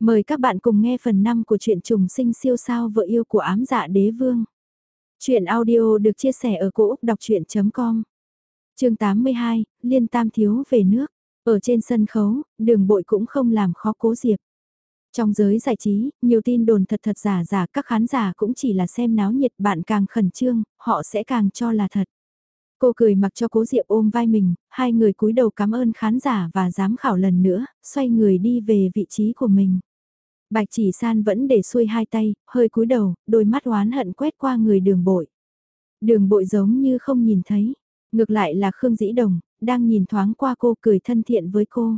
Mời các bạn cùng nghe phần 5 của truyện trùng sinh siêu sao vợ yêu của ám dạ đế vương. Chuyện audio được chia sẻ ở cỗ đọc chuyện.com Trường 82, Liên Tam Thiếu về nước. Ở trên sân khấu, đường bội cũng không làm khó cố diệp. Trong giới giải trí, nhiều tin đồn thật thật giả giả các khán giả cũng chỉ là xem náo nhiệt bạn càng khẩn trương, họ sẽ càng cho là thật. Cô cười mặc cho cố Diệp ôm vai mình, hai người cúi đầu cảm ơn khán giả và giám khảo lần nữa, xoay người đi về vị trí của mình. Bạch chỉ san vẫn để xuôi hai tay, hơi cúi đầu, đôi mắt oán hận quét qua người đường bội. Đường bội giống như không nhìn thấy, ngược lại là Khương Dĩ Đồng, đang nhìn thoáng qua cô cười thân thiện với cô.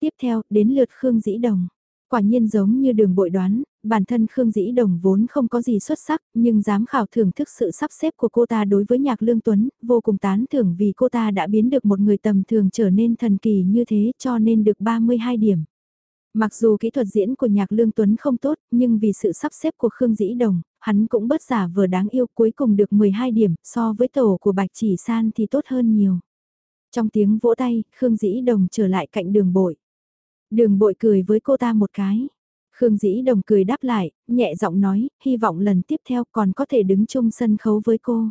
Tiếp theo, đến lượt Khương Dĩ Đồng. Quả nhiên giống như đường bội đoán, bản thân Khương Dĩ Đồng vốn không có gì xuất sắc, nhưng giám khảo thưởng thức sự sắp xếp của cô ta đối với nhạc lương tuấn, vô cùng tán thưởng vì cô ta đã biến được một người tầm thường trở nên thần kỳ như thế cho nên được 32 điểm. Mặc dù kỹ thuật diễn của nhạc lương tuấn không tốt, nhưng vì sự sắp xếp của Khương Dĩ Đồng, hắn cũng bất giả vừa đáng yêu cuối cùng được 12 điểm, so với tổ của Bạch Chỉ San thì tốt hơn nhiều. Trong tiếng vỗ tay, Khương Dĩ Đồng trở lại cạnh đường bội. Đường bội cười với cô ta một cái. Khương Dĩ Đồng cười đáp lại, nhẹ giọng nói, hy vọng lần tiếp theo còn có thể đứng chung sân khấu với cô.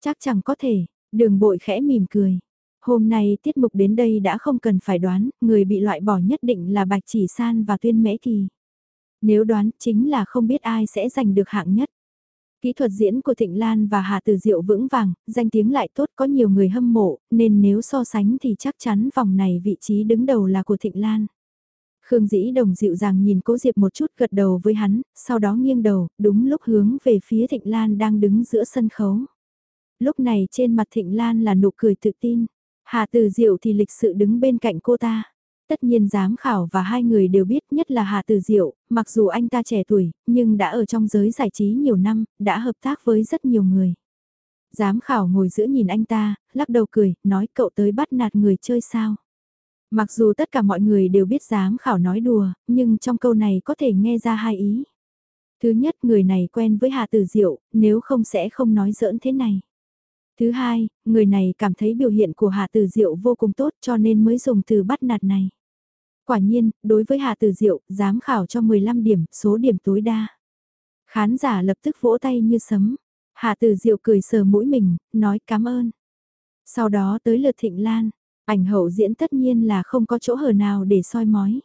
Chắc chẳng có thể, đường bội khẽ mỉm cười. Hôm nay tiết mục đến đây đã không cần phải đoán, người bị loại bỏ nhất định là Bạch Chỉ San và Tuyên Mễ Kỳ. Nếu đoán chính là không biết ai sẽ giành được hạng nhất. Kỹ thuật diễn của Thịnh Lan và Hà Từ Diệu vững vàng, danh tiếng lại tốt có nhiều người hâm mộ, nên nếu so sánh thì chắc chắn vòng này vị trí đứng đầu là của Thịnh Lan. Khương Dĩ Đồng dịu dàng nhìn Cố Diệp một chút gật đầu với hắn, sau đó nghiêng đầu, đúng lúc hướng về phía Thịnh Lan đang đứng giữa sân khấu. Lúc này trên mặt Thịnh Lan là nụ cười tự tin, Hà Từ Diệu thì lịch sự đứng bên cạnh cô ta. Tất nhiên giám khảo và hai người đều biết nhất là Hà Từ Diệu, mặc dù anh ta trẻ tuổi, nhưng đã ở trong giới giải trí nhiều năm, đã hợp tác với rất nhiều người. Giám khảo ngồi giữa nhìn anh ta, lắc đầu cười, nói cậu tới bắt nạt người chơi sao. Mặc dù tất cả mọi người đều biết giám khảo nói đùa, nhưng trong câu này có thể nghe ra hai ý. Thứ nhất người này quen với Hà Tử Diệu, nếu không sẽ không nói giỡn thế này. Thứ hai, người này cảm thấy biểu hiện của Hà Tử Diệu vô cùng tốt cho nên mới dùng từ bắt nạt này. Quả nhiên, đối với Hà Tử Diệu, giám khảo cho 15 điểm, số điểm tối đa. Khán giả lập tức vỗ tay như sấm. Hà Tử Diệu cười sờ mũi mình, nói cảm ơn. Sau đó tới lượt Thịnh Lan, ảnh hậu diễn tất nhiên là không có chỗ hở nào để soi mói.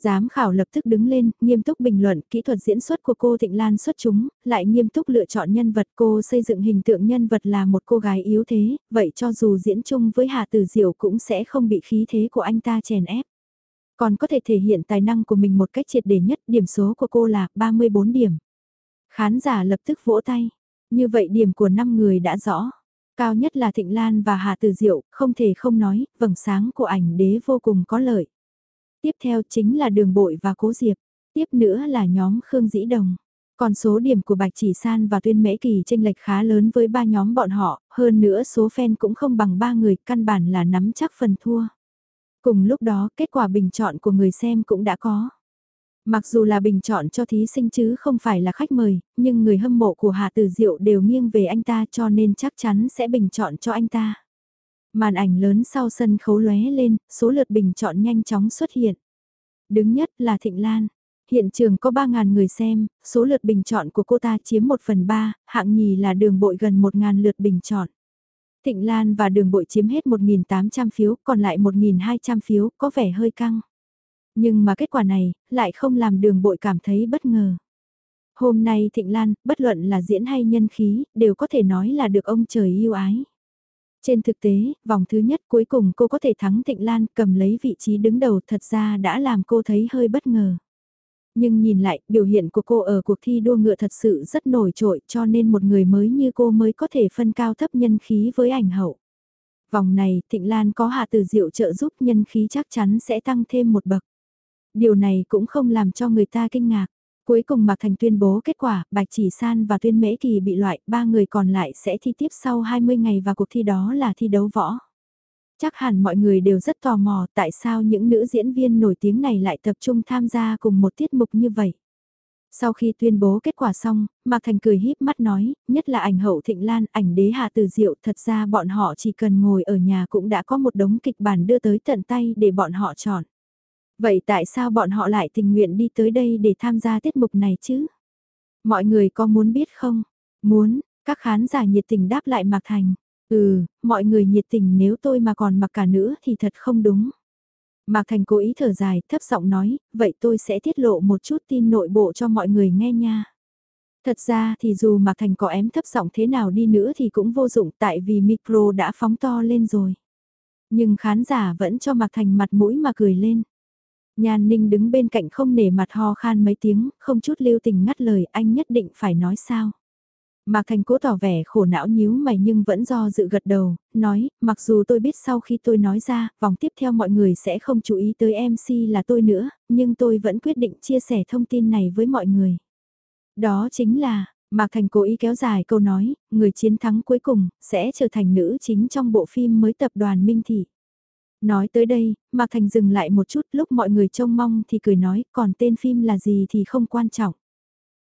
Giám khảo lập tức đứng lên, nghiêm túc bình luận kỹ thuật diễn xuất của cô Thịnh Lan xuất chúng, lại nghiêm túc lựa chọn nhân vật cô xây dựng hình tượng nhân vật là một cô gái yếu thế, vậy cho dù diễn chung với Hà Tử Diệu cũng sẽ không bị khí thế của anh ta chèn ép. Còn có thể thể hiện tài năng của mình một cách triệt để nhất, điểm số của cô là 34 điểm. Khán giả lập tức vỗ tay, như vậy điểm của 5 người đã rõ. Cao nhất là Thịnh Lan và Hà Tử Diệu, không thể không nói, vầng sáng của ảnh đế vô cùng có lợi. Tiếp theo chính là đường bội và cố diệp. Tiếp nữa là nhóm Khương Dĩ Đồng. Còn số điểm của Bạch Chỉ San và Tuyên Mễ Kỳ tranh lệch khá lớn với ba nhóm bọn họ, hơn nữa số fan cũng không bằng ba người, căn bản là nắm chắc phần thua. Cùng lúc đó, kết quả bình chọn của người xem cũng đã có. Mặc dù là bình chọn cho thí sinh chứ không phải là khách mời, nhưng người hâm mộ của Hà Tử Diệu đều nghiêng về anh ta cho nên chắc chắn sẽ bình chọn cho anh ta. Màn ảnh lớn sau sân khấu lóe lên, số lượt bình chọn nhanh chóng xuất hiện. Đứng nhất là Thịnh Lan. Hiện trường có 3.000 người xem, số lượt bình chọn của cô ta chiếm 1 phần 3, hạng nhì là đường bội gần 1.000 lượt bình chọn. Thịnh Lan và đường bội chiếm hết 1.800 phiếu, còn lại 1.200 phiếu, có vẻ hơi căng. Nhưng mà kết quả này, lại không làm đường bội cảm thấy bất ngờ. Hôm nay Thịnh Lan, bất luận là diễn hay nhân khí, đều có thể nói là được ông trời yêu ái. Trên thực tế, vòng thứ nhất cuối cùng cô có thể thắng Thịnh Lan cầm lấy vị trí đứng đầu thật ra đã làm cô thấy hơi bất ngờ. Nhưng nhìn lại, biểu hiện của cô ở cuộc thi đua ngựa thật sự rất nổi trội cho nên một người mới như cô mới có thể phân cao thấp nhân khí với ảnh hậu. Vòng này, Thịnh Lan có hạ từ diệu trợ giúp nhân khí chắc chắn sẽ tăng thêm một bậc. Điều này cũng không làm cho người ta kinh ngạc. Cuối cùng Mạc Thành tuyên bố kết quả, Bạch Chỉ San và Tuyên Mễ Kỳ bị loại, ba người còn lại sẽ thi tiếp sau 20 ngày và cuộc thi đó là thi đấu võ. Chắc hẳn mọi người đều rất tò mò tại sao những nữ diễn viên nổi tiếng này lại tập trung tham gia cùng một tiết mục như vậy. Sau khi tuyên bố kết quả xong, Mạc Thành cười híp mắt nói, nhất là ảnh hậu Thịnh Lan, ảnh đế Hà Từ Diệu, thật ra bọn họ chỉ cần ngồi ở nhà cũng đã có một đống kịch bản đưa tới tận tay để bọn họ chọn. Vậy tại sao bọn họ lại tình nguyện đi tới đây để tham gia tiết mục này chứ? Mọi người có muốn biết không? Muốn, các khán giả nhiệt tình đáp lại Mạc Thành. Ừ, mọi người nhiệt tình nếu tôi mà còn mặc cả nữa thì thật không đúng. Mạc Thành cố ý thở dài, thấp giọng nói, vậy tôi sẽ tiết lộ một chút tin nội bộ cho mọi người nghe nha. Thật ra thì dù Mạc Thành có ém thấp giọng thế nào đi nữa thì cũng vô dụng tại vì micro đã phóng to lên rồi. Nhưng khán giả vẫn cho Mạc Thành mặt mũi mà cười lên. Nhan Ninh đứng bên cạnh không nể mặt ho khan mấy tiếng, không chút lưu tình ngắt lời anh nhất định phải nói sao. Mạc Thành cố tỏ vẻ khổ não nhíu mày nhưng vẫn do dự gật đầu, nói, mặc dù tôi biết sau khi tôi nói ra, vòng tiếp theo mọi người sẽ không chú ý tới MC là tôi nữa, nhưng tôi vẫn quyết định chia sẻ thông tin này với mọi người. Đó chính là, Mạc Thành cố ý kéo dài câu nói, người chiến thắng cuối cùng, sẽ trở thành nữ chính trong bộ phim mới tập đoàn Minh Thị. Nói tới đây, Mạc Thành dừng lại một chút lúc mọi người trông mong thì cười nói, còn tên phim là gì thì không quan trọng.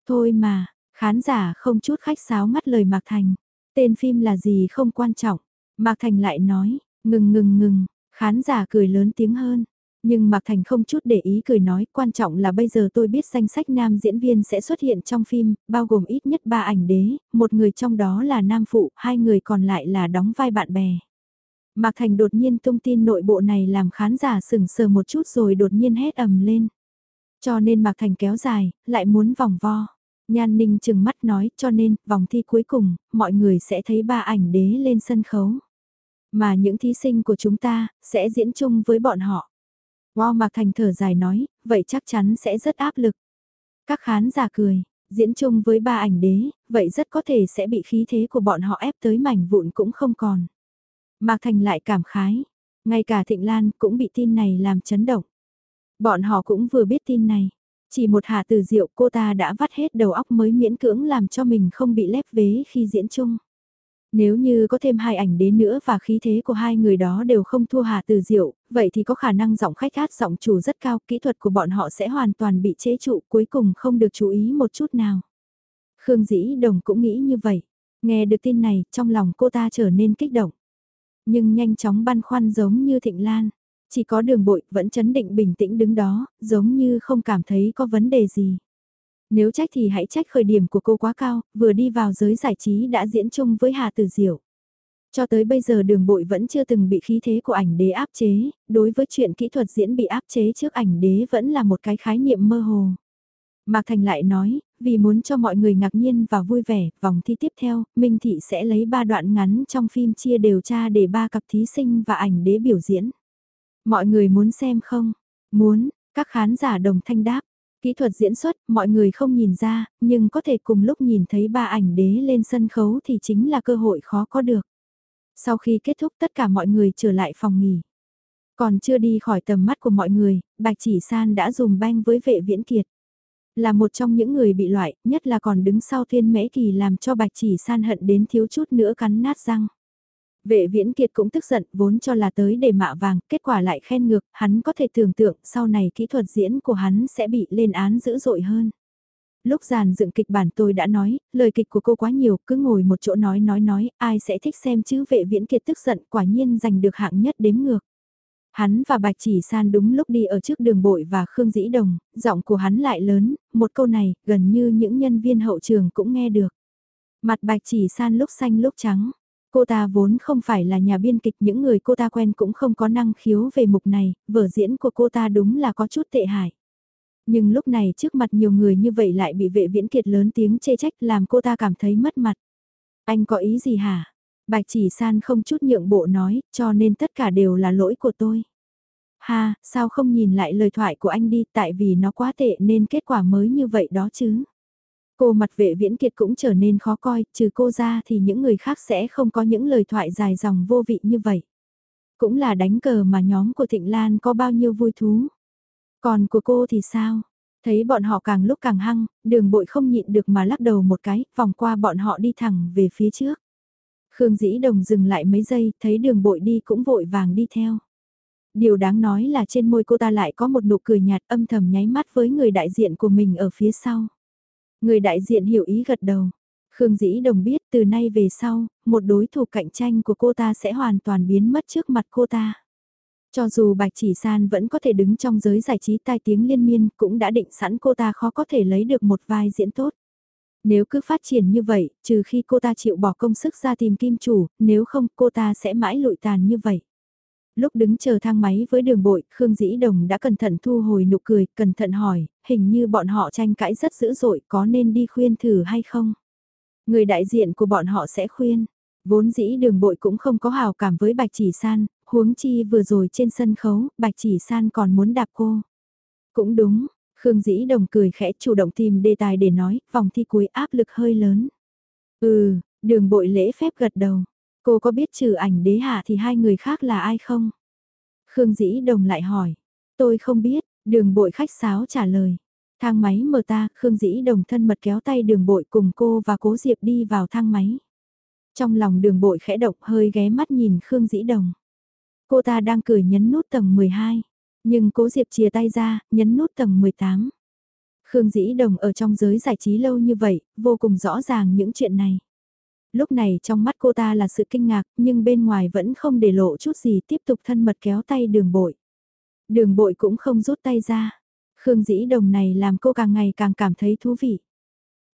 Thôi mà, khán giả không chút khách sáo ngắt lời Mạc Thành. Tên phim là gì không quan trọng. Mạc Thành lại nói, ngừng ngừng ngừng, khán giả cười lớn tiếng hơn. Nhưng Mạc Thành không chút để ý cười nói, quan trọng là bây giờ tôi biết danh sách nam diễn viên sẽ xuất hiện trong phim, bao gồm ít nhất ba ảnh đế, một người trong đó là nam phụ, hai người còn lại là đóng vai bạn bè. Mạc Thành đột nhiên tung tin nội bộ này làm khán giả sừng sờ một chút rồi đột nhiên hét ầm lên. Cho nên Mạc Thành kéo dài, lại muốn vòng vo. Nhan Ninh chừng mắt nói cho nên vòng thi cuối cùng, mọi người sẽ thấy ba ảnh đế lên sân khấu. Mà những thí sinh của chúng ta, sẽ diễn chung với bọn họ. Wow Mạc Thành thở dài nói, vậy chắc chắn sẽ rất áp lực. Các khán giả cười, diễn chung với ba ảnh đế, vậy rất có thể sẽ bị khí thế của bọn họ ép tới mảnh vụn cũng không còn. Mạc Thành lại cảm khái, ngay cả Thịnh Lan cũng bị tin này làm chấn động. Bọn họ cũng vừa biết tin này, chỉ một hạ từ rượu cô ta đã vắt hết đầu óc mới miễn cưỡng làm cho mình không bị lép vế khi diễn chung. Nếu như có thêm hai ảnh đến nữa và khí thế của hai người đó đều không thua Hà Từ Diệu, vậy thì có khả năng giọng khách hát giọng chủ rất cao, kỹ thuật của bọn họ sẽ hoàn toàn bị chế trụ, cuối cùng không được chú ý một chút nào. Khương Dĩ Đồng cũng nghĩ như vậy. Nghe được tin này, trong lòng cô ta trở nên kích động. Nhưng nhanh chóng băn khoăn giống như Thịnh Lan. Chỉ có đường bội vẫn chấn định bình tĩnh đứng đó, giống như không cảm thấy có vấn đề gì. Nếu trách thì hãy trách khởi điểm của cô quá cao, vừa đi vào giới giải trí đã diễn chung với Hà Tử Diệu. Cho tới bây giờ đường bội vẫn chưa từng bị khí thế của ảnh đế áp chế, đối với chuyện kỹ thuật diễn bị áp chế trước ảnh đế vẫn là một cái khái niệm mơ hồ. Mạc Thành lại nói, vì muốn cho mọi người ngạc nhiên và vui vẻ, vòng thi tiếp theo, Minh Thị sẽ lấy ba đoạn ngắn trong phim chia đều tra để ba cặp thí sinh và ảnh đế biểu diễn. Mọi người muốn xem không? Muốn, các khán giả đồng thanh đáp. Kỹ thuật diễn xuất, mọi người không nhìn ra, nhưng có thể cùng lúc nhìn thấy ba ảnh đế lên sân khấu thì chính là cơ hội khó có được. Sau khi kết thúc tất cả mọi người trở lại phòng nghỉ. Còn chưa đi khỏi tầm mắt của mọi người, Bạch Chỉ San đã dùng banh với vệ viễn kiệt. Là một trong những người bị loại, nhất là còn đứng sau thiên mễ kỳ làm cho Bạch Chỉ San hận đến thiếu chút nữa cắn nát răng. Vệ viễn kiệt cũng tức giận, vốn cho là tới để mạ vàng, kết quả lại khen ngược, hắn có thể tưởng tượng sau này kỹ thuật diễn của hắn sẽ bị lên án dữ dội hơn. Lúc giàn dựng kịch bản tôi đã nói, lời kịch của cô quá nhiều, cứ ngồi một chỗ nói nói nói, ai sẽ thích xem chứ vệ viễn kiệt tức giận quả nhiên giành được hạng nhất đếm ngược. Hắn và Bạch Chỉ San đúng lúc đi ở trước đường bội và Khương Dĩ Đồng, giọng của hắn lại lớn, một câu này, gần như những nhân viên hậu trường cũng nghe được. Mặt Bạch Chỉ San lúc xanh lúc trắng, Cô ta vốn không phải là nhà biên kịch, những người cô ta quen cũng không có năng khiếu về mục này, vở diễn của cô ta đúng là có chút tệ hại. Nhưng lúc này trước mặt nhiều người như vậy lại bị vệ viễn kiệt lớn tiếng chê trách làm cô ta cảm thấy mất mặt. Anh có ý gì hả? Bạch chỉ san không chút nhượng bộ nói, cho nên tất cả đều là lỗi của tôi. Ha, sao không nhìn lại lời thoại của anh đi tại vì nó quá tệ nên kết quả mới như vậy đó chứ. Cô mặt vệ viễn kiệt cũng trở nên khó coi, trừ cô ra thì những người khác sẽ không có những lời thoại dài dòng vô vị như vậy. Cũng là đánh cờ mà nhóm của Thịnh Lan có bao nhiêu vui thú. Còn của cô thì sao? Thấy bọn họ càng lúc càng hăng, đường bội không nhịn được mà lắc đầu một cái, vòng qua bọn họ đi thẳng về phía trước. Khương Dĩ Đồng dừng lại mấy giây, thấy đường bội đi cũng vội vàng đi theo. Điều đáng nói là trên môi cô ta lại có một nụ cười nhạt âm thầm nháy mắt với người đại diện của mình ở phía sau. Người đại diện hiểu ý gật đầu. Khương Dĩ Đồng biết từ nay về sau, một đối thủ cạnh tranh của cô ta sẽ hoàn toàn biến mất trước mặt cô ta. Cho dù Bạch Chỉ San vẫn có thể đứng trong giới giải trí tai tiếng liên miên cũng đã định sẵn cô ta khó có thể lấy được một vai diễn tốt. Nếu cứ phát triển như vậy, trừ khi cô ta chịu bỏ công sức ra tìm kim chủ, nếu không cô ta sẽ mãi lụi tàn như vậy. Lúc đứng chờ thang máy với đường bội, Khương Dĩ Đồng đã cẩn thận thu hồi nụ cười, cẩn thận hỏi, hình như bọn họ tranh cãi rất dữ dội, có nên đi khuyên thử hay không? Người đại diện của bọn họ sẽ khuyên. Vốn dĩ đường bội cũng không có hào cảm với Bạch Chỉ San, huống chi vừa rồi trên sân khấu, Bạch Chỉ San còn muốn đạp cô. Cũng đúng, Khương Dĩ Đồng cười khẽ chủ động tìm đề tài để nói, vòng thi cuối áp lực hơi lớn. Ừ, đường bội lễ phép gật đầu. Cô có biết trừ ảnh đế hạ thì hai người khác là ai không? Khương Dĩ Đồng lại hỏi. Tôi không biết, đường bội khách sáo trả lời. Thang máy mở ta, Khương Dĩ Đồng thân mật kéo tay đường bội cùng cô và cố Diệp đi vào thang máy. Trong lòng đường bội khẽ động hơi ghé mắt nhìn Khương Dĩ Đồng. Cô ta đang cười nhấn nút tầng 12. Nhưng cố Diệp chia tay ra, nhấn nút tầng 18. Khương Dĩ Đồng ở trong giới giải trí lâu như vậy, vô cùng rõ ràng những chuyện này. Lúc này trong mắt cô ta là sự kinh ngạc, nhưng bên ngoài vẫn không để lộ chút gì tiếp tục thân mật kéo tay đường bội. Đường bội cũng không rút tay ra. Khương Dĩ Đồng này làm cô càng ngày càng cảm thấy thú vị.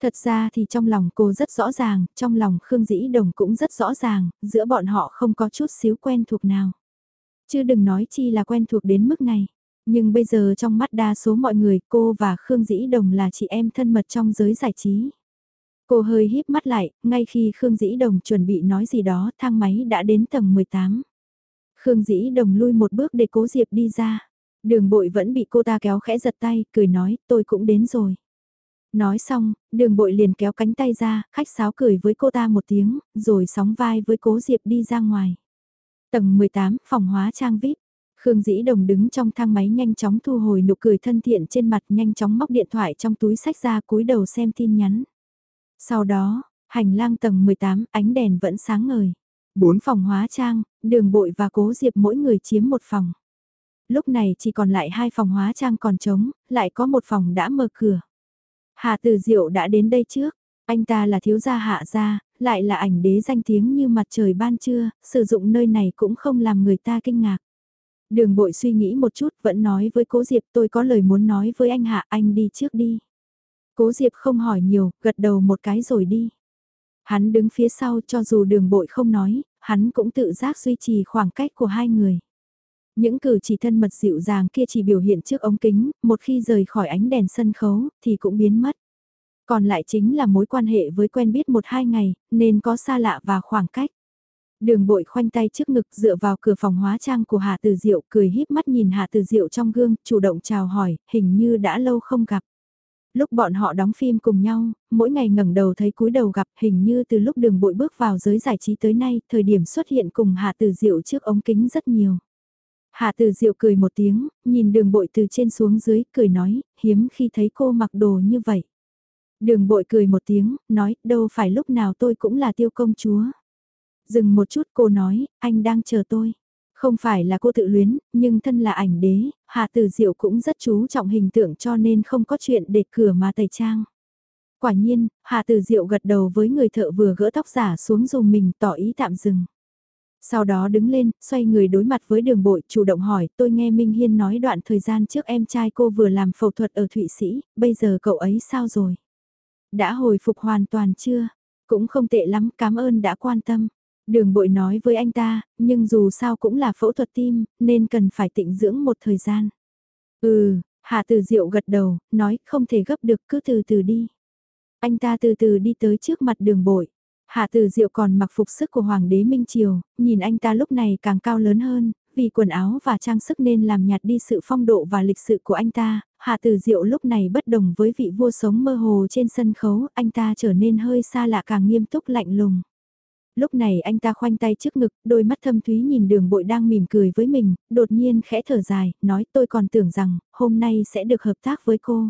Thật ra thì trong lòng cô rất rõ ràng, trong lòng Khương Dĩ Đồng cũng rất rõ ràng, giữa bọn họ không có chút xíu quen thuộc nào. Chứ đừng nói chi là quen thuộc đến mức này. Nhưng bây giờ trong mắt đa số mọi người cô và Khương Dĩ Đồng là chị em thân mật trong giới giải trí. Cô hơi híp mắt lại, ngay khi Khương Dĩ Đồng chuẩn bị nói gì đó thang máy đã đến tầng 18. Khương Dĩ Đồng lui một bước để cố Diệp đi ra. Đường bội vẫn bị cô ta kéo khẽ giật tay, cười nói tôi cũng đến rồi. Nói xong, đường bội liền kéo cánh tay ra, khách sáo cười với cô ta một tiếng, rồi sóng vai với cố Diệp đi ra ngoài. Tầng 18, phòng hóa trang VIP. Khương Dĩ Đồng đứng trong thang máy nhanh chóng thu hồi nụ cười thân thiện trên mặt nhanh chóng móc điện thoại trong túi sách ra cúi đầu xem tin nhắn. Sau đó, hành lang tầng 18 ánh đèn vẫn sáng ngời. Bốn phòng hóa trang, đường bội và cố diệp mỗi người chiếm một phòng. Lúc này chỉ còn lại hai phòng hóa trang còn trống, lại có một phòng đã mở cửa. hà Từ Diệu đã đến đây trước, anh ta là thiếu gia hạ gia, lại là ảnh đế danh tiếng như mặt trời ban trưa, sử dụng nơi này cũng không làm người ta kinh ngạc. Đường bội suy nghĩ một chút vẫn nói với cố Diệp tôi có lời muốn nói với anh Hạ anh đi trước đi. Cố Diệp không hỏi nhiều, gật đầu một cái rồi đi. Hắn đứng phía sau cho dù đường bội không nói, hắn cũng tự giác duy trì khoảng cách của hai người. Những cử chỉ thân mật dịu dàng kia chỉ biểu hiện trước ống kính, một khi rời khỏi ánh đèn sân khấu thì cũng biến mất. Còn lại chính là mối quan hệ với quen biết một hai ngày, nên có xa lạ và khoảng cách. Đường bội khoanh tay trước ngực dựa vào cửa phòng hóa trang của Hà Từ Diệu cười híp mắt nhìn Hà Từ Diệu trong gương, chủ động chào hỏi, hình như đã lâu không gặp. Lúc bọn họ đóng phim cùng nhau, mỗi ngày ngẩng đầu thấy cúi đầu gặp hình như từ lúc đường bội bước vào giới giải trí tới nay, thời điểm xuất hiện cùng hà Từ Diệu trước ống kính rất nhiều. hà Từ Diệu cười một tiếng, nhìn đường bội từ trên xuống dưới, cười nói, hiếm khi thấy cô mặc đồ như vậy. Đường bội cười một tiếng, nói, đâu phải lúc nào tôi cũng là tiêu công chúa. Dừng một chút cô nói, anh đang chờ tôi. Không phải là cô tự luyến, nhưng thân là ảnh đế, Hạ Tử Diệu cũng rất chú trọng hình tượng cho nên không có chuyện để cửa mà tẩy trang. Quả nhiên, Hạ Tử Diệu gật đầu với người thợ vừa gỡ tóc giả xuống dùng mình tỏ ý tạm dừng. Sau đó đứng lên, xoay người đối mặt với đường bội, chủ động hỏi, tôi nghe Minh Hiên nói đoạn thời gian trước em trai cô vừa làm phẫu thuật ở Thụy Sĩ, bây giờ cậu ấy sao rồi? Đã hồi phục hoàn toàn chưa? Cũng không tệ lắm, cảm ơn đã quan tâm. Đường bội nói với anh ta, nhưng dù sao cũng là phẫu thuật tim, nên cần phải tịnh dưỡng một thời gian. Ừ, Hạ Từ Diệu gật đầu, nói không thể gấp được cứ từ từ đi. Anh ta từ từ đi tới trước mặt đường bội. Hạ Từ Diệu còn mặc phục sức của Hoàng đế Minh Triều, nhìn anh ta lúc này càng cao lớn hơn, vì quần áo và trang sức nên làm nhạt đi sự phong độ và lịch sự của anh ta. Hạ Từ Diệu lúc này bất đồng với vị vua sống mơ hồ trên sân khấu, anh ta trở nên hơi xa lạ càng nghiêm túc lạnh lùng. Lúc này anh ta khoanh tay trước ngực, đôi mắt thâm thúy nhìn đường bội đang mỉm cười với mình, đột nhiên khẽ thở dài, nói tôi còn tưởng rằng, hôm nay sẽ được hợp tác với cô.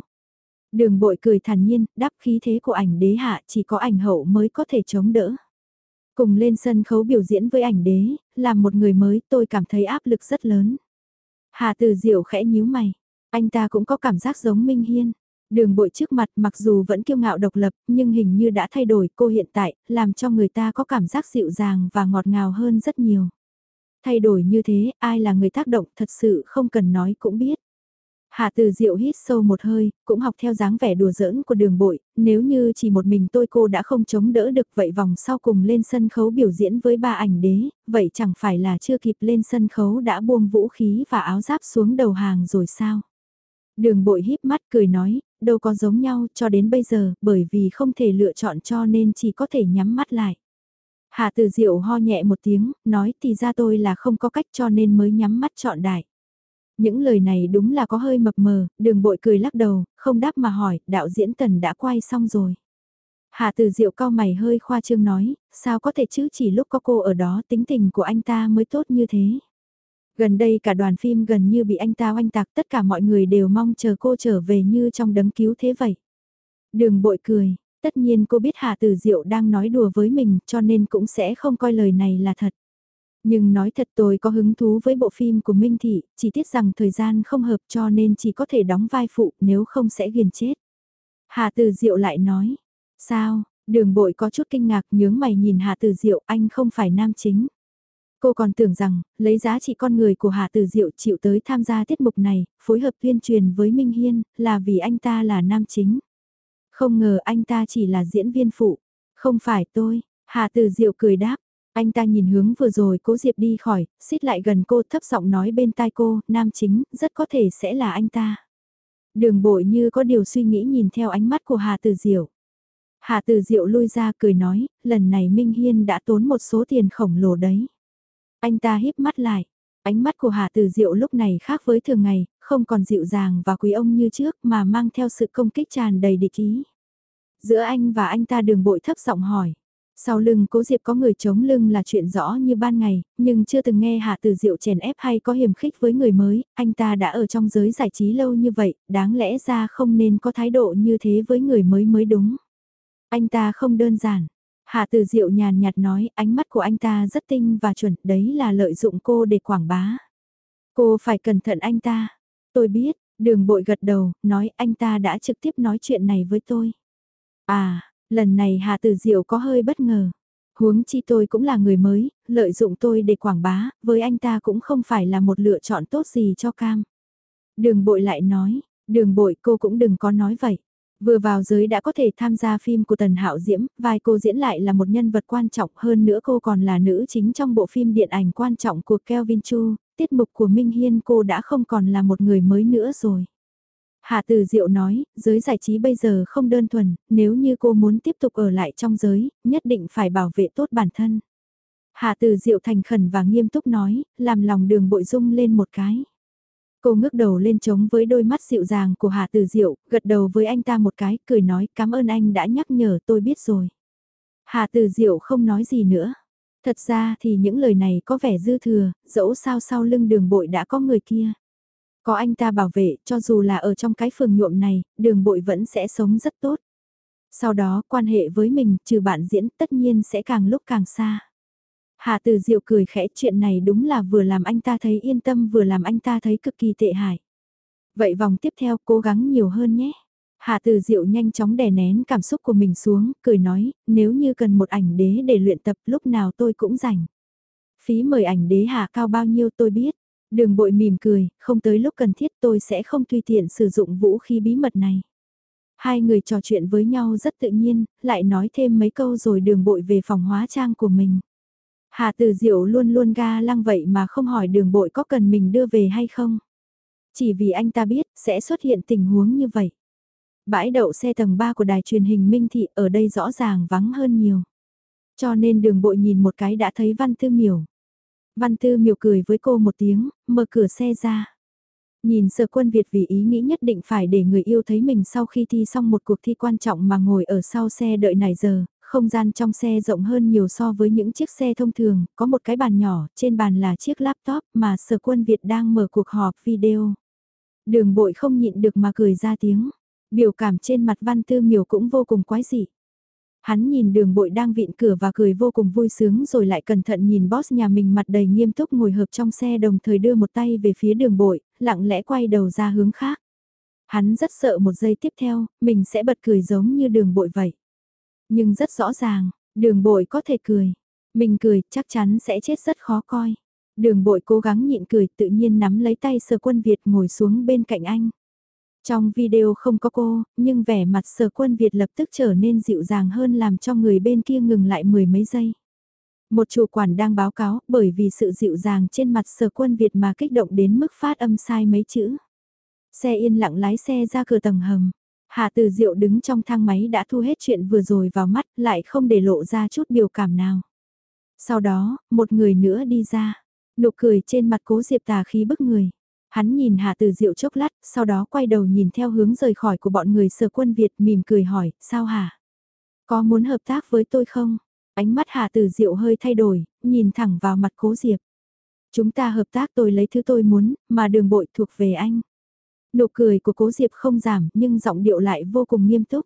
Đường bội cười thản nhiên, đáp khí thế của ảnh đế hạ chỉ có ảnh hậu mới có thể chống đỡ. Cùng lên sân khấu biểu diễn với ảnh đế, làm một người mới tôi cảm thấy áp lực rất lớn. hà từ diệu khẽ nhíu mày, anh ta cũng có cảm giác giống Minh Hiên. Đường bội trước mặt mặc dù vẫn kiêu ngạo độc lập nhưng hình như đã thay đổi cô hiện tại, làm cho người ta có cảm giác dịu dàng và ngọt ngào hơn rất nhiều. Thay đổi như thế, ai là người tác động thật sự không cần nói cũng biết. Hạ từ diệu hít sâu một hơi, cũng học theo dáng vẻ đùa giỡn của đường bội, nếu như chỉ một mình tôi cô đã không chống đỡ được vậy vòng sau cùng lên sân khấu biểu diễn với ba ảnh đế, vậy chẳng phải là chưa kịp lên sân khấu đã buông vũ khí và áo giáp xuống đầu hàng rồi sao? Đường bội híp mắt cười nói, đâu có giống nhau cho đến bây giờ, bởi vì không thể lựa chọn cho nên chỉ có thể nhắm mắt lại. Hạ từ diệu ho nhẹ một tiếng, nói thì ra tôi là không có cách cho nên mới nhắm mắt chọn đại. Những lời này đúng là có hơi mập mờ, đường bội cười lắc đầu, không đáp mà hỏi, đạo diễn tần đã quay xong rồi. Hạ từ diệu cao mày hơi khoa trương nói, sao có thể chứ chỉ lúc có cô ở đó tính tình của anh ta mới tốt như thế. Gần đây cả đoàn phim gần như bị anh ta oanh tạc tất cả mọi người đều mong chờ cô trở về như trong đấng cứu thế vậy. Đường bội cười, tất nhiên cô biết Hạ Tử Diệu đang nói đùa với mình cho nên cũng sẽ không coi lời này là thật. Nhưng nói thật tôi có hứng thú với bộ phim của Minh Thị, chỉ tiếc rằng thời gian không hợp cho nên chỉ có thể đóng vai phụ nếu không sẽ ghiền chết. Hà Từ Diệu lại nói, sao, đường bội có chút kinh ngạc nhướng mày nhìn Hà Từ Diệu anh không phải nam chính. Cô còn tưởng rằng, lấy giá trị con người của Hà Từ Diệu chịu tới tham gia tiết mục này, phối hợp tuyên truyền với Minh Hiên, là vì anh ta là nam chính. Không ngờ anh ta chỉ là diễn viên phụ. Không phải tôi, Hà Từ Diệu cười đáp, anh ta nhìn hướng vừa rồi cố Diệp đi khỏi, xít lại gần cô thấp giọng nói bên tai cô, nam chính, rất có thể sẽ là anh ta. Đường bội như có điều suy nghĩ nhìn theo ánh mắt của Hà Tử Diệu. Hà Tử Diệu lui ra cười nói, lần này Minh Hiên đã tốn một số tiền khổng lồ đấy. Anh ta híp mắt lại, ánh mắt của Hà Tử Diệu lúc này khác với thường ngày, không còn dịu dàng và quý ông như trước mà mang theo sự công kích tràn đầy địch ý. Giữa anh và anh ta đường bội thấp giọng hỏi, sau lưng cố Diệp có người chống lưng là chuyện rõ như ban ngày, nhưng chưa từng nghe Hạ Từ Diệu chèn ép hay có hiểm khích với người mới, anh ta đã ở trong giới giải trí lâu như vậy, đáng lẽ ra không nên có thái độ như thế với người mới mới đúng. Anh ta không đơn giản. Hạ Từ Diệu nhàn nhạt nói, ánh mắt của anh ta rất tinh và chuẩn, đấy là lợi dụng cô để quảng bá. Cô phải cẩn thận anh ta. Tôi biết, đường bội gật đầu, nói anh ta đã trực tiếp nói chuyện này với tôi. À, Lần này Hà Tử Diệu có hơi bất ngờ. Huống chi tôi cũng là người mới, lợi dụng tôi để quảng bá, với anh ta cũng không phải là một lựa chọn tốt gì cho cam. Đường bội lại nói, đường bội cô cũng đừng có nói vậy. Vừa vào giới đã có thể tham gia phim của Tần Hạo Diễm, vai cô diễn lại là một nhân vật quan trọng hơn nữa cô còn là nữ chính trong bộ phim điện ảnh quan trọng của Kelvin Chu, tiết mục của Minh Hiên cô đã không còn là một người mới nữa rồi. Hạ Từ Diệu nói, giới giải trí bây giờ không đơn thuần, nếu như cô muốn tiếp tục ở lại trong giới, nhất định phải bảo vệ tốt bản thân. Hạ Từ Diệu thành khẩn và nghiêm túc nói, làm lòng đường bội dung lên một cái. Cô ngước đầu lên trống với đôi mắt dịu dàng của Hạ Từ Diệu, gật đầu với anh ta một cái, cười nói cảm ơn anh đã nhắc nhở tôi biết rồi. Hạ Từ Diệu không nói gì nữa. Thật ra thì những lời này có vẻ dư thừa, dẫu sao sau lưng đường bội đã có người kia. Có anh ta bảo vệ, cho dù là ở trong cái phường nhuộm này, đường bội vẫn sẽ sống rất tốt. Sau đó, quan hệ với mình, trừ bạn diễn, tất nhiên sẽ càng lúc càng xa. Hà Từ Diệu cười khẽ chuyện này đúng là vừa làm anh ta thấy yên tâm vừa làm anh ta thấy cực kỳ tệ hại. Vậy vòng tiếp theo cố gắng nhiều hơn nhé. Hà Từ Diệu nhanh chóng đè nén cảm xúc của mình xuống, cười nói, nếu như cần một ảnh đế để luyện tập lúc nào tôi cũng rảnh. Phí mời ảnh đế hạ cao bao nhiêu tôi biết. Đường bội mỉm cười, không tới lúc cần thiết tôi sẽ không tùy tiện sử dụng vũ khí bí mật này. Hai người trò chuyện với nhau rất tự nhiên, lại nói thêm mấy câu rồi đường bội về phòng hóa trang của mình. Hà Tử Diệu luôn luôn ga lăng vậy mà không hỏi đường bội có cần mình đưa về hay không. Chỉ vì anh ta biết sẽ xuất hiện tình huống như vậy. Bãi đậu xe tầng 3 của đài truyền hình Minh Thị ở đây rõ ràng vắng hơn nhiều. Cho nên đường bội nhìn một cái đã thấy văn tư miểu. Văn Tư miều cười với cô một tiếng, mở cửa xe ra. Nhìn sở quân Việt vì ý nghĩ nhất định phải để người yêu thấy mình sau khi thi xong một cuộc thi quan trọng mà ngồi ở sau xe đợi này giờ, không gian trong xe rộng hơn nhiều so với những chiếc xe thông thường, có một cái bàn nhỏ, trên bàn là chiếc laptop mà sở quân Việt đang mở cuộc họp video. Đường bội không nhịn được mà cười ra tiếng, biểu cảm trên mặt văn tư miều cũng vô cùng quái dị. Hắn nhìn đường bội đang vịn cửa và cười vô cùng vui sướng rồi lại cẩn thận nhìn boss nhà mình mặt đầy nghiêm túc ngồi hợp trong xe đồng thời đưa một tay về phía đường bội, lặng lẽ quay đầu ra hướng khác. Hắn rất sợ một giây tiếp theo, mình sẽ bật cười giống như đường bội vậy. Nhưng rất rõ ràng, đường bội có thể cười. Mình cười chắc chắn sẽ chết rất khó coi. Đường bội cố gắng nhịn cười tự nhiên nắm lấy tay sờ quân Việt ngồi xuống bên cạnh anh. Trong video không có cô, nhưng vẻ mặt sở quân Việt lập tức trở nên dịu dàng hơn làm cho người bên kia ngừng lại mười mấy giây. Một chủ quản đang báo cáo bởi vì sự dịu dàng trên mặt sở quân Việt mà kích động đến mức phát âm sai mấy chữ. Xe yên lặng lái xe ra cửa tầng hầm. Hạ từ diệu đứng trong thang máy đã thu hết chuyện vừa rồi vào mắt lại không để lộ ra chút biểu cảm nào. Sau đó, một người nữa đi ra. Nụ cười trên mặt cố diệp tà khí bức người. Hắn nhìn Hạ Từ Diệu chốc lát, sau đó quay đầu nhìn theo hướng rời khỏi của bọn người sở quân Việt mỉm cười hỏi, sao hả? Có muốn hợp tác với tôi không? Ánh mắt Hạ Từ Diệu hơi thay đổi, nhìn thẳng vào mặt cố diệp. Chúng ta hợp tác tôi lấy thứ tôi muốn, mà đường bội thuộc về anh. Nụ cười của cố diệp không giảm nhưng giọng điệu lại vô cùng nghiêm túc.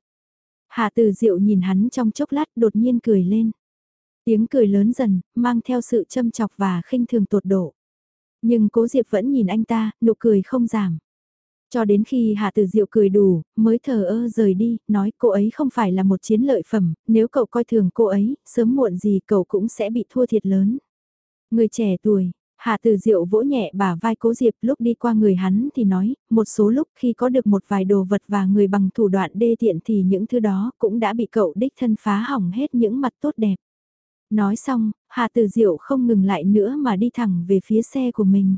Hạ Từ Diệu nhìn hắn trong chốc lát đột nhiên cười lên. Tiếng cười lớn dần, mang theo sự châm chọc và khinh thường tột độ. Nhưng cố Diệp vẫn nhìn anh ta, nụ cười không giảm. Cho đến khi Hạ Tử Diệu cười đủ, mới thờ ơ rời đi, nói cô ấy không phải là một chiến lợi phẩm, nếu cậu coi thường cô ấy, sớm muộn gì cậu cũng sẽ bị thua thiệt lớn. Người trẻ tuổi, Hạ Tử Diệu vỗ nhẹ bả vai Cố Diệp lúc đi qua người hắn thì nói, một số lúc khi có được một vài đồ vật và người bằng thủ đoạn đê tiện thì những thứ đó cũng đã bị cậu đích thân phá hỏng hết những mặt tốt đẹp. Nói xong, Hạ Tử Diệu không ngừng lại nữa mà đi thẳng về phía xe của mình.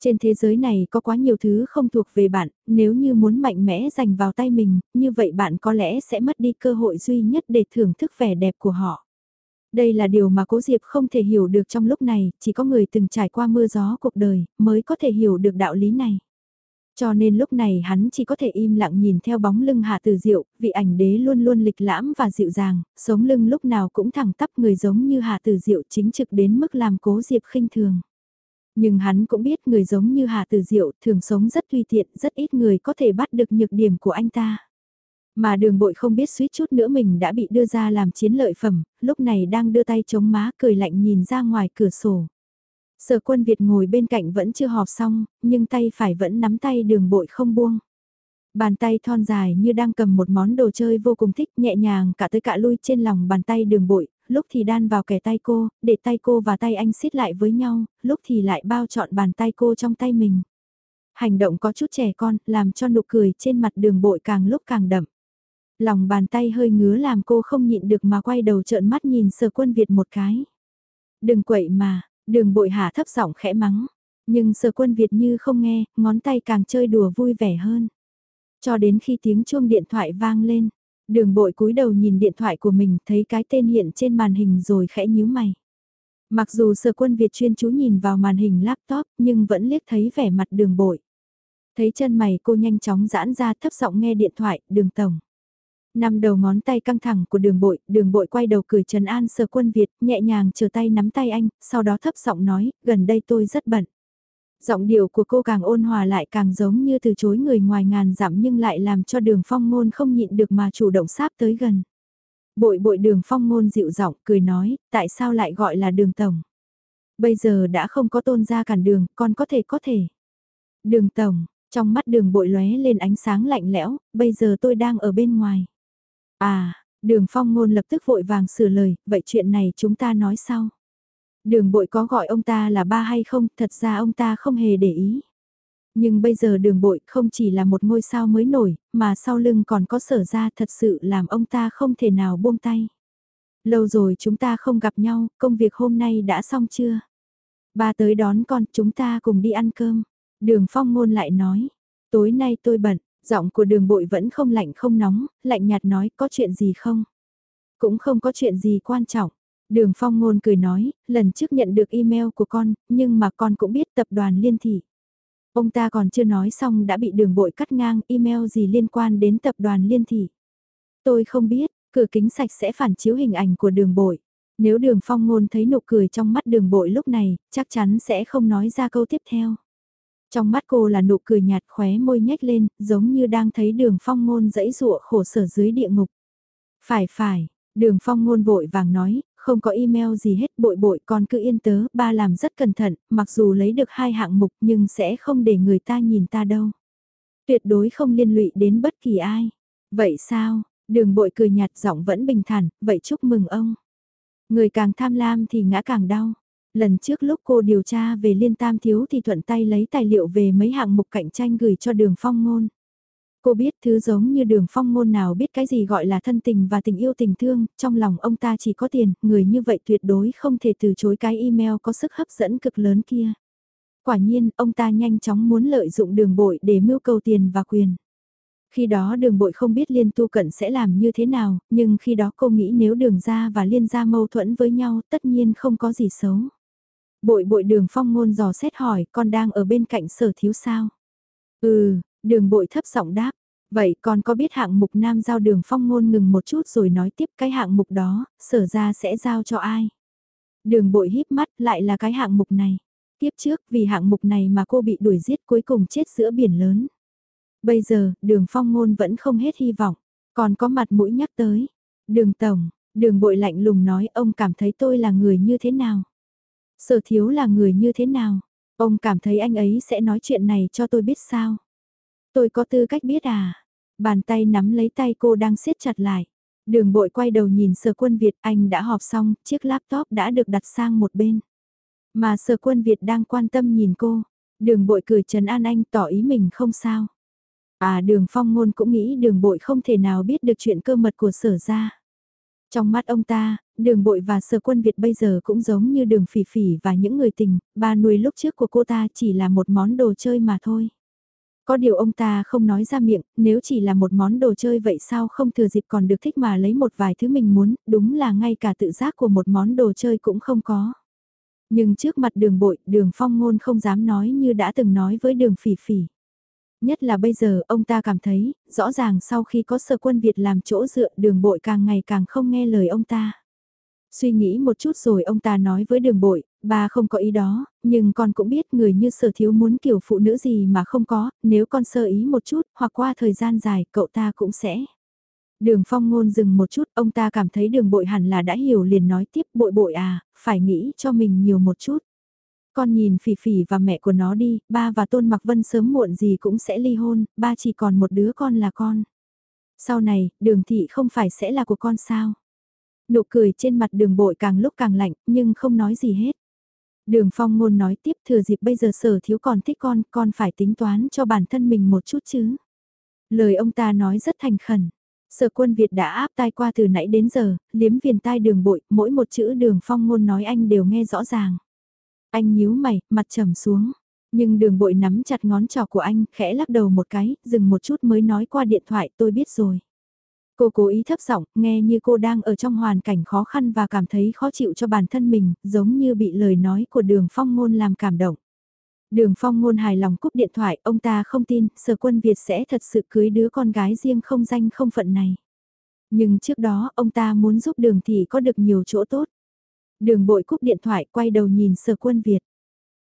Trên thế giới này có quá nhiều thứ không thuộc về bạn, nếu như muốn mạnh mẽ giành vào tay mình, như vậy bạn có lẽ sẽ mất đi cơ hội duy nhất để thưởng thức vẻ đẹp của họ. Đây là điều mà Cố Diệp không thể hiểu được trong lúc này, chỉ có người từng trải qua mưa gió cuộc đời mới có thể hiểu được đạo lý này. Cho nên lúc này hắn chỉ có thể im lặng nhìn theo bóng lưng Hạ Tử Diệu, vị ảnh đế luôn luôn lịch lãm và dịu dàng, sống lưng lúc nào cũng thẳng tắp người giống như Hạ Tử Diệu chính trực đến mức làm cố Diệp khinh thường. Nhưng hắn cũng biết người giống như Hạ Tử Diệu thường sống rất tùy tiện, rất ít người có thể bắt được nhược điểm của anh ta. Mà đường bội không biết suýt chút nữa mình đã bị đưa ra làm chiến lợi phẩm, lúc này đang đưa tay chống má cười lạnh nhìn ra ngoài cửa sổ. Sở quân Việt ngồi bên cạnh vẫn chưa họp xong, nhưng tay phải vẫn nắm tay đường bội không buông. Bàn tay thon dài như đang cầm một món đồ chơi vô cùng thích nhẹ nhàng cả tới cả lui trên lòng bàn tay đường bội, lúc thì đan vào kẻ tay cô, để tay cô và tay anh xít lại với nhau, lúc thì lại bao trọn bàn tay cô trong tay mình. Hành động có chút trẻ con, làm cho nụ cười trên mặt đường bội càng lúc càng đậm. Lòng bàn tay hơi ngứa làm cô không nhịn được mà quay đầu trợn mắt nhìn sở quân Việt một cái. Đừng quậy mà, Đường bội hạ thấp giọng khẽ mắng, nhưng sở quân Việt như không nghe, ngón tay càng chơi đùa vui vẻ hơn. Cho đến khi tiếng chuông điện thoại vang lên, đường bội cúi đầu nhìn điện thoại của mình thấy cái tên hiện trên màn hình rồi khẽ nhíu mày. Mặc dù sở quân Việt chuyên chú nhìn vào màn hình laptop nhưng vẫn liếc thấy vẻ mặt đường bội. Thấy chân mày cô nhanh chóng giãn ra thấp giọng nghe điện thoại, đường tổng. Năm đầu ngón tay căng thẳng của đường bội, đường bội quay đầu cười trấn an sờ quân Việt, nhẹ nhàng chờ tay nắm tay anh, sau đó thấp giọng nói, gần đây tôi rất bận. Giọng điệu của cô càng ôn hòa lại càng giống như từ chối người ngoài ngàn dặm nhưng lại làm cho đường phong ngôn không nhịn được mà chủ động sáp tới gần. Bội bội đường phong ngôn dịu giọng cười nói, tại sao lại gọi là đường tổng? Bây giờ đã không có tôn gia cản đường, còn có thể có thể. Đường tổng, trong mắt đường bội lóe lên ánh sáng lạnh lẽo, bây giờ tôi đang ở bên ngoài. À, đường phong ngôn lập tức vội vàng sửa lời, vậy chuyện này chúng ta nói sau. Đường bội có gọi ông ta là ba hay không, thật ra ông ta không hề để ý. Nhưng bây giờ đường bội không chỉ là một ngôi sao mới nổi, mà sau lưng còn có sở ra thật sự làm ông ta không thể nào buông tay. Lâu rồi chúng ta không gặp nhau, công việc hôm nay đã xong chưa? Ba tới đón con, chúng ta cùng đi ăn cơm. Đường phong ngôn lại nói, tối nay tôi bận, Giọng của đường bội vẫn không lạnh không nóng, lạnh nhạt nói có chuyện gì không? Cũng không có chuyện gì quan trọng. Đường phong ngôn cười nói, lần trước nhận được email của con, nhưng mà con cũng biết tập đoàn liên thị. Ông ta còn chưa nói xong đã bị đường bội cắt ngang email gì liên quan đến tập đoàn liên thị. Tôi không biết, cửa kính sạch sẽ phản chiếu hình ảnh của đường bội. Nếu đường phong ngôn thấy nụ cười trong mắt đường bội lúc này, chắc chắn sẽ không nói ra câu tiếp theo. Trong mắt cô là nụ cười nhạt khóe môi nhếch lên, giống như đang thấy đường phong ngôn dẫy dụa khổ sở dưới địa ngục. Phải phải, đường phong ngôn vội vàng nói, không có email gì hết bội bội con cứ yên tớ, ba làm rất cẩn thận, mặc dù lấy được hai hạng mục nhưng sẽ không để người ta nhìn ta đâu. Tuyệt đối không liên lụy đến bất kỳ ai. Vậy sao, đường bội cười nhạt giọng vẫn bình thản, vậy chúc mừng ông. Người càng tham lam thì ngã càng đau. Lần trước lúc cô điều tra về liên tam thiếu thì thuận tay lấy tài liệu về mấy hạng mục cạnh tranh gửi cho đường phong ngôn. Cô biết thứ giống như đường phong ngôn nào biết cái gì gọi là thân tình và tình yêu tình thương, trong lòng ông ta chỉ có tiền, người như vậy tuyệt đối không thể từ chối cái email có sức hấp dẫn cực lớn kia. Quả nhiên, ông ta nhanh chóng muốn lợi dụng đường bội để mưu cầu tiền và quyền. Khi đó đường bội không biết liên tu cận sẽ làm như thế nào, nhưng khi đó cô nghĩ nếu đường ra và liên ra mâu thuẫn với nhau tất nhiên không có gì xấu. Bội bội đường phong ngôn dò xét hỏi con đang ở bên cạnh sở thiếu sao. Ừ, đường bội thấp giọng đáp. Vậy con có biết hạng mục nam giao đường phong ngôn ngừng một chút rồi nói tiếp cái hạng mục đó, sở ra sẽ giao cho ai? Đường bội híp mắt lại là cái hạng mục này. Tiếp trước vì hạng mục này mà cô bị đuổi giết cuối cùng chết giữa biển lớn. Bây giờ, đường phong ngôn vẫn không hết hy vọng, còn có mặt mũi nhắc tới. Đường tổng, đường bội lạnh lùng nói ông cảm thấy tôi là người như thế nào? Sở thiếu là người như thế nào? Ông cảm thấy anh ấy sẽ nói chuyện này cho tôi biết sao? Tôi có tư cách biết à? Bàn tay nắm lấy tay cô đang siết chặt lại. Đường bội quay đầu nhìn sở quân Việt anh đã họp xong, chiếc laptop đã được đặt sang một bên. Mà sở quân Việt đang quan tâm nhìn cô. Đường bội cười trấn an anh tỏ ý mình không sao. À đường phong ngôn cũng nghĩ đường bội không thể nào biết được chuyện cơ mật của sở ra. Trong mắt ông ta, đường bội và sở quân Việt bây giờ cũng giống như đường phỉ phỉ và những người tình, ba nuôi lúc trước của cô ta chỉ là một món đồ chơi mà thôi. Có điều ông ta không nói ra miệng, nếu chỉ là một món đồ chơi vậy sao không thừa dịp còn được thích mà lấy một vài thứ mình muốn, đúng là ngay cả tự giác của một món đồ chơi cũng không có. Nhưng trước mặt đường bội, đường phong ngôn không dám nói như đã từng nói với đường phỉ phỉ. Nhất là bây giờ ông ta cảm thấy, rõ ràng sau khi có sở quân Việt làm chỗ dựa đường bội càng ngày càng không nghe lời ông ta. Suy nghĩ một chút rồi ông ta nói với đường bội, bà không có ý đó, nhưng con cũng biết người như sở thiếu muốn kiểu phụ nữ gì mà không có, nếu con sơ ý một chút, hoặc qua thời gian dài, cậu ta cũng sẽ. Đường phong ngôn dừng một chút, ông ta cảm thấy đường bội hẳn là đã hiểu liền nói tiếp bội bội à, phải nghĩ cho mình nhiều một chút. Con nhìn phỉ phỉ và mẹ của nó đi, ba và tôn mặc vân sớm muộn gì cũng sẽ ly hôn, ba chỉ còn một đứa con là con. Sau này, đường thị không phải sẽ là của con sao? Nụ cười trên mặt đường bội càng lúc càng lạnh, nhưng không nói gì hết. Đường phong ngôn nói tiếp thừa dịp bây giờ sở thiếu còn thích con, con phải tính toán cho bản thân mình một chút chứ. Lời ông ta nói rất thành khẩn. Sở quân Việt đã áp tai qua từ nãy đến giờ, liếm viền tai đường bội, mỗi một chữ đường phong ngôn nói anh đều nghe rõ ràng. Anh nhíu mày, mặt trầm xuống. Nhưng đường bội nắm chặt ngón trỏ của anh, khẽ lắc đầu một cái, dừng một chút mới nói qua điện thoại tôi biết rồi. Cô cố ý thấp giọng, nghe như cô đang ở trong hoàn cảnh khó khăn và cảm thấy khó chịu cho bản thân mình, giống như bị lời nói của đường phong ngôn làm cảm động. Đường phong ngôn hài lòng cúp điện thoại, ông ta không tin, sở quân Việt sẽ thật sự cưới đứa con gái riêng không danh không phận này. Nhưng trước đó, ông ta muốn giúp đường thì có được nhiều chỗ tốt. Đường bội cúp điện thoại quay đầu nhìn sở quân Việt.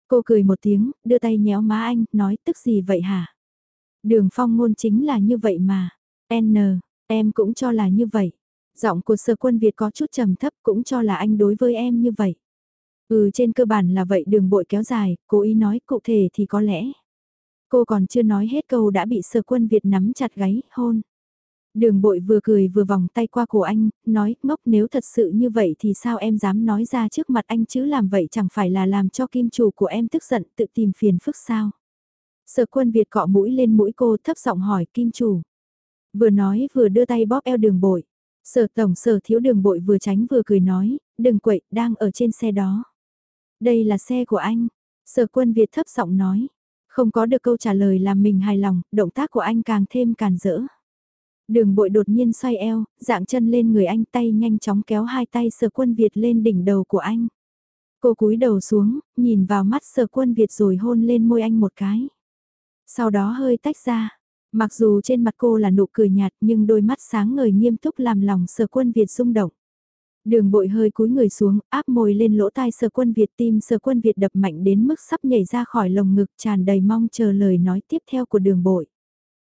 Cô cười một tiếng, đưa tay nhéo má anh, nói tức gì vậy hả? Đường phong ngôn chính là như vậy mà. N, em cũng cho là như vậy. Giọng của sở quân Việt có chút trầm thấp cũng cho là anh đối với em như vậy. Ừ trên cơ bản là vậy đường bội kéo dài, cố ý nói cụ thể thì có lẽ. Cô còn chưa nói hết câu đã bị sở quân Việt nắm chặt gáy, hôn. Đường bội vừa cười vừa vòng tay qua cổ anh, nói ngốc nếu thật sự như vậy thì sao em dám nói ra trước mặt anh chứ làm vậy chẳng phải là làm cho kim chủ của em tức giận tự tìm phiền phức sao. Sở quân Việt cọ mũi lên mũi cô thấp giọng hỏi kim chủ. Vừa nói vừa đưa tay bóp eo đường bội. Sở tổng sở thiếu đường bội vừa tránh vừa cười nói, đừng quậy, đang ở trên xe đó. Đây là xe của anh. Sở quân Việt thấp giọng nói. Không có được câu trả lời làm mình hài lòng, động tác của anh càng thêm càn rỡ. Đường bội đột nhiên xoay eo, dạng chân lên người anh tay nhanh chóng kéo hai tay sờ quân Việt lên đỉnh đầu của anh. Cô cúi đầu xuống, nhìn vào mắt sờ quân Việt rồi hôn lên môi anh một cái. Sau đó hơi tách ra. Mặc dù trên mặt cô là nụ cười nhạt nhưng đôi mắt sáng ngời nghiêm túc làm lòng sờ quân Việt rung động. Đường bội hơi cúi người xuống, áp môi lên lỗ tai sờ quân Việt tim sờ quân Việt đập mạnh đến mức sắp nhảy ra khỏi lồng ngực tràn đầy mong chờ lời nói tiếp theo của đường bội.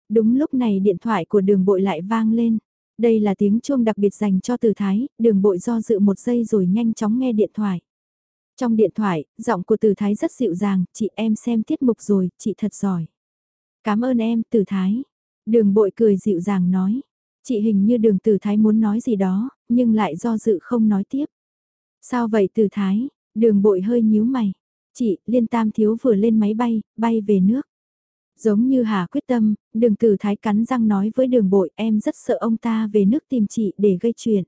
Đúng lúc này điện thoại của đường bội lại vang lên. Đây là tiếng chuông đặc biệt dành cho từ thái, đường bội do dự một giây rồi nhanh chóng nghe điện thoại. Trong điện thoại, giọng của từ thái rất dịu dàng, chị em xem tiết mục rồi, chị thật giỏi. Cảm ơn em, từ thái. Đường bội cười dịu dàng nói. Chị hình như đường từ thái muốn nói gì đó, nhưng lại do dự không nói tiếp. Sao vậy từ thái? Đường bội hơi nhíu mày. Chị, Liên Tam Thiếu vừa lên máy bay, bay về nước. Giống như Hà quyết tâm, đường tử thái cắn răng nói với đường bội em rất sợ ông ta về nước tìm chị để gây chuyện.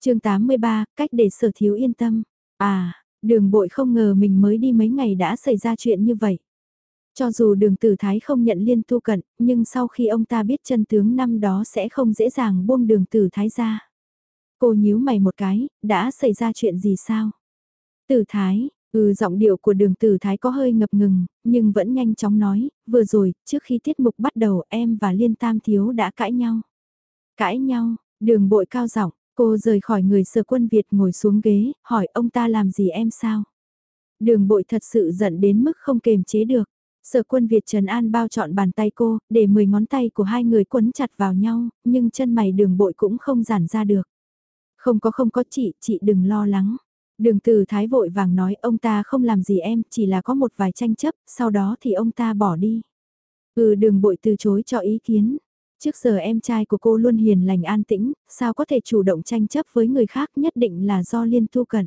chương 83, cách để sở thiếu yên tâm. À, đường bội không ngờ mình mới đi mấy ngày đã xảy ra chuyện như vậy. Cho dù đường tử thái không nhận liên tu cận, nhưng sau khi ông ta biết chân tướng năm đó sẽ không dễ dàng buông đường tử thái ra. Cô nhíu mày một cái, đã xảy ra chuyện gì sao? Tử thái, Ừ giọng điệu của đường tử thái có hơi ngập ngừng, nhưng vẫn nhanh chóng nói, vừa rồi, trước khi tiết mục bắt đầu em và Liên Tam Thiếu đã cãi nhau. Cãi nhau, đường bội cao giọng cô rời khỏi người sở quân Việt ngồi xuống ghế, hỏi ông ta làm gì em sao? Đường bội thật sự giận đến mức không kềm chế được. Sở quân Việt Trần An bao trọn bàn tay cô, để 10 ngón tay của hai người quấn chặt vào nhau, nhưng chân mày đường bội cũng không giản ra được. Không có không có chị, chị đừng lo lắng. Đường từ thái vội vàng nói ông ta không làm gì em, chỉ là có một vài tranh chấp, sau đó thì ông ta bỏ đi. Ừ đường bội từ chối cho ý kiến. Trước giờ em trai của cô luôn hiền lành an tĩnh, sao có thể chủ động tranh chấp với người khác nhất định là do liên tu cận.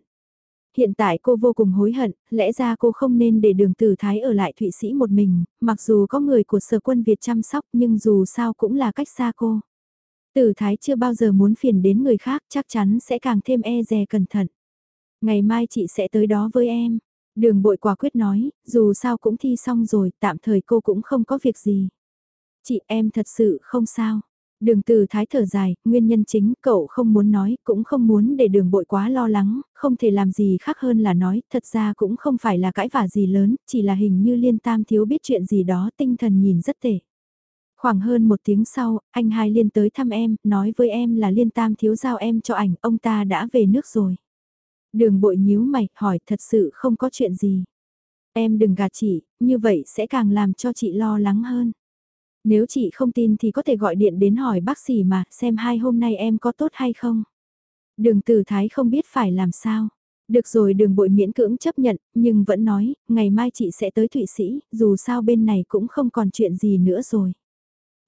Hiện tại cô vô cùng hối hận, lẽ ra cô không nên để đường tử thái ở lại Thụy Sĩ một mình, mặc dù có người của sở quân Việt chăm sóc nhưng dù sao cũng là cách xa cô. Tử thái chưa bao giờ muốn phiền đến người khác chắc chắn sẽ càng thêm e dè cẩn thận. Ngày mai chị sẽ tới đó với em. Đường bội quả quyết nói, dù sao cũng thi xong rồi, tạm thời cô cũng không có việc gì. Chị em thật sự không sao. Đường từ thái thở dài, nguyên nhân chính cậu không muốn nói, cũng không muốn để đường bội quá lo lắng, không thể làm gì khác hơn là nói, thật ra cũng không phải là cãi vả gì lớn, chỉ là hình như liên tam thiếu biết chuyện gì đó tinh thần nhìn rất tệ. Khoảng hơn một tiếng sau, anh hai liên tới thăm em, nói với em là liên tam thiếu giao em cho ảnh, ông ta đã về nước rồi. Đường bội nhíu mày, hỏi thật sự không có chuyện gì. Em đừng gạt chị, như vậy sẽ càng làm cho chị lo lắng hơn. Nếu chị không tin thì có thể gọi điện đến hỏi bác sĩ mà, xem hai hôm nay em có tốt hay không. Đường tử thái không biết phải làm sao. Được rồi đường bội miễn cưỡng chấp nhận, nhưng vẫn nói, ngày mai chị sẽ tới Thụy Sĩ, dù sao bên này cũng không còn chuyện gì nữa rồi.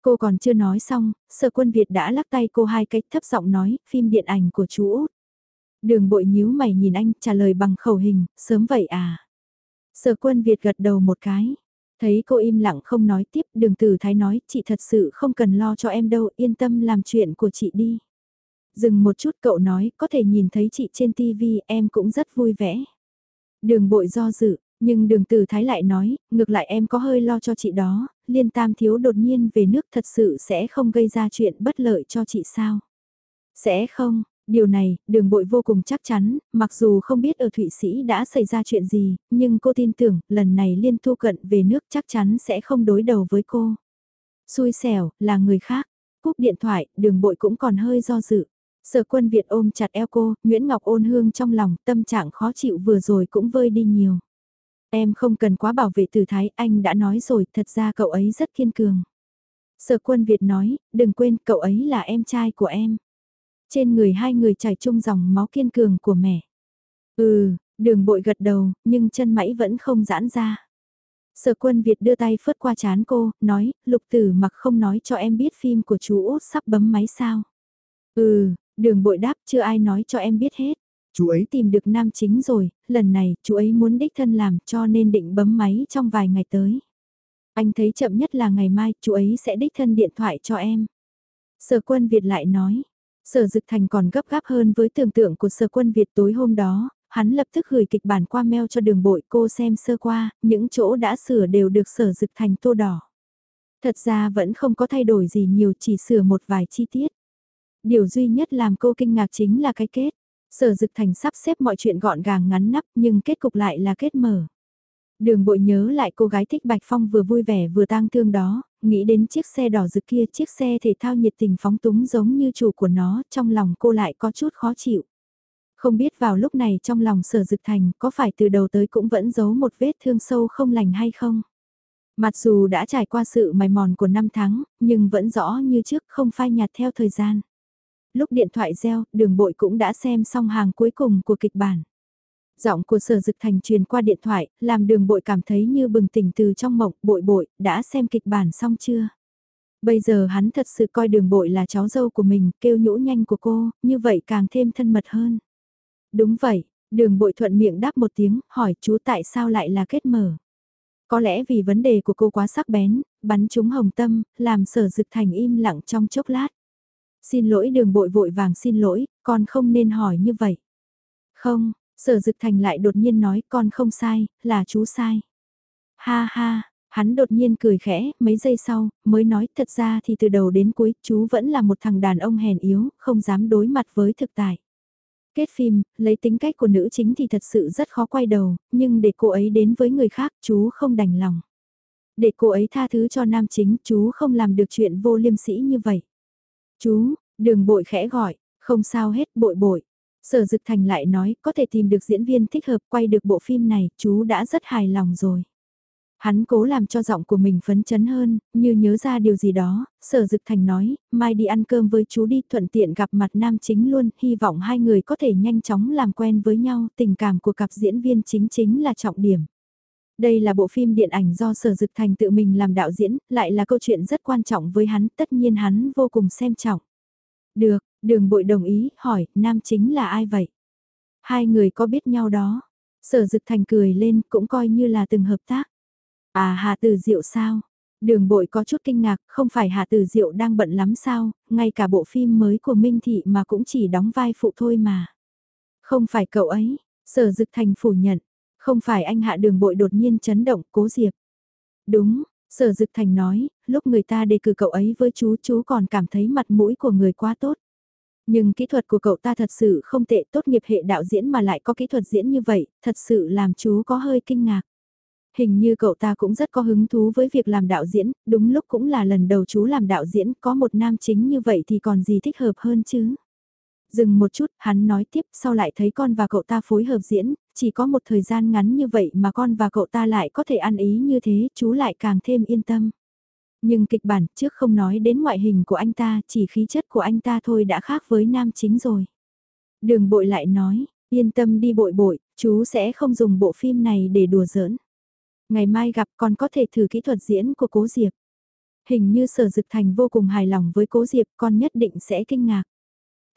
Cô còn chưa nói xong, sở quân Việt đã lắc tay cô hai cách thấp giọng nói, phim điện ảnh của chú Út. Đường bội nhíu mày nhìn anh trả lời bằng khẩu hình, sớm vậy à. Sở quân Việt gật đầu một cái. Thấy cô im lặng không nói tiếp, đường tử thái nói, chị thật sự không cần lo cho em đâu, yên tâm làm chuyện của chị đi. Dừng một chút cậu nói, có thể nhìn thấy chị trên tivi em cũng rất vui vẻ. Đường bội do dự, nhưng đường tử thái lại nói, ngược lại em có hơi lo cho chị đó, liên tam thiếu đột nhiên về nước thật sự sẽ không gây ra chuyện bất lợi cho chị sao? Sẽ không, Điều này, đường bội vô cùng chắc chắn, mặc dù không biết ở Thụy Sĩ đã xảy ra chuyện gì, nhưng cô tin tưởng, lần này liên thu cận về nước chắc chắn sẽ không đối đầu với cô. Xui xẻo, là người khác. Cúp điện thoại, đường bội cũng còn hơi do dự. Sở quân Việt ôm chặt eo cô, Nguyễn Ngọc ôn hương trong lòng, tâm trạng khó chịu vừa rồi cũng vơi đi nhiều. Em không cần quá bảo vệ từ thái, anh đã nói rồi, thật ra cậu ấy rất kiên cường. Sở quân Việt nói, đừng quên cậu ấy là em trai của em. Trên người hai người chảy chung dòng máu kiên cường của mẹ. Ừ, đường bội gật đầu, nhưng chân mãi vẫn không giãn ra. Sở quân Việt đưa tay phớt qua chán cô, nói, lục tử mặc không nói cho em biết phim của chú út sắp bấm máy sao. Ừ, đường bội đáp chưa ai nói cho em biết hết. Chú ấy tìm được nam chính rồi, lần này chú ấy muốn đích thân làm cho nên định bấm máy trong vài ngày tới. Anh thấy chậm nhất là ngày mai chú ấy sẽ đích thân điện thoại cho em. Sở quân Việt lại nói, Sở Dực Thành còn gấp gáp hơn với tưởng tượng của sở quân Việt tối hôm đó, hắn lập tức gửi kịch bản qua mail cho đường bội cô xem sơ qua, những chỗ đã sửa đều được sở Dực Thành tô đỏ. Thật ra vẫn không có thay đổi gì nhiều chỉ sửa một vài chi tiết. Điều duy nhất làm cô kinh ngạc chính là cái kết. Sở Dực Thành sắp xếp mọi chuyện gọn gàng ngắn nắp nhưng kết cục lại là kết mở. Đường bội nhớ lại cô gái thích Bạch Phong vừa vui vẻ vừa tang thương đó, nghĩ đến chiếc xe đỏ rực kia, chiếc xe thể thao nhiệt tình phóng túng giống như chủ của nó, trong lòng cô lại có chút khó chịu. Không biết vào lúc này trong lòng sở dực thành có phải từ đầu tới cũng vẫn giấu một vết thương sâu không lành hay không? Mặc dù đã trải qua sự mài mòn của năm tháng, nhưng vẫn rõ như trước không phai nhạt theo thời gian. Lúc điện thoại reo, đường bội cũng đã xem xong hàng cuối cùng của kịch bản. Giọng của sở dực thành truyền qua điện thoại, làm đường bội cảm thấy như bừng tỉnh từ trong mộng, bội bội, đã xem kịch bản xong chưa? Bây giờ hắn thật sự coi đường bội là cháu dâu của mình, kêu nhũ nhanh của cô, như vậy càng thêm thân mật hơn. Đúng vậy, Đường bội thuận miệng đáp một tiếng, hỏi chú tại sao lại là kết mở. Có lẽ vì vấn đề của cô quá sắc bén, bắn trúng hồng tâm, làm sở dực thành im lặng trong chốc lát. Xin lỗi đường bội vội vàng xin lỗi, con không nên hỏi như vậy. Không, sở dực thành lại đột nhiên nói con không sai, là chú sai. Ha ha, hắn đột nhiên cười khẽ, mấy giây sau, mới nói thật ra thì từ đầu đến cuối chú vẫn là một thằng đàn ông hèn yếu, không dám đối mặt với thực tại. Kết phim, lấy tính cách của nữ chính thì thật sự rất khó quay đầu, nhưng để cô ấy đến với người khác chú không đành lòng. Để cô ấy tha thứ cho nam chính chú không làm được chuyện vô liêm sĩ như vậy. Chú, đường bội khẽ gọi, không sao hết bội bội. Sở Dực Thành lại nói có thể tìm được diễn viên thích hợp quay được bộ phim này, chú đã rất hài lòng rồi. Hắn cố làm cho giọng của mình phấn chấn hơn, như nhớ ra điều gì đó, sở dực thành nói, mai đi ăn cơm với chú đi thuận tiện gặp mặt nam chính luôn, hy vọng hai người có thể nhanh chóng làm quen với nhau, tình cảm của cặp diễn viên chính chính là trọng điểm. Đây là bộ phim điện ảnh do sở dực thành tự mình làm đạo diễn, lại là câu chuyện rất quan trọng với hắn, tất nhiên hắn vô cùng xem trọng. Được, đường bội đồng ý, hỏi, nam chính là ai vậy? Hai người có biết nhau đó. Sở dực thành cười lên, cũng coi như là từng hợp tác. À Hà Tử Diệu sao? Đường bội có chút kinh ngạc, không phải Hà Tử Diệu đang bận lắm sao, ngay cả bộ phim mới của Minh Thị mà cũng chỉ đóng vai phụ thôi mà. Không phải cậu ấy, sở dực thành phủ nhận, không phải anh hạ đường bội đột nhiên chấn động, cố diệp. Đúng, sở dực thành nói, lúc người ta đề cử cậu ấy với chú, chú còn cảm thấy mặt mũi của người quá tốt. Nhưng kỹ thuật của cậu ta thật sự không tệ tốt nghiệp hệ đạo diễn mà lại có kỹ thuật diễn như vậy, thật sự làm chú có hơi kinh ngạc. Hình như cậu ta cũng rất có hứng thú với việc làm đạo diễn, đúng lúc cũng là lần đầu chú làm đạo diễn, có một nam chính như vậy thì còn gì thích hợp hơn chứ. Dừng một chút, hắn nói tiếp, sau lại thấy con và cậu ta phối hợp diễn, chỉ có một thời gian ngắn như vậy mà con và cậu ta lại có thể ăn ý như thế, chú lại càng thêm yên tâm. Nhưng kịch bản trước không nói đến ngoại hình của anh ta, chỉ khí chất của anh ta thôi đã khác với nam chính rồi. Đường bội lại nói, yên tâm đi bội bội, chú sẽ không dùng bộ phim này để đùa giỡn. Ngày mai gặp còn có thể thử kỹ thuật diễn của Cố Diệp. Hình như Sở Dực Thành vô cùng hài lòng với Cố Diệp con nhất định sẽ kinh ngạc.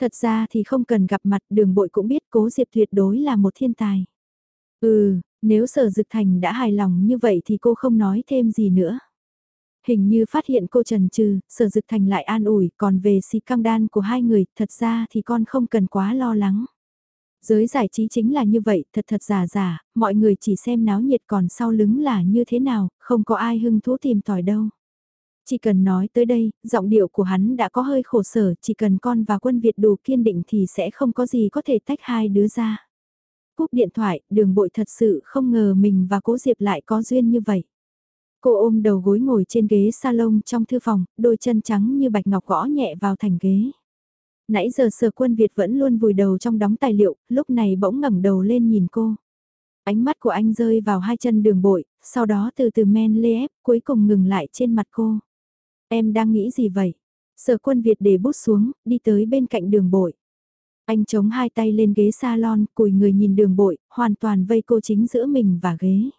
Thật ra thì không cần gặp mặt đường bội cũng biết Cố Diệp tuyệt đối là một thiên tài. Ừ, nếu Sở Dực Thành đã hài lòng như vậy thì cô không nói thêm gì nữa. Hình như phát hiện cô trần trừ, Sở Dực Thành lại an ủi, còn về si căng đan của hai người, thật ra thì con không cần quá lo lắng. Giới giải trí chính là như vậy, thật thật giả giả, mọi người chỉ xem náo nhiệt còn sau lứng là như thế nào, không có ai hưng thú tìm tòi đâu. Chỉ cần nói tới đây, giọng điệu của hắn đã có hơi khổ sở, chỉ cần con và quân Việt đủ kiên định thì sẽ không có gì có thể tách hai đứa ra. Cúp điện thoại, đường bội thật sự không ngờ mình và cố Diệp lại có duyên như vậy. Cô ôm đầu gối ngồi trên ghế salon trong thư phòng, đôi chân trắng như bạch ngọc gõ nhẹ vào thành ghế. Nãy giờ sở quân Việt vẫn luôn vùi đầu trong đóng tài liệu, lúc này bỗng ngẩng đầu lên nhìn cô. Ánh mắt của anh rơi vào hai chân đường bội, sau đó từ từ men lê ép, cuối cùng ngừng lại trên mặt cô. Em đang nghĩ gì vậy? Sở quân Việt để bút xuống, đi tới bên cạnh đường bội. Anh chống hai tay lên ghế salon, cùi người nhìn đường bội, hoàn toàn vây cô chính giữa mình và ghế.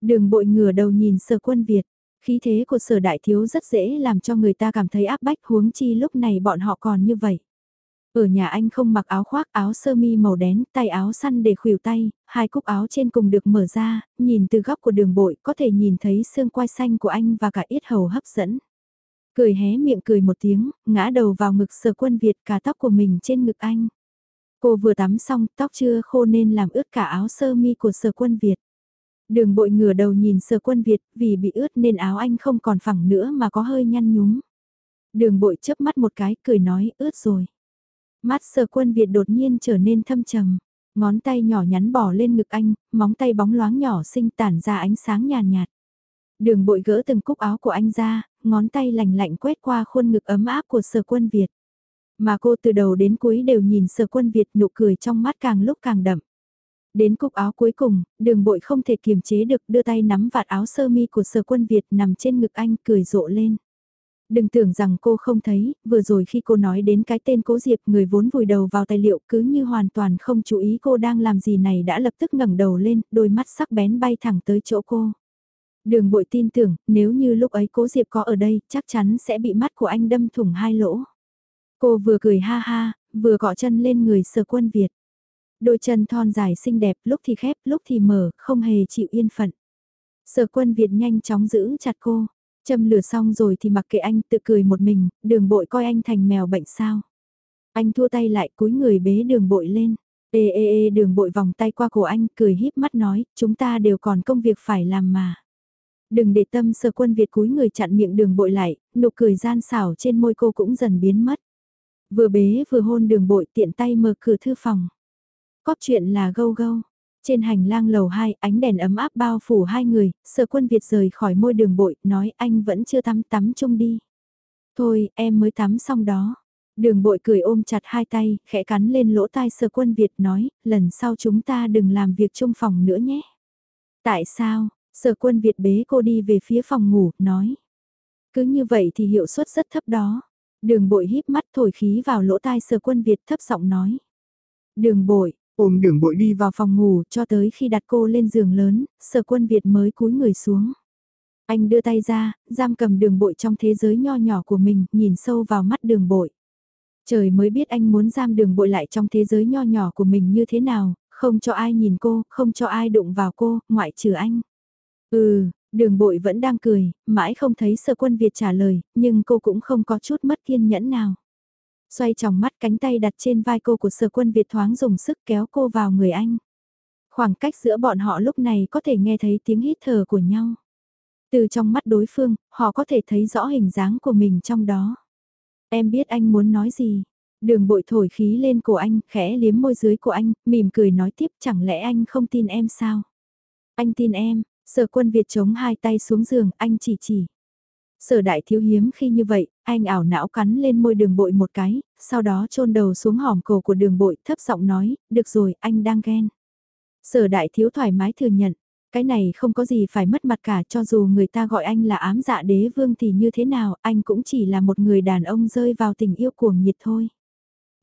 Đường bội ngửa đầu nhìn sở quân Việt, khí thế của sở đại thiếu rất dễ làm cho người ta cảm thấy áp bách huống chi lúc này bọn họ còn như vậy. Ở nhà anh không mặc áo khoác áo sơ mi màu đen, tay áo săn để khuỷu tay, hai cúc áo trên cùng được mở ra, nhìn từ góc của đường bội có thể nhìn thấy xương quai xanh của anh và cả yết hầu hấp dẫn. Cười hé miệng cười một tiếng, ngã đầu vào ngực sở quân Việt cả tóc của mình trên ngực anh. Cô vừa tắm xong, tóc chưa khô nên làm ướt cả áo sơ mi của sở quân Việt. Đường bội ngửa đầu nhìn sở quân Việt, vì bị ướt nên áo anh không còn phẳng nữa mà có hơi nhăn nhúm. Đường bội chớp mắt một cái, cười nói, ướt rồi. Mắt sờ quân Việt đột nhiên trở nên thâm trầm. Ngón tay nhỏ nhắn bỏ lên ngực anh, móng tay bóng loáng nhỏ xinh tản ra ánh sáng nhàn nhạt, Đường bội gỡ từng cúc áo của anh ra, ngón tay lành lạnh quét qua khuôn ngực ấm áp của sở quân Việt. Mà cô từ đầu đến cuối đều nhìn sở quân Việt nụ cười trong mắt càng lúc càng đậm. Đến cúc áo cuối cùng, đường bội không thể kiềm chế được đưa tay nắm vạt áo sơ mi của sở quân Việt nằm trên ngực anh cười rộ lên. Đừng tưởng rằng cô không thấy, vừa rồi khi cô nói đến cái tên cố Diệp người vốn vùi đầu vào tài liệu cứ như hoàn toàn không chú ý cô đang làm gì này đã lập tức ngẩng đầu lên, đôi mắt sắc bén bay thẳng tới chỗ cô. Đường bội tin tưởng, nếu như lúc ấy cố Diệp có ở đây, chắc chắn sẽ bị mắt của anh đâm thủng hai lỗ. Cô vừa cười ha ha, vừa gõ chân lên người sở quân Việt. Đôi chân thon dài xinh đẹp, lúc thì khép, lúc thì mở, không hề chịu yên phận. Sở quân Việt nhanh chóng giữ chặt cô. Châm lửa xong rồi thì mặc kệ anh tự cười một mình, đường bội coi anh thành mèo bệnh sao. Anh thua tay lại cúi người bế đường bội lên. Ê ê ê đường bội vòng tay qua cổ anh cười híp mắt nói, chúng ta đều còn công việc phải làm mà. Đừng để tâm sở quân Việt cúi người chặn miệng đường bội lại, nụ cười gian xảo trên môi cô cũng dần biến mất. Vừa bế vừa hôn đường bội tiện tay mở cửa thư phòng. Cóp chuyện là gâu gâu. Trên hành lang lầu 2, ánh đèn ấm áp bao phủ hai người, sở quân Việt rời khỏi môi đường bội, nói anh vẫn chưa tắm tắm chung đi. Thôi, em mới tắm xong đó. Đường bội cười ôm chặt hai tay, khẽ cắn lên lỗ tai sở quân Việt nói, lần sau chúng ta đừng làm việc chung phòng nữa nhé. Tại sao? Sở quân Việt bế cô đi về phía phòng ngủ, nói. Cứ như vậy thì hiệu suất rất thấp đó. Đường bội híp mắt thổi khí vào lỗ tai sở quân Việt thấp giọng nói. Đường bội, ôm đường bội đi vào phòng ngủ cho tới khi đặt cô lên giường lớn, sở quân Việt mới cúi người xuống. Anh đưa tay ra, giam cầm đường bội trong thế giới nho nhỏ của mình, nhìn sâu vào mắt đường bội. Trời mới biết anh muốn giam đường bội lại trong thế giới nho nhỏ của mình như thế nào, không cho ai nhìn cô, không cho ai đụng vào cô, ngoại trừ anh. Ừ, đường bội vẫn đang cười, mãi không thấy sở quân Việt trả lời, nhưng cô cũng không có chút mất kiên nhẫn nào. Xoay tròng mắt cánh tay đặt trên vai cô của sở quân Việt thoáng dùng sức kéo cô vào người anh. Khoảng cách giữa bọn họ lúc này có thể nghe thấy tiếng hít thở của nhau. Từ trong mắt đối phương, họ có thể thấy rõ hình dáng của mình trong đó. Em biết anh muốn nói gì. Đường bội thổi khí lên cổ anh, khẽ liếm môi dưới của anh, mỉm cười nói tiếp chẳng lẽ anh không tin em sao? Anh tin em, sở quân Việt chống hai tay xuống giường, anh chỉ chỉ. Sở đại thiếu hiếm khi như vậy, anh ảo não cắn lên môi đường bội một cái, sau đó chôn đầu xuống hòm cổ của đường bội thấp giọng nói, được rồi, anh đang ghen. Sở đại thiếu thoải mái thừa nhận, cái này không có gì phải mất mặt cả cho dù người ta gọi anh là ám dạ đế vương thì như thế nào, anh cũng chỉ là một người đàn ông rơi vào tình yêu cuồng nhiệt thôi.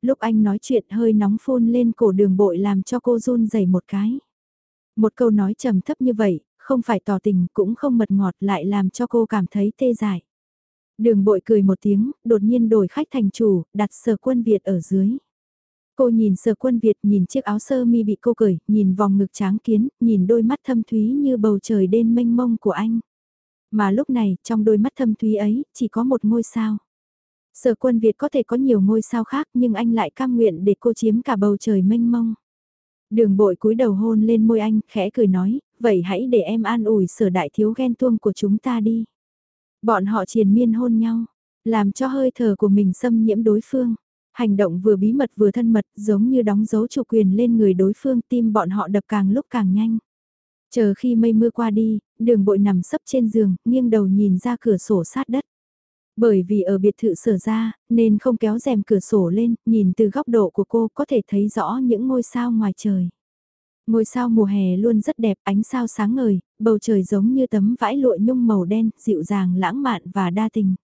Lúc anh nói chuyện hơi nóng phun lên cổ đường bội làm cho cô run rẩy một cái. Một câu nói trầm thấp như vậy, không phải tỏ tình cũng không mật ngọt lại làm cho cô cảm thấy tê dại. Đường bội cười một tiếng, đột nhiên đổi khách thành chủ, đặt sở quân Việt ở dưới. Cô nhìn sở quân Việt nhìn chiếc áo sơ mi bị cô cởi, nhìn vòng ngực tráng kiến, nhìn đôi mắt thâm thúy như bầu trời đêm mênh mông của anh. Mà lúc này, trong đôi mắt thâm thúy ấy, chỉ có một ngôi sao. Sở quân Việt có thể có nhiều ngôi sao khác nhưng anh lại cam nguyện để cô chiếm cả bầu trời mênh mông. Đường bội cúi đầu hôn lên môi anh, khẽ cười nói, vậy hãy để em an ủi sở đại thiếu ghen tuông của chúng ta đi. Bọn họ triền miên hôn nhau, làm cho hơi thở của mình xâm nhiễm đối phương. Hành động vừa bí mật vừa thân mật giống như đóng dấu chủ quyền lên người đối phương tim bọn họ đập càng lúc càng nhanh. Chờ khi mây mưa qua đi, đường bội nằm sấp trên giường, nghiêng đầu nhìn ra cửa sổ sát đất. Bởi vì ở biệt thự sở ra, nên không kéo rèm cửa sổ lên, nhìn từ góc độ của cô có thể thấy rõ những ngôi sao ngoài trời. Ngôi sao mùa hè luôn rất đẹp, ánh sao sáng ngời, bầu trời giống như tấm vải lụa nhung màu đen, dịu dàng lãng mạn và đa tình.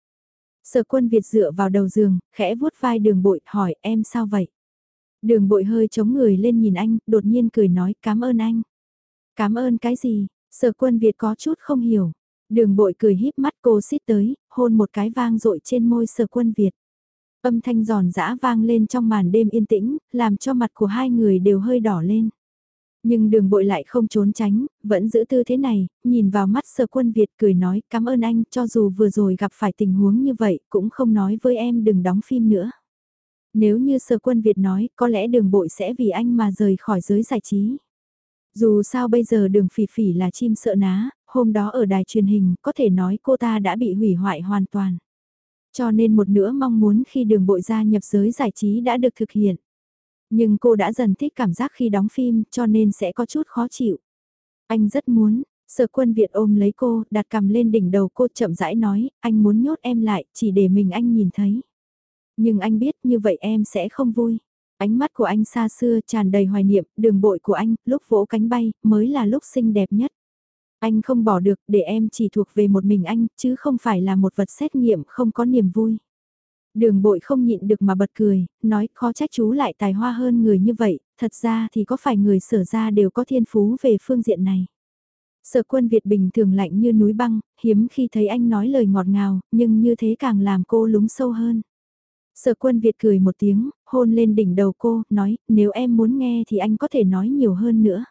Sở quân Việt dựa vào đầu giường, khẽ vuốt vai đường bội, hỏi em sao vậy? Đường bội hơi chống người lên nhìn anh, đột nhiên cười nói cảm ơn anh. Cảm ơn cái gì? Sở quân Việt có chút không hiểu. Đường bội cười híp mắt cô xít tới, hôn một cái vang rội trên môi sở quân Việt. Âm thanh giòn giã vang lên trong màn đêm yên tĩnh, làm cho mặt của hai người đều hơi đỏ lên. Nhưng đường bội lại không trốn tránh, vẫn giữ tư thế này, nhìn vào mắt sở quân Việt cười nói cảm ơn anh cho dù vừa rồi gặp phải tình huống như vậy cũng không nói với em đừng đóng phim nữa. Nếu như sở quân Việt nói có lẽ đường bội sẽ vì anh mà rời khỏi giới giải trí. Dù sao bây giờ đường phỉ phỉ là chim sợ ná, hôm đó ở đài truyền hình có thể nói cô ta đã bị hủy hoại hoàn toàn. Cho nên một nữa mong muốn khi đường bội gia nhập giới giải trí đã được thực hiện. Nhưng cô đã dần thích cảm giác khi đóng phim cho nên sẽ có chút khó chịu. Anh rất muốn, sở quân Việt ôm lấy cô, đặt cầm lên đỉnh đầu cô chậm rãi nói, anh muốn nhốt em lại, chỉ để mình anh nhìn thấy. Nhưng anh biết như vậy em sẽ không vui. Ánh mắt của anh xa xưa tràn đầy hoài niệm, đường bội của anh, lúc vỗ cánh bay, mới là lúc xinh đẹp nhất. Anh không bỏ được để em chỉ thuộc về một mình anh, chứ không phải là một vật xét nghiệm không có niềm vui. Đường bội không nhịn được mà bật cười, nói khó trách chú lại tài hoa hơn người như vậy, thật ra thì có phải người sở ra đều có thiên phú về phương diện này. Sở quân Việt bình thường lạnh như núi băng, hiếm khi thấy anh nói lời ngọt ngào, nhưng như thế càng làm cô lúng sâu hơn. Sở quân Việt cười một tiếng, hôn lên đỉnh đầu cô, nói, nếu em muốn nghe thì anh có thể nói nhiều hơn nữa.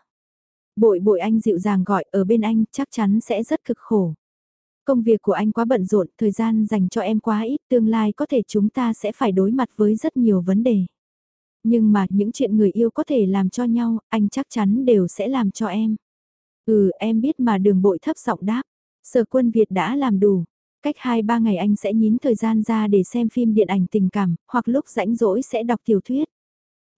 Bội bội anh dịu dàng gọi ở bên anh chắc chắn sẽ rất cực khổ. Công việc của anh quá bận rộn, thời gian dành cho em quá ít, tương lai có thể chúng ta sẽ phải đối mặt với rất nhiều vấn đề. Nhưng mà những chuyện người yêu có thể làm cho nhau, anh chắc chắn đều sẽ làm cho em. Ừ em biết mà đường bội thấp giọng đáp. Sở quân Việt đã làm đủ. Cách 2-3 ngày anh sẽ nhín thời gian ra để xem phim điện ảnh tình cảm, hoặc lúc rảnh rỗi sẽ đọc tiểu thuyết.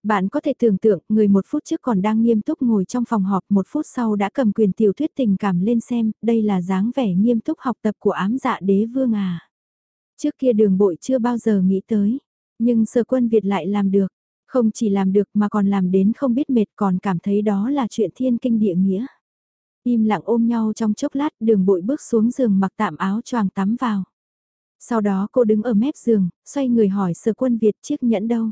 Bạn có thể tưởng tượng, người một phút trước còn đang nghiêm túc ngồi trong phòng họp, một phút sau đã cầm quyền tiểu thuyết tình cảm lên xem, đây là dáng vẻ nghiêm túc học tập của ám dạ đế vương à. Trước kia đường bội chưa bao giờ nghĩ tới, nhưng sở quân Việt lại làm được, không chỉ làm được mà còn làm đến không biết mệt còn cảm thấy đó là chuyện thiên kinh địa nghĩa. Im lặng ôm nhau trong chốc lát đường bội bước xuống giường mặc tạm áo choàng tắm vào. Sau đó cô đứng ở mép giường, xoay người hỏi sở quân Việt chiếc nhẫn đâu.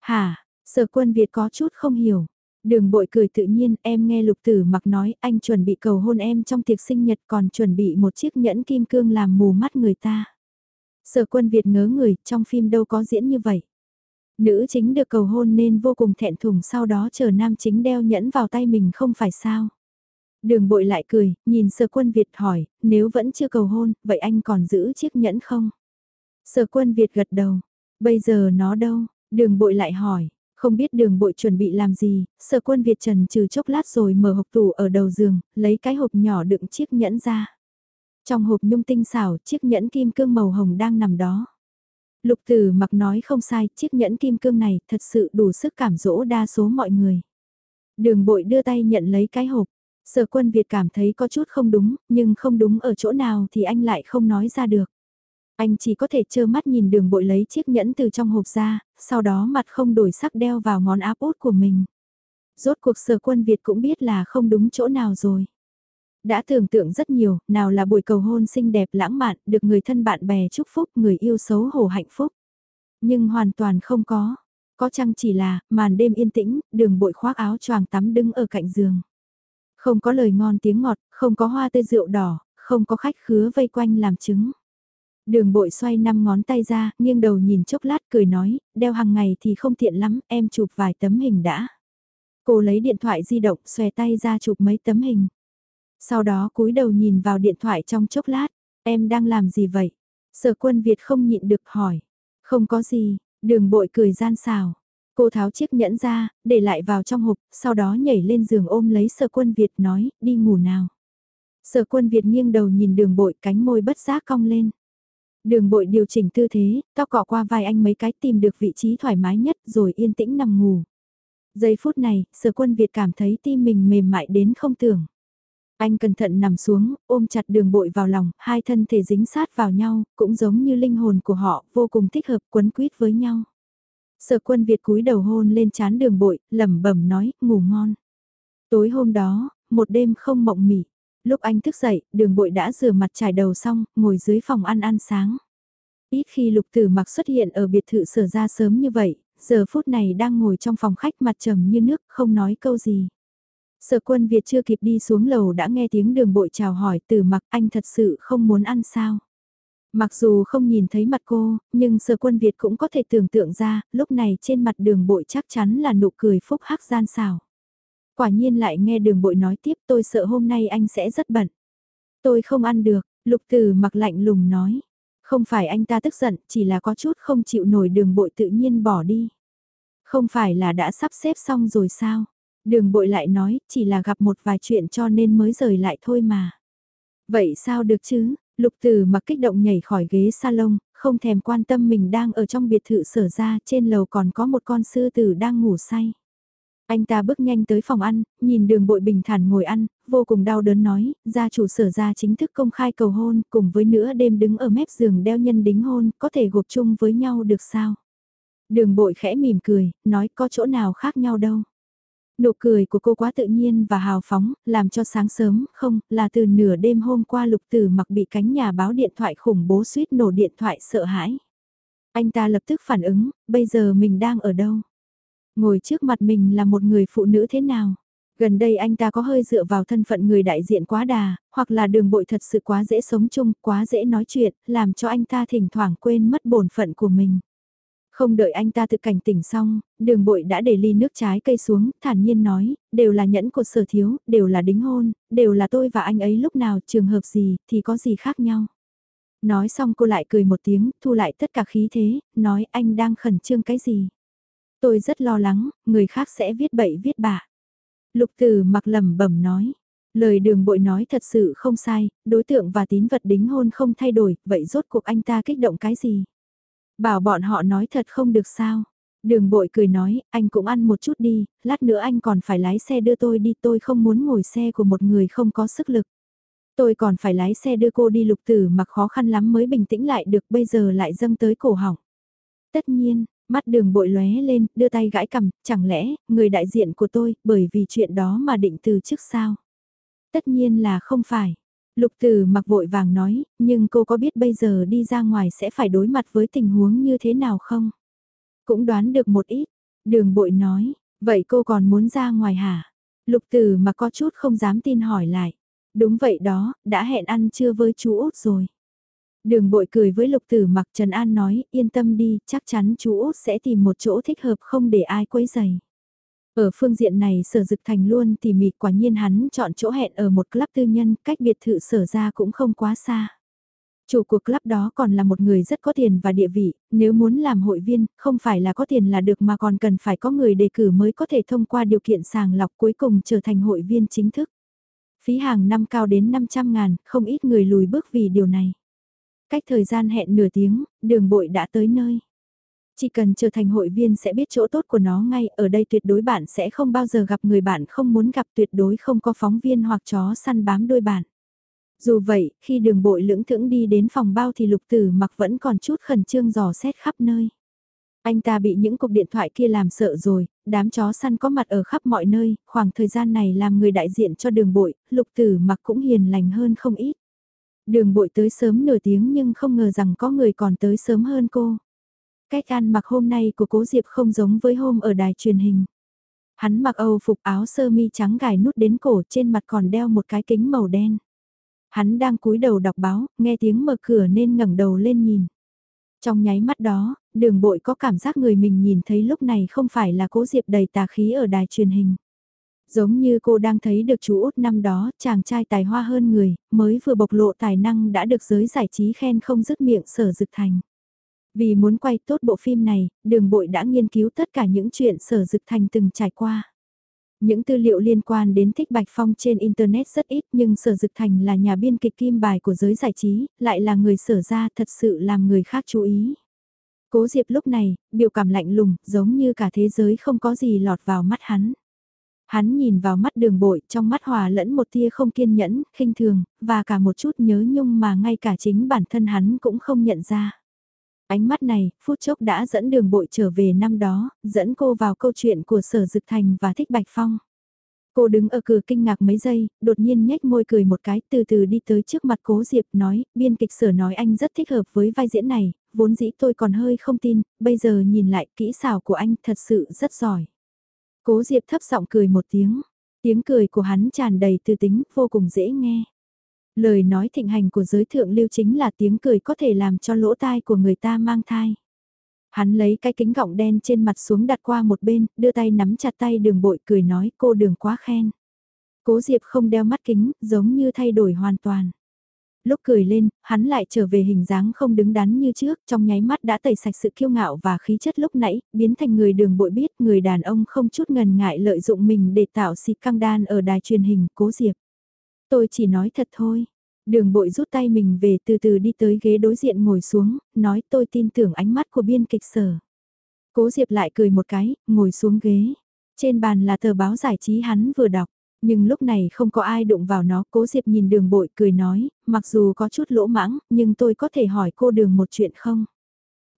Hả, sở quân Việt có chút không hiểu. Đường bội cười tự nhiên em nghe lục tử mặc nói anh chuẩn bị cầu hôn em trong tiệc sinh nhật còn chuẩn bị một chiếc nhẫn kim cương làm mù mắt người ta. Sở quân Việt ngớ người trong phim đâu có diễn như vậy. Nữ chính được cầu hôn nên vô cùng thẹn thùng sau đó chờ nam chính đeo nhẫn vào tay mình không phải sao. Đường bội lại cười, nhìn sở quân Việt hỏi, nếu vẫn chưa cầu hôn, vậy anh còn giữ chiếc nhẫn không? Sở quân Việt gật đầu, bây giờ nó đâu? Đường bội lại hỏi, không biết đường bội chuẩn bị làm gì, sở quân Việt trần trừ chốc lát rồi mở hộp tủ ở đầu giường, lấy cái hộp nhỏ đựng chiếc nhẫn ra. Trong hộp nhung tinh xảo, chiếc nhẫn kim cương màu hồng đang nằm đó. Lục tử mặc nói không sai, chiếc nhẫn kim cương này thật sự đủ sức cảm dỗ đa số mọi người. Đường bội đưa tay nhận lấy cái hộp. Sở quân Việt cảm thấy có chút không đúng, nhưng không đúng ở chỗ nào thì anh lại không nói ra được. Anh chỉ có thể trơ mắt nhìn đường bội lấy chiếc nhẫn từ trong hộp ra, sau đó mặt không đổi sắc đeo vào ngón áp út của mình. Rốt cuộc sở quân Việt cũng biết là không đúng chỗ nào rồi. Đã tưởng tượng rất nhiều, nào là buổi cầu hôn xinh đẹp lãng mạn, được người thân bạn bè chúc phúc, người yêu xấu hổ hạnh phúc. Nhưng hoàn toàn không có. Có chăng chỉ là, màn đêm yên tĩnh, đường bội khoác áo choàng tắm đứng ở cạnh giường. Không có lời ngon tiếng ngọt, không có hoa tươi rượu đỏ, không có khách khứa vây quanh làm chứng. Đường bội xoay năm ngón tay ra, nghiêng đầu nhìn chốc lát cười nói, đeo hàng ngày thì không tiện lắm, em chụp vài tấm hình đã. Cô lấy điện thoại di động, xòe tay ra chụp mấy tấm hình. Sau đó cúi đầu nhìn vào điện thoại trong chốc lát, em đang làm gì vậy? Sở quân Việt không nhịn được hỏi. Không có gì, đường bội cười gian xào. Cô tháo chiếc nhẫn ra, để lại vào trong hộp, sau đó nhảy lên giường ôm lấy sở quân Việt nói, đi ngủ nào. Sở quân Việt nghiêng đầu nhìn đường bội cánh môi bất giác cong lên. Đường bội điều chỉnh tư thế, tóc cọ qua vai anh mấy cái tìm được vị trí thoải mái nhất rồi yên tĩnh nằm ngủ. Giây phút này, sở quân Việt cảm thấy tim mình mềm mại đến không tưởng. Anh cẩn thận nằm xuống, ôm chặt đường bội vào lòng, hai thân thể dính sát vào nhau, cũng giống như linh hồn của họ, vô cùng thích hợp quấn quýt với nhau. Sở quân Việt cúi đầu hôn lên chán đường bội, lẩm bẩm nói, ngủ ngon. Tối hôm đó, một đêm không mộng mỉ. Lúc anh thức dậy, đường bội đã rửa mặt trải đầu xong, ngồi dưới phòng ăn ăn sáng. Ít khi lục tử mặc xuất hiện ở biệt thự sở ra sớm như vậy, giờ phút này đang ngồi trong phòng khách mặt trầm như nước, không nói câu gì. Sở quân Việt chưa kịp đi xuống lầu đã nghe tiếng đường bội chào hỏi từ mặc anh thật sự không muốn ăn sao. Mặc dù không nhìn thấy mặt cô, nhưng sở quân Việt cũng có thể tưởng tượng ra, lúc này trên mặt đường bội chắc chắn là nụ cười phúc hắc gian xào. Quả nhiên lại nghe đường bội nói tiếp tôi sợ hôm nay anh sẽ rất bận. Tôi không ăn được, lục từ mặc lạnh lùng nói. Không phải anh ta tức giận, chỉ là có chút không chịu nổi đường bội tự nhiên bỏ đi. Không phải là đã sắp xếp xong rồi sao? Đường bội lại nói, chỉ là gặp một vài chuyện cho nên mới rời lại thôi mà. Vậy sao được chứ? Lục Từ mặc kích động nhảy khỏi ghế salon, không thèm quan tâm mình đang ở trong biệt thự sở ra, trên lầu còn có một con sư tử đang ngủ say. Anh ta bước nhanh tới phòng ăn, nhìn đường bội bình thản ngồi ăn, vô cùng đau đớn nói, gia chủ sở ra chính thức công khai cầu hôn, cùng với nữa đêm đứng ở mép giường đeo nhân đính hôn, có thể gộp chung với nhau được sao? Đường bội khẽ mỉm cười, nói có chỗ nào khác nhau đâu. Nụ cười của cô quá tự nhiên và hào phóng, làm cho sáng sớm, không, là từ nửa đêm hôm qua lục tử mặc bị cánh nhà báo điện thoại khủng bố suýt nổ điện thoại sợ hãi. Anh ta lập tức phản ứng, bây giờ mình đang ở đâu? Ngồi trước mặt mình là một người phụ nữ thế nào? Gần đây anh ta có hơi dựa vào thân phận người đại diện quá đà, hoặc là đường bội thật sự quá dễ sống chung, quá dễ nói chuyện, làm cho anh ta thỉnh thoảng quên mất bổn phận của mình. Không đợi anh ta tự cảnh tỉnh xong, đường bội đã để ly nước trái cây xuống, thản nhiên nói, đều là nhẫn của sở thiếu, đều là đính hôn, đều là tôi và anh ấy lúc nào trường hợp gì thì có gì khác nhau. Nói xong cô lại cười một tiếng, thu lại tất cả khí thế, nói anh đang khẩn trương cái gì. Tôi rất lo lắng, người khác sẽ viết bậy viết bạ. Lục tử mặc lẩm bẩm nói. Lời đường bội nói thật sự không sai, đối tượng và tín vật đính hôn không thay đổi, vậy rốt cuộc anh ta kích động cái gì? Bảo bọn họ nói thật không được sao? Đường bội cười nói, anh cũng ăn một chút đi, lát nữa anh còn phải lái xe đưa tôi đi, tôi không muốn ngồi xe của một người không có sức lực. Tôi còn phải lái xe đưa cô đi lục tử mặc khó khăn lắm mới bình tĩnh lại được bây giờ lại dâng tới cổ họng. Tất nhiên, mắt đường bội lóe lên, đưa tay gãi cầm, chẳng lẽ, người đại diện của tôi, bởi vì chuyện đó mà định từ trước sao? Tất nhiên là không phải. Lục tử mặc vội vàng nói, nhưng cô có biết bây giờ đi ra ngoài sẽ phải đối mặt với tình huống như thế nào không? Cũng đoán được một ít. Đường bội nói, vậy cô còn muốn ra ngoài hả? Lục tử mà có chút không dám tin hỏi lại. Đúng vậy đó, đã hẹn ăn trưa với chú Út rồi. Đường bội cười với lục tử mặc Trần An nói, yên tâm đi, chắc chắn chú Út sẽ tìm một chỗ thích hợp không để ai quấy giày. Ở phương diện này sở dực thành luôn tỉ mỉ quả nhiên hắn chọn chỗ hẹn ở một club tư nhân, cách biệt thự sở ra cũng không quá xa. Chủ của club đó còn là một người rất có tiền và địa vị, nếu muốn làm hội viên, không phải là có tiền là được mà còn cần phải có người đề cử mới có thể thông qua điều kiện sàng lọc cuối cùng trở thành hội viên chính thức. Phí hàng năm cao đến 500 ngàn, không ít người lùi bước vì điều này. Cách thời gian hẹn nửa tiếng, đường bội đã tới nơi. Chỉ cần trở thành hội viên sẽ biết chỗ tốt của nó ngay, ở đây tuyệt đối bạn sẽ không bao giờ gặp người bạn không muốn gặp tuyệt đối không có phóng viên hoặc chó săn bám đôi bạn. Dù vậy, khi đường bội lưỡng thưởng đi đến phòng bao thì lục tử mặc vẫn còn chút khẩn trương dò xét khắp nơi. Anh ta bị những cuộc điện thoại kia làm sợ rồi, đám chó săn có mặt ở khắp mọi nơi, khoảng thời gian này làm người đại diện cho đường bội, lục tử mặc cũng hiền lành hơn không ít. Đường bội tới sớm nửa tiếng nhưng không ngờ rằng có người còn tới sớm hơn cô. Cách ăn mặc hôm nay của cố Diệp không giống với hôm ở đài truyền hình. Hắn mặc âu phục áo sơ mi trắng gài nút đến cổ trên mặt còn đeo một cái kính màu đen. Hắn đang cúi đầu đọc báo, nghe tiếng mở cửa nên ngẩng đầu lên nhìn. Trong nháy mắt đó, đường bội có cảm giác người mình nhìn thấy lúc này không phải là cố Diệp đầy tà khí ở đài truyền hình. Giống như cô đang thấy được chú út năm đó, chàng trai tài hoa hơn người, mới vừa bộc lộ tài năng đã được giới giải trí khen không dứt miệng sở dực thành. Vì muốn quay tốt bộ phim này, đường bội đã nghiên cứu tất cả những chuyện sở dực thành từng trải qua. Những tư liệu liên quan đến Thích Bạch Phong trên Internet rất ít nhưng Sở Dực Thành là nhà biên kịch kim bài của giới giải trí, lại là người sở ra thật sự làm người khác chú ý. Cố Diệp lúc này, biểu cảm lạnh lùng, giống như cả thế giới không có gì lọt vào mắt hắn. Hắn nhìn vào mắt đường bội, trong mắt hòa lẫn một tia không kiên nhẫn, khinh thường, và cả một chút nhớ nhung mà ngay cả chính bản thân hắn cũng không nhận ra. Ánh mắt này, phút chốc đã dẫn đường bội trở về năm đó, dẫn cô vào câu chuyện của sở dực thành và thích bạch phong. Cô đứng ở cửa kinh ngạc mấy giây, đột nhiên nhếch môi cười một cái, từ từ đi tới trước mặt cố Diệp nói, biên kịch sở nói anh rất thích hợp với vai diễn này, vốn dĩ tôi còn hơi không tin, bây giờ nhìn lại kỹ xảo của anh thật sự rất giỏi. Cố Diệp thấp giọng cười một tiếng, tiếng cười của hắn tràn đầy tư tính, vô cùng dễ nghe. Lời nói thịnh hành của giới thượng lưu chính là tiếng cười có thể làm cho lỗ tai của người ta mang thai. Hắn lấy cái kính gọng đen trên mặt xuống đặt qua một bên, đưa tay nắm chặt tay đường bội cười nói cô đường quá khen. Cố Diệp không đeo mắt kính, giống như thay đổi hoàn toàn. Lúc cười lên, hắn lại trở về hình dáng không đứng đắn như trước, trong nháy mắt đã tẩy sạch sự kiêu ngạo và khí chất lúc nãy, biến thành người đường bội biết người đàn ông không chút ngần ngại lợi dụng mình để tạo xịt căng đan ở đài truyền hình, cố Diệp. Tôi chỉ nói thật thôi. Đường bội rút tay mình về từ từ đi tới ghế đối diện ngồi xuống, nói tôi tin tưởng ánh mắt của biên kịch sở. Cố Diệp lại cười một cái, ngồi xuống ghế. Trên bàn là tờ báo giải trí hắn vừa đọc. Nhưng lúc này không có ai đụng vào nó, cố Diệp nhìn đường bội cười nói, mặc dù có chút lỗ mãng, nhưng tôi có thể hỏi cô đường một chuyện không?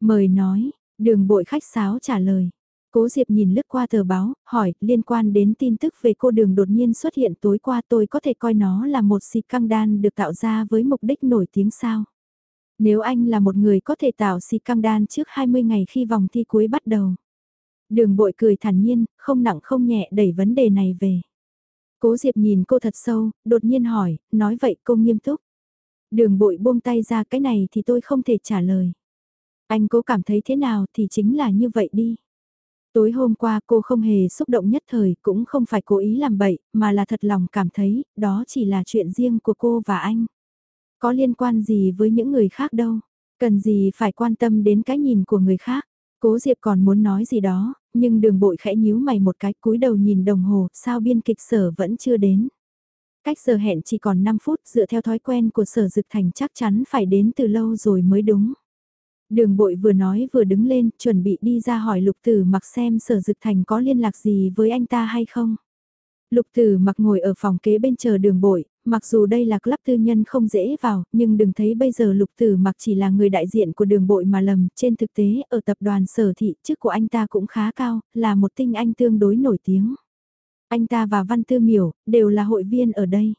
Mời nói, đường bội khách sáo trả lời. Cố Diệp nhìn lướt qua tờ báo, hỏi, liên quan đến tin tức về cô đường đột nhiên xuất hiện tối qua tôi có thể coi nó là một xịt căng đan được tạo ra với mục đích nổi tiếng sao. Nếu anh là một người có thể tạo xịt căng đan trước 20 ngày khi vòng thi cuối bắt đầu. Đường bội cười thản nhiên, không nặng không nhẹ đẩy vấn đề này về. Cố Diệp nhìn cô thật sâu, đột nhiên hỏi, nói vậy cô nghiêm túc. Đường bội buông tay ra cái này thì tôi không thể trả lời. Anh cố cảm thấy thế nào thì chính là như vậy đi. Tối hôm qua cô không hề xúc động nhất thời, cũng không phải cố ý làm bậy, mà là thật lòng cảm thấy, đó chỉ là chuyện riêng của cô và anh. Có liên quan gì với những người khác đâu, cần gì phải quan tâm đến cái nhìn của người khác. Cố Diệp còn muốn nói gì đó, nhưng đường bội khẽ nhíu mày một cái cúi đầu nhìn đồng hồ, sao biên kịch sở vẫn chưa đến. Cách giờ hẹn chỉ còn 5 phút dựa theo thói quen của sở dực thành chắc chắn phải đến từ lâu rồi mới đúng. Đường bội vừa nói vừa đứng lên, chuẩn bị đi ra hỏi lục tử mặc xem sở dực thành có liên lạc gì với anh ta hay không. Lục tử mặc ngồi ở phòng kế bên chờ đường bội, mặc dù đây là club tư nhân không dễ vào, nhưng đừng thấy bây giờ lục tử mặc chỉ là người đại diện của đường bội mà lầm, trên thực tế ở tập đoàn sở thị chức của anh ta cũng khá cao, là một tinh anh tương đối nổi tiếng. Anh ta và Văn Tư Miểu, đều là hội viên ở đây.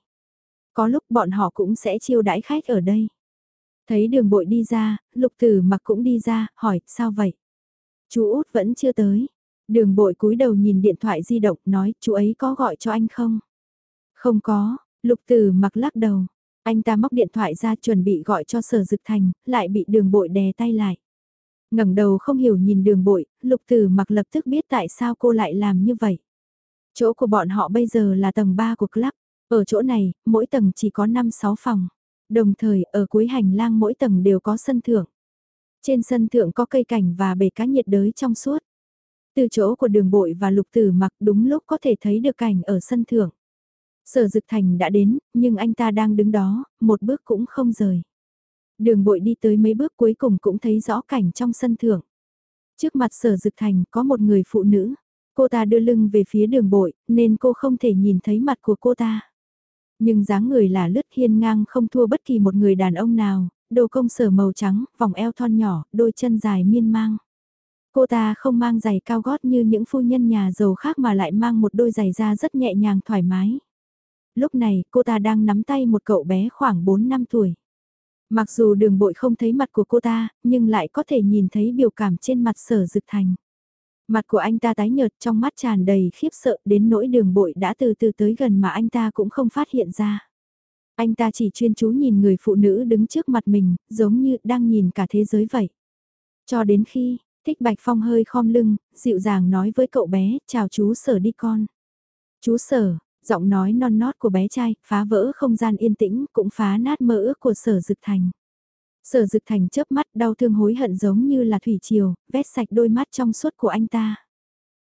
Có lúc bọn họ cũng sẽ chiêu đãi khách ở đây. Thấy đường bội đi ra, lục tử mặc cũng đi ra, hỏi, sao vậy? Chú út vẫn chưa tới. Đường bội cúi đầu nhìn điện thoại di động, nói, chú ấy có gọi cho anh không? Không có, lục tử mặc lắc đầu. Anh ta móc điện thoại ra chuẩn bị gọi cho sở dực thành, lại bị đường bội đè tay lại. ngẩng đầu không hiểu nhìn đường bội, lục tử mặc lập tức biết tại sao cô lại làm như vậy. Chỗ của bọn họ bây giờ là tầng 3 của club. Ở chỗ này, mỗi tầng chỉ có 5-6 phòng. Đồng thời, ở cuối hành lang mỗi tầng đều có sân thượng. Trên sân thượng có cây cảnh và bể cá nhiệt đới trong suốt. Từ chỗ của đường bội và lục tử mặc đúng lúc có thể thấy được cảnh ở sân thượng. Sở Dực Thành đã đến, nhưng anh ta đang đứng đó, một bước cũng không rời. Đường bội đi tới mấy bước cuối cùng cũng thấy rõ cảnh trong sân thượng. Trước mặt Sở Dực Thành có một người phụ nữ. Cô ta đưa lưng về phía đường bội, nên cô không thể nhìn thấy mặt của cô ta. Nhưng dáng người là lướt hiên ngang không thua bất kỳ một người đàn ông nào, đồ công sở màu trắng, vòng eo thon nhỏ, đôi chân dài miên mang. Cô ta không mang giày cao gót như những phu nhân nhà giàu khác mà lại mang một đôi giày da rất nhẹ nhàng thoải mái. Lúc này, cô ta đang nắm tay một cậu bé khoảng 4 năm tuổi. Mặc dù đường bội không thấy mặt của cô ta, nhưng lại có thể nhìn thấy biểu cảm trên mặt sở dực thành. Mặt của anh ta tái nhợt trong mắt tràn đầy khiếp sợ đến nỗi đường bội đã từ từ tới gần mà anh ta cũng không phát hiện ra. Anh ta chỉ chuyên chú nhìn người phụ nữ đứng trước mặt mình, giống như đang nhìn cả thế giới vậy. Cho đến khi, Thích Bạch Phong hơi khom lưng, dịu dàng nói với cậu bé, chào chú sở đi con. Chú sở, giọng nói non nót của bé trai, phá vỡ không gian yên tĩnh, cũng phá nát mơ ước của sở dực thành. Sở dực thành chớp mắt đau thương hối hận giống như là thủy triều, vét sạch đôi mắt trong suốt của anh ta.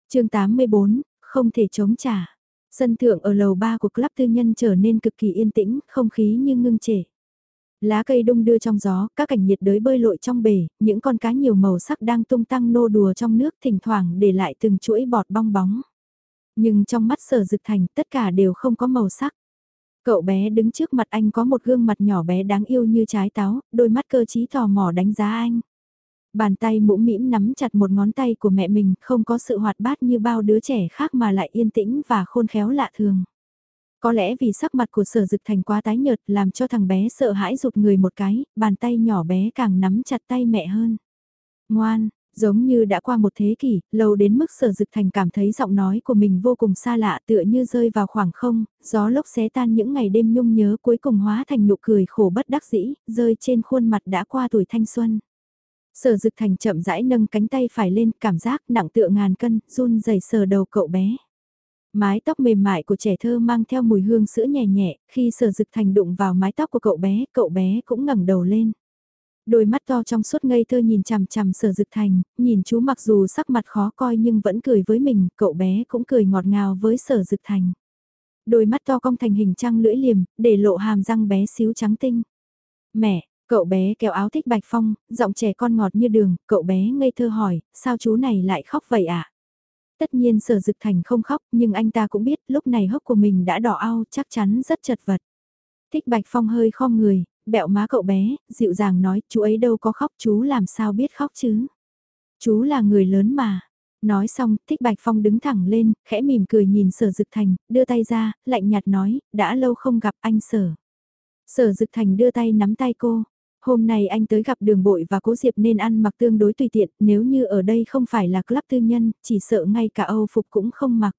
chương 84, không thể chống trả. Sân thượng ở lầu 3 của club tư nhân trở nên cực kỳ yên tĩnh, không khí như ngưng trệ. Lá cây đung đưa trong gió, các cảnh nhiệt đới bơi lội trong bể, những con cá nhiều màu sắc đang tung tăng nô đùa trong nước thỉnh thoảng để lại từng chuỗi bọt bong bóng. Nhưng trong mắt sở dực thành tất cả đều không có màu sắc. Cậu bé đứng trước mặt anh có một gương mặt nhỏ bé đáng yêu như trái táo, đôi mắt cơ trí tò mò đánh giá anh. Bàn tay mũm mĩm nắm chặt một ngón tay của mẹ mình, không có sự hoạt bát như bao đứa trẻ khác mà lại yên tĩnh và khôn khéo lạ thường. Có lẽ vì sắc mặt của sở dực thành quá tái nhợt làm cho thằng bé sợ hãi rụt người một cái, bàn tay nhỏ bé càng nắm chặt tay mẹ hơn. Ngoan, Giống như đã qua một thế kỷ, lâu đến mức sở dực thành cảm thấy giọng nói của mình vô cùng xa lạ tựa như rơi vào khoảng không, gió lốc xé tan những ngày đêm nhung nhớ cuối cùng hóa thành nụ cười khổ bất đắc dĩ, rơi trên khuôn mặt đã qua tuổi thanh xuân. Sở dực thành chậm rãi nâng cánh tay phải lên, cảm giác nặng tựa ngàn cân, run rẩy sờ đầu cậu bé. Mái tóc mềm mại của trẻ thơ mang theo mùi hương sữa nhẹ nhẹ, khi sở dực thành đụng vào mái tóc của cậu bé, cậu bé cũng ngẩng đầu lên. Đôi mắt to trong suốt ngây thơ nhìn chằm chằm sở dực thành, nhìn chú mặc dù sắc mặt khó coi nhưng vẫn cười với mình, cậu bé cũng cười ngọt ngào với sở dực thành. Đôi mắt to cong thành hình trăng lưỡi liềm, để lộ hàm răng bé xíu trắng tinh. Mẹ, cậu bé kéo áo thích bạch phong, giọng trẻ con ngọt như đường, cậu bé ngây thơ hỏi, sao chú này lại khóc vậy ạ? À? Tất nhiên sở dực thành không khóc, nhưng anh ta cũng biết lúc này hốc của mình đã đỏ ao, chắc chắn rất chật vật. Thích bạch phong hơi khom người, bẹo má cậu bé, dịu dàng nói, chú ấy đâu có khóc, chú làm sao biết khóc chứ? Chú là người lớn mà. Nói xong, Thích Bạch Phong đứng thẳng lên, khẽ mỉm cười nhìn Sở Dực Thành, đưa tay ra, lạnh nhạt nói, đã lâu không gặp anh Sở. Sở Dực Thành đưa tay nắm tay cô. Hôm nay anh tới gặp đường bội và cố diệp nên ăn mặc tương đối tùy tiện, nếu như ở đây không phải là club tư nhân, chỉ sợ ngay cả Âu phục cũng không mặc.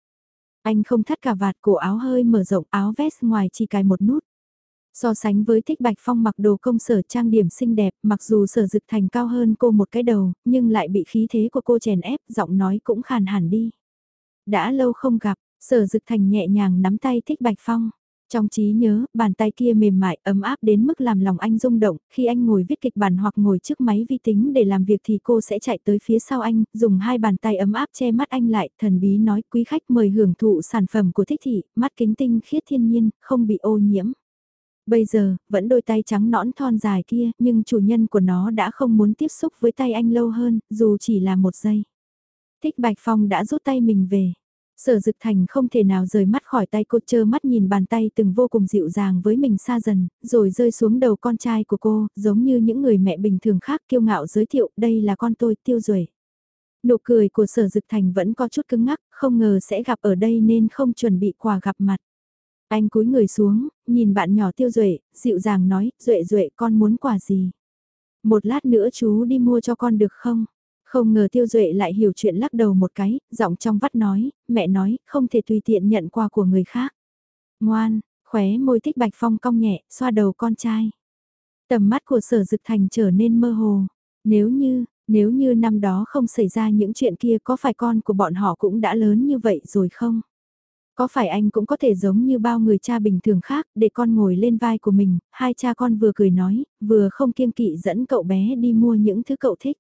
Anh không thắt cả vạt cổ áo hơi mở rộng áo vest ngoài chỉ cài một nút. So sánh với thích bạch phong mặc đồ công sở trang điểm xinh đẹp, mặc dù sở dực thành cao hơn cô một cái đầu, nhưng lại bị khí thế của cô chèn ép, giọng nói cũng khàn hẳn đi. Đã lâu không gặp, sở dực thành nhẹ nhàng nắm tay thích bạch phong. Trong trí nhớ, bàn tay kia mềm mại, ấm áp đến mức làm lòng anh rung động, khi anh ngồi viết kịch bản hoặc ngồi trước máy vi tính để làm việc thì cô sẽ chạy tới phía sau anh, dùng hai bàn tay ấm áp che mắt anh lại, thần bí nói quý khách mời hưởng thụ sản phẩm của thích thị, mắt kính tinh khiết thiên nhiên, không bị ô nhiễm. Bây giờ, vẫn đôi tay trắng nõn thon dài kia, nhưng chủ nhân của nó đã không muốn tiếp xúc với tay anh lâu hơn, dù chỉ là một giây. Thích Bạch Phong đã rút tay mình về. Sở Dực Thành không thể nào rời mắt khỏi tay cô chơ mắt nhìn bàn tay từng vô cùng dịu dàng với mình xa dần, rồi rơi xuống đầu con trai của cô, giống như những người mẹ bình thường khác kiêu ngạo giới thiệu đây là con tôi tiêu rồi. Nụ cười của Sở Dực Thành vẫn có chút cứng ngắc, không ngờ sẽ gặp ở đây nên không chuẩn bị quà gặp mặt. Anh cúi người xuống, nhìn bạn nhỏ tiêu duệ dịu dàng nói, duệ duệ con muốn quà gì? Một lát nữa chú đi mua cho con được không? Không ngờ tiêu duệ lại hiểu chuyện lắc đầu một cái, giọng trong vắt nói, mẹ nói, không thể tùy tiện nhận quà của người khác. Ngoan, khóe môi thích bạch phong cong nhẹ, xoa đầu con trai. Tầm mắt của sở dực thành trở nên mơ hồ. Nếu như, nếu như năm đó không xảy ra những chuyện kia có phải con của bọn họ cũng đã lớn như vậy rồi không? Có phải anh cũng có thể giống như bao người cha bình thường khác để con ngồi lên vai của mình, hai cha con vừa cười nói, vừa không kiêng kỵ dẫn cậu bé đi mua những thứ cậu thích.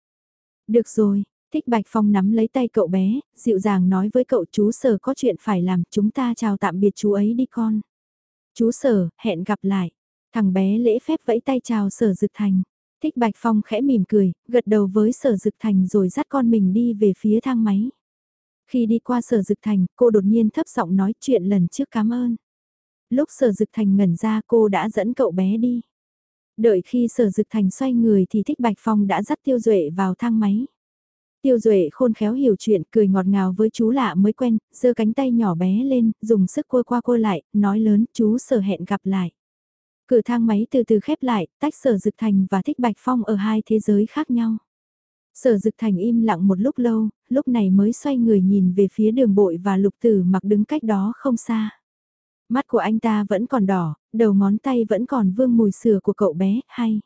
Được rồi, thích Bạch Phong nắm lấy tay cậu bé, dịu dàng nói với cậu chú sở có chuyện phải làm, chúng ta chào tạm biệt chú ấy đi con. Chú sở, hẹn gặp lại. Thằng bé lễ phép vẫy tay chào sở dực thành. Thích Bạch Phong khẽ mỉm cười, gật đầu với sở dực thành rồi dắt con mình đi về phía thang máy. Khi đi qua sở dực thành, cô đột nhiên thấp giọng nói chuyện lần trước cảm ơn. Lúc sở dực thành ngẩn ra cô đã dẫn cậu bé đi. Đợi khi sở dực thành xoay người thì thích bạch phong đã dắt tiêu duệ vào thang máy. Tiêu duệ khôn khéo hiểu chuyện cười ngọt ngào với chú lạ mới quen, giơ cánh tay nhỏ bé lên, dùng sức quơ qua cô lại, nói lớn chú sở hẹn gặp lại. Cửa thang máy từ từ khép lại, tách sở dực thành và thích bạch phong ở hai thế giới khác nhau. Sở dực thành im lặng một lúc lâu, lúc này mới xoay người nhìn về phía đường bội và lục tử mặc đứng cách đó không xa. Mắt của anh ta vẫn còn đỏ, đầu ngón tay vẫn còn vương mùi sửa của cậu bé, hay.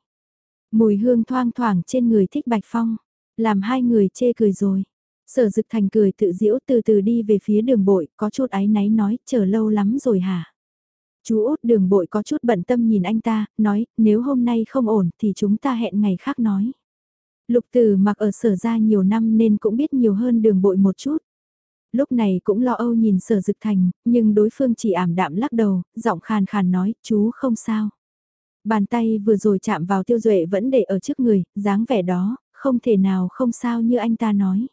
Mùi hương thoang thoảng trên người thích bạch phong, làm hai người chê cười rồi. Sở dực thành cười tự diễu từ từ đi về phía đường bội, có chút áy náy nói, chờ lâu lắm rồi hả? Chú út đường bội có chút bận tâm nhìn anh ta, nói, nếu hôm nay không ổn thì chúng ta hẹn ngày khác nói. Lục Tử mặc ở sở ra nhiều năm nên cũng biết nhiều hơn đường bội một chút. Lúc này cũng lo âu nhìn sở dực thành, nhưng đối phương chỉ ảm đạm lắc đầu, giọng khàn khàn nói, chú không sao. Bàn tay vừa rồi chạm vào tiêu duệ vẫn để ở trước người, dáng vẻ đó, không thể nào không sao như anh ta nói.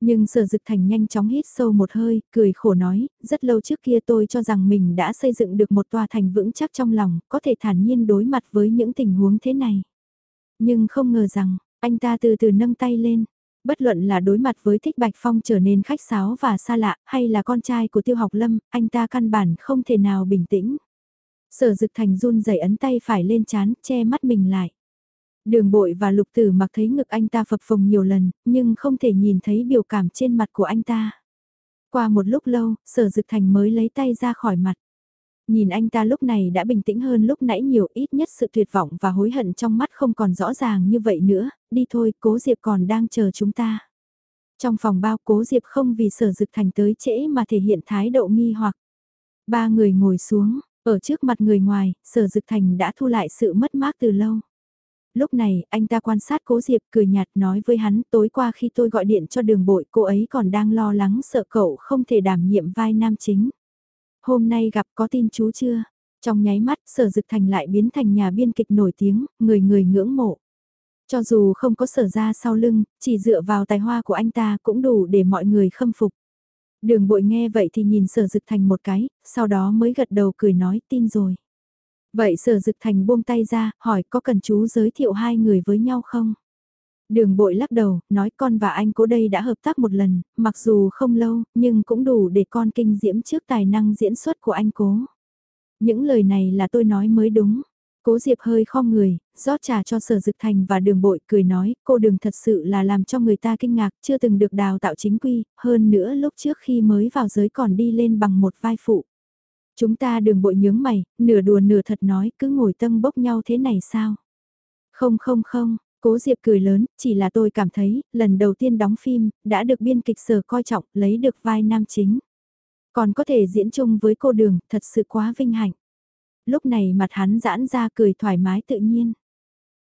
Nhưng sở dực thành nhanh chóng hít sâu một hơi, cười khổ nói, rất lâu trước kia tôi cho rằng mình đã xây dựng được một tòa thành vững chắc trong lòng, có thể thản nhiên đối mặt với những tình huống thế này. Nhưng không ngờ rằng, anh ta từ từ nâng tay lên. Bất luận là đối mặt với Thích Bạch Phong trở nên khách sáo và xa lạ, hay là con trai của Tiêu Học Lâm, anh ta căn bản không thể nào bình tĩnh. Sở Dực Thành run rẩy ấn tay phải lên chán, che mắt mình lại. Đường bội và lục tử mặc thấy ngực anh ta phập phồng nhiều lần, nhưng không thể nhìn thấy biểu cảm trên mặt của anh ta. Qua một lúc lâu, sở dực thành mới lấy tay ra khỏi mặt. Nhìn anh ta lúc này đã bình tĩnh hơn lúc nãy nhiều ít nhất sự tuyệt vọng và hối hận trong mắt không còn rõ ràng như vậy nữa, đi thôi, cố Diệp còn đang chờ chúng ta. Trong phòng bao cố Diệp không vì sở dực thành tới trễ mà thể hiện thái độ nghi hoặc. Ba người ngồi xuống, ở trước mặt người ngoài, sở dực thành đã thu lại sự mất mát từ lâu. Lúc này, anh ta quan sát cố Diệp cười nhạt nói với hắn tối qua khi tôi gọi điện cho đường bội cô ấy còn đang lo lắng sợ cậu không thể đảm nhiệm vai nam chính. Hôm nay gặp có tin chú chưa? Trong nháy mắt, sở dực thành lại biến thành nhà biên kịch nổi tiếng, người người ngưỡng mộ. Cho dù không có sở ra sau lưng, chỉ dựa vào tài hoa của anh ta cũng đủ để mọi người khâm phục. Đường bội nghe vậy thì nhìn sở dực thành một cái, sau đó mới gật đầu cười nói tin rồi. Vậy sở dực thành buông tay ra, hỏi có cần chú giới thiệu hai người với nhau không? Đường bội lắc đầu, nói con và anh cố đây đã hợp tác một lần, mặc dù không lâu, nhưng cũng đủ để con kinh diễm trước tài năng diễn xuất của anh cố. Những lời này là tôi nói mới đúng. Cố Diệp hơi kho người, rót trà cho sở dực thành và đường bội cười nói, cô đường thật sự là làm cho người ta kinh ngạc, chưa từng được đào tạo chính quy, hơn nữa lúc trước khi mới vào giới còn đi lên bằng một vai phụ. Chúng ta đường bội nhướng mày, nửa đùa nửa thật nói cứ ngồi tâm bốc nhau thế này sao? Không không không, cố Diệp cười lớn, chỉ là tôi cảm thấy, lần đầu tiên đóng phim, đã được biên kịch sở coi trọng, lấy được vai nam chính. Còn có thể diễn chung với cô đường, thật sự quá vinh hạnh. Lúc này mặt hắn giãn ra cười thoải mái tự nhiên.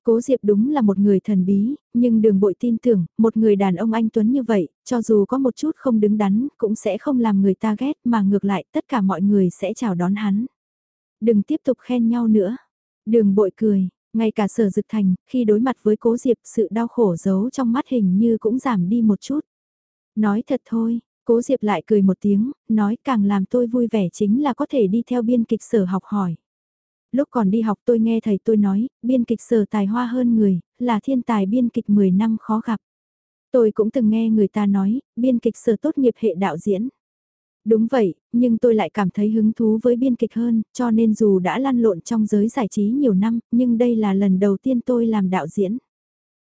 Cố Diệp đúng là một người thần bí, nhưng đường bội tin tưởng, một người đàn ông anh Tuấn như vậy, cho dù có một chút không đứng đắn, cũng sẽ không làm người ta ghét mà ngược lại tất cả mọi người sẽ chào đón hắn. Đừng tiếp tục khen nhau nữa. Đường bội cười, ngay cả sở dực thành, khi đối mặt với cố Diệp sự đau khổ giấu trong mắt hình như cũng giảm đi một chút. Nói thật thôi, cố Diệp lại cười một tiếng, nói càng làm tôi vui vẻ chính là có thể đi theo biên kịch sở học hỏi lúc còn đi học tôi nghe thầy tôi nói, biên kịch sở tài hoa hơn người, là thiên tài biên kịch 10 năm khó gặp. Tôi cũng từng nghe người ta nói, biên kịch sở tốt nghiệp hệ đạo diễn. Đúng vậy, nhưng tôi lại cảm thấy hứng thú với biên kịch hơn, cho nên dù đã lăn lộn trong giới giải trí nhiều năm, nhưng đây là lần đầu tiên tôi làm đạo diễn.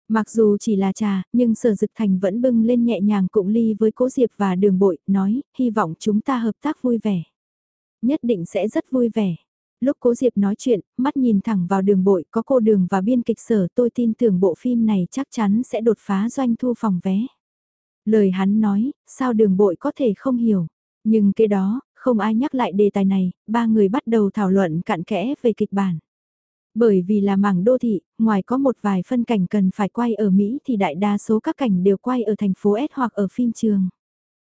Mặc dù chỉ là trà, nhưng sở dực thành vẫn bưng lên nhẹ nhàng cụng ly với cố Diệp và đường bội, nói, hy vọng chúng ta hợp tác vui vẻ. Nhất định sẽ rất vui vẻ. Lúc cố Diệp nói chuyện, mắt nhìn thẳng vào đường bội có cô đường và biên kịch sở tôi tin tưởng bộ phim này chắc chắn sẽ đột phá doanh thu phòng vé. Lời hắn nói, sao đường bội có thể không hiểu. Nhưng cái đó, không ai nhắc lại đề tài này, ba người bắt đầu thảo luận cặn kẽ về kịch bản. Bởi vì là mảng đô thị, ngoài có một vài phân cảnh cần phải quay ở Mỹ thì đại đa số các cảnh đều quay ở thành phố S hoặc ở phim trường.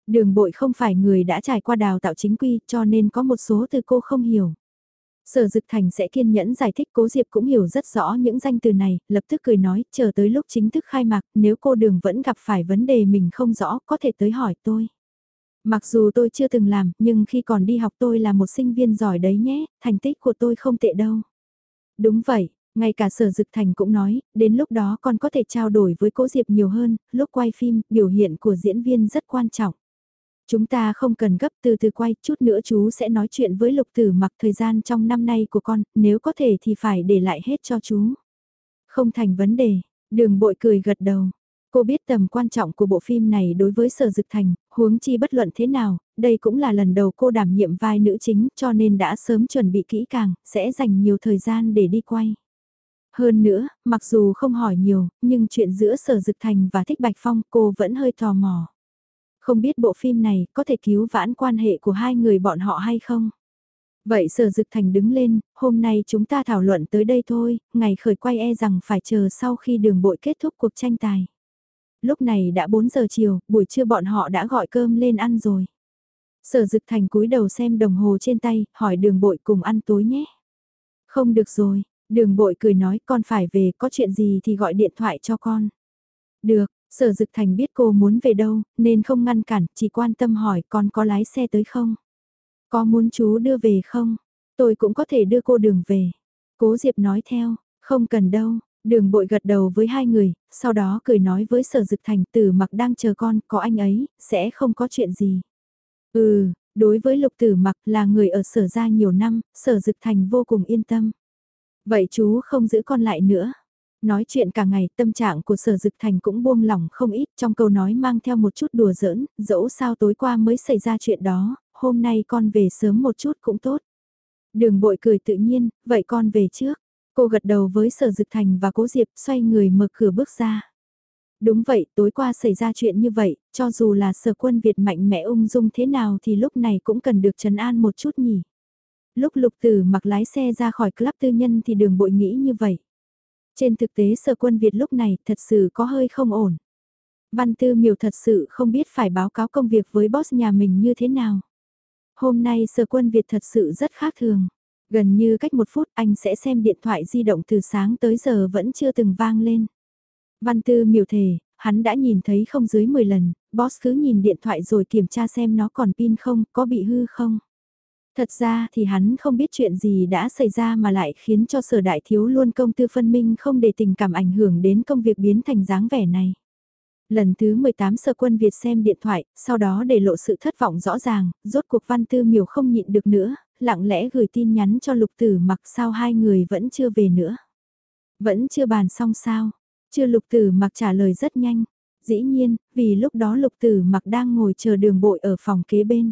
Đường bội không phải người đã trải qua đào tạo chính quy cho nên có một số từ cô không hiểu. Sở Dực Thành sẽ kiên nhẫn giải thích Cố Diệp cũng hiểu rất rõ những danh từ này, lập tức cười nói, chờ tới lúc chính thức khai mạc, nếu cô đường vẫn gặp phải vấn đề mình không rõ, có thể tới hỏi tôi. Mặc dù tôi chưa từng làm, nhưng khi còn đi học tôi là một sinh viên giỏi đấy nhé, thành tích của tôi không tệ đâu. Đúng vậy, ngay cả sở dực thành cũng nói, đến lúc đó con có thể trao đổi với cố Diệp nhiều hơn, lúc quay phim, biểu hiện của diễn viên rất quan trọng. Chúng ta không cần gấp từ từ quay, chút nữa chú sẽ nói chuyện với lục tử mặc thời gian trong năm nay của con, nếu có thể thì phải để lại hết cho chú. Không thành vấn đề, đường bội cười gật đầu. Cô biết tầm quan trọng của bộ phim này đối với sở dực thành, huống chi bất luận thế nào, đây cũng là lần đầu cô đảm nhiệm vai nữ chính cho nên đã sớm chuẩn bị kỹ càng, sẽ dành nhiều thời gian để đi quay. Hơn nữa, mặc dù không hỏi nhiều, nhưng chuyện giữa sở dực thành và thích bạch phong cô vẫn hơi tò mò. Không biết bộ phim này có thể cứu vãn quan hệ của hai người bọn họ hay không? Vậy sở dực thành đứng lên, hôm nay chúng ta thảo luận tới đây thôi, ngày khởi quay e rằng phải chờ sau khi đường bội kết thúc cuộc tranh tài. Lúc này đã 4 giờ chiều, buổi trưa bọn họ đã gọi cơm lên ăn rồi. Sở dực thành cúi đầu xem đồng hồ trên tay, hỏi đường bội cùng ăn tối nhé. Không được rồi, đường bội cười nói con phải về, có chuyện gì thì gọi điện thoại cho con. Được, Sở Dực Thành biết cô muốn về đâu, nên không ngăn cản, chỉ quan tâm hỏi con có lái xe tới không? Có muốn chú đưa về không? Tôi cũng có thể đưa cô đường về. Cố Diệp nói theo, không cần đâu. Đường bội gật đầu với hai người, sau đó cười nói với sở dực thành tử mặc đang chờ con, có anh ấy, sẽ không có chuyện gì. Ừ, đối với lục tử mặc là người ở sở ra nhiều năm, sở dực thành vô cùng yên tâm. Vậy chú không giữ con lại nữa. Nói chuyện cả ngày tâm trạng của sở dực thành cũng buông lỏng không ít trong câu nói mang theo một chút đùa giỡn, dẫu sao tối qua mới xảy ra chuyện đó, hôm nay con về sớm một chút cũng tốt. Đường bội cười tự nhiên, vậy con về trước. Cô gật đầu với sở dực thành và cố diệp xoay người mở cửa bước ra. Đúng vậy, tối qua xảy ra chuyện như vậy, cho dù là sở quân Việt mạnh mẽ ung dung thế nào thì lúc này cũng cần được trấn an một chút nhỉ. Lúc lục tử mặc lái xe ra khỏi club tư nhân thì đường bội nghĩ như vậy. Trên thực tế sở quân Việt lúc này thật sự có hơi không ổn. Văn Tư Miều thật sự không biết phải báo cáo công việc với boss nhà mình như thế nào. Hôm nay sở quân Việt thật sự rất khác thường. Gần như cách một phút anh sẽ xem điện thoại di động từ sáng tới giờ vẫn chưa từng vang lên. Văn Tư miều thề, hắn đã nhìn thấy không dưới 10 lần, boss cứ nhìn điện thoại rồi kiểm tra xem nó còn pin không, có bị hư không. Thật ra thì hắn không biết chuyện gì đã xảy ra mà lại khiến cho sở đại thiếu luôn công tư phân minh không để tình cảm ảnh hưởng đến công việc biến thành dáng vẻ này. Lần thứ 18 sở quân Việt xem điện thoại, sau đó để lộ sự thất vọng rõ ràng, rốt cuộc văn tư miều không nhịn được nữa, lặng lẽ gửi tin nhắn cho lục tử mặc sao hai người vẫn chưa về nữa. Vẫn chưa bàn xong sao, chưa lục tử mặc trả lời rất nhanh. Dĩ nhiên, vì lúc đó lục tử mặc đang ngồi chờ đường bội ở phòng kế bên.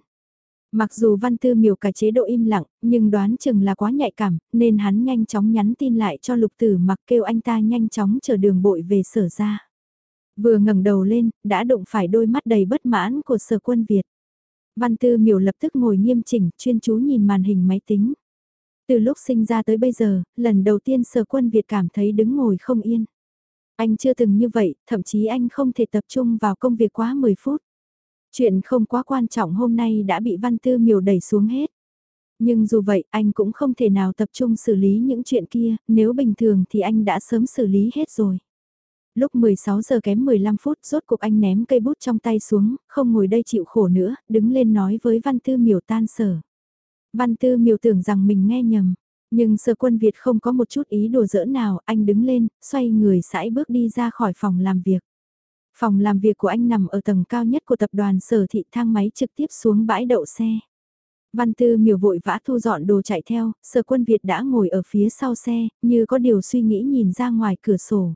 Mặc dù văn tư miểu cả chế độ im lặng, nhưng đoán chừng là quá nhạy cảm, nên hắn nhanh chóng nhắn tin lại cho lục tử mặc kêu anh ta nhanh chóng chờ đường bội về sở ra. Vừa ngẩng đầu lên, đã đụng phải đôi mắt đầy bất mãn của sở quân Việt. Văn tư Miểu lập tức ngồi nghiêm chỉnh, chuyên chú nhìn màn hình máy tính. Từ lúc sinh ra tới bây giờ, lần đầu tiên sở quân Việt cảm thấy đứng ngồi không yên. Anh chưa từng như vậy, thậm chí anh không thể tập trung vào công việc quá 10 phút. Chuyện không quá quan trọng hôm nay đã bị Văn Tư Miểu đẩy xuống hết. Nhưng dù vậy, anh cũng không thể nào tập trung xử lý những chuyện kia, nếu bình thường thì anh đã sớm xử lý hết rồi. Lúc 16 giờ kém 15 phút, rốt cuộc anh ném cây bút trong tay xuống, không ngồi đây chịu khổ nữa, đứng lên nói với Văn Tư Miều tan sở. Văn Tư Miều tưởng rằng mình nghe nhầm, nhưng sở quân Việt không có một chút ý đùa giỡn nào, anh đứng lên, xoay người sải bước đi ra khỏi phòng làm việc. Phòng làm việc của anh nằm ở tầng cao nhất của tập đoàn sở thị thang máy trực tiếp xuống bãi đậu xe. Văn Tư miều vội vã thu dọn đồ chạy theo, sở quân Việt đã ngồi ở phía sau xe, như có điều suy nghĩ nhìn ra ngoài cửa sổ.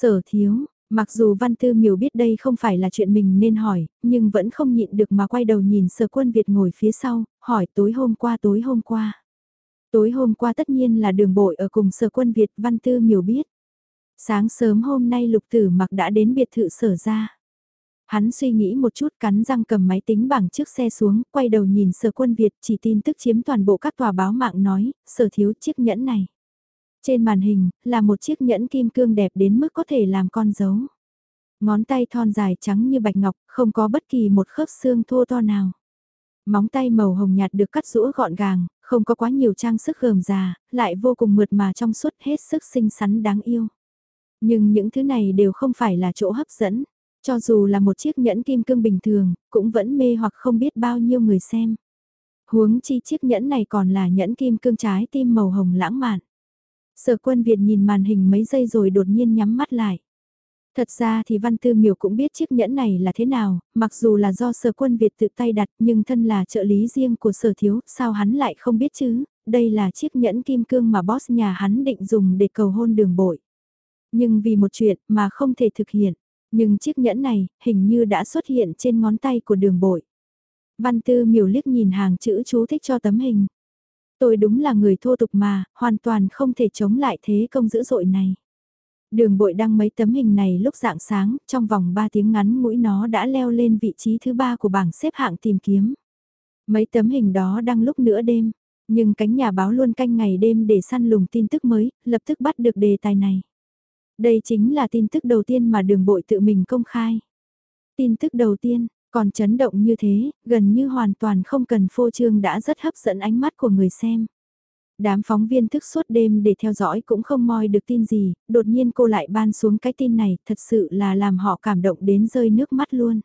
Sở thiếu, mặc dù Văn Tư miều biết đây không phải là chuyện mình nên hỏi, nhưng vẫn không nhịn được mà quay đầu nhìn sở quân Việt ngồi phía sau, hỏi tối hôm qua tối hôm qua. Tối hôm qua tất nhiên là đường bội ở cùng sở quân Việt Văn Tư miều biết. Sáng sớm hôm nay lục tử mặc đã đến biệt thự sở ra. Hắn suy nghĩ một chút cắn răng cầm máy tính bảng trước xe xuống, quay đầu nhìn sở quân Việt chỉ tin tức chiếm toàn bộ các tòa báo mạng nói, sở thiếu chiếc nhẫn này. Trên màn hình, là một chiếc nhẫn kim cương đẹp đến mức có thể làm con dấu. Ngón tay thon dài trắng như bạch ngọc, không có bất kỳ một khớp xương thô to nào. Móng tay màu hồng nhạt được cắt rũa gọn gàng, không có quá nhiều trang sức gờm già, lại vô cùng mượt mà trong suốt hết sức xinh xắn đáng yêu. Nhưng những thứ này đều không phải là chỗ hấp dẫn. Cho dù là một chiếc nhẫn kim cương bình thường, cũng vẫn mê hoặc không biết bao nhiêu người xem. Huống chi chiếc nhẫn này còn là nhẫn kim cương trái tim màu hồng lãng mạn. Sở quân Việt nhìn màn hình mấy giây rồi đột nhiên nhắm mắt lại. Thật ra thì Văn Tư Miểu cũng biết chiếc nhẫn này là thế nào, mặc dù là do sở quân Việt tự tay đặt nhưng thân là trợ lý riêng của sở thiếu, sao hắn lại không biết chứ, đây là chiếc nhẫn kim cương mà boss nhà hắn định dùng để cầu hôn đường bội. Nhưng vì một chuyện mà không thể thực hiện. Nhưng chiếc nhẫn này hình như đã xuất hiện trên ngón tay của đường bội. Văn tư miểu liếc nhìn hàng chữ chú thích cho tấm hình. Tôi đúng là người thô tục mà, hoàn toàn không thể chống lại thế công dữ dội này. Đường bội đăng mấy tấm hình này lúc dạng sáng, trong vòng 3 tiếng ngắn mũi nó đã leo lên vị trí thứ ba của bảng xếp hạng tìm kiếm. Mấy tấm hình đó đăng lúc nửa đêm, nhưng cánh nhà báo luôn canh ngày đêm để săn lùng tin tức mới, lập tức bắt được đề tài này. Đây chính là tin tức đầu tiên mà đường bội tự mình công khai. Tin tức đầu tiên, còn chấn động như thế, gần như hoàn toàn không cần phô trương đã rất hấp dẫn ánh mắt của người xem. Đám phóng viên thức suốt đêm để theo dõi cũng không moi được tin gì, đột nhiên cô lại ban xuống cái tin này, thật sự là làm họ cảm động đến rơi nước mắt luôn.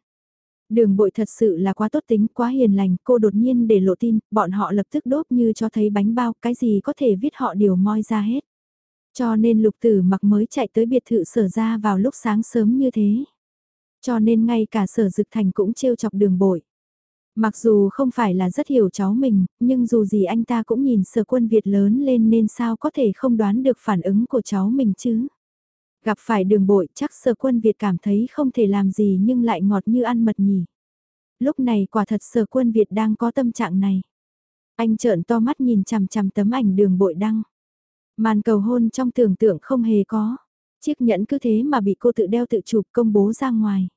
Đường bội thật sự là quá tốt tính, quá hiền lành, cô đột nhiên để lộ tin, bọn họ lập tức đốt như cho thấy bánh bao, cái gì có thể viết họ đều moi ra hết. Cho nên lục tử mặc mới chạy tới biệt thự sở ra vào lúc sáng sớm như thế. Cho nên ngay cả sở dực thành cũng trêu chọc đường bội. Mặc dù không phải là rất hiểu cháu mình, nhưng dù gì anh ta cũng nhìn sở quân Việt lớn lên nên sao có thể không đoán được phản ứng của cháu mình chứ. Gặp phải đường bội chắc sở quân Việt cảm thấy không thể làm gì nhưng lại ngọt như ăn mật nhỉ. Lúc này quả thật sở quân Việt đang có tâm trạng này. Anh trợn to mắt nhìn chằm chằm tấm ảnh đường bội đăng. Màn cầu hôn trong tưởng tượng không hề có. Chiếc nhẫn cứ thế mà bị cô tự đeo tự chụp công bố ra ngoài.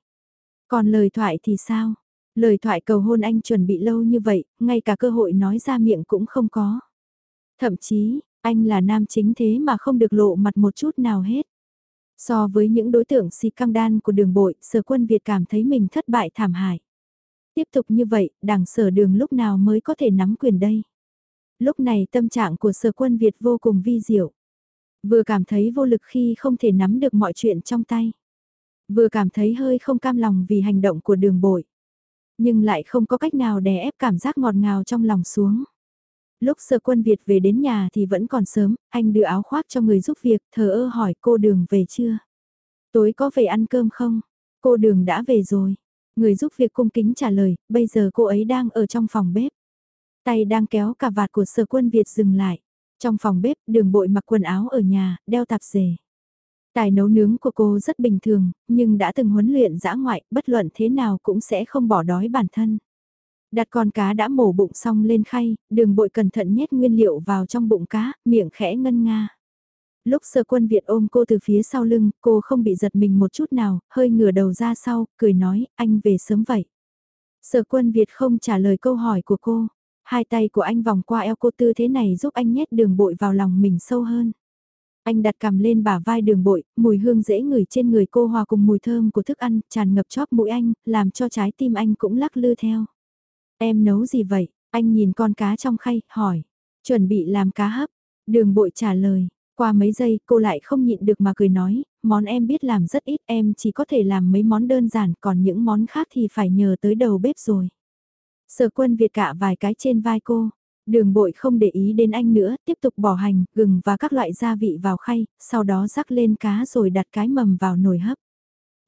Còn lời thoại thì sao? Lời thoại cầu hôn anh chuẩn bị lâu như vậy, ngay cả cơ hội nói ra miệng cũng không có. Thậm chí, anh là nam chính thế mà không được lộ mặt một chút nào hết. So với những đối tượng si căng đan của đường bội, sở quân Việt cảm thấy mình thất bại thảm hại. Tiếp tục như vậy, đảng sở đường lúc nào mới có thể nắm quyền đây? Lúc này tâm trạng của sở quân Việt vô cùng vi diệu. Vừa cảm thấy vô lực khi không thể nắm được mọi chuyện trong tay. Vừa cảm thấy hơi không cam lòng vì hành động của đường bội. Nhưng lại không có cách nào đè ép cảm giác ngọt ngào trong lòng xuống. Lúc sơ quân Việt về đến nhà thì vẫn còn sớm, anh đưa áo khoác cho người giúp việc, thờ ơ hỏi cô đường về chưa? Tối có về ăn cơm không? Cô đường đã về rồi. Người giúp việc cung kính trả lời, bây giờ cô ấy đang ở trong phòng bếp. Tay đang kéo cà vạt của sở quân Việt dừng lại. Trong phòng bếp, đường bội mặc quần áo ở nhà, đeo tạp dề. Tài nấu nướng của cô rất bình thường, nhưng đã từng huấn luyện dã ngoại, bất luận thế nào cũng sẽ không bỏ đói bản thân. Đặt con cá đã mổ bụng xong lên khay, đường bội cẩn thận nhét nguyên liệu vào trong bụng cá, miệng khẽ ngân nga. Lúc sơ quân Việt ôm cô từ phía sau lưng, cô không bị giật mình một chút nào, hơi ngửa đầu ra sau, cười nói, anh về sớm vậy. Sở quân Việt không trả lời câu hỏi của cô. Hai tay của anh vòng qua eo cô tư thế này giúp anh nhét đường bội vào lòng mình sâu hơn. Anh đặt cằm lên bả vai đường bội, mùi hương dễ ngửi trên người cô hòa cùng mùi thơm của thức ăn tràn ngập chóp mũi anh, làm cho trái tim anh cũng lắc lư theo. Em nấu gì vậy? Anh nhìn con cá trong khay, hỏi. Chuẩn bị làm cá hấp. Đường bội trả lời. Qua mấy giây cô lại không nhịn được mà cười nói, món em biết làm rất ít em chỉ có thể làm mấy món đơn giản còn những món khác thì phải nhờ tới đầu bếp rồi. Sở quân Việt cả vài cái trên vai cô. Đường bội không để ý đến anh nữa, tiếp tục bỏ hành, gừng và các loại gia vị vào khay, sau đó rắc lên cá rồi đặt cái mầm vào nồi hấp.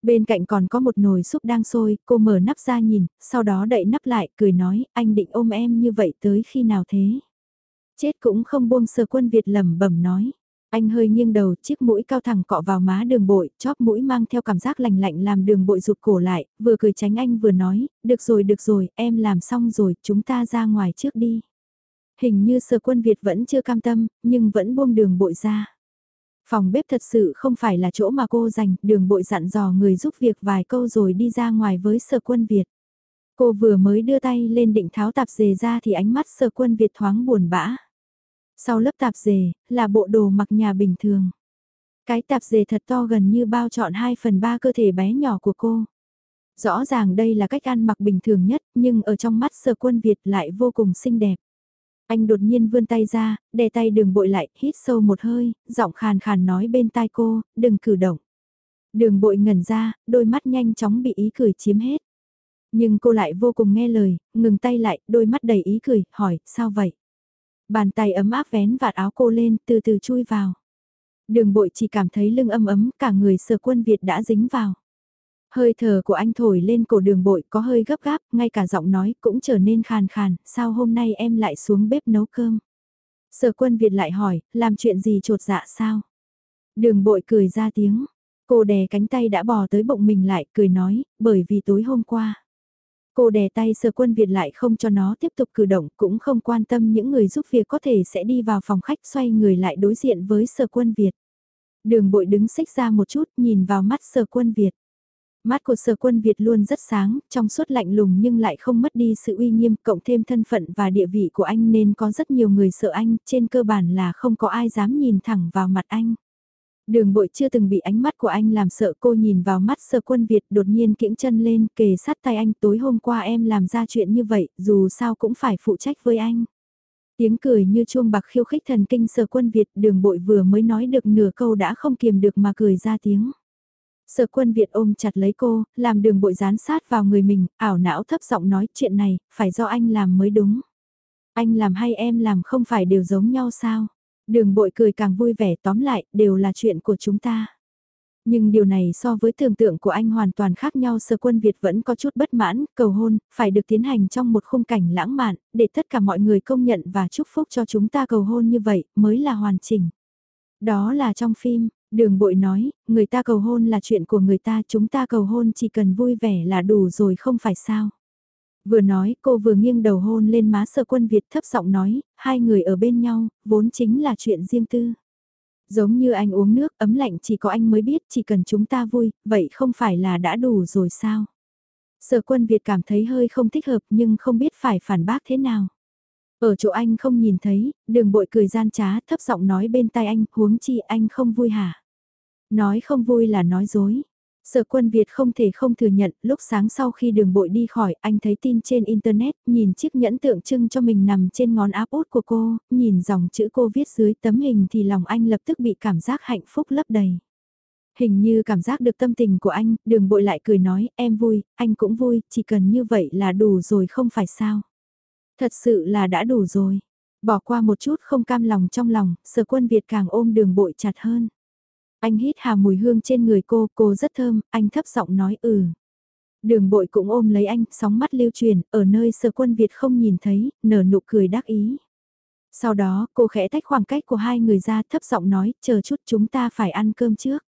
Bên cạnh còn có một nồi súp đang sôi, cô mở nắp ra nhìn, sau đó đậy nắp lại, cười nói, anh định ôm em như vậy tới khi nào thế? Chết cũng không buông sờ quân Việt lẩm bẩm nói. Anh hơi nghiêng đầu, chiếc mũi cao thẳng cọ vào má đường bội, chóp mũi mang theo cảm giác lành lạnh làm đường bội rụt cổ lại, vừa cười tránh anh vừa nói, được rồi được rồi, em làm xong rồi, chúng ta ra ngoài trước đi. Hình như sở quân Việt vẫn chưa cam tâm, nhưng vẫn buông đường bội ra. Phòng bếp thật sự không phải là chỗ mà cô dành, đường bội dặn dò người giúp việc vài câu rồi đi ra ngoài với sở quân Việt. Cô vừa mới đưa tay lên định tháo tạp dề ra thì ánh mắt sở quân Việt thoáng buồn bã. Sau lớp tạp dề, là bộ đồ mặc nhà bình thường. Cái tạp dề thật to gần như bao trọn 2 phần 3 cơ thể bé nhỏ của cô. Rõ ràng đây là cách ăn mặc bình thường nhất, nhưng ở trong mắt sở quân Việt lại vô cùng xinh đẹp. Anh đột nhiên vươn tay ra, đè tay đường bội lại, hít sâu một hơi, giọng khàn khàn nói bên tai cô, đừng cử động. Đường bội ngẩn ra, đôi mắt nhanh chóng bị ý cười chiếm hết. Nhưng cô lại vô cùng nghe lời, ngừng tay lại, đôi mắt đầy ý cười, hỏi, sao vậy? Bàn tay ấm áp vén vạt áo cô lên, từ từ chui vào. Đường bội chỉ cảm thấy lưng ấm ấm, cả người sờ quân Việt đã dính vào. Hơi thở của anh thổi lên cổ đường bội có hơi gấp gáp, ngay cả giọng nói cũng trở nên khàn khàn, sao hôm nay em lại xuống bếp nấu cơm? Sở quân Việt lại hỏi, làm chuyện gì trột dạ sao? Đường bội cười ra tiếng, cô đè cánh tay đã bò tới bụng mình lại, cười nói, bởi vì tối hôm qua. Cô đè tay sờ quân Việt lại không cho nó tiếp tục cử động, cũng không quan tâm những người giúp việc có thể sẽ đi vào phòng khách xoay người lại đối diện với sờ quân Việt. Đường bội đứng xích ra một chút nhìn vào mắt sờ quân Việt. Mắt của sở quân Việt luôn rất sáng, trong suốt lạnh lùng nhưng lại không mất đi sự uy nghiêm, cộng thêm thân phận và địa vị của anh nên có rất nhiều người sợ anh, trên cơ bản là không có ai dám nhìn thẳng vào mặt anh. Đường bội chưa từng bị ánh mắt của anh làm sợ cô nhìn vào mắt sơ quân Việt đột nhiên kiễng chân lên kề sát tay anh tối hôm qua em làm ra chuyện như vậy, dù sao cũng phải phụ trách với anh. Tiếng cười như chuông bạc khiêu khích thần kinh sơ quân Việt đường bội vừa mới nói được nửa câu đã không kiềm được mà cười ra tiếng. Sở quân Việt ôm chặt lấy cô, làm đường bội dán sát vào người mình, ảo não thấp giọng nói chuyện này, phải do anh làm mới đúng. Anh làm hay em làm không phải đều giống nhau sao? Đường bội cười càng vui vẻ tóm lại, đều là chuyện của chúng ta. Nhưng điều này so với tưởng tượng của anh hoàn toàn khác nhau sở quân Việt vẫn có chút bất mãn, cầu hôn, phải được tiến hành trong một khung cảnh lãng mạn, để tất cả mọi người công nhận và chúc phúc cho chúng ta cầu hôn như vậy, mới là hoàn chỉnh. Đó là trong phim, Đường bội nói, người ta cầu hôn là chuyện của người ta, chúng ta cầu hôn chỉ cần vui vẻ là đủ rồi không phải sao. Vừa nói, cô vừa nghiêng đầu hôn lên má sở quân Việt thấp giọng nói, hai người ở bên nhau, vốn chính là chuyện riêng tư. Giống như anh uống nước ấm lạnh chỉ có anh mới biết chỉ cần chúng ta vui, vậy không phải là đã đủ rồi sao? Sở quân Việt cảm thấy hơi không thích hợp nhưng không biết phải phản bác thế nào. Ở chỗ anh không nhìn thấy, đường bội cười gian trá thấp giọng nói bên tai anh, huống chi anh không vui hả? Nói không vui là nói dối. Sở quân Việt không thể không thừa nhận, lúc sáng sau khi đường bội đi khỏi, anh thấy tin trên Internet, nhìn chiếc nhẫn tượng trưng cho mình nằm trên ngón áp út của cô, nhìn dòng chữ cô viết dưới tấm hình thì lòng anh lập tức bị cảm giác hạnh phúc lấp đầy. Hình như cảm giác được tâm tình của anh, đường bội lại cười nói, em vui, anh cũng vui, chỉ cần như vậy là đủ rồi không phải sao. Thật sự là đã đủ rồi. Bỏ qua một chút không cam lòng trong lòng, sở quân Việt càng ôm đường bội chặt hơn. Anh hít hà mùi hương trên người cô, cô rất thơm, anh thấp giọng nói ừ. Đường bội cũng ôm lấy anh, sóng mắt lưu truyền, ở nơi sở quân Việt không nhìn thấy, nở nụ cười đắc ý. Sau đó, cô khẽ tách khoảng cách của hai người ra thấp giọng nói, chờ chút chúng ta phải ăn cơm trước.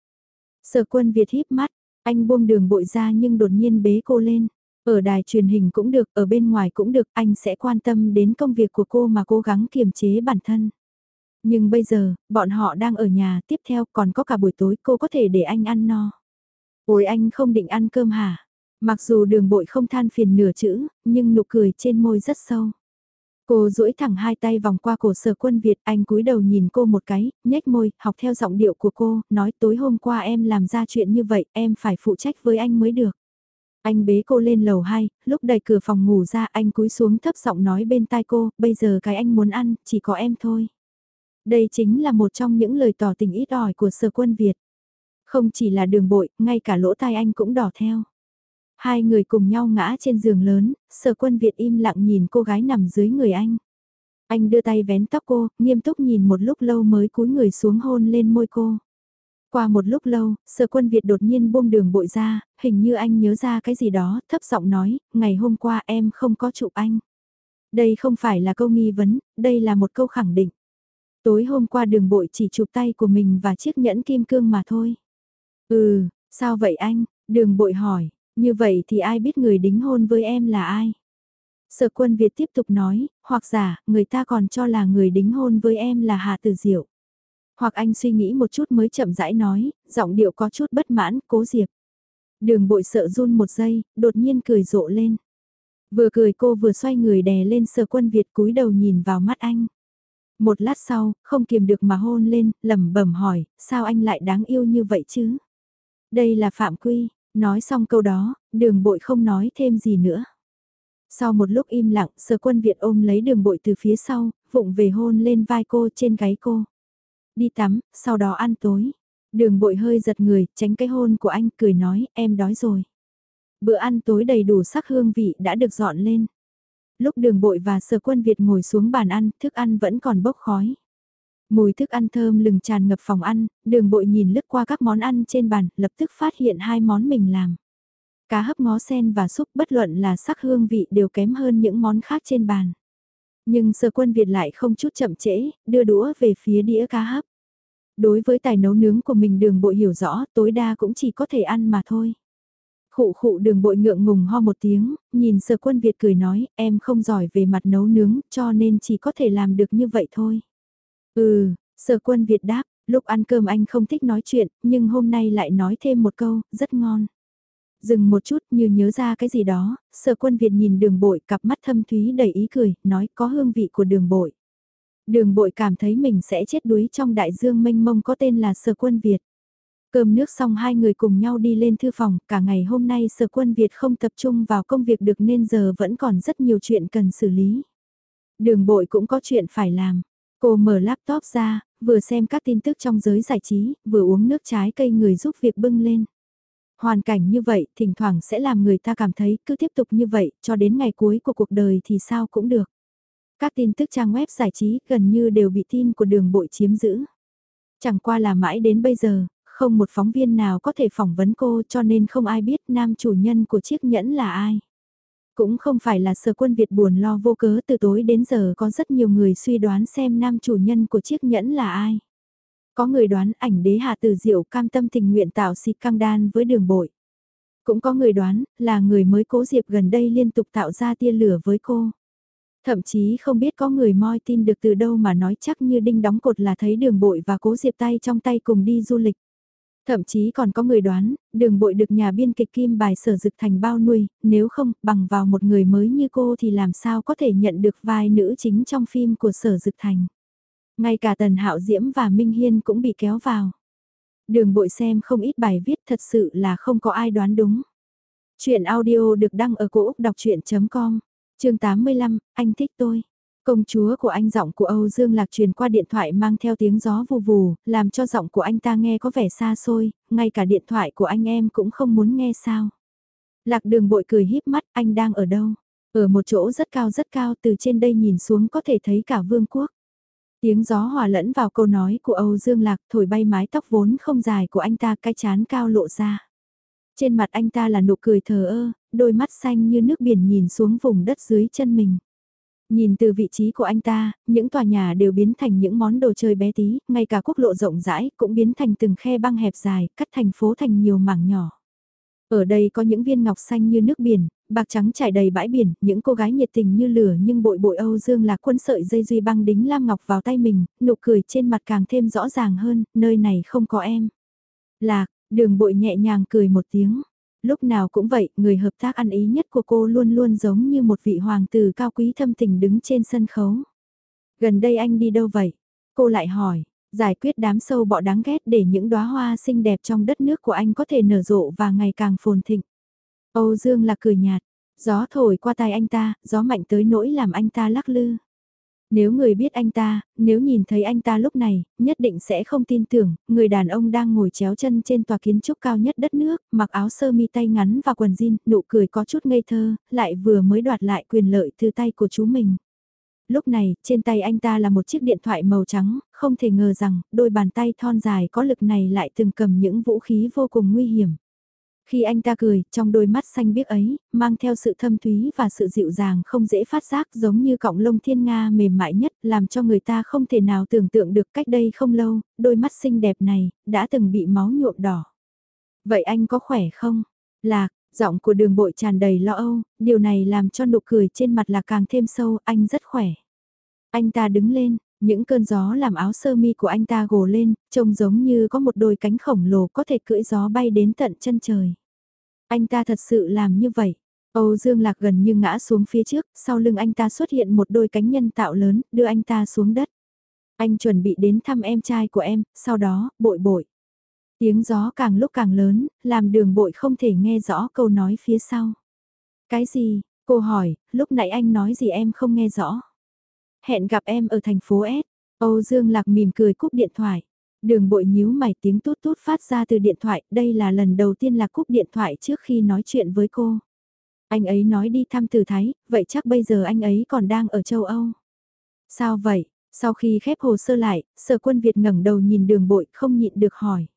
Sở quân Việt híp mắt, anh buông đường bội ra nhưng đột nhiên bế cô lên. Ở đài truyền hình cũng được, ở bên ngoài cũng được, anh sẽ quan tâm đến công việc của cô mà cố gắng kiềm chế bản thân. Nhưng bây giờ, bọn họ đang ở nhà, tiếp theo còn có cả buổi tối cô có thể để anh ăn no. Ôi anh không định ăn cơm hả? Mặc dù đường bội không than phiền nửa chữ, nhưng nụ cười trên môi rất sâu. Cô duỗi thẳng hai tay vòng qua cổ sở quân Việt, anh cúi đầu nhìn cô một cái, nhếch môi, học theo giọng điệu của cô, nói tối hôm qua em làm ra chuyện như vậy, em phải phụ trách với anh mới được. Anh bế cô lên lầu 2, lúc đẩy cửa phòng ngủ ra anh cúi xuống thấp giọng nói bên tai cô, bây giờ cái anh muốn ăn, chỉ có em thôi. Đây chính là một trong những lời tỏ tình ít ỏi của sở quân Việt. Không chỉ là đường bội, ngay cả lỗ tai anh cũng đỏ theo. Hai người cùng nhau ngã trên giường lớn, sở quân Việt im lặng nhìn cô gái nằm dưới người anh. Anh đưa tay vén tóc cô, nghiêm túc nhìn một lúc lâu mới cúi người xuống hôn lên môi cô. Qua một lúc lâu, sở quân Việt đột nhiên buông đường bội ra, hình như anh nhớ ra cái gì đó, thấp giọng nói, ngày hôm qua em không có chụp anh. Đây không phải là câu nghi vấn, đây là một câu khẳng định. Tối hôm qua đường bội chỉ chụp tay của mình và chiếc nhẫn kim cương mà thôi. Ừ, sao vậy anh? Đường bội hỏi, như vậy thì ai biết người đính hôn với em là ai? Sở quân Việt tiếp tục nói, hoặc giả, người ta còn cho là người đính hôn với em là Hạ Tử Diệu. Hoặc anh suy nghĩ một chút mới chậm rãi nói, giọng điệu có chút bất mãn, cố diệp. Đường bội sợ run một giây, đột nhiên cười rộ lên. Vừa cười cô vừa xoay người đè lên sở quân Việt cúi đầu nhìn vào mắt anh. Một lát sau, không kiềm được mà hôn lên, lẩm bẩm hỏi, sao anh lại đáng yêu như vậy chứ? Đây là phạm quy, nói xong câu đó, đường bội không nói thêm gì nữa. Sau một lúc im lặng, sở quân Việt ôm lấy đường bội từ phía sau, vụng về hôn lên vai cô trên gáy cô. Đi tắm, sau đó ăn tối. Đường bội hơi giật người, tránh cái hôn của anh, cười nói, em đói rồi. Bữa ăn tối đầy đủ sắc hương vị đã được dọn lên. Lúc đường bội và sở quân Việt ngồi xuống bàn ăn, thức ăn vẫn còn bốc khói. Mùi thức ăn thơm lừng tràn ngập phòng ăn, đường bội nhìn lướt qua các món ăn trên bàn, lập tức phát hiện hai món mình làm. Cá hấp ngó sen và súp bất luận là sắc hương vị đều kém hơn những món khác trên bàn. Nhưng sở quân Việt lại không chút chậm trễ, đưa đũa về phía đĩa cá hấp. Đối với tài nấu nướng của mình đường bội hiểu rõ, tối đa cũng chỉ có thể ăn mà thôi. Khụ khụ đường bội ngượng ngùng ho một tiếng, nhìn sở quân Việt cười nói, em không giỏi về mặt nấu nướng, cho nên chỉ có thể làm được như vậy thôi. Ừ, sở quân Việt đáp, lúc ăn cơm anh không thích nói chuyện, nhưng hôm nay lại nói thêm một câu, rất ngon. Dừng một chút như nhớ ra cái gì đó, sở quân Việt nhìn đường bội cặp mắt thâm thúy đầy ý cười, nói có hương vị của đường bội. Đường bội cảm thấy mình sẽ chết đuối trong đại dương mênh mông có tên là sở quân Việt. Cơm nước xong hai người cùng nhau đi lên thư phòng, cả ngày hôm nay sở quân Việt không tập trung vào công việc được nên giờ vẫn còn rất nhiều chuyện cần xử lý. Đường bội cũng có chuyện phải làm. Cô mở laptop ra, vừa xem các tin tức trong giới giải trí, vừa uống nước trái cây người giúp việc bưng lên. Hoàn cảnh như vậy thỉnh thoảng sẽ làm người ta cảm thấy cứ tiếp tục như vậy cho đến ngày cuối của cuộc đời thì sao cũng được. Các tin tức trang web giải trí gần như đều bị tin của đường bội chiếm giữ. Chẳng qua là mãi đến bây giờ, không một phóng viên nào có thể phỏng vấn cô cho nên không ai biết nam chủ nhân của chiếc nhẫn là ai. Cũng không phải là sở quân Việt buồn lo vô cớ từ tối đến giờ có rất nhiều người suy đoán xem nam chủ nhân của chiếc nhẫn là ai. Có người đoán ảnh đế hạ từ diệu cam tâm tình nguyện tạo xịt căng đan với đường bội. Cũng có người đoán là người mới cố diệp gần đây liên tục tạo ra tia lửa với cô. Thậm chí không biết có người moi tin được từ đâu mà nói chắc như đinh đóng cột là thấy đường bội và cố diệp tay trong tay cùng đi du lịch. Thậm chí còn có người đoán, đường bội được nhà biên kịch kim bài sở dực thành bao nuôi, nếu không, bằng vào một người mới như cô thì làm sao có thể nhận được vai nữ chính trong phim của sở dực thành. Ngay cả Tần Hạo Diễm và Minh Hiên cũng bị kéo vào. Đường bội xem không ít bài viết thật sự là không có ai đoán đúng. Chuyện audio được đăng ở cổ Úc đọc chuyện.com, chương 85, anh thích tôi. Công chúa của anh giọng của Âu Dương Lạc truyền qua điện thoại mang theo tiếng gió vù vù, làm cho giọng của anh ta nghe có vẻ xa xôi, ngay cả điện thoại của anh em cũng không muốn nghe sao. Lạc đường bội cười híp mắt, anh đang ở đâu? Ở một chỗ rất cao rất cao từ trên đây nhìn xuống có thể thấy cả vương quốc. Tiếng gió hòa lẫn vào câu nói của Âu Dương Lạc thổi bay mái tóc vốn không dài của anh ta cái chán cao lộ ra. Trên mặt anh ta là nụ cười thờ ơ, đôi mắt xanh như nước biển nhìn xuống vùng đất dưới chân mình. Nhìn từ vị trí của anh ta, những tòa nhà đều biến thành những món đồ chơi bé tí, ngay cả quốc lộ rộng rãi cũng biến thành từng khe băng hẹp dài, cắt thành phố thành nhiều mảng nhỏ. Ở đây có những viên ngọc xanh như nước biển, bạc trắng trải đầy bãi biển, những cô gái nhiệt tình như lửa nhưng bội bội Âu Dương là quân sợi dây duy băng đính lam ngọc vào tay mình, nụ cười trên mặt càng thêm rõ ràng hơn, nơi này không có em. Lạc, đường bội nhẹ nhàng cười một tiếng. Lúc nào cũng vậy, người hợp tác ăn ý nhất của cô luôn luôn giống như một vị hoàng tử cao quý thâm tình đứng trên sân khấu. Gần đây anh đi đâu vậy? Cô lại hỏi, giải quyết đám sâu bọ đáng ghét để những đóa hoa xinh đẹp trong đất nước của anh có thể nở rộ và ngày càng phồn thịnh. Âu Dương là cười nhạt, gió thổi qua tai anh ta, gió mạnh tới nỗi làm anh ta lắc lư. Nếu người biết anh ta, nếu nhìn thấy anh ta lúc này, nhất định sẽ không tin tưởng, người đàn ông đang ngồi chéo chân trên tòa kiến trúc cao nhất đất nước, mặc áo sơ mi tay ngắn và quần jean, nụ cười có chút ngây thơ, lại vừa mới đoạt lại quyền lợi từ tay của chú mình. Lúc này, trên tay anh ta là một chiếc điện thoại màu trắng, không thể ngờ rằng, đôi bàn tay thon dài có lực này lại từng cầm những vũ khí vô cùng nguy hiểm. Khi anh ta cười, trong đôi mắt xanh biếc ấy, mang theo sự thâm thúy và sự dịu dàng không dễ phát giác giống như cọng lông thiên nga mềm mại nhất, làm cho người ta không thể nào tưởng tượng được cách đây không lâu, đôi mắt xinh đẹp này, đã từng bị máu nhuộm đỏ. Vậy anh có khỏe không? Lạc, giọng của đường bội tràn đầy lo âu, điều này làm cho nụ cười trên mặt là càng thêm sâu, anh rất khỏe. Anh ta đứng lên, những cơn gió làm áo sơ mi của anh ta gồ lên, trông giống như có một đôi cánh khổng lồ có thể cưỡi gió bay đến tận chân trời. Anh ta thật sự làm như vậy. Âu Dương Lạc gần như ngã xuống phía trước, sau lưng anh ta xuất hiện một đôi cánh nhân tạo lớn, đưa anh ta xuống đất. Anh chuẩn bị đến thăm em trai của em, sau đó, bội bội. Tiếng gió càng lúc càng lớn, làm đường bội không thể nghe rõ câu nói phía sau. Cái gì? Cô hỏi, lúc nãy anh nói gì em không nghe rõ. Hẹn gặp em ở thành phố S. Âu Dương Lạc mỉm cười cúp điện thoại. Đường bội nhíu mày tiếng tút tút phát ra từ điện thoại, đây là lần đầu tiên Lạc cúp điện thoại trước khi nói chuyện với cô. Anh ấy nói đi thăm Từ Thái, vậy chắc bây giờ anh ấy còn đang ở châu Âu. Sao vậy? Sau khi khép hồ sơ lại, sở quân Việt ngẩng đầu nhìn đường bội không nhịn được hỏi.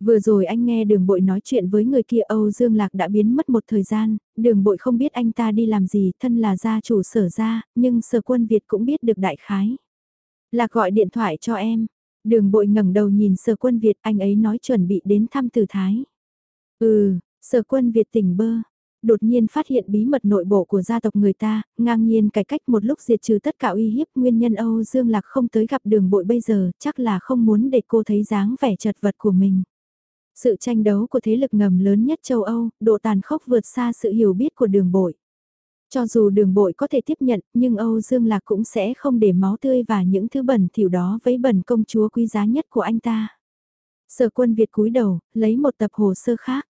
Vừa rồi anh nghe đường bội nói chuyện với người kia Âu Dương Lạc đã biến mất một thời gian, đường bội không biết anh ta đi làm gì, thân là gia chủ sở gia, nhưng sở quân Việt cũng biết được đại khái. Lạc gọi điện thoại cho em, đường bội ngẩng đầu nhìn sở quân Việt anh ấy nói chuẩn bị đến thăm từ Thái. Ừ, sở quân Việt tỉnh bơ, đột nhiên phát hiện bí mật nội bộ của gia tộc người ta, ngang nhiên cải cách một lúc diệt trừ tất cả uy hiếp nguyên nhân Âu Dương Lạc không tới gặp đường bội bây giờ, chắc là không muốn để cô thấy dáng vẻ chật vật của mình. Sự tranh đấu của thế lực ngầm lớn nhất châu Âu, độ tàn khốc vượt xa sự hiểu biết của đường bội. Cho dù đường bội có thể tiếp nhận, nhưng Âu Dương Lạc cũng sẽ không để máu tươi và những thứ bẩn thỉu đó với bẩn công chúa quý giá nhất của anh ta. Sở quân Việt cúi đầu, lấy một tập hồ sơ khác.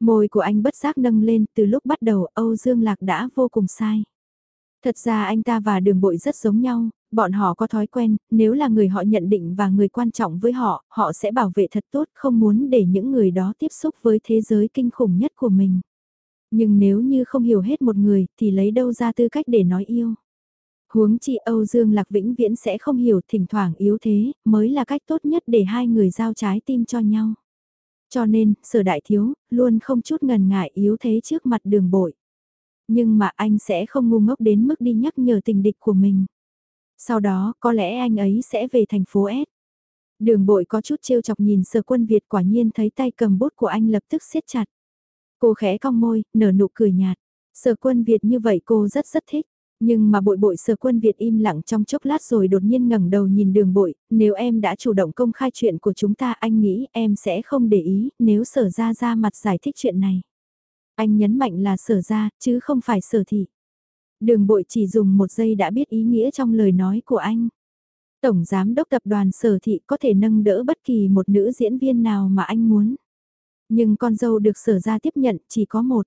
Môi của anh bất giác nâng lên, từ lúc bắt đầu Âu Dương Lạc đã vô cùng sai. Thật ra anh ta và đường bội rất giống nhau, bọn họ có thói quen, nếu là người họ nhận định và người quan trọng với họ, họ sẽ bảo vệ thật tốt, không muốn để những người đó tiếp xúc với thế giới kinh khủng nhất của mình. Nhưng nếu như không hiểu hết một người, thì lấy đâu ra tư cách để nói yêu. Huống chi Âu Dương Lạc vĩnh viễn sẽ không hiểu thỉnh thoảng yếu thế, mới là cách tốt nhất để hai người giao trái tim cho nhau. Cho nên, sở đại thiếu, luôn không chút ngần ngại yếu thế trước mặt đường bội. Nhưng mà anh sẽ không ngu ngốc đến mức đi nhắc nhở tình địch của mình. Sau đó, có lẽ anh ấy sẽ về thành phố S. Đường bội có chút trêu chọc nhìn sở quân Việt quả nhiên thấy tay cầm bút của anh lập tức siết chặt. Cô khẽ cong môi, nở nụ cười nhạt. Sở quân Việt như vậy cô rất rất thích. Nhưng mà bội bội sở quân Việt im lặng trong chốc lát rồi đột nhiên ngẩng đầu nhìn đường bội, nếu em đã chủ động công khai chuyện của chúng ta anh nghĩ em sẽ không để ý nếu sở ra ra mặt giải thích chuyện này. Anh nhấn mạnh là sở ra, chứ không phải sở thị. Đường bội chỉ dùng một giây đã biết ý nghĩa trong lời nói của anh. Tổng giám đốc tập đoàn sở thị có thể nâng đỡ bất kỳ một nữ diễn viên nào mà anh muốn. Nhưng con dâu được sở ra tiếp nhận chỉ có một.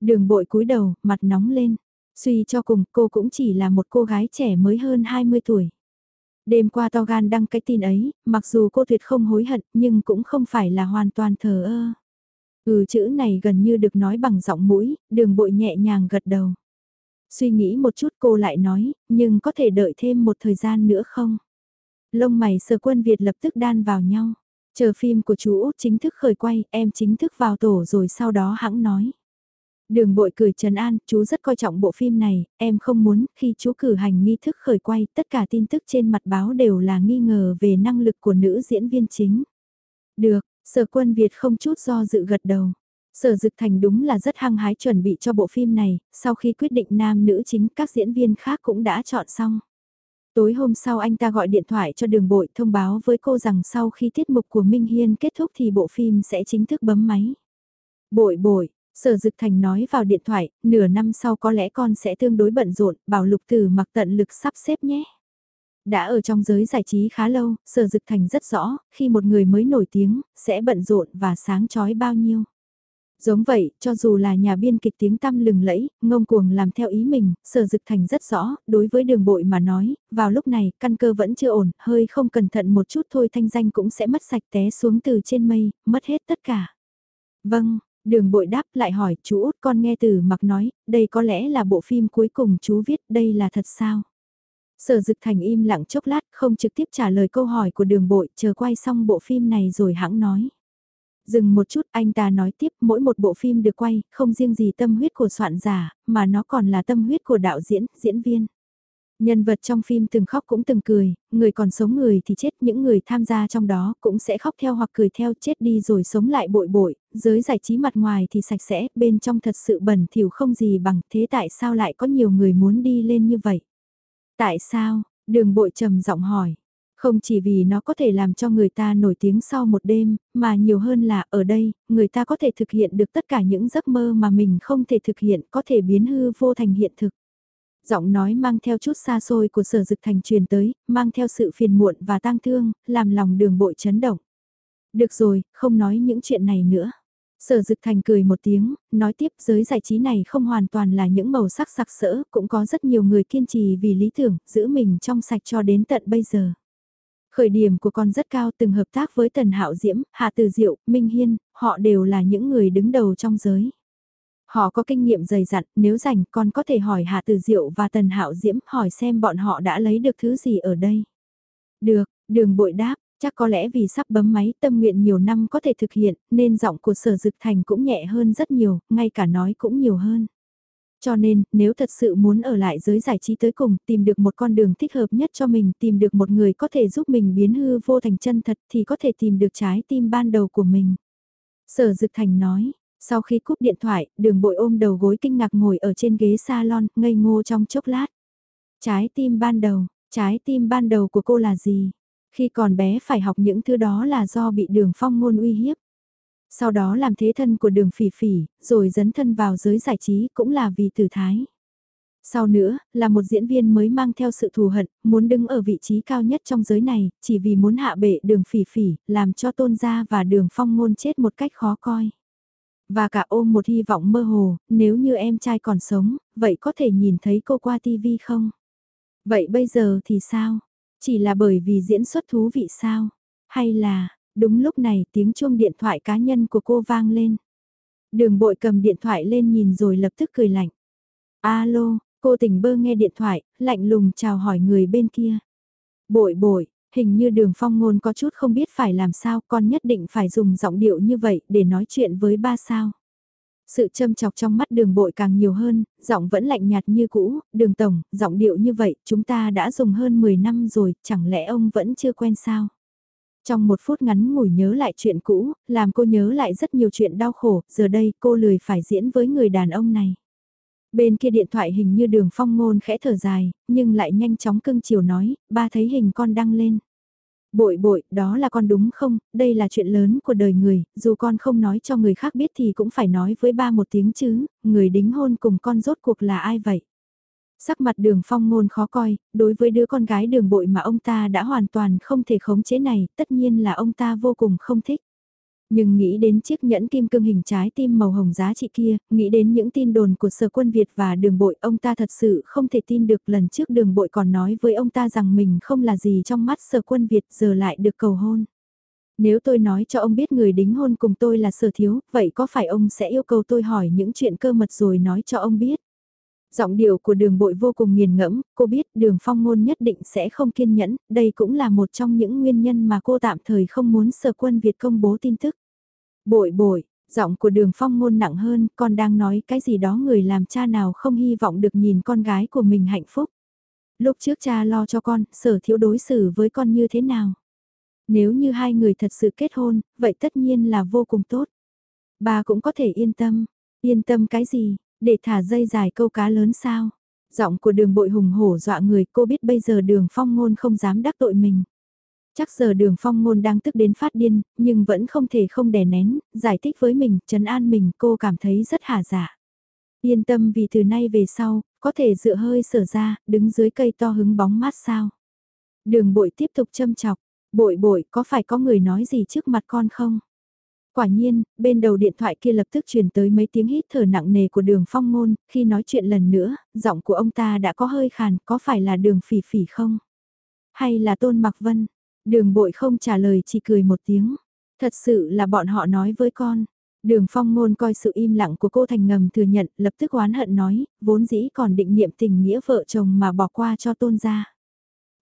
Đường bội cúi đầu, mặt nóng lên. Suy cho cùng cô cũng chỉ là một cô gái trẻ mới hơn 20 tuổi. Đêm qua to gan đăng cái tin ấy, mặc dù cô tuyệt không hối hận nhưng cũng không phải là hoàn toàn thờ ơ. Ừ chữ này gần như được nói bằng giọng mũi, đường bội nhẹ nhàng gật đầu. Suy nghĩ một chút cô lại nói, nhưng có thể đợi thêm một thời gian nữa không? Lông mày sờ quân Việt lập tức đan vào nhau. Chờ phim của chú Út chính thức khởi quay, em chính thức vào tổ rồi sau đó hãng nói. Đường bội cười trần an, chú rất coi trọng bộ phim này, em không muốn khi chú cử hành nghi thức khởi quay, tất cả tin tức trên mặt báo đều là nghi ngờ về năng lực của nữ diễn viên chính. Được, sở quân Việt không chút do dự gật đầu. Sở Dực Thành đúng là rất hăng hái chuẩn bị cho bộ phim này, sau khi quyết định nam nữ chính các diễn viên khác cũng đã chọn xong. Tối hôm sau anh ta gọi điện thoại cho đường bội thông báo với cô rằng sau khi tiết mục của Minh Hiên kết thúc thì bộ phim sẽ chính thức bấm máy. Bội bội, Sở Dực Thành nói vào điện thoại, nửa năm sau có lẽ con sẽ tương đối bận rộn, bảo Lục Tử mặc tận lực sắp xếp nhé. Đã ở trong giới giải trí khá lâu, Sở Dực Thành rất rõ, khi một người mới nổi tiếng, sẽ bận rộn và sáng chói bao nhiêu. Giống vậy, cho dù là nhà biên kịch tiếng tăm lừng lẫy, ngông cuồng làm theo ý mình, sở dực thành rất rõ, đối với đường bội mà nói, vào lúc này, căn cơ vẫn chưa ổn, hơi không cẩn thận một chút thôi thanh danh cũng sẽ mất sạch té xuống từ trên mây, mất hết tất cả. Vâng, đường bội đáp lại hỏi, chú út con nghe từ mặc nói, đây có lẽ là bộ phim cuối cùng chú viết, đây là thật sao? Sở dực thành im lặng chốc lát, không trực tiếp trả lời câu hỏi của đường bội, chờ quay xong bộ phim này rồi hãng nói. Dừng một chút anh ta nói tiếp mỗi một bộ phim được quay, không riêng gì tâm huyết của soạn giả, mà nó còn là tâm huyết của đạo diễn, diễn viên. Nhân vật trong phim từng khóc cũng từng cười, người còn sống người thì chết, những người tham gia trong đó cũng sẽ khóc theo hoặc cười theo chết đi rồi sống lại bội bội, giới giải trí mặt ngoài thì sạch sẽ, bên trong thật sự bẩn thỉu không gì bằng, thế tại sao lại có nhiều người muốn đi lên như vậy? Tại sao? Đường bội trầm giọng hỏi. Không chỉ vì nó có thể làm cho người ta nổi tiếng sau một đêm, mà nhiều hơn là ở đây, người ta có thể thực hiện được tất cả những giấc mơ mà mình không thể thực hiện, có thể biến hư vô thành hiện thực. Giọng nói mang theo chút xa xôi của sở dực thành truyền tới, mang theo sự phiền muộn và tang thương, làm lòng đường bội chấn động. Được rồi, không nói những chuyện này nữa. Sở Dực Thành cười một tiếng, nói tiếp giới giải trí này không hoàn toàn là những màu sắc sặc sỡ, cũng có rất nhiều người kiên trì vì lý tưởng, giữ mình trong sạch cho đến tận bây giờ. Khởi điểm của con rất cao từng hợp tác với Tần Hạo Diễm, Hạ Từ Diệu, Minh Hiên, họ đều là những người đứng đầu trong giới. Họ có kinh nghiệm dày dặn, nếu rảnh con có thể hỏi Hạ Từ Diệu và Tần Hạo Diễm hỏi xem bọn họ đã lấy được thứ gì ở đây. Được, đường bội đáp, chắc có lẽ vì sắp bấm máy tâm nguyện nhiều năm có thể thực hiện nên giọng của sở dực thành cũng nhẹ hơn rất nhiều, ngay cả nói cũng nhiều hơn. Cho nên, nếu thật sự muốn ở lại giới giải trí tới cùng, tìm được một con đường thích hợp nhất cho mình, tìm được một người có thể giúp mình biến hư vô thành chân thật thì có thể tìm được trái tim ban đầu của mình. Sở Dực Thành nói, sau khi cúp điện thoại, đường bội ôm đầu gối kinh ngạc ngồi ở trên ghế salon, ngây ngô trong chốc lát. Trái tim ban đầu, trái tim ban đầu của cô là gì? Khi còn bé phải học những thứ đó là do bị đường phong ngôn uy hiếp. Sau đó làm thế thân của đường phỉ phỉ, rồi dấn thân vào giới giải trí cũng là vì tử thái. Sau nữa, là một diễn viên mới mang theo sự thù hận, muốn đứng ở vị trí cao nhất trong giới này, chỉ vì muốn hạ bệ đường phỉ phỉ, làm cho tôn gia và đường phong ngôn chết một cách khó coi. Và cả ôm một hy vọng mơ hồ, nếu như em trai còn sống, vậy có thể nhìn thấy cô qua tivi không? Vậy bây giờ thì sao? Chỉ là bởi vì diễn xuất thú vị sao? Hay là, Đúng lúc này tiếng chuông điện thoại cá nhân của cô vang lên. Đường bội cầm điện thoại lên nhìn rồi lập tức cười lạnh. Alo, cô tỉnh bơ nghe điện thoại, lạnh lùng chào hỏi người bên kia. Bội bội, hình như đường phong ngôn có chút không biết phải làm sao con nhất định phải dùng giọng điệu như vậy để nói chuyện với ba sao. Sự châm chọc trong mắt đường bội càng nhiều hơn, giọng vẫn lạnh nhạt như cũ, đường tổng, giọng điệu như vậy chúng ta đã dùng hơn 10 năm rồi, chẳng lẽ ông vẫn chưa quen sao? Trong một phút ngắn ngủi nhớ lại chuyện cũ, làm cô nhớ lại rất nhiều chuyện đau khổ, giờ đây cô lười phải diễn với người đàn ông này. Bên kia điện thoại hình như đường phong ngôn khẽ thở dài, nhưng lại nhanh chóng cưng chiều nói, ba thấy hình con đăng lên. Bội bội, đó là con đúng không, đây là chuyện lớn của đời người, dù con không nói cho người khác biết thì cũng phải nói với ba một tiếng chứ, người đính hôn cùng con rốt cuộc là ai vậy? Sắc mặt đường phong ngôn khó coi, đối với đứa con gái đường bội mà ông ta đã hoàn toàn không thể khống chế này, tất nhiên là ông ta vô cùng không thích. Nhưng nghĩ đến chiếc nhẫn kim cương hình trái tim màu hồng giá trị kia, nghĩ đến những tin đồn của sở quân Việt và đường bội, ông ta thật sự không thể tin được lần trước đường bội còn nói với ông ta rằng mình không là gì trong mắt sở quân Việt giờ lại được cầu hôn. Nếu tôi nói cho ông biết người đính hôn cùng tôi là sở thiếu, vậy có phải ông sẽ yêu cầu tôi hỏi những chuyện cơ mật rồi nói cho ông biết? Giọng điệu của đường bội vô cùng nghiền ngẫm, cô biết đường phong ngôn nhất định sẽ không kiên nhẫn, đây cũng là một trong những nguyên nhân mà cô tạm thời không muốn sở quân Việt công bố tin tức. Bội bội, giọng của đường phong ngôn nặng hơn, con đang nói cái gì đó người làm cha nào không hy vọng được nhìn con gái của mình hạnh phúc. Lúc trước cha lo cho con, sở thiếu đối xử với con như thế nào? Nếu như hai người thật sự kết hôn, vậy tất nhiên là vô cùng tốt. bà cũng có thể yên tâm. Yên tâm cái gì, để thả dây dài câu cá lớn sao? Giọng của đường bội hùng hổ dọa người cô biết bây giờ đường phong ngôn không dám đắc tội mình. Chắc giờ đường phong ngôn đang tức đến phát điên, nhưng vẫn không thể không đè nén, giải thích với mình, trấn an mình cô cảm thấy rất hà giả Yên tâm vì từ nay về sau, có thể dựa hơi sở ra, đứng dưới cây to hứng bóng mát sao. Đường bội tiếp tục châm chọc, bội bội có phải có người nói gì trước mặt con không? Quả nhiên, bên đầu điện thoại kia lập tức truyền tới mấy tiếng hít thở nặng nề của đường phong ngôn, khi nói chuyện lần nữa, giọng của ông ta đã có hơi khàn, có phải là đường phỉ phỉ không? Hay là tôn mặc vân? Đường bội không trả lời chỉ cười một tiếng. Thật sự là bọn họ nói với con. Đường phong ngôn coi sự im lặng của cô thành ngầm thừa nhận, lập tức oán hận nói, vốn dĩ còn định niệm tình nghĩa vợ chồng mà bỏ qua cho tôn gia.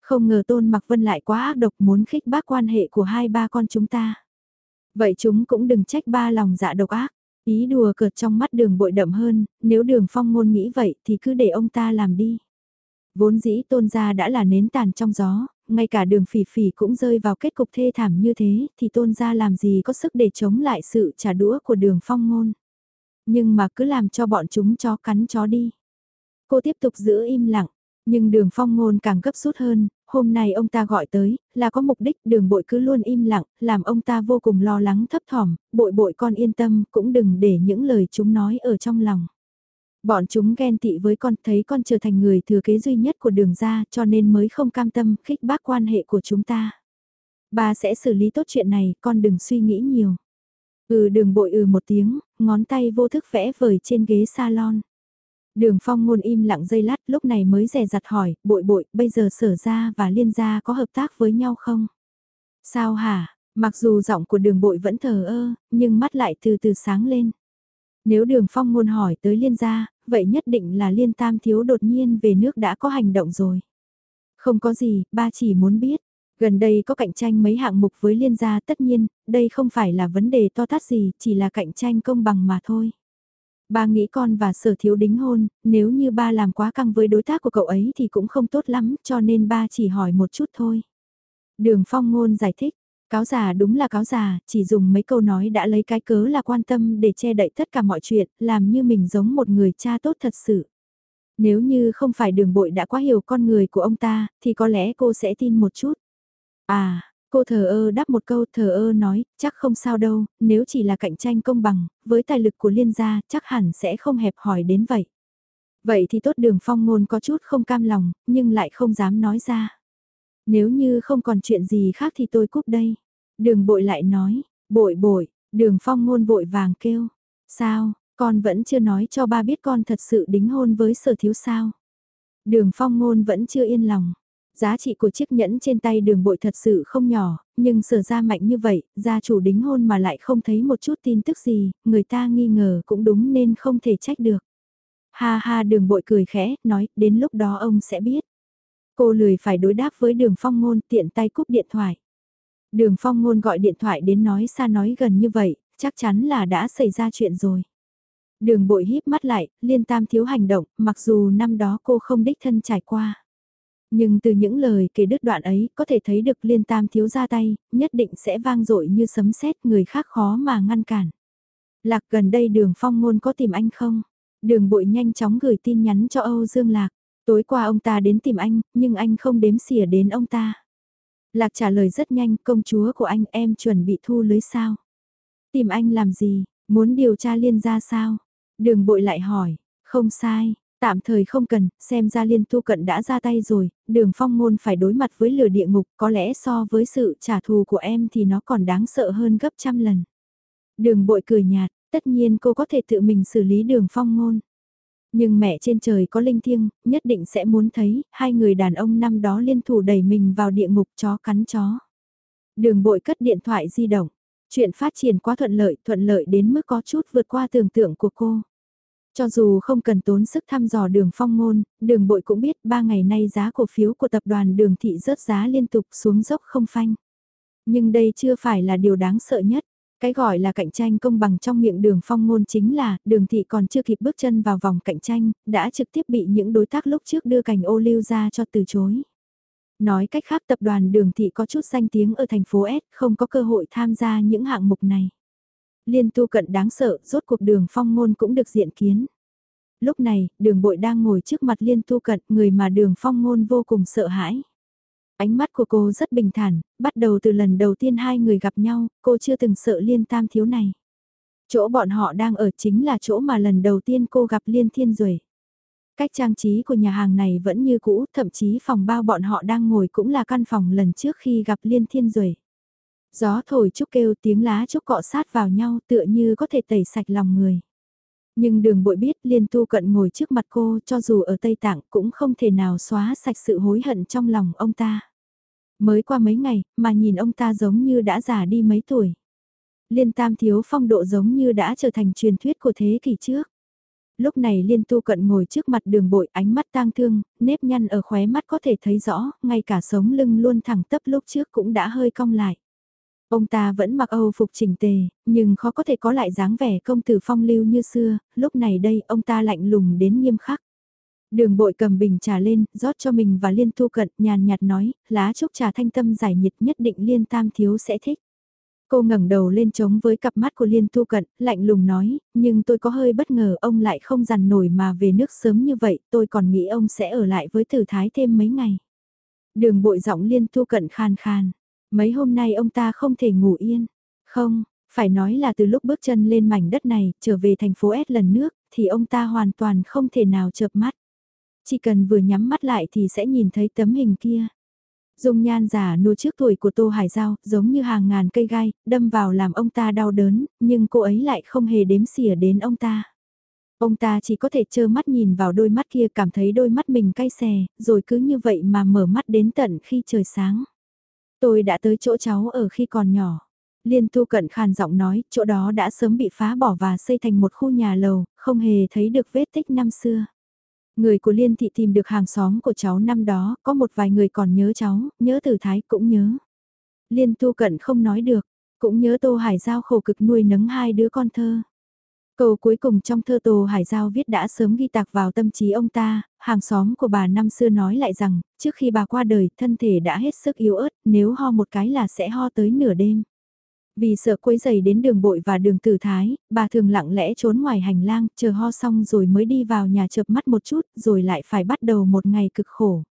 Không ngờ tôn mặc vân lại quá ác độc muốn khích bác quan hệ của hai ba con chúng ta. Vậy chúng cũng đừng trách ba lòng dạ độc ác. Ý đùa cợt trong mắt đường bội đậm hơn, nếu đường phong ngôn nghĩ vậy thì cứ để ông ta làm đi. Vốn dĩ tôn gia đã là nến tàn trong gió, ngay cả đường phỉ phỉ cũng rơi vào kết cục thê thảm như thế thì tôn gia làm gì có sức để chống lại sự trả đũa của đường phong ngôn. Nhưng mà cứ làm cho bọn chúng chó cắn chó đi. Cô tiếp tục giữ im lặng, nhưng đường phong ngôn càng gấp rút hơn, hôm nay ông ta gọi tới, là có mục đích đường bội cứ luôn im lặng, làm ông ta vô cùng lo lắng thấp thỏm, bội bội con yên tâm, cũng đừng để những lời chúng nói ở trong lòng. Bọn chúng ghen tị với con thấy con trở thành người thừa kế duy nhất của đường ra cho nên mới không cam tâm khích bác quan hệ của chúng ta. bà sẽ xử lý tốt chuyện này, con đừng suy nghĩ nhiều. Ừ đường bội ừ một tiếng, ngón tay vô thức vẽ vời trên ghế salon. Đường phong ngôn im lặng dây lát lúc này mới rè rặt hỏi, bội bội, bây giờ sở ra và liên gia có hợp tác với nhau không? Sao hả? Mặc dù giọng của đường bội vẫn thờ ơ, nhưng mắt lại từ từ sáng lên. Nếu đường phong ngôn hỏi tới liên gia, vậy nhất định là liên tam thiếu đột nhiên về nước đã có hành động rồi. Không có gì, ba chỉ muốn biết. Gần đây có cạnh tranh mấy hạng mục với liên gia tất nhiên, đây không phải là vấn đề to tát gì, chỉ là cạnh tranh công bằng mà thôi. Ba nghĩ con và sở thiếu đính hôn, nếu như ba làm quá căng với đối tác của cậu ấy thì cũng không tốt lắm, cho nên ba chỉ hỏi một chút thôi. Đường phong ngôn giải thích, cáo già đúng là cáo già, chỉ dùng mấy câu nói đã lấy cái cớ là quan tâm để che đậy tất cả mọi chuyện, làm như mình giống một người cha tốt thật sự. Nếu như không phải đường bội đã quá hiểu con người của ông ta, thì có lẽ cô sẽ tin một chút. À, Cô thờ ơ đáp một câu thờ ơ nói, chắc không sao đâu, nếu chỉ là cạnh tranh công bằng, với tài lực của liên gia chắc hẳn sẽ không hẹp hỏi đến vậy. Vậy thì tốt đường phong ngôn có chút không cam lòng, nhưng lại không dám nói ra. Nếu như không còn chuyện gì khác thì tôi cúp đây. Đường bội lại nói, bội bội, đường phong ngôn vội vàng kêu. Sao, con vẫn chưa nói cho ba biết con thật sự đính hôn với sở thiếu sao. Đường phong ngôn vẫn chưa yên lòng. Giá trị của chiếc nhẫn trên tay đường bội thật sự không nhỏ, nhưng sở ra mạnh như vậy, gia chủ đính hôn mà lại không thấy một chút tin tức gì, người ta nghi ngờ cũng đúng nên không thể trách được. Ha ha đường bội cười khẽ, nói, đến lúc đó ông sẽ biết. Cô lười phải đối đáp với đường phong ngôn tiện tay cúp điện thoại. Đường phong ngôn gọi điện thoại đến nói xa nói gần như vậy, chắc chắn là đã xảy ra chuyện rồi. Đường bội híp mắt lại, liên tam thiếu hành động, mặc dù năm đó cô không đích thân trải qua. Nhưng từ những lời kể đứt đoạn ấy, có thể thấy được liên tam thiếu ra tay, nhất định sẽ vang dội như sấm sét người khác khó mà ngăn cản. Lạc gần đây đường phong ngôn có tìm anh không? Đường bội nhanh chóng gửi tin nhắn cho Âu Dương Lạc. Tối qua ông ta đến tìm anh, nhưng anh không đếm xỉa đến ông ta. Lạc trả lời rất nhanh, công chúa của anh em chuẩn bị thu lưới sao? Tìm anh làm gì? Muốn điều tra liên ra sao? Đường bội lại hỏi, không sai, Tạm thời không cần, xem ra liên tu cận đã ra tay rồi, đường phong ngôn phải đối mặt với lửa địa ngục, có lẽ so với sự trả thù của em thì nó còn đáng sợ hơn gấp trăm lần. Đường bội cười nhạt, tất nhiên cô có thể tự mình xử lý đường phong ngôn. Nhưng mẹ trên trời có linh thiêng, nhất định sẽ muốn thấy, hai người đàn ông năm đó liên thủ đẩy mình vào địa ngục chó cắn chó. Đường bội cất điện thoại di động. Chuyện phát triển quá thuận lợi, thuận lợi đến mức có chút vượt qua tưởng tượng của cô. Cho dù không cần tốn sức thăm dò đường phong ngôn, đường bội cũng biết ba ngày nay giá cổ phiếu của tập đoàn đường thị rớt giá liên tục xuống dốc không phanh. Nhưng đây chưa phải là điều đáng sợ nhất. Cái gọi là cạnh tranh công bằng trong miệng đường phong ngôn chính là đường thị còn chưa kịp bước chân vào vòng cạnh tranh, đã trực tiếp bị những đối tác lúc trước đưa cành ô lưu ra cho từ chối. Nói cách khác tập đoàn đường thị có chút danh tiếng ở thành phố S không có cơ hội tham gia những hạng mục này. Liên tu cận đáng sợ, rốt cuộc đường phong ngôn cũng được diện kiến. Lúc này, đường bội đang ngồi trước mặt liên tu cận, người mà đường phong ngôn vô cùng sợ hãi. Ánh mắt của cô rất bình thản, bắt đầu từ lần đầu tiên hai người gặp nhau, cô chưa từng sợ liên tam thiếu này. Chỗ bọn họ đang ở chính là chỗ mà lần đầu tiên cô gặp liên thiên rồi. Cách trang trí của nhà hàng này vẫn như cũ, thậm chí phòng bao bọn họ đang ngồi cũng là căn phòng lần trước khi gặp liên thiên duệ Gió thổi trúc kêu tiếng lá trúc cọ sát vào nhau tựa như có thể tẩy sạch lòng người. Nhưng đường bội biết liên tu cận ngồi trước mặt cô cho dù ở Tây Tạng cũng không thể nào xóa sạch sự hối hận trong lòng ông ta. Mới qua mấy ngày mà nhìn ông ta giống như đã già đi mấy tuổi. Liên tam thiếu phong độ giống như đã trở thành truyền thuyết của thế kỷ trước. Lúc này liên tu cận ngồi trước mặt đường bội ánh mắt tang thương, nếp nhăn ở khóe mắt có thể thấy rõ, ngay cả sống lưng luôn thẳng tấp lúc trước cũng đã hơi cong lại. Ông ta vẫn mặc Âu phục chỉnh tề, nhưng khó có thể có lại dáng vẻ công tử phong lưu như xưa, lúc này đây ông ta lạnh lùng đến nghiêm khắc. Đường bội cầm bình trà lên, rót cho mình và liên thu cận, nhàn nhạt nói, lá trúc trà thanh tâm giải nhiệt nhất định liên tam thiếu sẽ thích. Cô ngẩng đầu lên trống với cặp mắt của liên thu cận, lạnh lùng nói, nhưng tôi có hơi bất ngờ ông lại không dằn nổi mà về nước sớm như vậy, tôi còn nghĩ ông sẽ ở lại với tử thái thêm mấy ngày. Đường bội giọng liên thu cận khan khan. Mấy hôm nay ông ta không thể ngủ yên. Không, phải nói là từ lúc bước chân lên mảnh đất này, trở về thành phố S lần nước, thì ông ta hoàn toàn không thể nào chợp mắt. Chỉ cần vừa nhắm mắt lại thì sẽ nhìn thấy tấm hình kia. Dung nhan giả nua trước tuổi của Tô Hải Giao, giống như hàng ngàn cây gai, đâm vào làm ông ta đau đớn, nhưng cô ấy lại không hề đếm xỉa đến ông ta. Ông ta chỉ có thể trơ mắt nhìn vào đôi mắt kia cảm thấy đôi mắt mình cay xè, rồi cứ như vậy mà mở mắt đến tận khi trời sáng. Tôi đã tới chỗ cháu ở khi còn nhỏ. Liên tu cận khàn giọng nói, chỗ đó đã sớm bị phá bỏ và xây thành một khu nhà lầu, không hề thấy được vết tích năm xưa. Người của Liên thị tìm được hàng xóm của cháu năm đó, có một vài người còn nhớ cháu, nhớ từ thái cũng nhớ. Liên tu cận không nói được, cũng nhớ Tô Hải Giao khổ cực nuôi nấng hai đứa con thơ. Câu cuối cùng trong thơ Tô Hải Giao viết đã sớm ghi tạc vào tâm trí ông ta, hàng xóm của bà năm xưa nói lại rằng, trước khi bà qua đời, thân thể đã hết sức yếu ớt, nếu ho một cái là sẽ ho tới nửa đêm. Vì sợ quấy giày đến đường bội và đường tử thái, bà thường lặng lẽ trốn ngoài hành lang, chờ ho xong rồi mới đi vào nhà chợp mắt một chút, rồi lại phải bắt đầu một ngày cực khổ.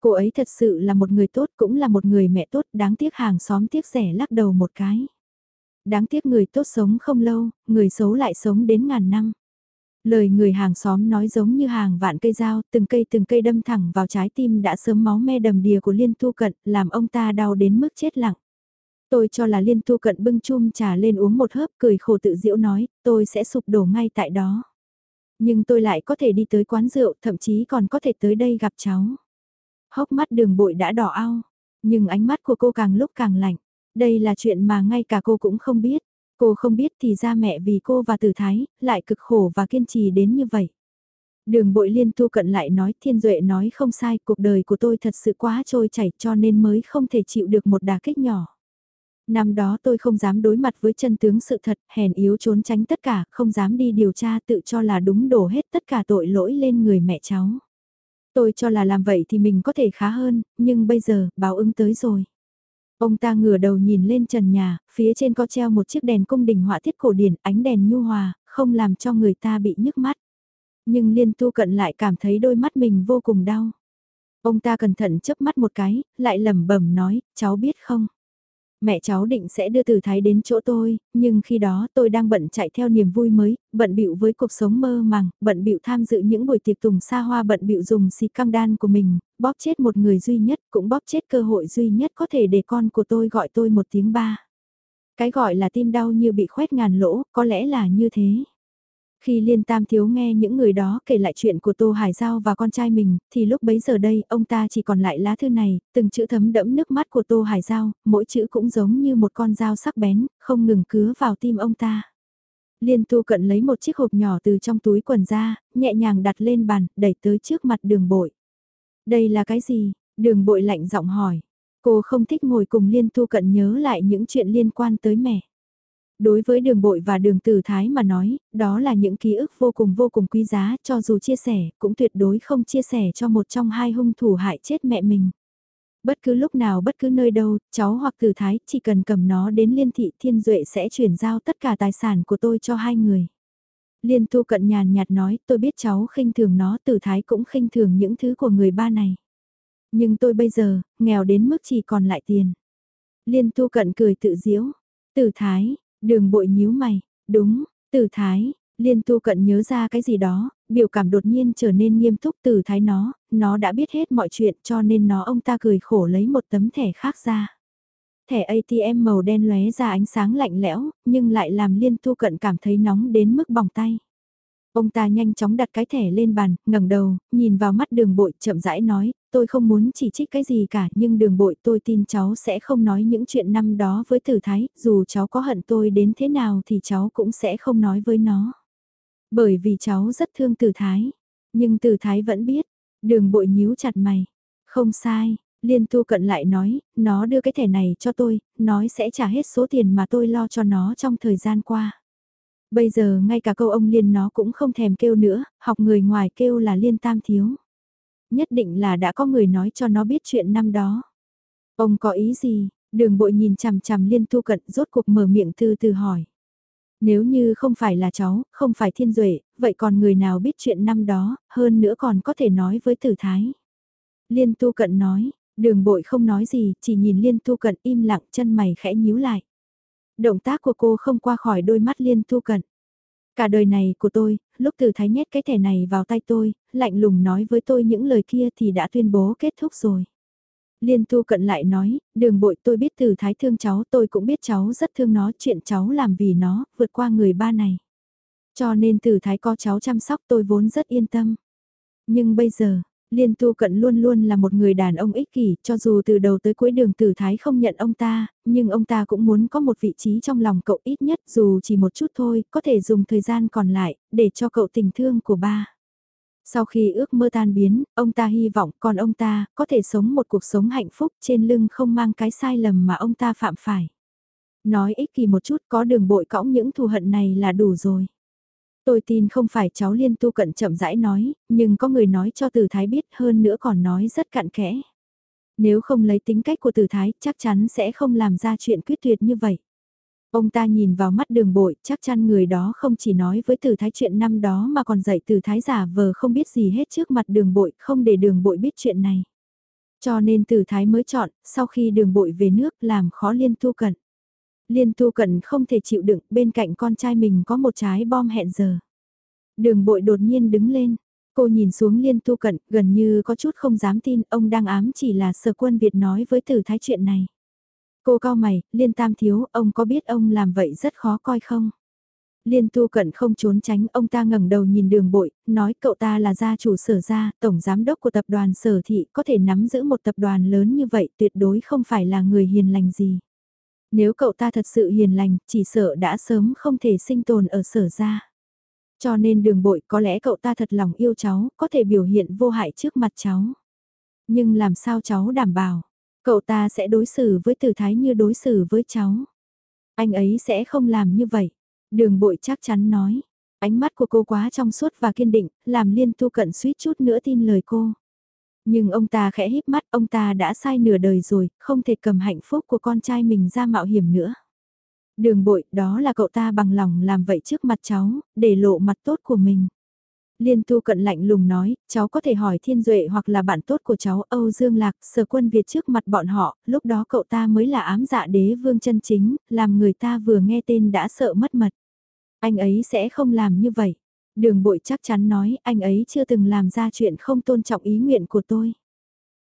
Cô ấy thật sự là một người tốt, cũng là một người mẹ tốt, đáng tiếc hàng xóm tiếc rẻ lắc đầu một cái. Đáng tiếc người tốt sống không lâu, người xấu lại sống đến ngàn năm. Lời người hàng xóm nói giống như hàng vạn cây dao, từng cây từng cây đâm thẳng vào trái tim đã sớm máu me đầm đìa của Liên Tu Cận, làm ông ta đau đến mức chết lặng. Tôi cho là Liên Tu Cận bưng chum trà lên uống một hớp cười khổ tự diễu nói, tôi sẽ sụp đổ ngay tại đó. Nhưng tôi lại có thể đi tới quán rượu, thậm chí còn có thể tới đây gặp cháu. Hốc mắt đường bội đã đỏ ao, nhưng ánh mắt của cô càng lúc càng lạnh. Đây là chuyện mà ngay cả cô cũng không biết. Cô không biết thì ra mẹ vì cô và tử thái, lại cực khổ và kiên trì đến như vậy. Đường bội liên tu cận lại nói thiên duệ nói không sai, cuộc đời của tôi thật sự quá trôi chảy cho nên mới không thể chịu được một đà kích nhỏ. Năm đó tôi không dám đối mặt với chân tướng sự thật, hèn yếu trốn tránh tất cả, không dám đi điều tra tự cho là đúng đổ hết tất cả tội lỗi lên người mẹ cháu. Tôi cho là làm vậy thì mình có thể khá hơn, nhưng bây giờ, báo ứng tới rồi. Ông ta ngửa đầu nhìn lên trần nhà, phía trên có treo một chiếc đèn cung đình họa tiết cổ điển, ánh đèn nhu hòa, không làm cho người ta bị nhức mắt. Nhưng liên tu cận lại cảm thấy đôi mắt mình vô cùng đau. Ông ta cẩn thận chớp mắt một cái, lại lẩm bẩm nói, cháu biết không? Mẹ cháu định sẽ đưa từ thái đến chỗ tôi, nhưng khi đó tôi đang bận chạy theo niềm vui mới, bận bịu với cuộc sống mơ màng, bận bịu tham dự những buổi tiệc tùng xa hoa bận bịu dùng xịt căng đan của mình, bóp chết một người duy nhất, cũng bóp chết cơ hội duy nhất có thể để con của tôi gọi tôi một tiếng ba. Cái gọi là tim đau như bị khoét ngàn lỗ, có lẽ là như thế. Khi Liên Tam Thiếu nghe những người đó kể lại chuyện của Tô Hải Giao và con trai mình, thì lúc bấy giờ đây, ông ta chỉ còn lại lá thư này, từng chữ thấm đẫm nước mắt của Tô Hải Giao, mỗi chữ cũng giống như một con dao sắc bén, không ngừng cứa vào tim ông ta. Liên Tu cận lấy một chiếc hộp nhỏ từ trong túi quần ra, nhẹ nhàng đặt lên bàn, đẩy tới trước mặt đường bội. Đây là cái gì? Đường bội lạnh giọng hỏi. Cô không thích ngồi cùng Liên Tu cận nhớ lại những chuyện liên quan tới mẹ. Đối với đường bội và đường tử thái mà nói, đó là những ký ức vô cùng vô cùng quý giá, cho dù chia sẻ, cũng tuyệt đối không chia sẻ cho một trong hai hung thủ hại chết mẹ mình. Bất cứ lúc nào bất cứ nơi đâu, cháu hoặc tử thái chỉ cần cầm nó đến liên thị thiên duệ sẽ chuyển giao tất cả tài sản của tôi cho hai người. Liên tu cận nhàn nhạt nói tôi biết cháu khinh thường nó tử thái cũng khinh thường những thứ của người ba này. Nhưng tôi bây giờ, nghèo đến mức chỉ còn lại tiền. Liên tu cận cười tự diễu. Tử thái, đường bội nhíu mày. Đúng, tử thái, liên tu cận nhớ ra cái gì đó, biểu cảm đột nhiên trở nên nghiêm túc tử thái nó, nó đã biết hết mọi chuyện cho nên nó ông ta cười khổ lấy một tấm thẻ khác ra. Thẻ ATM màu đen lóe ra ánh sáng lạnh lẽo, nhưng lại làm liên tu cận cảm thấy nóng đến mức bỏng tay. Ông ta nhanh chóng đặt cái thẻ lên bàn, ngẩng đầu, nhìn vào mắt đường bội, chậm rãi nói, tôi không muốn chỉ trích cái gì cả, nhưng đường bội tôi tin cháu sẽ không nói những chuyện năm đó với tử thái, dù cháu có hận tôi đến thế nào thì cháu cũng sẽ không nói với nó. Bởi vì cháu rất thương tử thái, nhưng tử thái vẫn biết, đường bội nhíu chặt mày, không sai. Liên tu cận lại nói, nó đưa cái thẻ này cho tôi, nói sẽ trả hết số tiền mà tôi lo cho nó trong thời gian qua. Bây giờ ngay cả câu ông Liên nó cũng không thèm kêu nữa, học người ngoài kêu là Liên Tam Thiếu. Nhất định là đã có người nói cho nó biết chuyện năm đó. Ông có ý gì? Đường bội nhìn chằm chằm Liên Tu Cận rốt cuộc mở miệng từ từ hỏi. Nếu như không phải là cháu, không phải thiên duệ, vậy còn người nào biết chuyện năm đó, hơn nữa còn có thể nói với tử thái. Liên Tu Cận nói, đường bội không nói gì, chỉ nhìn Liên Tu Cận im lặng chân mày khẽ nhíu lại. Động tác của cô không qua khỏi đôi mắt liên tu cận. Cả đời này của tôi, lúc từ thái nhét cái thẻ này vào tay tôi, lạnh lùng nói với tôi những lời kia thì đã tuyên bố kết thúc rồi. Liên tu cận lại nói, đường bội tôi biết từ thái thương cháu tôi cũng biết cháu rất thương nó chuyện cháu làm vì nó, vượt qua người ba này. Cho nên từ thái có cháu chăm sóc tôi vốn rất yên tâm. Nhưng bây giờ, Liên Tu Cận luôn luôn là một người đàn ông ích kỷ, cho dù từ đầu tới cuối đường tử thái không nhận ông ta, nhưng ông ta cũng muốn có một vị trí trong lòng cậu ít nhất dù chỉ một chút thôi, có thể dùng thời gian còn lại, để cho cậu tình thương của ba. Sau khi ước mơ tan biến, ông ta hy vọng còn ông ta có thể sống một cuộc sống hạnh phúc trên lưng không mang cái sai lầm mà ông ta phạm phải. Nói ích kỷ một chút có đường bội cõng những thù hận này là đủ rồi. Tôi tin không phải cháu liên tu cận chậm rãi nói, nhưng có người nói cho Từ Thái biết hơn nữa còn nói rất cặn kẽ. Nếu không lấy tính cách của Từ Thái chắc chắn sẽ không làm ra chuyện quyết tuyệt như vậy. Ông ta nhìn vào mắt đường bội, chắc chắn người đó không chỉ nói với Từ Thái chuyện năm đó mà còn dạy Từ Thái giả vờ không biết gì hết trước mặt đường bội, không để đường bội biết chuyện này. Cho nên Từ Thái mới chọn, sau khi đường bội về nước làm khó liên tu cận. Liên tu cận không thể chịu đựng, bên cạnh con trai mình có một trái bom hẹn giờ. Đường bội đột nhiên đứng lên, cô nhìn xuống liên tu cận, gần như có chút không dám tin, ông đang ám chỉ là sở quân Việt nói với tử thái chuyện này. Cô cao mày, liên tam thiếu, ông có biết ông làm vậy rất khó coi không? Liên tu cận không trốn tránh, ông ta ngẩng đầu nhìn đường bội, nói cậu ta là gia chủ sở gia, tổng giám đốc của tập đoàn sở thị, có thể nắm giữ một tập đoàn lớn như vậy tuyệt đối không phải là người hiền lành gì. Nếu cậu ta thật sự hiền lành, chỉ sợ đã sớm không thể sinh tồn ở sở ra. Cho nên đường bội có lẽ cậu ta thật lòng yêu cháu, có thể biểu hiện vô hại trước mặt cháu. Nhưng làm sao cháu đảm bảo, cậu ta sẽ đối xử với tử thái như đối xử với cháu. Anh ấy sẽ không làm như vậy. Đường bội chắc chắn nói. Ánh mắt của cô quá trong suốt và kiên định, làm liên tu cận suýt chút nữa tin lời cô. Nhưng ông ta khẽ híp mắt, ông ta đã sai nửa đời rồi, không thể cầm hạnh phúc của con trai mình ra mạo hiểm nữa. Đường bội, đó là cậu ta bằng lòng làm vậy trước mặt cháu, để lộ mặt tốt của mình. Liên tu cận lạnh lùng nói, cháu có thể hỏi Thiên Duệ hoặc là bạn tốt của cháu Âu Dương Lạc, sở quân Việt trước mặt bọn họ, lúc đó cậu ta mới là ám dạ đế vương chân chính, làm người ta vừa nghe tên đã sợ mất mật. Anh ấy sẽ không làm như vậy. Đường bội chắc chắn nói anh ấy chưa từng làm ra chuyện không tôn trọng ý nguyện của tôi.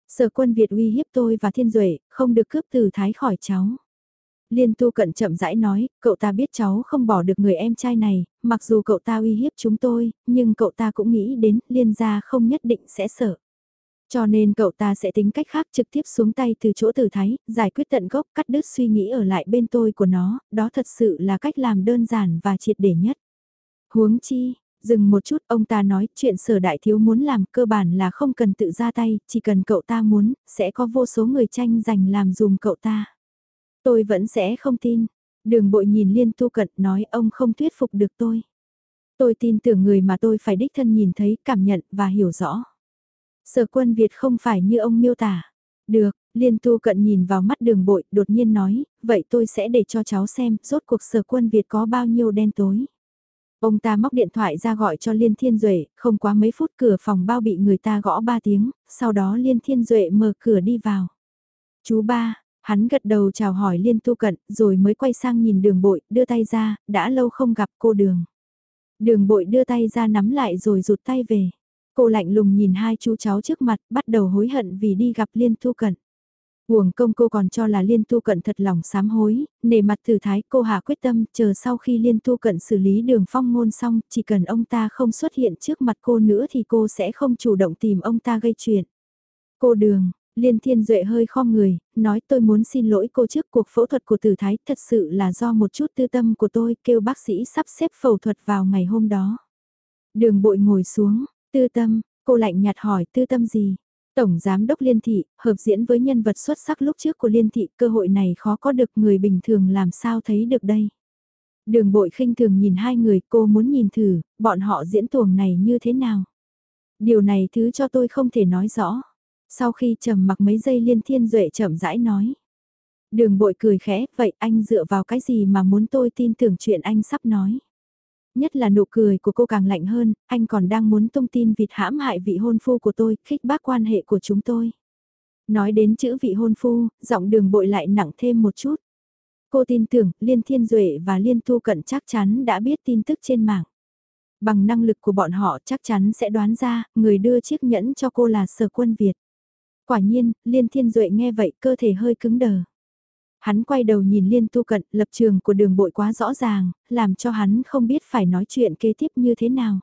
Sở quân Việt uy hiếp tôi và Thiên Duệ, không được cướp từ thái khỏi cháu. Liên tu cận chậm rãi nói, cậu ta biết cháu không bỏ được người em trai này, mặc dù cậu ta uy hiếp chúng tôi, nhưng cậu ta cũng nghĩ đến liên gia không nhất định sẽ sợ. Cho nên cậu ta sẽ tính cách khác trực tiếp xuống tay từ chỗ tử thái, giải quyết tận gốc cắt đứt suy nghĩ ở lại bên tôi của nó, đó thật sự là cách làm đơn giản và triệt để nhất. Huống chi, Dừng một chút ông ta nói chuyện sở đại thiếu muốn làm cơ bản là không cần tự ra tay, chỉ cần cậu ta muốn, sẽ có vô số người tranh giành làm dùm cậu ta. Tôi vẫn sẽ không tin. Đường bội nhìn liên tu cận nói ông không thuyết phục được tôi. Tôi tin tưởng người mà tôi phải đích thân nhìn thấy, cảm nhận và hiểu rõ. Sở quân Việt không phải như ông miêu tả. Được, liên tu cận nhìn vào mắt đường bội, đột nhiên nói, vậy tôi sẽ để cho cháu xem, rốt cuộc sở quân Việt có bao nhiêu đen tối. Ông ta móc điện thoại ra gọi cho Liên Thiên Duệ, không quá mấy phút cửa phòng bao bị người ta gõ ba tiếng, sau đó Liên Thiên Duệ mở cửa đi vào. Chú ba, hắn gật đầu chào hỏi Liên Tu Cận, rồi mới quay sang nhìn đường bội, đưa tay ra, đã lâu không gặp cô đường. Đường bội đưa tay ra nắm lại rồi rụt tay về. Cô lạnh lùng nhìn hai chú cháu trước mặt, bắt đầu hối hận vì đi gặp Liên Tu Cận. Huồng công cô còn cho là liên tu cận thật lòng sám hối, nề mặt thử thái cô hạ quyết tâm chờ sau khi liên tu cận xử lý đường phong ngôn xong, chỉ cần ông ta không xuất hiện trước mặt cô nữa thì cô sẽ không chủ động tìm ông ta gây chuyện. Cô đường, liên thiên duệ hơi khom người, nói tôi muốn xin lỗi cô trước cuộc phẫu thuật của tử thái thật sự là do một chút tư tâm của tôi kêu bác sĩ sắp xếp phẫu thuật vào ngày hôm đó. Đường bội ngồi xuống, tư tâm, cô lạnh nhạt hỏi tư tâm gì? Tổng Giám đốc Liên Thị, hợp diễn với nhân vật xuất sắc lúc trước của Liên Thị, cơ hội này khó có được người bình thường làm sao thấy được đây. Đường bội khinh thường nhìn hai người cô muốn nhìn thử, bọn họ diễn tuồng này như thế nào. Điều này thứ cho tôi không thể nói rõ. Sau khi trầm mặc mấy giây Liên Thiên Duệ chậm rãi nói. Đường bội cười khẽ, vậy anh dựa vào cái gì mà muốn tôi tin tưởng chuyện anh sắp nói. Nhất là nụ cười của cô càng lạnh hơn, anh còn đang muốn tung tin vịt hãm hại vị hôn phu của tôi, khích bác quan hệ của chúng tôi. Nói đến chữ vị hôn phu, giọng đường bội lại nặng thêm một chút. Cô tin tưởng Liên Thiên Duệ và Liên Thu Cận chắc chắn đã biết tin tức trên mạng. Bằng năng lực của bọn họ chắc chắn sẽ đoán ra, người đưa chiếc nhẫn cho cô là sở quân Việt. Quả nhiên, Liên Thiên Duệ nghe vậy cơ thể hơi cứng đờ. Hắn quay đầu nhìn liên tu cận, lập trường của đường bội quá rõ ràng, làm cho hắn không biết phải nói chuyện kế tiếp như thế nào.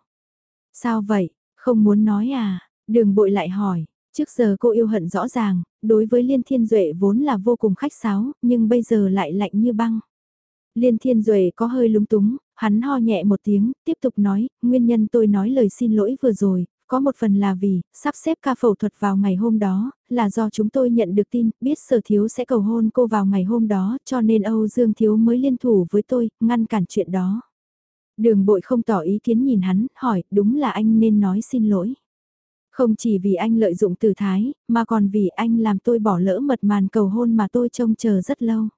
Sao vậy, không muốn nói à? Đường bội lại hỏi, trước giờ cô yêu hận rõ ràng, đối với Liên Thiên Duệ vốn là vô cùng khách sáo, nhưng bây giờ lại lạnh như băng. Liên Thiên Duệ có hơi lúng túng, hắn ho nhẹ một tiếng, tiếp tục nói, nguyên nhân tôi nói lời xin lỗi vừa rồi, có một phần là vì, sắp xếp ca phẫu thuật vào ngày hôm đó, là do chúng tôi nhận được tin, biết sở thiếu sẽ cầu hôn cô vào ngày hôm đó, cho nên Âu Dương Thiếu mới liên thủ với tôi, ngăn cản chuyện đó. Đường bội không tỏ ý kiến nhìn hắn, hỏi, đúng là anh nên nói xin lỗi. Không chỉ vì anh lợi dụng từ thái, mà còn vì anh làm tôi bỏ lỡ mật màn cầu hôn mà tôi trông chờ rất lâu.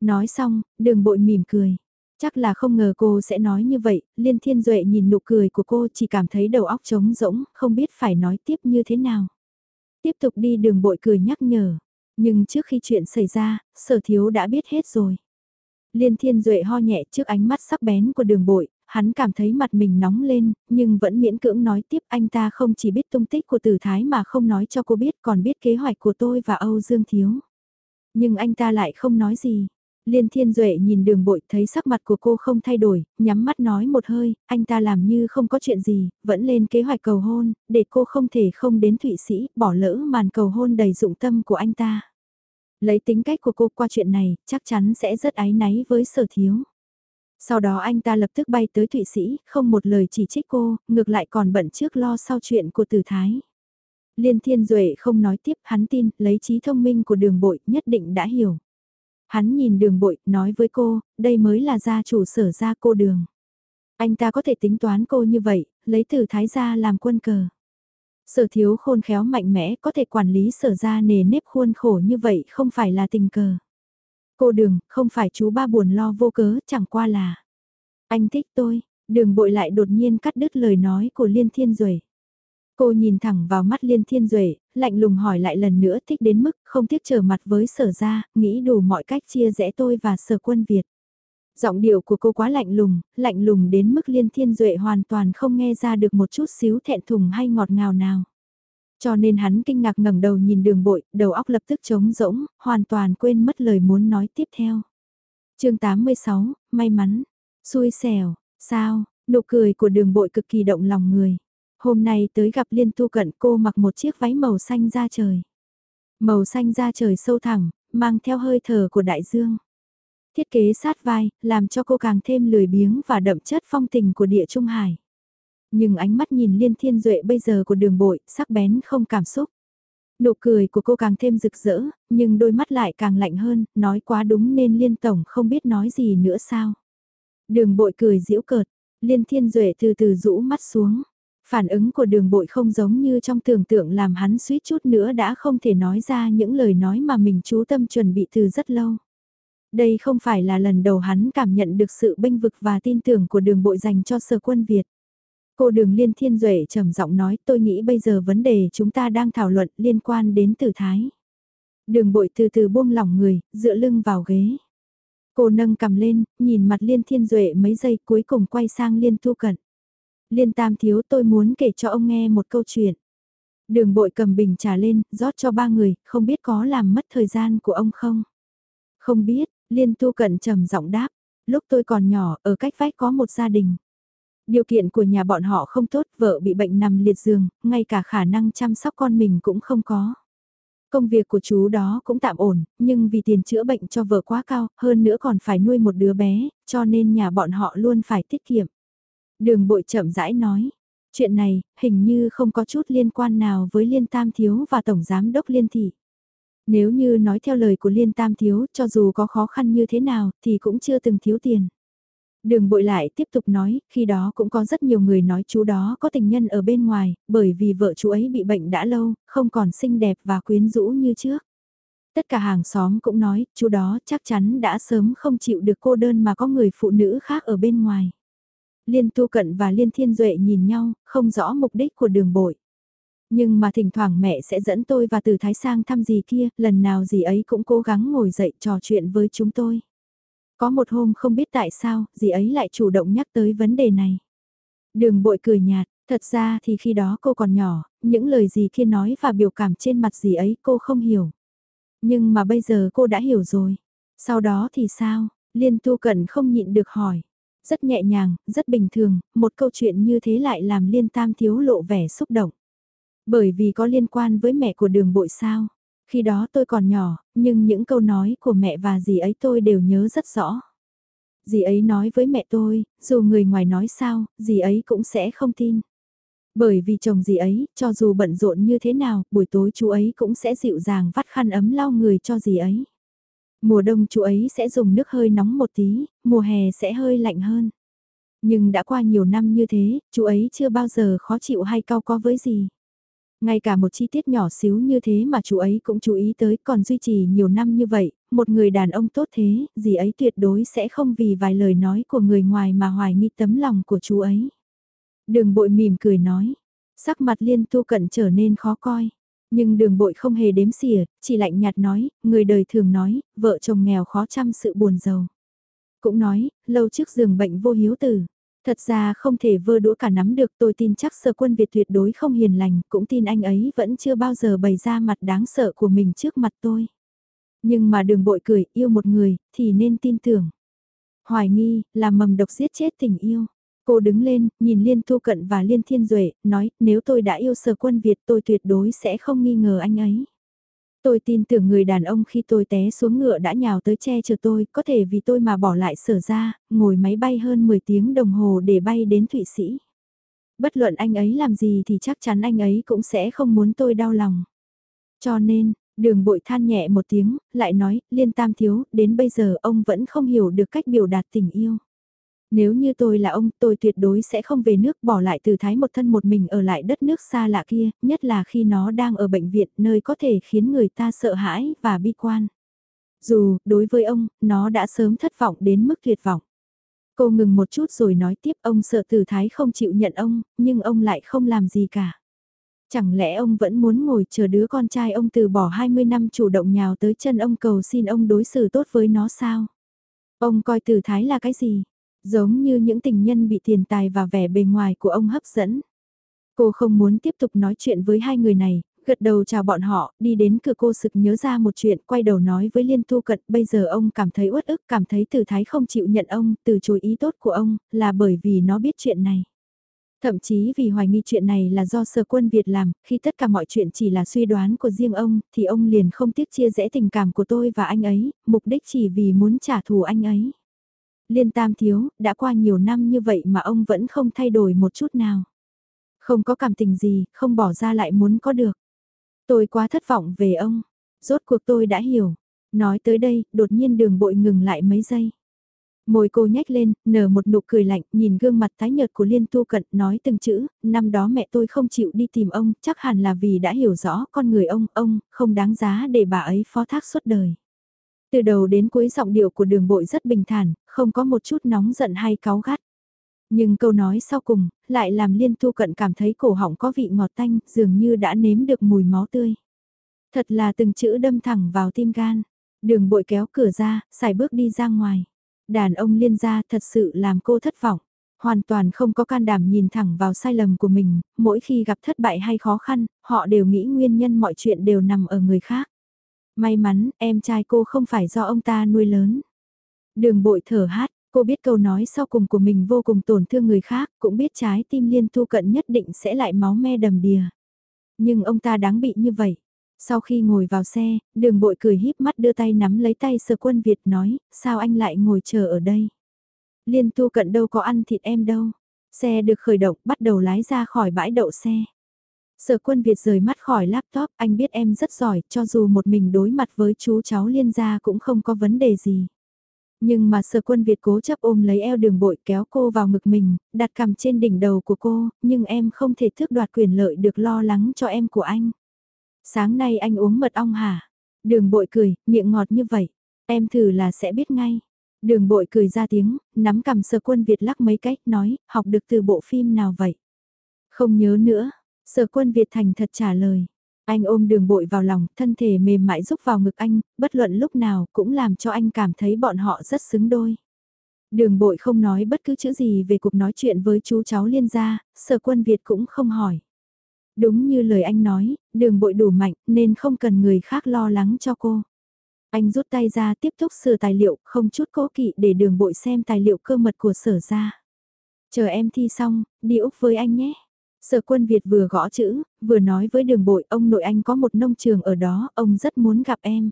Nói xong, đường bội mỉm cười. Chắc là không ngờ cô sẽ nói như vậy, Liên Thiên Duệ nhìn nụ cười của cô chỉ cảm thấy đầu óc trống rỗng, không biết phải nói tiếp như thế nào. Tiếp tục đi đường bội cười nhắc nhở, nhưng trước khi chuyện xảy ra, sở thiếu đã biết hết rồi. Liên Thiên Duệ ho nhẹ trước ánh mắt sắc bén của đường bội, hắn cảm thấy mặt mình nóng lên, nhưng vẫn miễn cưỡng nói tiếp anh ta không chỉ biết tung tích của tử thái mà không nói cho cô biết còn biết kế hoạch của tôi và Âu Dương Thiếu. Nhưng anh ta lại không nói gì. Liên Thiên Duệ nhìn đường bội thấy sắc mặt của cô không thay đổi, nhắm mắt nói một hơi, anh ta làm như không có chuyện gì, vẫn lên kế hoạch cầu hôn, để cô không thể không đến Thụy Sĩ, bỏ lỡ màn cầu hôn đầy dụng tâm của anh ta. Lấy tính cách của cô qua chuyện này, chắc chắn sẽ rất ái náy với sở thiếu. Sau đó anh ta lập tức bay tới Thụy Sĩ, không một lời chỉ trích cô, ngược lại còn bận trước lo sau chuyện của Tử Thái. Liên Thiên Duệ không nói tiếp, hắn tin, lấy trí thông minh của đường bội, nhất định đã hiểu. Hắn nhìn đường bội, nói với cô, đây mới là gia chủ sở gia cô đường. Anh ta có thể tính toán cô như vậy, lấy từ thái gia làm quân cờ. Sở thiếu khôn khéo mạnh mẽ có thể quản lý sở gia nề nếp khuôn khổ như vậy không phải là tình cờ. Cô đường, không phải chú ba buồn lo vô cớ, chẳng qua là. Anh thích tôi, đường bội lại đột nhiên cắt đứt lời nói của Liên Thiên Duệ. Cô nhìn thẳng vào mắt Liên Thiên Duệ, lạnh lùng hỏi lại lần nữa thích đến mức không tiếc trở mặt với sở ra, nghĩ đủ mọi cách chia rẽ tôi và sở quân Việt. Giọng điệu của cô quá lạnh lùng, lạnh lùng đến mức Liên Thiên Duệ hoàn toàn không nghe ra được một chút xíu thẹn thùng hay ngọt ngào nào. Cho nên hắn kinh ngạc ngẩng đầu nhìn đường bội, đầu óc lập tức trống rỗng, hoàn toàn quên mất lời muốn nói tiếp theo. chương 86, may mắn, xui xẻo, sao, nụ cười của đường bội cực kỳ động lòng người. Hôm nay tới gặp Liên Tu Cận cô mặc một chiếc váy màu xanh da trời. Màu xanh da trời sâu thẳng, mang theo hơi thở của đại dương. Thiết kế sát vai, làm cho cô càng thêm lười biếng và đậm chất phong tình của địa Trung Hải. Nhưng ánh mắt nhìn Liên Thiên Duệ bây giờ của đường bội, sắc bén không cảm xúc. Nụ cười của cô càng thêm rực rỡ, nhưng đôi mắt lại càng lạnh hơn, nói quá đúng nên Liên Tổng không biết nói gì nữa sao. Đường bội cười giễu cợt, Liên Thiên Duệ từ từ rũ mắt xuống. Phản ứng của đường bội không giống như trong tưởng tượng làm hắn suýt chút nữa đã không thể nói ra những lời nói mà mình chú tâm chuẩn bị từ rất lâu. Đây không phải là lần đầu hắn cảm nhận được sự bênh vực và tin tưởng của đường bội dành cho sở quân Việt. Cô đường liên thiên duệ trầm giọng nói tôi nghĩ bây giờ vấn đề chúng ta đang thảo luận liên quan đến tử thái. Đường bội từ từ buông lỏng người, dựa lưng vào ghế. Cô nâng cầm lên, nhìn mặt liên thiên duệ mấy giây cuối cùng quay sang liên tu cận. Liên tam thiếu tôi muốn kể cho ông nghe một câu chuyện. Đường bội cầm bình trà lên, rót cho ba người, không biết có làm mất thời gian của ông không? Không biết, liên tu cận trầm giọng đáp, lúc tôi còn nhỏ, ở cách vách có một gia đình. Điều kiện của nhà bọn họ không tốt, vợ bị bệnh nằm liệt giường, ngay cả khả năng chăm sóc con mình cũng không có. Công việc của chú đó cũng tạm ổn, nhưng vì tiền chữa bệnh cho vợ quá cao, hơn nữa còn phải nuôi một đứa bé, cho nên nhà bọn họ luôn phải tiết kiệm. Đường bội chậm rãi nói, chuyện này hình như không có chút liên quan nào với Liên Tam Thiếu và Tổng Giám Đốc Liên Thị. Nếu như nói theo lời của Liên Tam Thiếu, cho dù có khó khăn như thế nào thì cũng chưa từng thiếu tiền. Đường bội lại tiếp tục nói, khi đó cũng có rất nhiều người nói chú đó có tình nhân ở bên ngoài, bởi vì vợ chú ấy bị bệnh đã lâu, không còn xinh đẹp và quyến rũ như trước. Tất cả hàng xóm cũng nói, chú đó chắc chắn đã sớm không chịu được cô đơn mà có người phụ nữ khác ở bên ngoài. Liên Tu Cận và Liên Thiên Duệ nhìn nhau, không rõ mục đích của đường bội. Nhưng mà thỉnh thoảng mẹ sẽ dẫn tôi và từ Thái sang thăm gì kia, lần nào gì ấy cũng cố gắng ngồi dậy trò chuyện với chúng tôi. Có một hôm không biết tại sao, dì ấy lại chủ động nhắc tới vấn đề này. Đường bội cười nhạt, thật ra thì khi đó cô còn nhỏ, những lời gì kia nói và biểu cảm trên mặt dì ấy cô không hiểu. Nhưng mà bây giờ cô đã hiểu rồi. Sau đó thì sao? Liên tu cận không nhịn được hỏi. Rất nhẹ nhàng, rất bình thường, một câu chuyện như thế lại làm liên tam thiếu lộ vẻ xúc động. Bởi vì có liên quan với mẹ của đường bội sao. Khi đó tôi còn nhỏ, nhưng những câu nói của mẹ và dì ấy tôi đều nhớ rất rõ. Dì ấy nói với mẹ tôi, dù người ngoài nói sao, dì ấy cũng sẽ không tin. Bởi vì chồng dì ấy, cho dù bận rộn như thế nào, buổi tối chú ấy cũng sẽ dịu dàng vắt khăn ấm lau người cho dì ấy. Mùa đông chú ấy sẽ dùng nước hơi nóng một tí, mùa hè sẽ hơi lạnh hơn. Nhưng đã qua nhiều năm như thế, chú ấy chưa bao giờ khó chịu hay cao có với gì. Ngay cả một chi tiết nhỏ xíu như thế mà chú ấy cũng chú ý tới còn duy trì nhiều năm như vậy, một người đàn ông tốt thế, gì ấy tuyệt đối sẽ không vì vài lời nói của người ngoài mà hoài nghi tấm lòng của chú ấy. Đường bội mỉm cười nói, sắc mặt liên tu cận trở nên khó coi. Nhưng đường bội không hề đếm xỉa, chỉ lạnh nhạt nói, người đời thường nói, vợ chồng nghèo khó chăm sự buồn giàu. Cũng nói, lâu trước giường bệnh vô hiếu tử, Thật ra không thể vơ đũa cả nắm được tôi tin chắc sở quân Việt tuyệt đối không hiền lành, cũng tin anh ấy vẫn chưa bao giờ bày ra mặt đáng sợ của mình trước mặt tôi. Nhưng mà đường bội cười, yêu một người, thì nên tin tưởng. Hoài nghi, là mầm độc giết chết tình yêu. Cô đứng lên, nhìn Liên Thu Cận và Liên Thiên Duệ, nói, nếu tôi đã yêu sở quân Việt tôi tuyệt đối sẽ không nghi ngờ anh ấy. Tôi tin tưởng người đàn ông khi tôi té xuống ngựa đã nhào tới che chở tôi, có thể vì tôi mà bỏ lại sở ra, ngồi máy bay hơn 10 tiếng đồng hồ để bay đến Thụy Sĩ. Bất luận anh ấy làm gì thì chắc chắn anh ấy cũng sẽ không muốn tôi đau lòng. Cho nên, đường bội than nhẹ một tiếng, lại nói, liên tam thiếu, đến bây giờ ông vẫn không hiểu được cách biểu đạt tình yêu. Nếu như tôi là ông, tôi tuyệt đối sẽ không về nước bỏ lại từ thái một thân một mình ở lại đất nước xa lạ kia, nhất là khi nó đang ở bệnh viện nơi có thể khiến người ta sợ hãi và bi quan. Dù, đối với ông, nó đã sớm thất vọng đến mức tuyệt vọng. Cô ngừng một chút rồi nói tiếp ông sợ từ thái không chịu nhận ông, nhưng ông lại không làm gì cả. Chẳng lẽ ông vẫn muốn ngồi chờ đứa con trai ông từ bỏ 20 năm chủ động nhào tới chân ông cầu xin ông đối xử tốt với nó sao? Ông coi từ thái là cái gì? Giống như những tình nhân bị tiền tài và vẻ bề ngoài của ông hấp dẫn. Cô không muốn tiếp tục nói chuyện với hai người này, gật đầu chào bọn họ, đi đến cửa cô sực nhớ ra một chuyện, quay đầu nói với Liên Tu Cận, bây giờ ông cảm thấy uất ức, cảm thấy Từ Thái không chịu nhận ông, từ chối ý tốt của ông, là bởi vì nó biết chuyện này. Thậm chí vì hoài nghi chuyện này là do sở quân Việt làm, khi tất cả mọi chuyện chỉ là suy đoán của riêng ông, thì ông liền không tiếc chia rẽ tình cảm của tôi và anh ấy, mục đích chỉ vì muốn trả thù anh ấy. Liên tam thiếu, đã qua nhiều năm như vậy mà ông vẫn không thay đổi một chút nào. Không có cảm tình gì, không bỏ ra lại muốn có được. Tôi quá thất vọng về ông. Rốt cuộc tôi đã hiểu. Nói tới đây, đột nhiên đường bội ngừng lại mấy giây. Môi cô nhếch lên, nở một nụ cười lạnh, nhìn gương mặt tái nhợt của Liên Tu Cận, nói từng chữ, năm đó mẹ tôi không chịu đi tìm ông, chắc hẳn là vì đã hiểu rõ con người ông, ông, không đáng giá để bà ấy phó thác suốt đời. Từ đầu đến cuối giọng điệu của đường bội rất bình thản, không có một chút nóng giận hay cáu gắt. Nhưng câu nói sau cùng, lại làm Liên Tu Cận cảm thấy cổ họng có vị ngọt tanh, dường như đã nếm được mùi máu tươi. Thật là từng chữ đâm thẳng vào tim gan. Đường bội kéo cửa ra, xài bước đi ra ngoài. Đàn ông liên gia thật sự làm cô thất vọng. Hoàn toàn không có can đảm nhìn thẳng vào sai lầm của mình, mỗi khi gặp thất bại hay khó khăn, họ đều nghĩ nguyên nhân mọi chuyện đều nằm ở người khác. May mắn, em trai cô không phải do ông ta nuôi lớn. Đường bội thở hát, cô biết câu nói sau cùng của mình vô cùng tổn thương người khác, cũng biết trái tim liên thu cận nhất định sẽ lại máu me đầm đìa. Nhưng ông ta đáng bị như vậy. Sau khi ngồi vào xe, đường bội cười híp mắt đưa tay nắm lấy tay sở quân Việt nói, sao anh lại ngồi chờ ở đây? Liên tu cận đâu có ăn thịt em đâu. Xe được khởi động bắt đầu lái ra khỏi bãi đậu xe. Sở quân Việt rời mắt khỏi laptop, anh biết em rất giỏi, cho dù một mình đối mặt với chú cháu liên gia cũng không có vấn đề gì. Nhưng mà sở quân Việt cố chấp ôm lấy eo đường bội kéo cô vào ngực mình, đặt cằm trên đỉnh đầu của cô, nhưng em không thể thước đoạt quyền lợi được lo lắng cho em của anh. Sáng nay anh uống mật ong hả? Đường bội cười, miệng ngọt như vậy. Em thử là sẽ biết ngay. Đường bội cười ra tiếng, nắm cầm sở quân Việt lắc mấy cách, nói, học được từ bộ phim nào vậy? Không nhớ nữa. Sở quân Việt thành thật trả lời. Anh ôm đường bội vào lòng, thân thể mềm mại rúc vào ngực anh, bất luận lúc nào cũng làm cho anh cảm thấy bọn họ rất xứng đôi. Đường bội không nói bất cứ chữ gì về cuộc nói chuyện với chú cháu liên gia, sở quân Việt cũng không hỏi. Đúng như lời anh nói, đường bội đủ mạnh nên không cần người khác lo lắng cho cô. Anh rút tay ra tiếp tục sửa tài liệu, không chút cố kỵ để đường bội xem tài liệu cơ mật của sở ra. Chờ em thi xong, đi Úc với anh nhé. Sở quân Việt vừa gõ chữ, vừa nói với đường bội ông nội anh có một nông trường ở đó, ông rất muốn gặp em.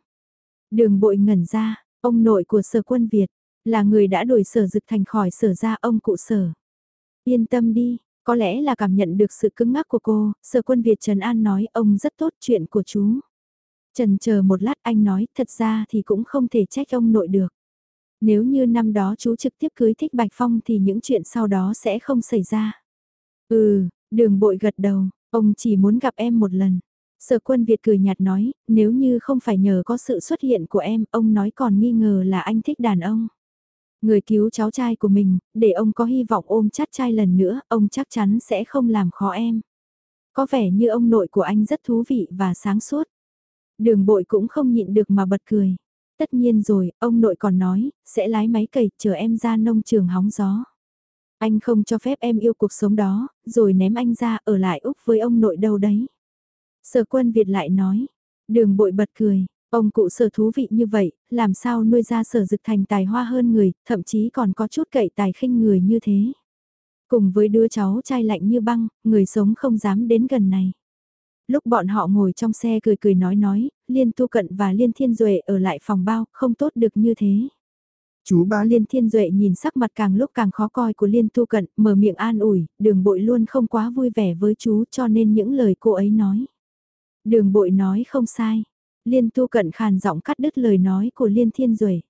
Đường bội ngẩn ra, ông nội của sở quân Việt, là người đã đuổi sở dực thành khỏi sở ra ông cụ sở. Yên tâm đi, có lẽ là cảm nhận được sự cứng ngắc của cô, sở quân Việt Trần An nói ông rất tốt chuyện của chú. Trần chờ một lát anh nói thật ra thì cũng không thể trách ông nội được. Nếu như năm đó chú trực tiếp cưới thích Bạch Phong thì những chuyện sau đó sẽ không xảy ra. Ừ, đường bội gật đầu, ông chỉ muốn gặp em một lần. Sở quân Việt cười nhạt nói, nếu như không phải nhờ có sự xuất hiện của em, ông nói còn nghi ngờ là anh thích đàn ông. Người cứu cháu trai của mình, để ông có hy vọng ôm chắt trai lần nữa, ông chắc chắn sẽ không làm khó em. Có vẻ như ông nội của anh rất thú vị và sáng suốt. Đường bội cũng không nhịn được mà bật cười. Tất nhiên rồi, ông nội còn nói, sẽ lái máy cày chờ em ra nông trường hóng gió. Anh không cho phép em yêu cuộc sống đó, rồi ném anh ra ở lại Úc với ông nội đâu đấy. Sở quân Việt lại nói, đường bội bật cười, Ông cụ sở thú vị như vậy, làm sao nuôi ra sở dực thành tài hoa hơn người, thậm chí còn có chút cậy tài khinh người như thế. Cùng với đứa cháu trai lạnh như băng, người sống không dám đến gần này. Lúc bọn họ ngồi trong xe cười cười nói nói, Liên Tu Cận và Liên Thiên Duệ ở lại phòng bao, không tốt được như thế. Chú ba Liên Thiên Duệ nhìn sắc mặt càng lúc càng khó coi của Liên Tu Cận, mở miệng an ủi, đường bội luôn không quá vui vẻ với chú cho nên những lời cô ấy nói. Đường bội nói không sai, Liên tu cận khàn giọng cắt đứt lời nói của Liên Thiên Duệ.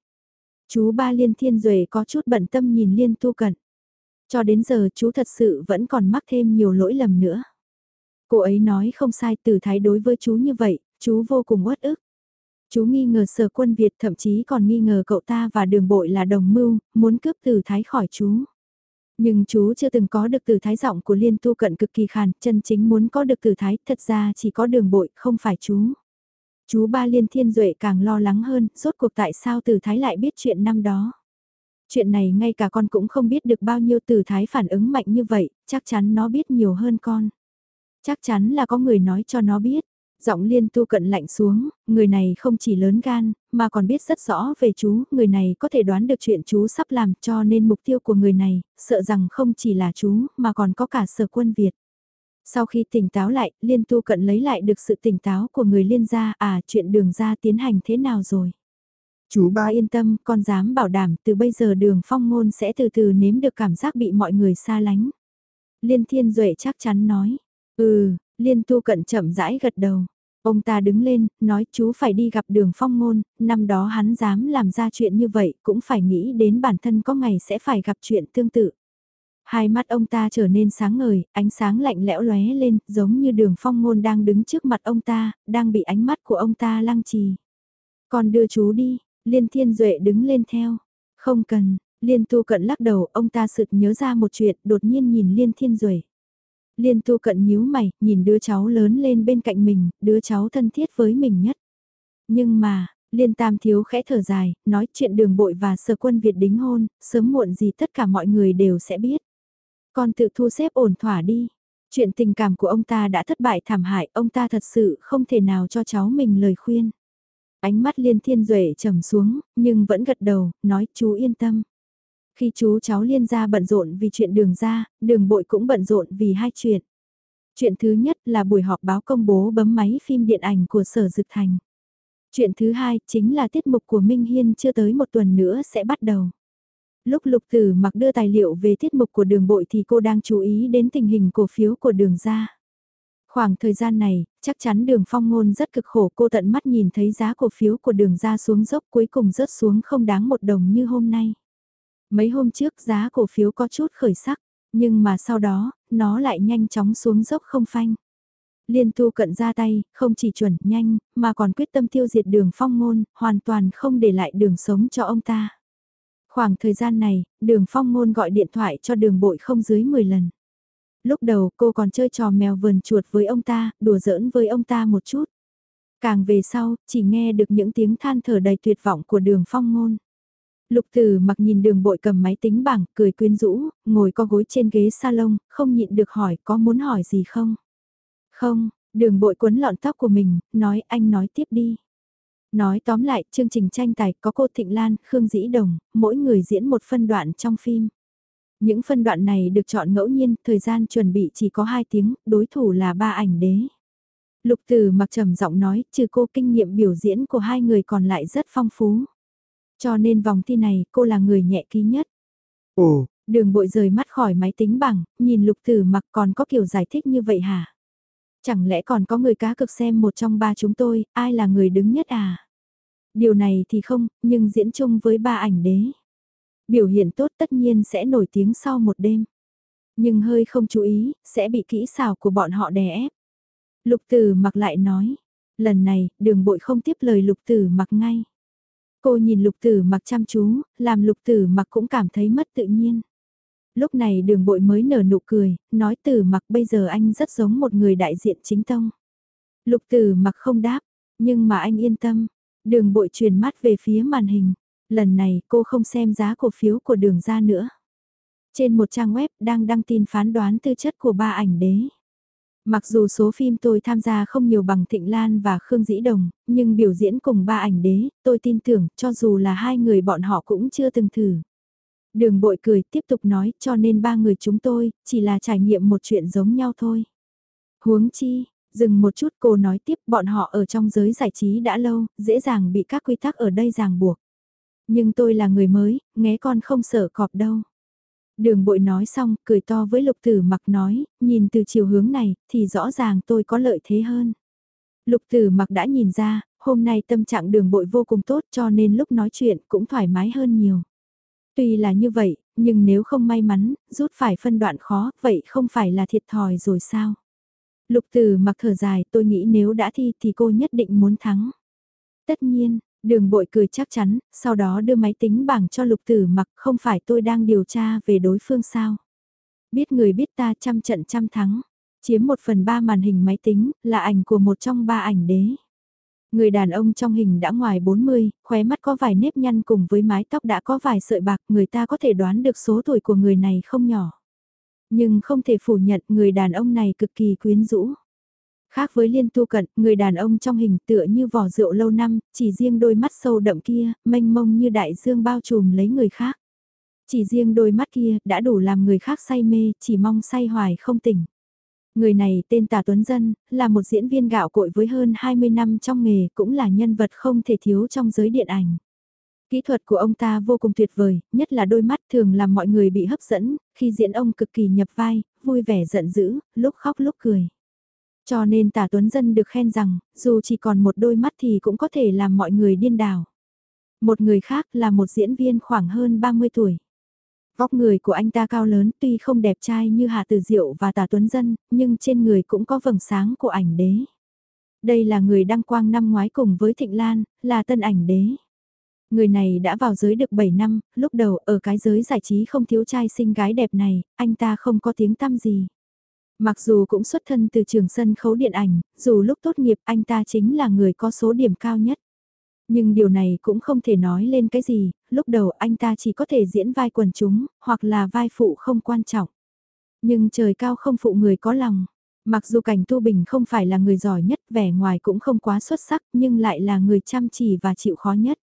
Chú ba Liên Thiên Duệ có chút bận tâm nhìn Liên tu cận. Cho đến giờ chú thật sự vẫn còn mắc thêm nhiều lỗi lầm nữa. Cô ấy nói không sai từ thái đối với chú như vậy, chú vô cùng uất ức. Chú nghi ngờ sở quân Việt thậm chí còn nghi ngờ cậu ta và đường bội là đồng mưu, muốn cướp từ thái khỏi chú. Nhưng chú chưa từng có được từ thái giọng của liên tu cận cực kỳ khàn, chân chính muốn có được từ thái, thật ra chỉ có đường bội, không phải chú. Chú ba Liên Thiên Duệ càng lo lắng hơn, rốt cuộc tại sao Từ Thái lại biết chuyện năm đó. Chuyện này ngay cả con cũng không biết được bao nhiêu Từ Thái phản ứng mạnh như vậy, chắc chắn nó biết nhiều hơn con. Chắc chắn là có người nói cho nó biết. Giọng liên tu cận lạnh xuống, người này không chỉ lớn gan, mà còn biết rất rõ về chú, người này có thể đoán được chuyện chú sắp làm cho nên mục tiêu của người này, sợ rằng không chỉ là chú, mà còn có cả sở quân Việt. Sau khi tỉnh táo lại, liên tu cận lấy lại được sự tỉnh táo của người liên gia, à chuyện đường ra tiến hành thế nào rồi? Chú ba yên tâm, con dám bảo đảm từ bây giờ đường phong ngôn sẽ từ từ nếm được cảm giác bị mọi người xa lánh. Liên thiên duệ chắc chắn nói, ừ, liên tu cận chậm rãi gật đầu. Ông ta đứng lên, nói chú phải đi gặp đường phong ngôn, năm đó hắn dám làm ra chuyện như vậy cũng phải nghĩ đến bản thân có ngày sẽ phải gặp chuyện tương tự. Hai mắt ông ta trở nên sáng ngời, ánh sáng lạnh lẽo lóe lên, giống như đường phong ngôn đang đứng trước mặt ông ta, đang bị ánh mắt của ông ta lăng trì. Còn đưa chú đi, Liên Thiên Duệ đứng lên theo. Không cần, Liên Tu Cận lắc đầu, ông ta sực nhớ ra một chuyện, đột nhiên nhìn Liên Thiên Duệ. Liên Tu Cận nhíu mày, nhìn đứa cháu lớn lên bên cạnh mình, đứa cháu thân thiết với mình nhất. Nhưng mà, Liên Tam Thiếu khẽ thở dài, nói chuyện đường bội và sở quân Việt đính hôn, sớm muộn gì tất cả mọi người đều sẽ biết. Con tự thu xếp ổn thỏa đi. Chuyện tình cảm của ông ta đã thất bại thảm hại, ông ta thật sự không thể nào cho cháu mình lời khuyên. Ánh mắt liên thiên duệ trầm xuống, nhưng vẫn gật đầu, nói chú yên tâm. Khi chú cháu liên gia bận rộn vì chuyện đường ra, đường bội cũng bận rộn vì hai chuyện. Chuyện thứ nhất là buổi họp báo công bố bấm máy phim điện ảnh của Sở Dực Thành. Chuyện thứ hai chính là tiết mục của Minh Hiên chưa tới một tuần nữa sẽ bắt đầu. Lúc lục tử mặc đưa tài liệu về tiết mục của đường bội thì cô đang chú ý đến tình hình cổ phiếu của đường ra. Khoảng thời gian này, chắc chắn đường phong ngôn rất cực khổ cô tận mắt nhìn thấy giá cổ phiếu của đường ra xuống dốc cuối cùng rớt xuống không đáng một đồng như hôm nay. Mấy hôm trước giá cổ phiếu có chút khởi sắc, nhưng mà sau đó, nó lại nhanh chóng xuống dốc không phanh. Liên tu cận ra tay, không chỉ chuẩn, nhanh, mà còn quyết tâm tiêu diệt đường phong ngôn, hoàn toàn không để lại đường sống cho ông ta. Khoảng thời gian này, đường phong ngôn gọi điện thoại cho đường bội không dưới 10 lần. Lúc đầu cô còn chơi trò mèo vườn chuột với ông ta, đùa giỡn với ông ta một chút. Càng về sau, chỉ nghe được những tiếng than thở đầy tuyệt vọng của đường phong ngôn. Lục Tử mặc nhìn đường bội cầm máy tính bảng, cười quyến rũ, ngồi co gối trên ghế salon, không nhịn được hỏi có muốn hỏi gì không? Không, đường bội quấn lọn tóc của mình, nói anh nói tiếp đi. Nói tóm lại, chương trình tranh tài có cô Thịnh Lan, Khương Dĩ Đồng, mỗi người diễn một phân đoạn trong phim. Những phân đoạn này được chọn ngẫu nhiên, thời gian chuẩn bị chỉ có 2 tiếng, đối thủ là ba ảnh đế. Lục Tử mặc trầm giọng nói, trừ cô kinh nghiệm biểu diễn của hai người còn lại rất phong phú. Cho nên vòng thi này cô là người nhẹ ký nhất. Ồ, đường bội rời mắt khỏi máy tính bảng, nhìn lục tử mặc còn có kiểu giải thích như vậy hả? Chẳng lẽ còn có người cá cực xem một trong ba chúng tôi, ai là người đứng nhất à? Điều này thì không, nhưng diễn chung với ba ảnh đế. Biểu hiện tốt tất nhiên sẽ nổi tiếng sau một đêm. Nhưng hơi không chú ý, sẽ bị kỹ xảo của bọn họ đè ép. Lục tử mặc lại nói, lần này, đường bội không tiếp lời lục tử mặc ngay. Cô nhìn lục tử mặc chăm chú, làm lục tử mặc cũng cảm thấy mất tự nhiên. Lúc này đường bội mới nở nụ cười, nói tử mặc bây giờ anh rất giống một người đại diện chính tông. Lục tử mặc không đáp, nhưng mà anh yên tâm. Đường bội truyền mắt về phía màn hình. Lần này cô không xem giá cổ phiếu của đường ra nữa. Trên một trang web đang đăng tin phán đoán tư chất của ba ảnh đế. Mặc dù số phim tôi tham gia không nhiều bằng Thịnh Lan và Khương Dĩ Đồng, nhưng biểu diễn cùng ba ảnh đế, tôi tin tưởng cho dù là hai người bọn họ cũng chưa từng thử. Đường bội cười tiếp tục nói cho nên ba người chúng tôi chỉ là trải nghiệm một chuyện giống nhau thôi. Huống chi, dừng một chút cô nói tiếp bọn họ ở trong giới giải trí đã lâu, dễ dàng bị các quy tắc ở đây ràng buộc. Nhưng tôi là người mới, nghe con không sợ cọp đâu. Đường bội nói xong, cười to với lục tử mặc nói, nhìn từ chiều hướng này, thì rõ ràng tôi có lợi thế hơn. Lục tử mặc đã nhìn ra, hôm nay tâm trạng đường bội vô cùng tốt cho nên lúc nói chuyện cũng thoải mái hơn nhiều. Tuy là như vậy, nhưng nếu không may mắn, rút phải phân đoạn khó, vậy không phải là thiệt thòi rồi sao? Lục tử mặc thở dài, tôi nghĩ nếu đã thi thì cô nhất định muốn thắng. Tất nhiên, Đường bội cười chắc chắn, sau đó đưa máy tính bảng cho lục tử mặc không phải tôi đang điều tra về đối phương sao. Biết người biết ta trăm trận trăm thắng, chiếm một phần ba màn hình máy tính là ảnh của một trong ba ảnh đế. Người đàn ông trong hình đã ngoài 40, khóe mắt có vài nếp nhăn cùng với mái tóc đã có vài sợi bạc, người ta có thể đoán được số tuổi của người này không nhỏ. Nhưng không thể phủ nhận người đàn ông này cực kỳ quyến rũ. Khác với liên tu cận, người đàn ông trong hình tựa như vỏ rượu lâu năm, chỉ riêng đôi mắt sâu đậm kia, mênh mông như đại dương bao trùm lấy người khác. Chỉ riêng đôi mắt kia đã đủ làm người khác say mê, chỉ mong say hoài không tỉnh. Người này tên Tà Tuấn Dân, là một diễn viên gạo cội với hơn 20 năm trong nghề, cũng là nhân vật không thể thiếu trong giới điện ảnh. Kỹ thuật của ông ta vô cùng tuyệt vời, nhất là đôi mắt thường làm mọi người bị hấp dẫn, khi diễn ông cực kỳ nhập vai, vui vẻ giận dữ, lúc khóc lúc cười. Cho nên tả Tuấn Dân được khen rằng, dù chỉ còn một đôi mắt thì cũng có thể làm mọi người điên đảo. Một người khác là một diễn viên khoảng hơn 30 tuổi. Vóc người của anh ta cao lớn tuy không đẹp trai như Hạ Tử Diệu và Tả Tuấn Dân, nhưng trên người cũng có vầng sáng của ảnh đế. Đây là người đăng quang năm ngoái cùng với Thịnh Lan, là tân ảnh đế. Người này đã vào giới được 7 năm, lúc đầu ở cái giới giải trí không thiếu trai xinh gái đẹp này, anh ta không có tiếng tăm gì. Mặc dù cũng xuất thân từ trường sân khấu điện ảnh, dù lúc tốt nghiệp anh ta chính là người có số điểm cao nhất. Nhưng điều này cũng không thể nói lên cái gì, lúc đầu anh ta chỉ có thể diễn vai quần chúng, hoặc là vai phụ không quan trọng. Nhưng trời cao không phụ người có lòng. Mặc dù Cảnh Tu Bình không phải là người giỏi nhất, vẻ ngoài cũng không quá xuất sắc, nhưng lại là người chăm chỉ và chịu khó nhất.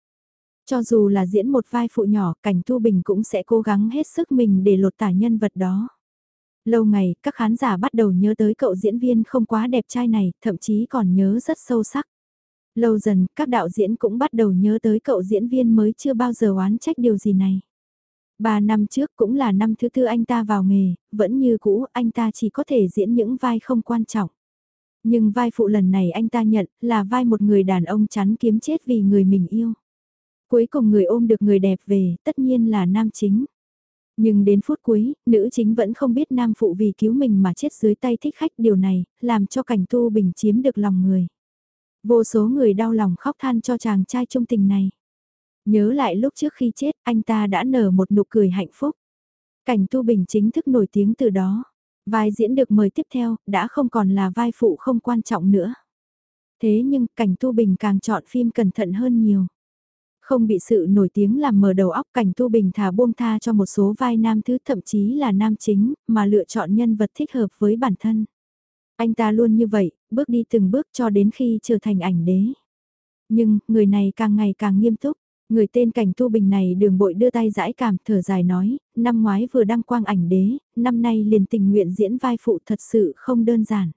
Cho dù là diễn một vai phụ nhỏ, Cảnh Tu Bình cũng sẽ cố gắng hết sức mình để lột tả nhân vật đó. Lâu ngày, các khán giả bắt đầu nhớ tới cậu diễn viên không quá đẹp trai này, thậm chí còn nhớ rất sâu sắc. Lâu dần, các đạo diễn cũng bắt đầu nhớ tới cậu diễn viên mới chưa bao giờ oán trách điều gì này. Ba năm trước cũng là năm thứ tư anh ta vào nghề, vẫn như cũ anh ta chỉ có thể diễn những vai không quan trọng. Nhưng vai phụ lần này anh ta nhận là vai một người đàn ông chắn kiếm chết vì người mình yêu. Cuối cùng người ôm được người đẹp về, tất nhiên là nam chính. Nhưng đến phút cuối, nữ chính vẫn không biết nam phụ vì cứu mình mà chết dưới tay thích khách điều này, làm cho cảnh tu bình chiếm được lòng người. Vô số người đau lòng khóc than cho chàng trai trung tình này. Nhớ lại lúc trước khi chết, anh ta đã nở một nụ cười hạnh phúc. Cảnh tu bình chính thức nổi tiếng từ đó. Vai diễn được mời tiếp theo, đã không còn là vai phụ không quan trọng nữa. Thế nhưng, cảnh tu bình càng chọn phim cẩn thận hơn nhiều. Không bị sự nổi tiếng làm mờ đầu óc cảnh tu bình thả buông tha cho một số vai nam thứ thậm chí là nam chính, mà lựa chọn nhân vật thích hợp với bản thân. Anh ta luôn như vậy, bước đi từng bước cho đến khi trở thành ảnh đế. Nhưng, người này càng ngày càng nghiêm túc. Người tên cảnh tu bình này đường bội đưa tay giãi cảm thở dài nói, năm ngoái vừa đăng quang ảnh đế, năm nay liền tình nguyện diễn vai phụ thật sự không đơn giản.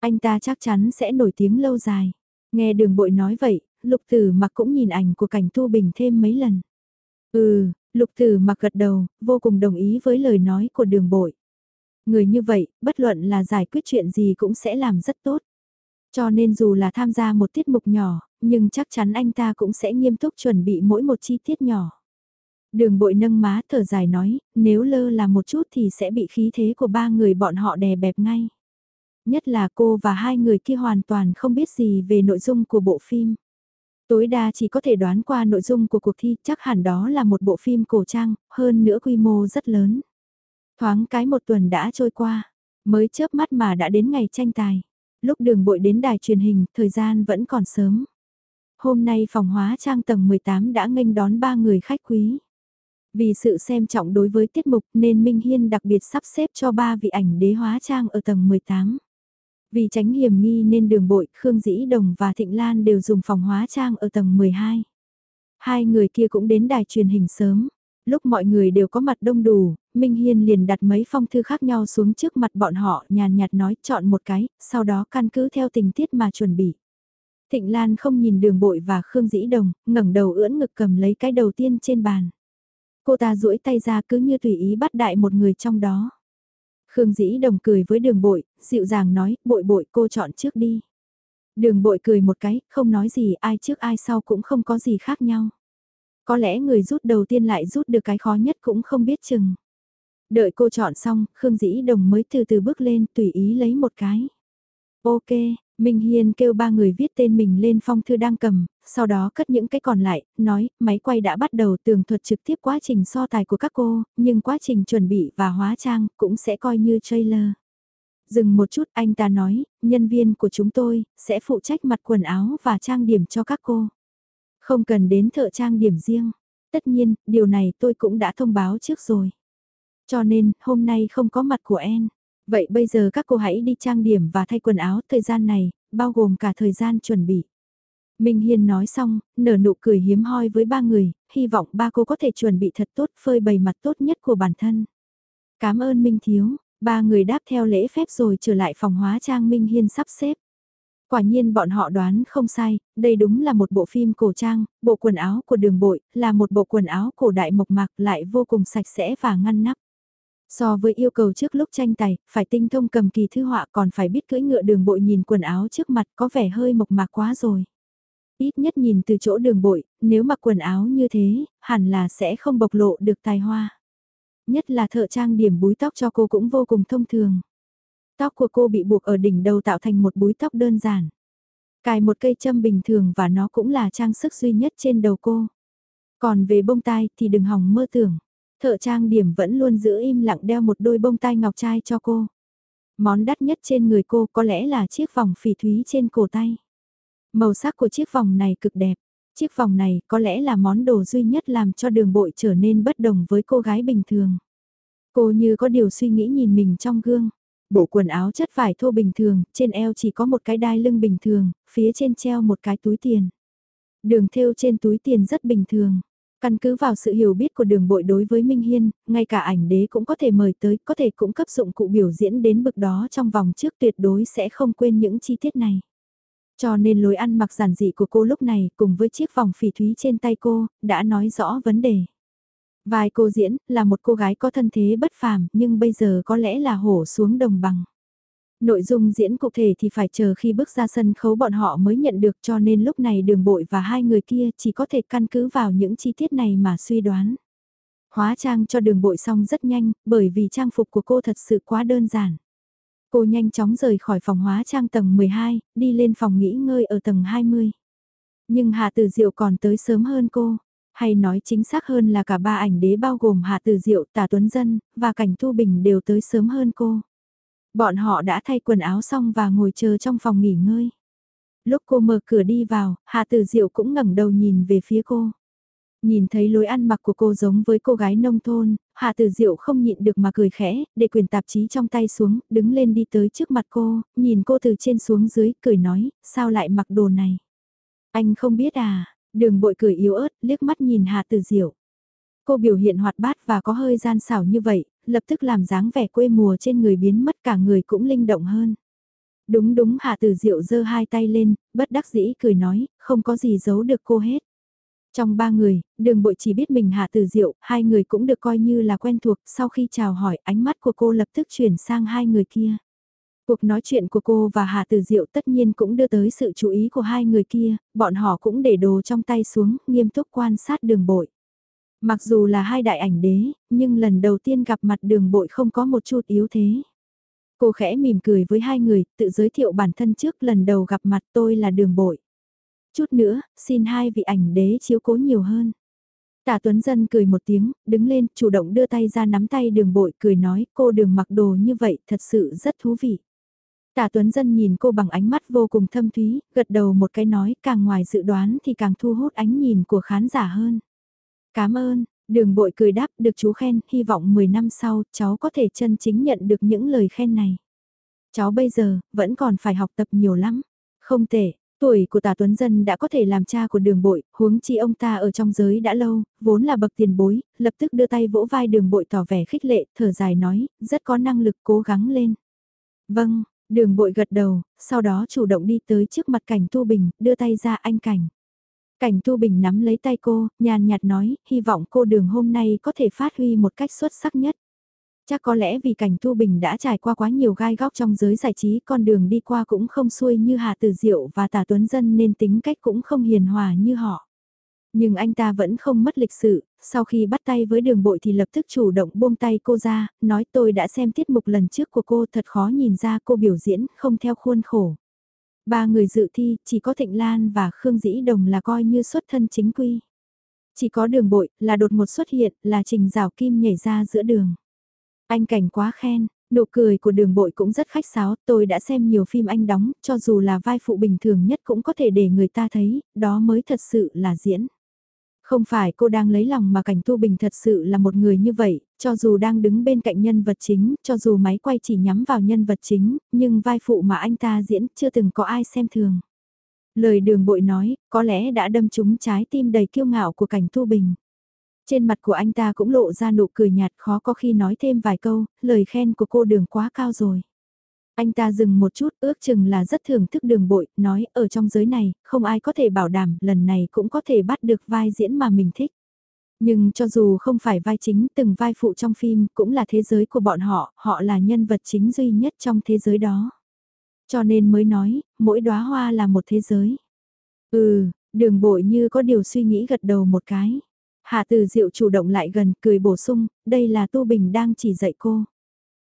Anh ta chắc chắn sẽ nổi tiếng lâu dài. Nghe đường bội nói vậy, lục tử mặc cũng nhìn ảnh của cảnh tu bình thêm mấy lần. Ừ, lục tử mặc gật đầu, vô cùng đồng ý với lời nói của đường bội. Người như vậy, bất luận là giải quyết chuyện gì cũng sẽ làm rất tốt. Cho nên dù là tham gia một tiết mục nhỏ, nhưng chắc chắn anh ta cũng sẽ nghiêm túc chuẩn bị mỗi một chi tiết nhỏ. Đường bội nâng má thở dài nói, nếu lơ là một chút thì sẽ bị khí thế của ba người bọn họ đè bẹp ngay. Nhất là cô và hai người kia hoàn toàn không biết gì về nội dung của bộ phim. Tối đa chỉ có thể đoán qua nội dung của cuộc thi, chắc hẳn đó là một bộ phim cổ trang, hơn nữa quy mô rất lớn. Thoáng cái một tuần đã trôi qua, mới chớp mắt mà đã đến ngày tranh tài. Lúc đường bội đến đài truyền hình, thời gian vẫn còn sớm. Hôm nay phòng hóa trang tầng 18 đã nghênh đón ba người khách quý. Vì sự xem trọng đối với tiết mục nên Minh Hiên đặc biệt sắp xếp cho ba vị ảnh đế hóa trang ở tầng 18. Vì tránh hiểm nghi nên đường bội, Khương Dĩ Đồng và Thịnh Lan đều dùng phòng hóa trang ở tầng 12. Hai người kia cũng đến đài truyền hình sớm. Lúc mọi người đều có mặt đông đủ, Minh Hiên liền đặt mấy phong thư khác nhau xuống trước mặt bọn họ nhàn nhạt nói chọn một cái, sau đó căn cứ theo tình tiết mà chuẩn bị. Thịnh Lan không nhìn đường bội và Khương Dĩ Đồng, ngẩng đầu ưỡn ngực cầm lấy cái đầu tiên trên bàn. Cô ta duỗi tay ra cứ như tùy ý bắt đại một người trong đó. Khương Dĩ Đồng cười với đường bội, dịu dàng nói, bội bội cô chọn trước đi. Đường bội cười một cái, không nói gì, ai trước ai sau cũng không có gì khác nhau. Có lẽ người rút đầu tiên lại rút được cái khó nhất cũng không biết chừng. Đợi cô chọn xong, Khương Dĩ Đồng mới từ từ bước lên tùy ý lấy một cái. Ok, Minh Hiên kêu ba người viết tên mình lên phong thư đang cầm, sau đó cất những cái còn lại, nói, máy quay đã bắt đầu tường thuật trực tiếp quá trình so tài của các cô, nhưng quá trình chuẩn bị và hóa trang cũng sẽ coi như trailer. Dừng một chút anh ta nói, nhân viên của chúng tôi sẽ phụ trách mặt quần áo và trang điểm cho các cô. Không cần đến thợ trang điểm riêng. Tất nhiên, điều này tôi cũng đã thông báo trước rồi. Cho nên, hôm nay không có mặt của En. Vậy bây giờ các cô hãy đi trang điểm và thay quần áo thời gian này, bao gồm cả thời gian chuẩn bị. Minh Hiên nói xong, nở nụ cười hiếm hoi với ba người, hy vọng ba cô có thể chuẩn bị thật tốt phơi bày mặt tốt nhất của bản thân. Cảm ơn Minh Thiếu, ba người đáp theo lễ phép rồi trở lại phòng hóa trang Minh Hiên sắp xếp. Quả nhiên bọn họ đoán không sai, đây đúng là một bộ phim cổ trang, bộ quần áo của đường bội, là một bộ quần áo cổ đại mộc mạc lại vô cùng sạch sẽ và ngăn nắp. So với yêu cầu trước lúc tranh tài, phải tinh thông cầm kỳ thư họa còn phải biết cưỡi ngựa đường bội nhìn quần áo trước mặt có vẻ hơi mộc mạc quá rồi. Ít nhất nhìn từ chỗ đường bội, nếu mặc quần áo như thế, hẳn là sẽ không bộc lộ được tài hoa. Nhất là thợ trang điểm búi tóc cho cô cũng vô cùng thông thường. Tóc của cô bị buộc ở đỉnh đầu tạo thành một búi tóc đơn giản. Cài một cây châm bình thường và nó cũng là trang sức duy nhất trên đầu cô. Còn về bông tai thì đừng hỏng mơ tưởng. Thợ trang điểm vẫn luôn giữ im lặng đeo một đôi bông tai ngọc trai cho cô. Món đắt nhất trên người cô có lẽ là chiếc vòng phỉ thúy trên cổ tay. Màu sắc của chiếc vòng này cực đẹp. Chiếc vòng này có lẽ là món đồ duy nhất làm cho đường bội trở nên bất đồng với cô gái bình thường. Cô như có điều suy nghĩ nhìn mình trong gương. Bộ quần áo chất vải thô bình thường, trên eo chỉ có một cái đai lưng bình thường, phía trên treo một cái túi tiền. Đường thêu trên túi tiền rất bình thường. Căn cứ vào sự hiểu biết của đường bội đối với Minh Hiên, ngay cả ảnh đế cũng có thể mời tới, có thể cũng cấp dụng cụ biểu diễn đến bực đó trong vòng trước tuyệt đối sẽ không quên những chi tiết này. Cho nên lối ăn mặc giản dị của cô lúc này cùng với chiếc vòng phỉ thúy trên tay cô, đã nói rõ vấn đề. Vai cô diễn là một cô gái có thân thế bất phàm nhưng bây giờ có lẽ là hổ xuống đồng bằng. Nội dung diễn cụ thể thì phải chờ khi bước ra sân khấu bọn họ mới nhận được cho nên lúc này đường bội và hai người kia chỉ có thể căn cứ vào những chi tiết này mà suy đoán. Hóa trang cho đường bội xong rất nhanh bởi vì trang phục của cô thật sự quá đơn giản. Cô nhanh chóng rời khỏi phòng hóa trang tầng 12, đi lên phòng nghỉ ngơi ở tầng 20. Nhưng Hạ Tử Diệu còn tới sớm hơn cô, hay nói chính xác hơn là cả ba ảnh đế bao gồm Hạ Tử Diệu, Tả Tuấn Dân, và Cảnh Thu Bình đều tới sớm hơn cô. Bọn họ đã thay quần áo xong và ngồi chờ trong phòng nghỉ ngơi. Lúc cô mở cửa đi vào, Hạ Tử Diệu cũng ngẩng đầu nhìn về phía cô. Nhìn thấy lối ăn mặc của cô giống với cô gái nông thôn, Hạ Tử Diệu không nhịn được mà cười khẽ, để quyền tạp chí trong tay xuống, đứng lên đi tới trước mặt cô, nhìn cô từ trên xuống dưới, cười nói, sao lại mặc đồ này? Anh không biết à, đường bội cười yếu ớt, liếc mắt nhìn Hạ Tử Diệu. Cô biểu hiện hoạt bát và có hơi gian xảo như vậy, lập tức làm dáng vẻ quê mùa trên người biến mất cả người cũng linh động hơn. Đúng đúng Hạ Tử Diệu giơ hai tay lên, bất đắc dĩ cười nói, không có gì giấu được cô hết. Trong ba người, đường bội chỉ biết mình Hạ Tử Diệu, hai người cũng được coi như là quen thuộc, sau khi chào hỏi ánh mắt của cô lập tức chuyển sang hai người kia. Cuộc nói chuyện của cô và Hạ Tử Diệu tất nhiên cũng đưa tới sự chú ý của hai người kia, bọn họ cũng để đồ trong tay xuống, nghiêm túc quan sát đường bội. Mặc dù là hai đại ảnh đế, nhưng lần đầu tiên gặp mặt đường bội không có một chút yếu thế. Cô khẽ mỉm cười với hai người, tự giới thiệu bản thân trước lần đầu gặp mặt tôi là đường bội. Chút nữa, xin hai vị ảnh đế chiếu cố nhiều hơn. Tả Tuấn Dân cười một tiếng, đứng lên, chủ động đưa tay ra nắm tay đường bội, cười nói, cô đường mặc đồ như vậy, thật sự rất thú vị. Tả Tuấn Dân nhìn cô bằng ánh mắt vô cùng thâm thúy, gật đầu một cái nói, càng ngoài dự đoán thì càng thu hút ánh nhìn của khán giả hơn. Cảm ơn, đường bội cười đáp, được chú khen, hy vọng 10 năm sau, cháu có thể chân chính nhận được những lời khen này. Cháu bây giờ, vẫn còn phải học tập nhiều lắm. Không tệ, Tuổi của tả Tuấn Dân đã có thể làm cha của đường bội, huống chi ông ta ở trong giới đã lâu, vốn là bậc tiền bối, lập tức đưa tay vỗ vai đường bội tỏ vẻ khích lệ, thở dài nói, rất có năng lực cố gắng lên. Vâng, đường bội gật đầu, sau đó chủ động đi tới trước mặt cảnh Tu Bình, đưa tay ra anh cảnh. Cảnh Tu Bình nắm lấy tay cô, nhàn nhạt nói, hy vọng cô đường hôm nay có thể phát huy một cách xuất sắc nhất. Chắc có lẽ vì cảnh Tu Bình đã trải qua quá nhiều gai góc trong giới giải trí con đường đi qua cũng không xuôi như Hà Tử Diệu và Tả Tuấn Dân nên tính cách cũng không hiền hòa như họ. Nhưng anh ta vẫn không mất lịch sự, sau khi bắt tay với đường bội thì lập tức chủ động buông tay cô ra, nói tôi đã xem tiết mục lần trước của cô thật khó nhìn ra cô biểu diễn không theo khuôn khổ. Ba người dự thi, chỉ có Thịnh Lan và Khương Dĩ Đồng là coi như xuất thân chính quy. Chỉ có đường bội, là đột ngột xuất hiện, là trình rào kim nhảy ra giữa đường. Anh cảnh quá khen, nụ cười của đường bội cũng rất khách sáo, tôi đã xem nhiều phim anh đóng, cho dù là vai phụ bình thường nhất cũng có thể để người ta thấy, đó mới thật sự là diễn. Không phải cô đang lấy lòng mà cảnh thu bình thật sự là một người như vậy, cho dù đang đứng bên cạnh nhân vật chính, cho dù máy quay chỉ nhắm vào nhân vật chính, nhưng vai phụ mà anh ta diễn chưa từng có ai xem thường. Lời đường bội nói, có lẽ đã đâm trúng trái tim đầy kiêu ngạo của cảnh thu bình. Trên mặt của anh ta cũng lộ ra nụ cười nhạt khó có khi nói thêm vài câu, lời khen của cô đường quá cao rồi. Anh ta dừng một chút ước chừng là rất thưởng thức đường bội, nói ở trong giới này, không ai có thể bảo đảm lần này cũng có thể bắt được vai diễn mà mình thích. Nhưng cho dù không phải vai chính, từng vai phụ trong phim cũng là thế giới của bọn họ, họ là nhân vật chính duy nhất trong thế giới đó. Cho nên mới nói, mỗi đóa hoa là một thế giới. Ừ, đường bội như có điều suy nghĩ gật đầu một cái. Hạ từ diệu chủ động lại gần, cười bổ sung, đây là Tu Bình đang chỉ dạy cô.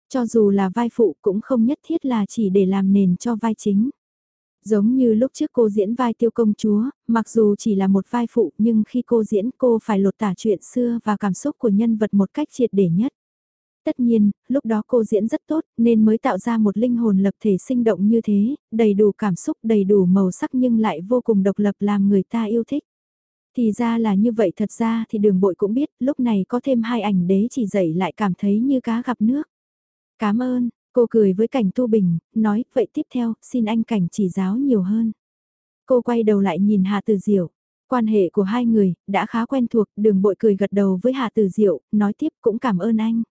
Cho dù là vai phụ cũng không nhất thiết là chỉ để làm nền cho vai chính. Giống như lúc trước cô diễn vai tiêu công chúa, mặc dù chỉ là một vai phụ nhưng khi cô diễn cô phải lột tả chuyện xưa và cảm xúc của nhân vật một cách triệt để nhất. Tất nhiên, lúc đó cô diễn rất tốt nên mới tạo ra một linh hồn lập thể sinh động như thế, đầy đủ cảm xúc đầy đủ màu sắc nhưng lại vô cùng độc lập làm người ta yêu thích. Thì ra là như vậy thật ra thì đường bội cũng biết lúc này có thêm hai ảnh đế chỉ dậy lại cảm thấy như cá gặp nước. Cảm ơn, cô cười với cảnh tu bình, nói vậy tiếp theo xin anh cảnh chỉ giáo nhiều hơn. Cô quay đầu lại nhìn Hà Tử Diệu. Quan hệ của hai người đã khá quen thuộc, đường bội cười gật đầu với Hà Tử Diệu, nói tiếp cũng cảm ơn anh.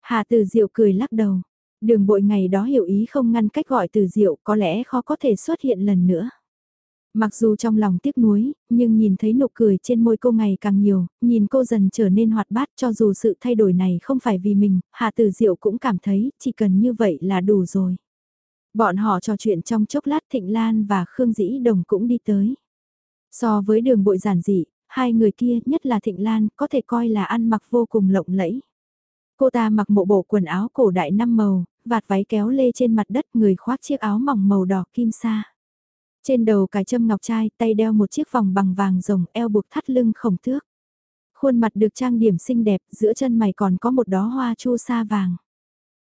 Hà Tử Diệu cười lắc đầu. Đường bội ngày đó hiểu ý không ngăn cách gọi Tử Diệu có lẽ khó có thể xuất hiện lần nữa. Mặc dù trong lòng tiếc nuối, nhưng nhìn thấy nụ cười trên môi cô ngày càng nhiều, nhìn cô dần trở nên hoạt bát cho dù sự thay đổi này không phải vì mình, Hạ Tử Diệu cũng cảm thấy chỉ cần như vậy là đủ rồi. Bọn họ trò chuyện trong chốc lát Thịnh Lan và Khương Dĩ Đồng cũng đi tới. So với đường bội giản dị, hai người kia nhất là Thịnh Lan có thể coi là ăn mặc vô cùng lộng lẫy. Cô ta mặc một bộ quần áo cổ đại năm màu, vạt váy kéo lê trên mặt đất người khoác chiếc áo mỏng màu đỏ kim sa. Trên đầu cài châm ngọc trai, tay đeo một chiếc vòng bằng vàng rồng eo buộc thắt lưng khổng thước. Khuôn mặt được trang điểm xinh đẹp, giữa chân mày còn có một đóa hoa chu sa vàng.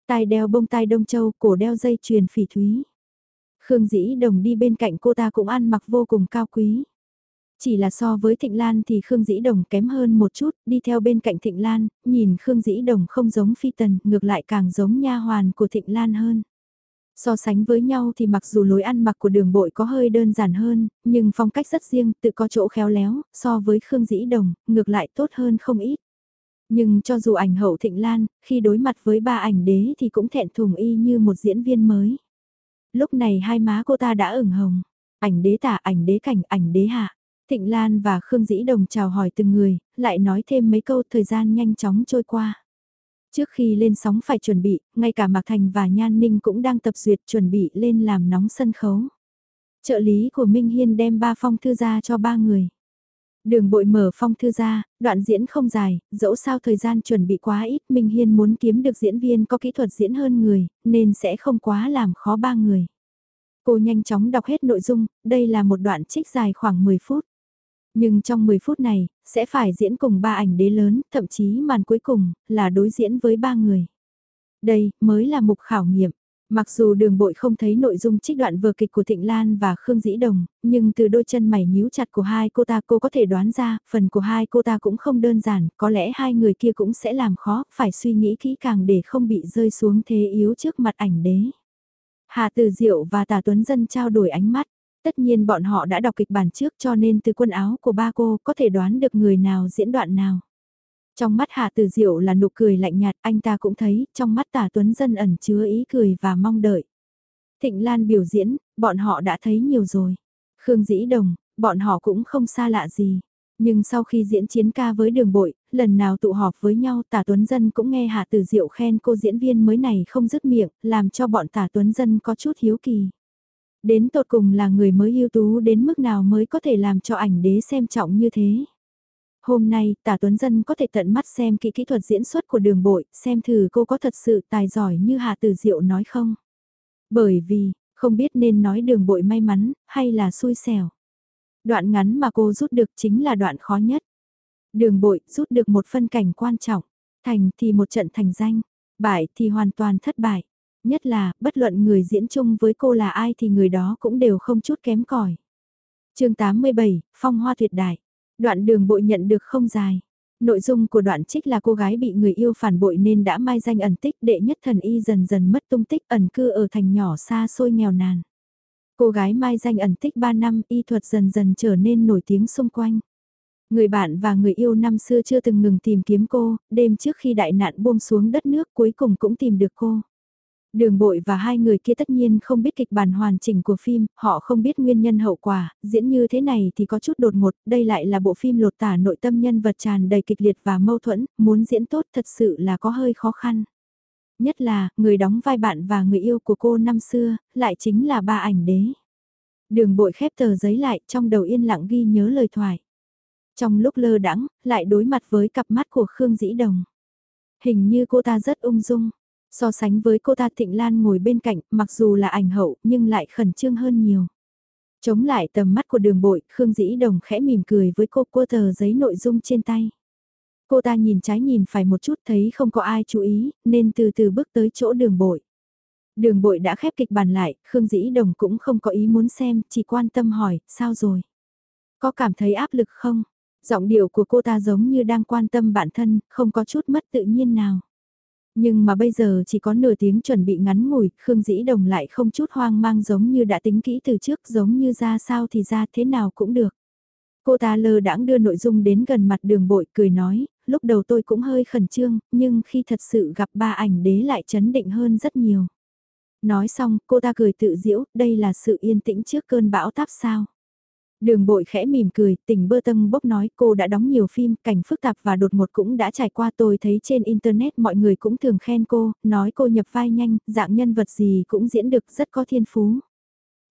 Tai đeo bông tai đông châu, cổ đeo dây chuyền phỉ thúy. Khương Dĩ Đồng đi bên cạnh cô ta cũng ăn mặc vô cùng cao quý. Chỉ là so với Thịnh Lan thì Khương Dĩ Đồng kém hơn một chút, đi theo bên cạnh Thịnh Lan, nhìn Khương Dĩ Đồng không giống phi tần, ngược lại càng giống nha hoàn của Thịnh Lan hơn. So sánh với nhau thì mặc dù lối ăn mặc của đường bội có hơi đơn giản hơn, nhưng phong cách rất riêng, tự có chỗ khéo léo, so với Khương Dĩ Đồng, ngược lại tốt hơn không ít. Nhưng cho dù ảnh hậu Thịnh Lan, khi đối mặt với ba ảnh đế thì cũng thẹn thùng y như một diễn viên mới. Lúc này hai má cô ta đã ửng hồng. Ảnh đế tả, ảnh đế cảnh, ảnh đế hạ. Thịnh Lan và Khương Dĩ Đồng chào hỏi từng người, lại nói thêm mấy câu thời gian nhanh chóng trôi qua. Trước khi lên sóng phải chuẩn bị, ngay cả Mạc Thành và Nhan Ninh cũng đang tập duyệt chuẩn bị lên làm nóng sân khấu. Trợ lý của Minh Hiên đem ba phong thư ra cho ba người. Đường bội mở phong thư ra, đoạn diễn không dài, dẫu sao thời gian chuẩn bị quá ít, Minh Hiên muốn kiếm được diễn viên có kỹ thuật diễn hơn người, nên sẽ không quá làm khó ba người. Cô nhanh chóng đọc hết nội dung, đây là một đoạn trích dài khoảng 10 phút. Nhưng trong 10 phút này, sẽ phải diễn cùng ba ảnh đế lớn, thậm chí màn cuối cùng, là đối diễn với ba người. Đây, mới là mục khảo nghiệm. Mặc dù đường bội không thấy nội dung trích đoạn vừa kịch của Thịnh Lan và Khương Dĩ Đồng, nhưng từ đôi chân mày nhíu chặt của hai cô ta cô có thể đoán ra, phần của hai cô ta cũng không đơn giản, có lẽ hai người kia cũng sẽ làm khó, phải suy nghĩ kỹ càng để không bị rơi xuống thế yếu trước mặt ảnh đế. Hà Từ Diệu và Tà Tuấn Dân trao đổi ánh mắt, Tất nhiên bọn họ đã đọc kịch bản trước cho nên từ quần áo của ba cô có thể đoán được người nào diễn đoạn nào. Trong mắt Hạ Tử Diệu là nụ cười lạnh nhạt, anh ta cũng thấy, trong mắt Tả Tuấn Dân ẩn chứa ý cười và mong đợi. Thịnh Lan biểu diễn, bọn họ đã thấy nhiều rồi. Khương Dĩ Đồng, bọn họ cũng không xa lạ gì. Nhưng sau khi diễn chiến ca với đường bội, lần nào tụ họp với nhau Tả Tuấn Dân cũng nghe Hạ Tử Diệu khen cô diễn viên mới này không dứt miệng, làm cho bọn Tả Tuấn Dân có chút hiếu kỳ. Đến tột cùng là người mới ưu tú đến mức nào mới có thể làm cho ảnh đế xem trọng như thế. Hôm nay, Tả Tuấn Dân có thể tận mắt xem kỹ kỹ thuật diễn xuất của đường bội, xem thử cô có thật sự tài giỏi như Hạ Tử Diệu nói không. Bởi vì, không biết nên nói đường bội may mắn, hay là xui xẻo. Đoạn ngắn mà cô rút được chính là đoạn khó nhất. Đường bội rút được một phân cảnh quan trọng, thành thì một trận thành danh, bại thì hoàn toàn thất bại nhất là, bất luận người diễn chung với cô là ai thì người đó cũng đều không chút kém cỏi. chương 87, Phong Hoa Tuyệt Đại. Đoạn đường bội nhận được không dài. Nội dung của đoạn trích là cô gái bị người yêu phản bội nên đã mai danh ẩn tích đệ nhất thần y dần dần mất tung tích ẩn cư ở thành nhỏ xa xôi nghèo nàn. Cô gái mai danh ẩn tích 3 năm y thuật dần dần trở nên nổi tiếng xung quanh. Người bạn và người yêu năm xưa chưa từng ngừng tìm kiếm cô, đêm trước khi đại nạn buông xuống đất nước cuối cùng cũng tìm được cô. Đường bội và hai người kia tất nhiên không biết kịch bản hoàn chỉnh của phim, họ không biết nguyên nhân hậu quả, diễn như thế này thì có chút đột ngột, đây lại là bộ phim lột tả nội tâm nhân vật tràn đầy kịch liệt và mâu thuẫn, muốn diễn tốt thật sự là có hơi khó khăn. Nhất là, người đóng vai bạn và người yêu của cô năm xưa, lại chính là ba ảnh đế. Đường bội khép tờ giấy lại, trong đầu yên lặng ghi nhớ lời thoại. Trong lúc lơ đắng, lại đối mặt với cặp mắt của Khương Dĩ Đồng. Hình như cô ta rất ung dung. So sánh với cô ta Thịnh Lan ngồi bên cạnh, mặc dù là ảnh hậu, nhưng lại khẩn trương hơn nhiều. Chống lại tầm mắt của đường bội, Khương Dĩ Đồng khẽ mỉm cười với cô cô tờ giấy nội dung trên tay. Cô ta nhìn trái nhìn phải một chút thấy không có ai chú ý, nên từ từ bước tới chỗ đường bội. Đường bội đã khép kịch bản lại, Khương Dĩ Đồng cũng không có ý muốn xem, chỉ quan tâm hỏi, sao rồi? Có cảm thấy áp lực không? Giọng điệu của cô ta giống như đang quan tâm bản thân, không có chút mất tự nhiên nào. Nhưng mà bây giờ chỉ có nửa tiếng chuẩn bị ngắn ngủi, Khương Dĩ Đồng lại không chút hoang mang giống như đã tính kỹ từ trước giống như ra sao thì ra thế nào cũng được. Cô ta lơ đãng đưa nội dung đến gần mặt đường bội cười nói, lúc đầu tôi cũng hơi khẩn trương, nhưng khi thật sự gặp ba ảnh đế lại chấn định hơn rất nhiều. Nói xong, cô ta cười tự diễu, đây là sự yên tĩnh trước cơn bão táp sao. Đường bội khẽ mỉm cười, tình bơ tâm bốc nói cô đã đóng nhiều phim, cảnh phức tạp và đột ngột cũng đã trải qua tôi thấy trên internet mọi người cũng thường khen cô, nói cô nhập vai nhanh, dạng nhân vật gì cũng diễn được rất có thiên phú.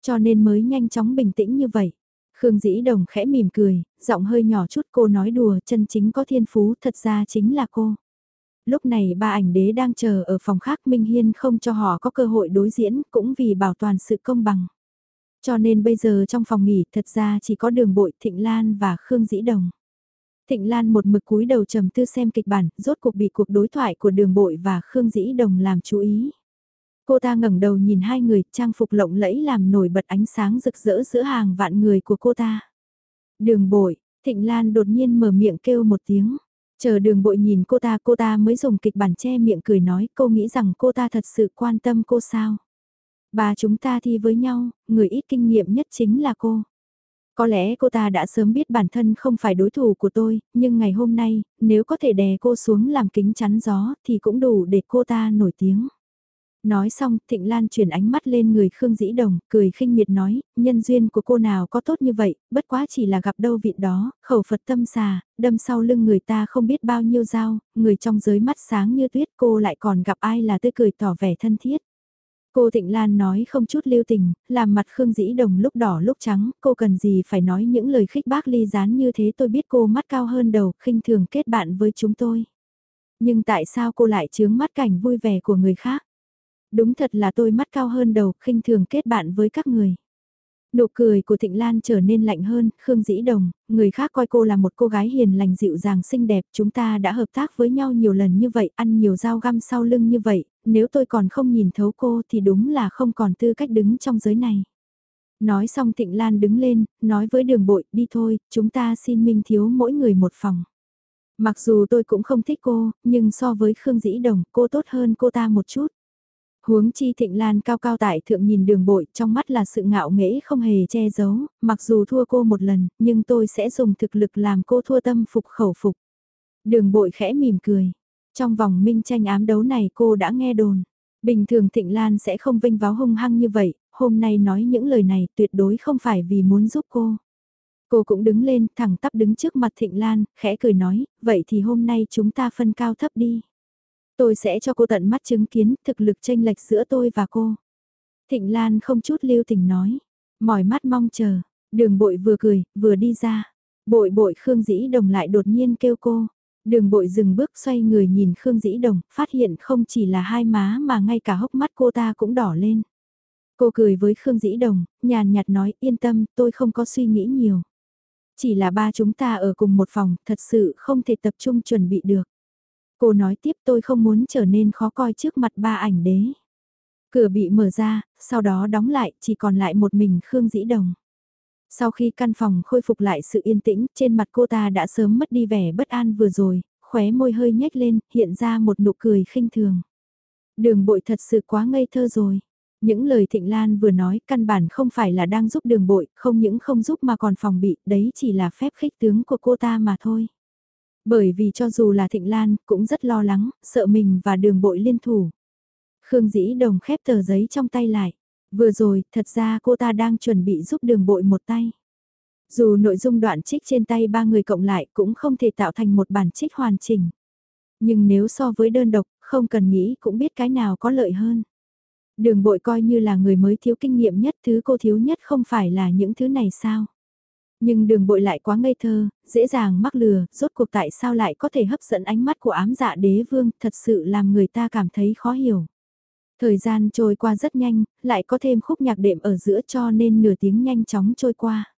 Cho nên mới nhanh chóng bình tĩnh như vậy. Khương Dĩ Đồng khẽ mỉm cười, giọng hơi nhỏ chút cô nói đùa chân chính có thiên phú thật ra chính là cô. Lúc này ba ảnh đế đang chờ ở phòng khác Minh Hiên không cho họ có cơ hội đối diễn cũng vì bảo toàn sự công bằng. Cho nên bây giờ trong phòng nghỉ thật ra chỉ có đường bội Thịnh Lan và Khương Dĩ Đồng. Thịnh Lan một mực cúi đầu trầm tư xem kịch bản, rốt cuộc bị cuộc đối thoại của đường bội và Khương Dĩ Đồng làm chú ý. Cô ta ngẩng đầu nhìn hai người, trang phục lộng lẫy làm nổi bật ánh sáng rực rỡ giữa hàng vạn người của cô ta. Đường bội, Thịnh Lan đột nhiên mở miệng kêu một tiếng. Chờ đường bội nhìn cô ta, cô ta mới dùng kịch bản che miệng cười nói, cô nghĩ rằng cô ta thật sự quan tâm cô sao. Ba chúng ta thi với nhau, người ít kinh nghiệm nhất chính là cô. Có lẽ cô ta đã sớm biết bản thân không phải đối thủ của tôi, nhưng ngày hôm nay, nếu có thể đè cô xuống làm kính chắn gió thì cũng đủ để cô ta nổi tiếng. Nói xong, Thịnh Lan chuyển ánh mắt lên người Khương Dĩ Đồng, cười khinh miệt nói, nhân duyên của cô nào có tốt như vậy, bất quá chỉ là gặp đâu vị đó, khẩu Phật tâm xà, đâm sau lưng người ta không biết bao nhiêu dao, người trong giới mắt sáng như tuyết cô lại còn gặp ai là tươi cười tỏ vẻ thân thiết. Cô Thịnh Lan nói không chút lưu tình, làm mặt Khương Dĩ Đồng lúc đỏ lúc trắng, cô cần gì phải nói những lời khích bác ly gián như thế tôi biết cô mắt cao hơn đầu, khinh thường kết bạn với chúng tôi. Nhưng tại sao cô lại chướng mắt cảnh vui vẻ của người khác? Đúng thật là tôi mắt cao hơn đầu, khinh thường kết bạn với các người. Nụ cười của Thịnh Lan trở nên lạnh hơn, Khương Dĩ Đồng, người khác coi cô là một cô gái hiền lành dịu dàng xinh đẹp, chúng ta đã hợp tác với nhau nhiều lần như vậy, ăn nhiều dao găm sau lưng như vậy, nếu tôi còn không nhìn thấu cô thì đúng là không còn tư cách đứng trong giới này. Nói xong Thịnh Lan đứng lên, nói với đường bội, đi thôi, chúng ta xin minh thiếu mỗi người một phòng. Mặc dù tôi cũng không thích cô, nhưng so với Khương Dĩ Đồng, cô tốt hơn cô ta một chút. Huống chi thịnh lan cao cao tại thượng nhìn đường bội trong mắt là sự ngạo nghễ không hề che giấu, mặc dù thua cô một lần, nhưng tôi sẽ dùng thực lực làm cô thua tâm phục khẩu phục. Đường bội khẽ mỉm cười. Trong vòng minh tranh ám đấu này cô đã nghe đồn. Bình thường Thịnh Lan sẽ không vinh váo hung hăng như vậy, hôm nay nói những lời này tuyệt đối không phải vì muốn giúp cô. Cô cũng đứng lên, thẳng tắp đứng trước mặt Thịnh Lan, khẽ cười nói, vậy thì hôm nay chúng ta phân cao thấp đi. Tôi sẽ cho cô tận mắt chứng kiến thực lực tranh lệch giữa tôi và cô. Thịnh Lan không chút lưu tình nói. Mỏi mắt mong chờ. Đường bội vừa cười, vừa đi ra. Bội bội Khương Dĩ Đồng lại đột nhiên kêu cô. Đường bội dừng bước xoay người nhìn Khương Dĩ Đồng, phát hiện không chỉ là hai má mà ngay cả hốc mắt cô ta cũng đỏ lên. Cô cười với Khương Dĩ Đồng, nhàn nhạt nói yên tâm, tôi không có suy nghĩ nhiều. Chỉ là ba chúng ta ở cùng một phòng, thật sự không thể tập trung chuẩn bị được. Cô nói tiếp tôi không muốn trở nên khó coi trước mặt ba ảnh đế. Cửa bị mở ra, sau đó đóng lại, chỉ còn lại một mình Khương Dĩ Đồng. Sau khi căn phòng khôi phục lại sự yên tĩnh, trên mặt cô ta đã sớm mất đi vẻ bất an vừa rồi, khóe môi hơi nhếch lên, hiện ra một nụ cười khinh thường. Đường bội thật sự quá ngây thơ rồi. Những lời Thịnh Lan vừa nói căn bản không phải là đang giúp đường bội, không những không giúp mà còn phòng bị, đấy chỉ là phép khích tướng của cô ta mà thôi. Bởi vì cho dù là Thịnh Lan cũng rất lo lắng, sợ mình và đường bội liên thủ. Khương Dĩ Đồng khép tờ giấy trong tay lại. Vừa rồi, thật ra cô ta đang chuẩn bị giúp đường bội một tay. Dù nội dung đoạn trích trên tay ba người cộng lại cũng không thể tạo thành một bản trích hoàn chỉnh. Nhưng nếu so với đơn độc, không cần nghĩ cũng biết cái nào có lợi hơn. Đường bội coi như là người mới thiếu kinh nghiệm nhất, thứ cô thiếu nhất không phải là những thứ này sao. Nhưng đường bội lại quá ngây thơ, dễ dàng mắc lừa, rốt cuộc tại sao lại có thể hấp dẫn ánh mắt của ám dạ đế vương, thật sự làm người ta cảm thấy khó hiểu. Thời gian trôi qua rất nhanh, lại có thêm khúc nhạc đệm ở giữa cho nên nửa tiếng nhanh chóng trôi qua.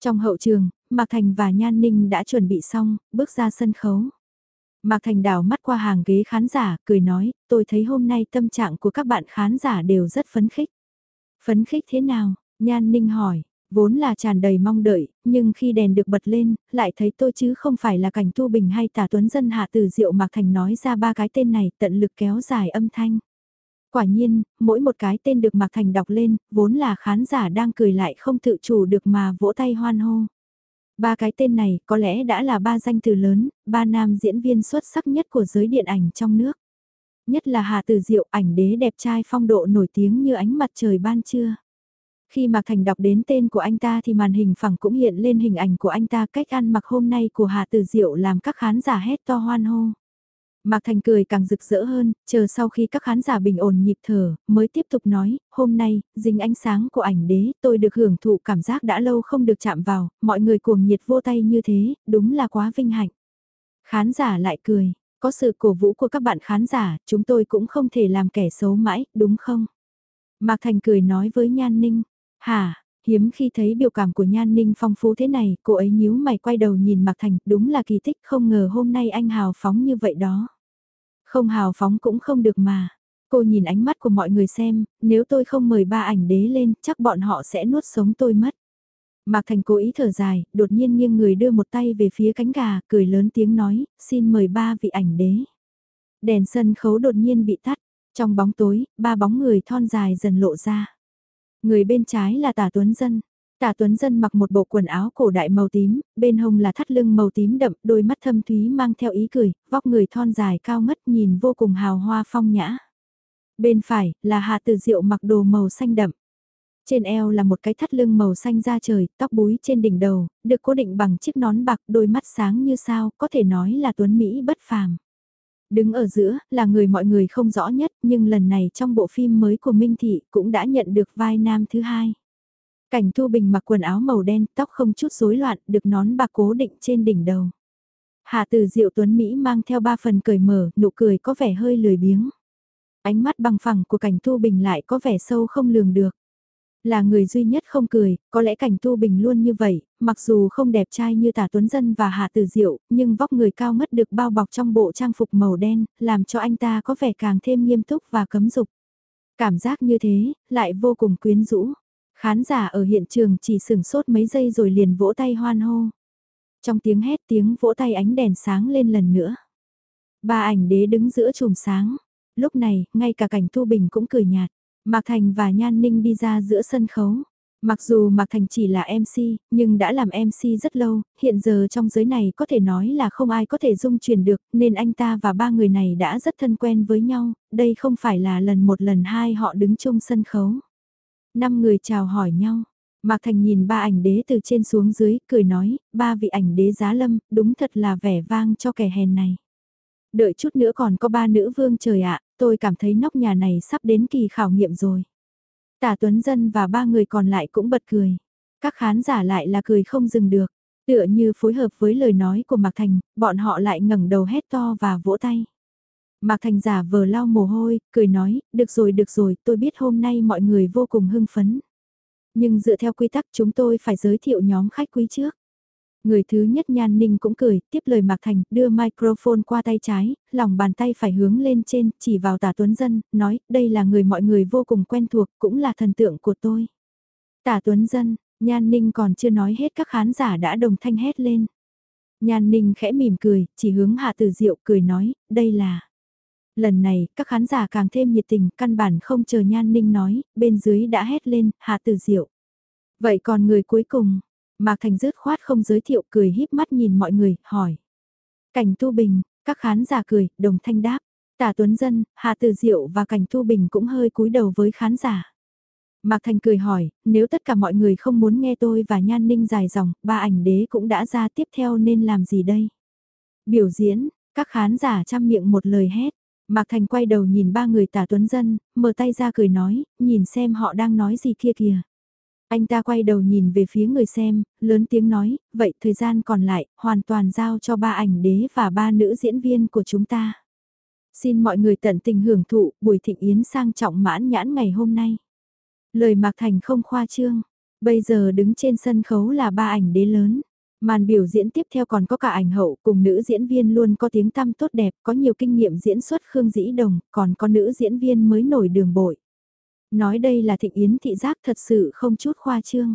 Trong hậu trường, Mạc Thành và Nhan Ninh đã chuẩn bị xong, bước ra sân khấu. Mạc Thành đảo mắt qua hàng ghế khán giả, cười nói, tôi thấy hôm nay tâm trạng của các bạn khán giả đều rất phấn khích. Phấn khích thế nào? Nhan Ninh hỏi, vốn là tràn đầy mong đợi, nhưng khi đèn được bật lên, lại thấy tôi chứ không phải là cảnh tu bình hay tả tuấn dân hạ từ diệu Mạc Thành nói ra ba cái tên này tận lực kéo dài âm thanh. Quả nhiên, mỗi một cái tên được Mạc Thành đọc lên, vốn là khán giả đang cười lại không tự chủ được mà vỗ tay hoan hô. Ba cái tên này có lẽ đã là ba danh từ lớn, ba nam diễn viên xuất sắc nhất của giới điện ảnh trong nước. Nhất là Hà Tử Diệu ảnh đế đẹp trai phong độ nổi tiếng như ánh mặt trời ban trưa. Khi Mạc Thành đọc đến tên của anh ta thì màn hình phẳng cũng hiện lên hình ảnh của anh ta cách ăn mặc hôm nay của Hà Tử Diệu làm các khán giả hét to hoan hô. Mạc Thành cười càng rực rỡ hơn, chờ sau khi các khán giả bình ổn nhịp thở, mới tiếp tục nói, hôm nay, dính ánh sáng của ảnh đế, tôi được hưởng thụ cảm giác đã lâu không được chạm vào, mọi người cuồng nhiệt vô tay như thế, đúng là quá vinh hạnh. Khán giả lại cười, có sự cổ vũ của các bạn khán giả, chúng tôi cũng không thể làm kẻ xấu mãi, đúng không? Mạc Thành cười nói với Nhan Ninh, hả, hiếm khi thấy biểu cảm của Nhan Ninh phong phú thế này, cô ấy nhíu mày quay đầu nhìn Mạc Thành, đúng là kỳ tích, không ngờ hôm nay anh hào phóng như vậy đó. Không hào phóng cũng không được mà. Cô nhìn ánh mắt của mọi người xem, nếu tôi không mời ba ảnh đế lên, chắc bọn họ sẽ nuốt sống tôi mất. Mạc Thành cố ý thở dài, đột nhiên nghiêng người đưa một tay về phía cánh gà, cười lớn tiếng nói, xin mời ba vị ảnh đế. Đèn sân khấu đột nhiên bị tắt, trong bóng tối, ba bóng người thon dài dần lộ ra. Người bên trái là Tả Tuấn Dân, Tả Tuấn Dân mặc một bộ quần áo cổ đại màu tím, bên hông là thắt lưng màu tím đậm, đôi mắt thâm thúy mang theo ý cười, vóc người thon dài cao ngất nhìn vô cùng hào hoa phong nhã. Bên phải là Hà Tử Diệu mặc đồ màu xanh đậm. Trên eo là một cái thắt lưng màu xanh da trời, tóc búi trên đỉnh đầu, được cố định bằng chiếc nón bạc, đôi mắt sáng như sao, có thể nói là tuấn Mỹ bất phàm. Đứng ở giữa, là người mọi người không rõ nhất, nhưng lần này trong bộ phim mới của Minh Thị cũng đã nhận được vai nam thứ hai. Cảnh Thu Bình mặc quần áo màu đen, tóc không chút rối loạn, được nón bạc cố định trên đỉnh đầu. Hạ từ Diệu Tuấn Mỹ mang theo ba phần cười mở, nụ cười có vẻ hơi lười biếng. Ánh mắt bằng phẳng của cảnh Thu Bình lại có vẻ sâu không lường được. Là người duy nhất không cười, có lẽ cảnh Thu Bình luôn như vậy, mặc dù không đẹp trai như Tả Tuấn Dân và Hạ Tử Diệu, nhưng vóc người cao mất được bao bọc trong bộ trang phục màu đen, làm cho anh ta có vẻ càng thêm nghiêm túc và cấm dục. Cảm giác như thế, lại vô cùng quyến rũ. Khán giả ở hiện trường chỉ sửng sốt mấy giây rồi liền vỗ tay hoan hô. Trong tiếng hét tiếng vỗ tay ánh đèn sáng lên lần nữa. Ba ảnh đế đứng giữa chùm sáng. Lúc này, ngay cả cảnh Thu Bình cũng cười nhạt. Mạc Thành và Nhan Ninh đi ra giữa sân khấu. Mặc dù Mạc Thành chỉ là MC, nhưng đã làm MC rất lâu, hiện giờ trong giới này có thể nói là không ai có thể dung truyền được, nên anh ta và ba người này đã rất thân quen với nhau, đây không phải là lần một lần hai họ đứng chung sân khấu. Năm người chào hỏi nhau. Mạc Thành nhìn ba ảnh đế từ trên xuống dưới, cười nói, ba vị ảnh đế giá lâm, đúng thật là vẻ vang cho kẻ hèn này. Đợi chút nữa còn có ba nữ vương trời ạ, tôi cảm thấy nóc nhà này sắp đến kỳ khảo nghiệm rồi. Tả Tuấn Dân và ba người còn lại cũng bật cười. Các khán giả lại là cười không dừng được. Tựa như phối hợp với lời nói của Mạc Thành, bọn họ lại ngẩng đầu hét to và vỗ tay. Mạc Thành giả vờ lau mồ hôi, cười nói, được rồi được rồi, tôi biết hôm nay mọi người vô cùng hưng phấn. Nhưng dựa theo quy tắc chúng tôi phải giới thiệu nhóm khách quý trước. Người thứ nhất Nhan Ninh cũng cười, tiếp lời Mạc Thành, đưa microphone qua tay trái, lòng bàn tay phải hướng lên trên, chỉ vào tả Tuấn Dân, nói, đây là người mọi người vô cùng quen thuộc, cũng là thần tượng của tôi. Tả Tuấn Dân, Nhan Ninh còn chưa nói hết các khán giả đã đồng thanh hét lên. Nhan Ninh khẽ mỉm cười, chỉ hướng Hạ Tử Diệu cười nói, đây là lần này các khán giả càng thêm nhiệt tình, căn bản không chờ Nhan Ninh nói, bên dưới đã hét lên, hà Tử Diệu. Vậy còn người cuối cùng, Mạc Thành rứt khoát không giới thiệu cười híp mắt nhìn mọi người, hỏi. Cảnh Tu Bình, các khán giả cười, đồng thanh đáp. Tả Tuấn Dân, Hà Từ Diệu và Cảnh Thu Bình cũng hơi cúi đầu với khán giả. Mạc Thành cười hỏi, nếu tất cả mọi người không muốn nghe tôi và Nhan Ninh dài dòng, ba ảnh đế cũng đã ra tiếp theo nên làm gì đây? Biểu diễn, các khán giả chăm miệng một lời hét. Mạc Thành quay đầu nhìn ba người tả tuấn dân, mở tay ra cười nói, nhìn xem họ đang nói gì kia kìa. Anh ta quay đầu nhìn về phía người xem, lớn tiếng nói, vậy thời gian còn lại, hoàn toàn giao cho ba ảnh đế và ba nữ diễn viên của chúng ta. Xin mọi người tận tình hưởng thụ buổi thịnh yến sang trọng mãn nhãn ngày hôm nay. Lời Mạc Thành không khoa trương, bây giờ đứng trên sân khấu là ba ảnh đế lớn. Màn biểu diễn tiếp theo còn có cả ảnh hậu cùng nữ diễn viên luôn có tiếng tăm tốt đẹp, có nhiều kinh nghiệm diễn xuất Khương Dĩ Đồng, còn có nữ diễn viên mới nổi đường bội. Nói đây là thịnh yến thị giác thật sự không chút khoa trương.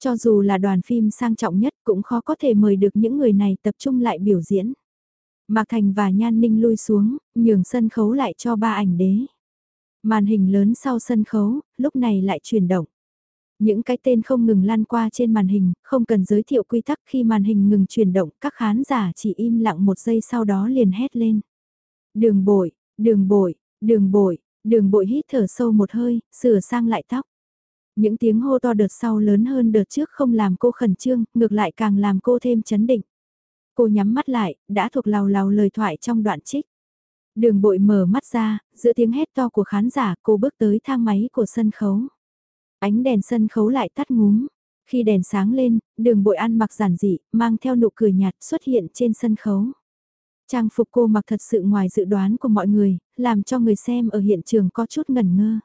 Cho dù là đoàn phim sang trọng nhất cũng khó có thể mời được những người này tập trung lại biểu diễn. Mạc Thành và Nhan Ninh lui xuống, nhường sân khấu lại cho ba ảnh đế. Màn hình lớn sau sân khấu, lúc này lại chuyển động. Những cái tên không ngừng lan qua trên màn hình, không cần giới thiệu quy tắc khi màn hình ngừng chuyển động, các khán giả chỉ im lặng một giây sau đó liền hét lên. Đường bội, đường bội, đường bội, đường bội hít thở sâu một hơi, sửa sang lại tóc. Những tiếng hô to đợt sau lớn hơn đợt trước không làm cô khẩn trương, ngược lại càng làm cô thêm chấn định. Cô nhắm mắt lại, đã thuộc lào lào lời thoại trong đoạn trích. Đường bội mở mắt ra, giữa tiếng hét to của khán giả cô bước tới thang máy của sân khấu. Ánh đèn sân khấu lại tắt ngúm. Khi đèn sáng lên, đường bội ăn mặc giản dị, mang theo nụ cười nhạt xuất hiện trên sân khấu. Trang phục cô mặc thật sự ngoài dự đoán của mọi người, làm cho người xem ở hiện trường có chút ngẩn ngơ.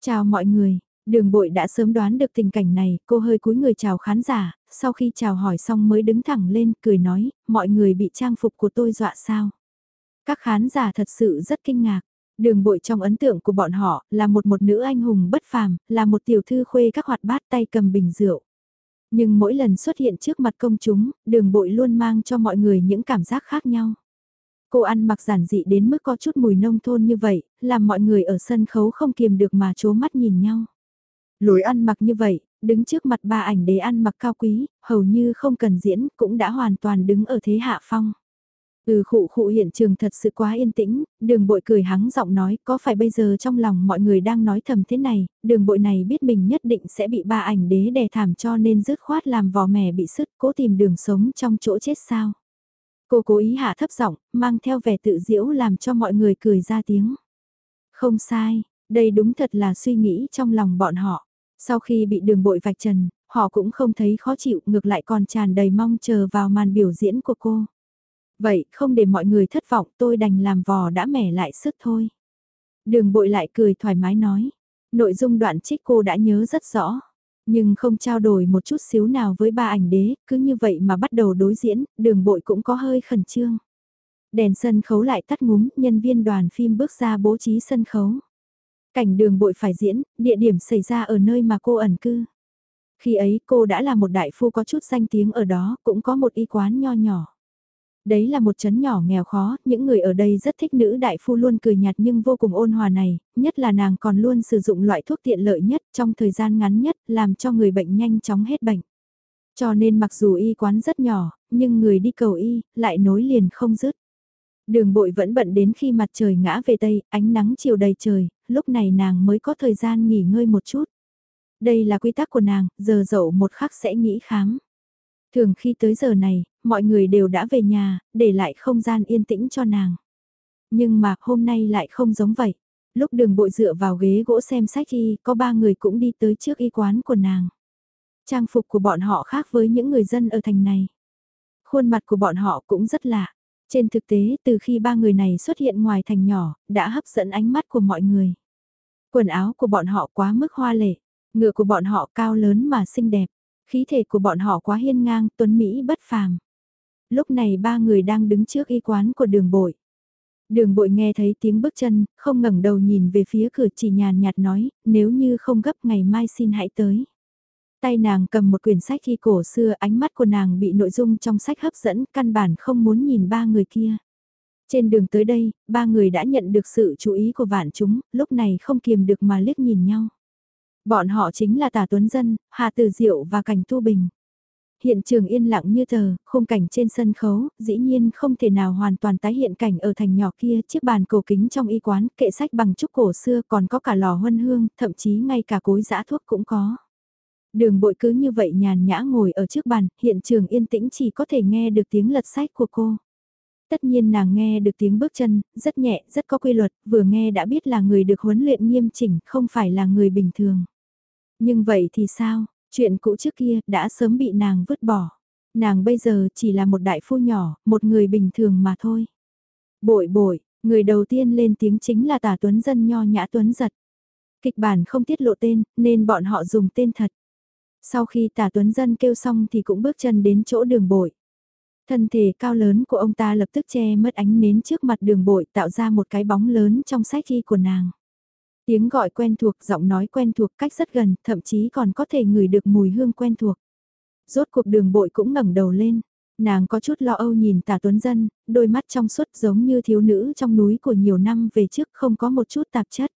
Chào mọi người, đường bội đã sớm đoán được tình cảnh này, cô hơi cúi người chào khán giả, sau khi chào hỏi xong mới đứng thẳng lên, cười nói, mọi người bị trang phục của tôi dọa sao. Các khán giả thật sự rất kinh ngạc. Đường bội trong ấn tượng của bọn họ là một một nữ anh hùng bất phàm, là một tiểu thư khuê các hoạt bát tay cầm bình rượu. Nhưng mỗi lần xuất hiện trước mặt công chúng, đường bội luôn mang cho mọi người những cảm giác khác nhau. Cô ăn mặc giản dị đến mức có chút mùi nông thôn như vậy, làm mọi người ở sân khấu không kiềm được mà chố mắt nhìn nhau. Lối ăn mặc như vậy, đứng trước mặt ba ảnh đế ăn mặc cao quý, hầu như không cần diễn, cũng đã hoàn toàn đứng ở thế hạ phong. Ừ khụ khụ hiện trường thật sự quá yên tĩnh, đường bội cười hắng giọng nói có phải bây giờ trong lòng mọi người đang nói thầm thế này, đường bội này biết mình nhất định sẽ bị ba ảnh đế đè thảm cho nên dứt khoát làm vò mẻ bị sứt cố tìm đường sống trong chỗ chết sao. Cô cố ý hạ thấp giọng, mang theo vẻ tự diễu làm cho mọi người cười ra tiếng. Không sai, đây đúng thật là suy nghĩ trong lòng bọn họ. Sau khi bị đường bội vạch trần, họ cũng không thấy khó chịu ngược lại còn tràn đầy mong chờ vào màn biểu diễn của cô. Vậy không để mọi người thất vọng tôi đành làm vò đã mẻ lại sức thôi. Đường bội lại cười thoải mái nói. Nội dung đoạn trích cô đã nhớ rất rõ. Nhưng không trao đổi một chút xíu nào với ba ảnh đế, cứ như vậy mà bắt đầu đối diễn, đường bội cũng có hơi khẩn trương. Đèn sân khấu lại tắt ngúm, nhân viên đoàn phim bước ra bố trí sân khấu. Cảnh đường bội phải diễn, địa điểm xảy ra ở nơi mà cô ẩn cư. Khi ấy cô đã là một đại phu có chút danh tiếng ở đó, cũng có một y quán nho nhỏ. Đấy là một chấn nhỏ nghèo khó, những người ở đây rất thích nữ đại phu luôn cười nhạt nhưng vô cùng ôn hòa này, nhất là nàng còn luôn sử dụng loại thuốc tiện lợi nhất trong thời gian ngắn nhất, làm cho người bệnh nhanh chóng hết bệnh. Cho nên mặc dù y quán rất nhỏ, nhưng người đi cầu y, lại nối liền không dứt. Đường bội vẫn bận đến khi mặt trời ngã về Tây, ánh nắng chiều đầy trời, lúc này nàng mới có thời gian nghỉ ngơi một chút. Đây là quy tắc của nàng, giờ dậu một khắc sẽ nghĩ khám. Thường khi tới giờ này, mọi người đều đã về nhà, để lại không gian yên tĩnh cho nàng. Nhưng mà hôm nay lại không giống vậy. Lúc đường bội dựa vào ghế gỗ xem sách y, có ba người cũng đi tới trước y quán của nàng. Trang phục của bọn họ khác với những người dân ở thành này. Khuôn mặt của bọn họ cũng rất lạ. Trên thực tế, từ khi ba người này xuất hiện ngoài thành nhỏ, đã hấp dẫn ánh mắt của mọi người. Quần áo của bọn họ quá mức hoa lệ, ngựa của bọn họ cao lớn mà xinh đẹp, khí thể của bọn họ quá hiên ngang, tuấn Mỹ bất phàm. Lúc này ba người đang đứng trước y quán của đường bội. Đường bội nghe thấy tiếng bước chân, không ngẩng đầu nhìn về phía cửa chỉ nhàn nhạt nói, nếu như không gấp ngày mai xin hãy tới. Tay nàng cầm một quyển sách khi cổ xưa, ánh mắt của nàng bị nội dung trong sách hấp dẫn, căn bản không muốn nhìn ba người kia. Trên đường tới đây, ba người đã nhận được sự chú ý của vạn chúng, lúc này không kiềm được mà liếc nhìn nhau. Bọn họ chính là Tả Tuấn Dân, Hà Từ Diệu và Cảnh Tu Bình. Hiện trường yên lặng như tờ, khung cảnh trên sân khấu, dĩ nhiên không thể nào hoàn toàn tái hiện cảnh ở thành nhỏ kia, chiếc bàn cổ kính trong y quán, kệ sách bằng trúc cổ xưa còn có cả lò huân hương, thậm chí ngay cả cối giã thuốc cũng có. Đường bội cứ như vậy nhàn nhã ngồi ở trước bàn, hiện trường yên tĩnh chỉ có thể nghe được tiếng lật sách của cô. Tất nhiên nàng nghe được tiếng bước chân, rất nhẹ, rất có quy luật, vừa nghe đã biết là người được huấn luyện nghiêm chỉnh, không phải là người bình thường. Nhưng vậy thì sao, chuyện cũ trước kia đã sớm bị nàng vứt bỏ. Nàng bây giờ chỉ là một đại phu nhỏ, một người bình thường mà thôi. Bội bội, người đầu tiên lên tiếng chính là tả tuấn dân nho nhã tuấn giật. Kịch bản không tiết lộ tên, nên bọn họ dùng tên thật. Sau khi tả tuấn dân kêu xong thì cũng bước chân đến chỗ đường bội. Thân thể cao lớn của ông ta lập tức che mất ánh nến trước mặt đường bội tạo ra một cái bóng lớn trong sách ghi của nàng. Tiếng gọi quen thuộc, giọng nói quen thuộc cách rất gần, thậm chí còn có thể ngửi được mùi hương quen thuộc. Rốt cuộc đường bội cũng ngẩng đầu lên, nàng có chút lo âu nhìn tả tuấn dân, đôi mắt trong suốt giống như thiếu nữ trong núi của nhiều năm về trước không có một chút tạp chất.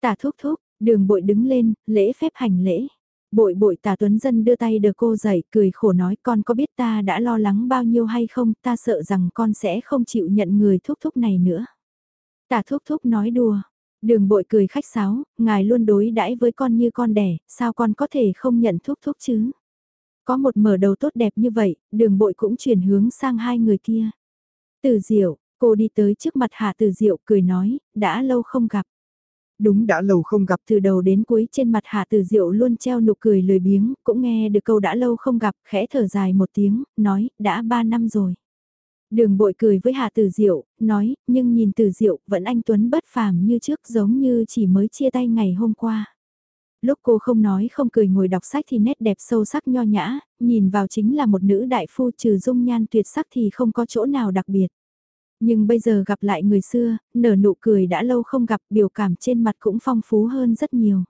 Tả thúc thúc, đường bội đứng lên, lễ phép hành lễ. Bội bội tả tuấn dân đưa tay đưa cô dậy, cười khổ nói con có biết ta đã lo lắng bao nhiêu hay không, ta sợ rằng con sẽ không chịu nhận người thúc thúc này nữa. Tả thúc thúc nói đùa, đường bội cười khách sáo, ngài luôn đối đãi với con như con đẻ, sao con có thể không nhận thúc thúc chứ? Có một mở đầu tốt đẹp như vậy, đường bội cũng chuyển hướng sang hai người kia. Từ diệu, cô đi tới trước mặt Hạ Từ Diệu cười nói, đã lâu không gặp. Đúng đã lâu không gặp từ đầu đến cuối trên mặt Hạ Từ Diệu luôn treo nụ cười lười biếng, cũng nghe được câu đã lâu không gặp, khẽ thở dài một tiếng, nói, đã ba năm rồi. Đường bội cười với hà Từ Diệu, nói, nhưng nhìn Từ Diệu vẫn anh Tuấn bất phàm như trước giống như chỉ mới chia tay ngày hôm qua. Lúc cô không nói không cười ngồi đọc sách thì nét đẹp sâu sắc nho nhã, nhìn vào chính là một nữ đại phu trừ dung nhan tuyệt sắc thì không có chỗ nào đặc biệt. Nhưng bây giờ gặp lại người xưa, nở nụ cười đã lâu không gặp biểu cảm trên mặt cũng phong phú hơn rất nhiều.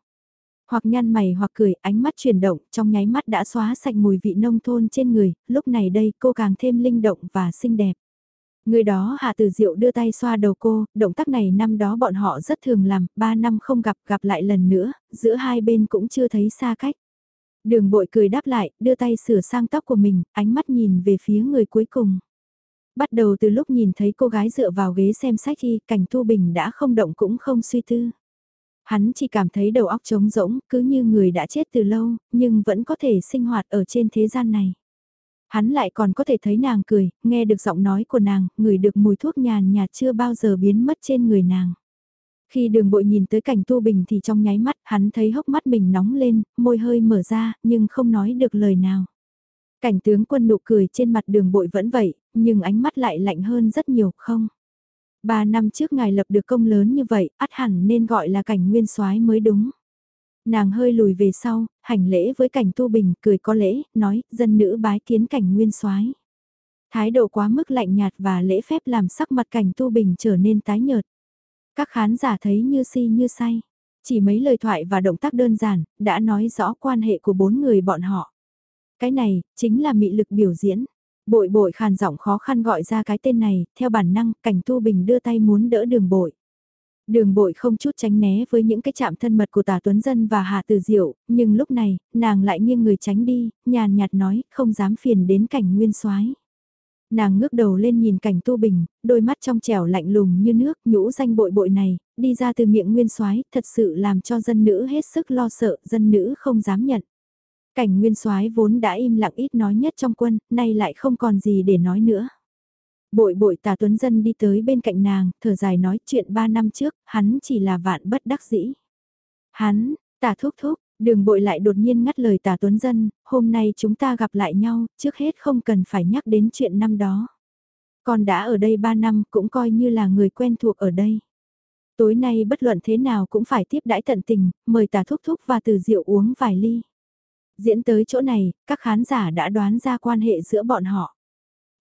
Hoặc nhăn mày hoặc cười, ánh mắt chuyển động, trong nháy mắt đã xóa sạch mùi vị nông thôn trên người, lúc này đây cô càng thêm linh động và xinh đẹp. Người đó Hạ Từ Diệu đưa tay xoa đầu cô, động tác này năm đó bọn họ rất thường làm, ba năm không gặp gặp lại lần nữa, giữa hai bên cũng chưa thấy xa cách. Đường bội cười đáp lại, đưa tay sửa sang tóc của mình, ánh mắt nhìn về phía người cuối cùng. Bắt đầu từ lúc nhìn thấy cô gái dựa vào ghế xem sách y, cảnh Thu Bình đã không động cũng không suy tư. Hắn chỉ cảm thấy đầu óc trống rỗng, cứ như người đã chết từ lâu, nhưng vẫn có thể sinh hoạt ở trên thế gian này. Hắn lại còn có thể thấy nàng cười, nghe được giọng nói của nàng, ngửi được mùi thuốc nhàn nhạt chưa bao giờ biến mất trên người nàng. Khi đường bội nhìn tới cảnh tu bình thì trong nháy mắt hắn thấy hốc mắt mình nóng lên, môi hơi mở ra, nhưng không nói được lời nào. Cảnh tướng quân nụ cười trên mặt đường bội vẫn vậy, nhưng ánh mắt lại lạnh hơn rất nhiều, không? Ba năm trước ngài lập được công lớn như vậy, ắt hẳn nên gọi là cảnh nguyên soái mới đúng. Nàng hơi lùi về sau, hành lễ với cảnh tu bình, cười có lễ, nói, dân nữ bái kiến cảnh nguyên soái. Thái độ quá mức lạnh nhạt và lễ phép làm sắc mặt cảnh tu bình trở nên tái nhợt. Các khán giả thấy như si như say. Chỉ mấy lời thoại và động tác đơn giản, đã nói rõ quan hệ của bốn người bọn họ. Cái này, chính là mị lực biểu diễn. Bội bội khàn giọng khó khăn gọi ra cái tên này, theo bản năng, cảnh tu bình đưa tay muốn đỡ đường bội. Đường bội không chút tránh né với những cái chạm thân mật của tả Tuấn Dân và Hà Từ Diệu, nhưng lúc này, nàng lại nghiêng người tránh đi, nhàn nhạt nói, không dám phiền đến cảnh nguyên soái Nàng ngước đầu lên nhìn cảnh tu bình, đôi mắt trong trẻo lạnh lùng như nước, nhũ danh bội bội này, đi ra từ miệng nguyên soái thật sự làm cho dân nữ hết sức lo sợ, dân nữ không dám nhận. Cảnh nguyên soái vốn đã im lặng ít nói nhất trong quân, nay lại không còn gì để nói nữa. Bội bội tà tuấn dân đi tới bên cạnh nàng, thở dài nói chuyện ba năm trước, hắn chỉ là vạn bất đắc dĩ. Hắn, tà thúc thúc, đường bội lại đột nhiên ngắt lời tà tuấn dân, hôm nay chúng ta gặp lại nhau, trước hết không cần phải nhắc đến chuyện năm đó. Con đã ở đây ba năm cũng coi như là người quen thuộc ở đây. Tối nay bất luận thế nào cũng phải tiếp đãi tận tình, mời tà thúc thúc và từ rượu uống vài ly. Diễn tới chỗ này, các khán giả đã đoán ra quan hệ giữa bọn họ.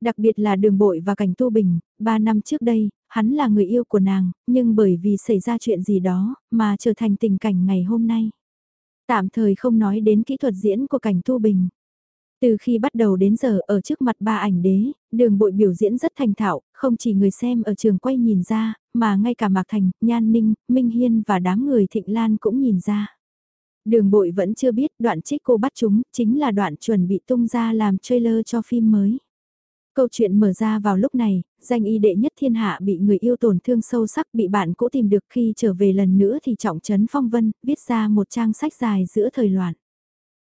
Đặc biệt là đường bội và cảnh tu bình, ba năm trước đây, hắn là người yêu của nàng, nhưng bởi vì xảy ra chuyện gì đó, mà trở thành tình cảnh ngày hôm nay. Tạm thời không nói đến kỹ thuật diễn của cảnh tu bình. Từ khi bắt đầu đến giờ ở trước mặt ba ảnh đế, đường bội biểu diễn rất thành thạo, không chỉ người xem ở trường quay nhìn ra, mà ngay cả Mạc Thành, Nhan Ninh, Minh Hiên và đám người Thịnh Lan cũng nhìn ra. Đường bội vẫn chưa biết đoạn trích cô bắt chúng chính là đoạn chuẩn bị tung ra làm trailer cho phim mới. Câu chuyện mở ra vào lúc này, danh y đệ nhất thiên hạ bị người yêu tổn thương sâu sắc bị bạn cũ tìm được khi trở về lần nữa thì trọng trấn phong vân, viết ra một trang sách dài giữa thời loạn.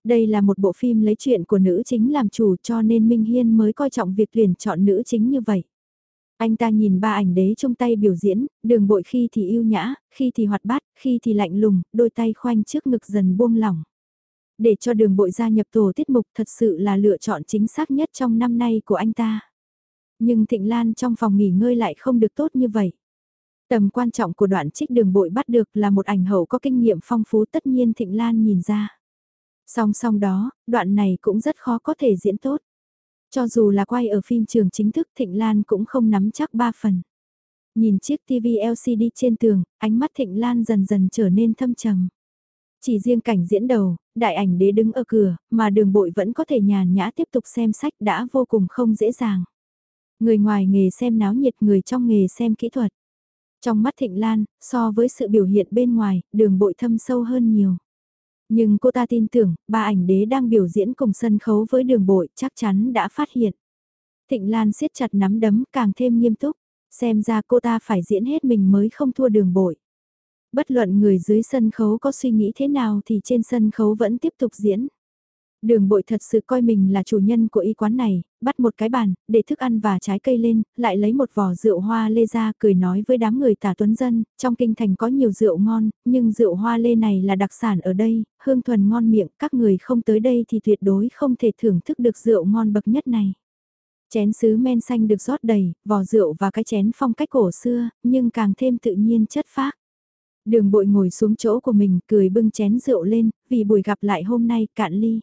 Đây là một bộ phim lấy chuyện của nữ chính làm chủ cho nên Minh Hiên mới coi trọng việc tuyển chọn nữ chính như vậy. Anh ta nhìn ba ảnh đế trong tay biểu diễn, đường bội khi thì yêu nhã, khi thì hoạt bát, khi thì lạnh lùng, đôi tay khoanh trước ngực dần buông lỏng. Để cho đường bội gia nhập tổ tiết mục thật sự là lựa chọn chính xác nhất trong năm nay của anh ta. Nhưng Thịnh Lan trong phòng nghỉ ngơi lại không được tốt như vậy. Tầm quan trọng của đoạn trích đường bội bắt được là một ảnh hậu có kinh nghiệm phong phú tất nhiên Thịnh Lan nhìn ra. Song song đó, đoạn này cũng rất khó có thể diễn tốt. Cho dù là quay ở phim trường chính thức Thịnh Lan cũng không nắm chắc ba phần. Nhìn chiếc TV LCD trên tường, ánh mắt Thịnh Lan dần dần trở nên thâm trầm. Chỉ riêng cảnh diễn đầu, đại ảnh đế đứng ở cửa, mà đường bội vẫn có thể nhàn nhã tiếp tục xem sách đã vô cùng không dễ dàng. Người ngoài nghề xem náo nhiệt người trong nghề xem kỹ thuật. Trong mắt Thịnh Lan, so với sự biểu hiện bên ngoài, đường bội thâm sâu hơn nhiều. Nhưng cô ta tin tưởng, ba ảnh đế đang biểu diễn cùng sân khấu với đường bội chắc chắn đã phát hiện. Thịnh Lan siết chặt nắm đấm càng thêm nghiêm túc, xem ra cô ta phải diễn hết mình mới không thua đường bội. Bất luận người dưới sân khấu có suy nghĩ thế nào thì trên sân khấu vẫn tiếp tục diễn. Đường bội thật sự coi mình là chủ nhân của y quán này, bắt một cái bàn, để thức ăn và trái cây lên, lại lấy một vỏ rượu hoa lê ra cười nói với đám người tả tuấn dân, trong kinh thành có nhiều rượu ngon, nhưng rượu hoa lê này là đặc sản ở đây, hương thuần ngon miệng, các người không tới đây thì tuyệt đối không thể thưởng thức được rượu ngon bậc nhất này. Chén sứ men xanh được rót đầy, vỏ rượu và cái chén phong cách cổ xưa, nhưng càng thêm tự nhiên chất phác. Đường bội ngồi xuống chỗ của mình cười bưng chén rượu lên, vì buổi gặp lại hôm nay cạn ly.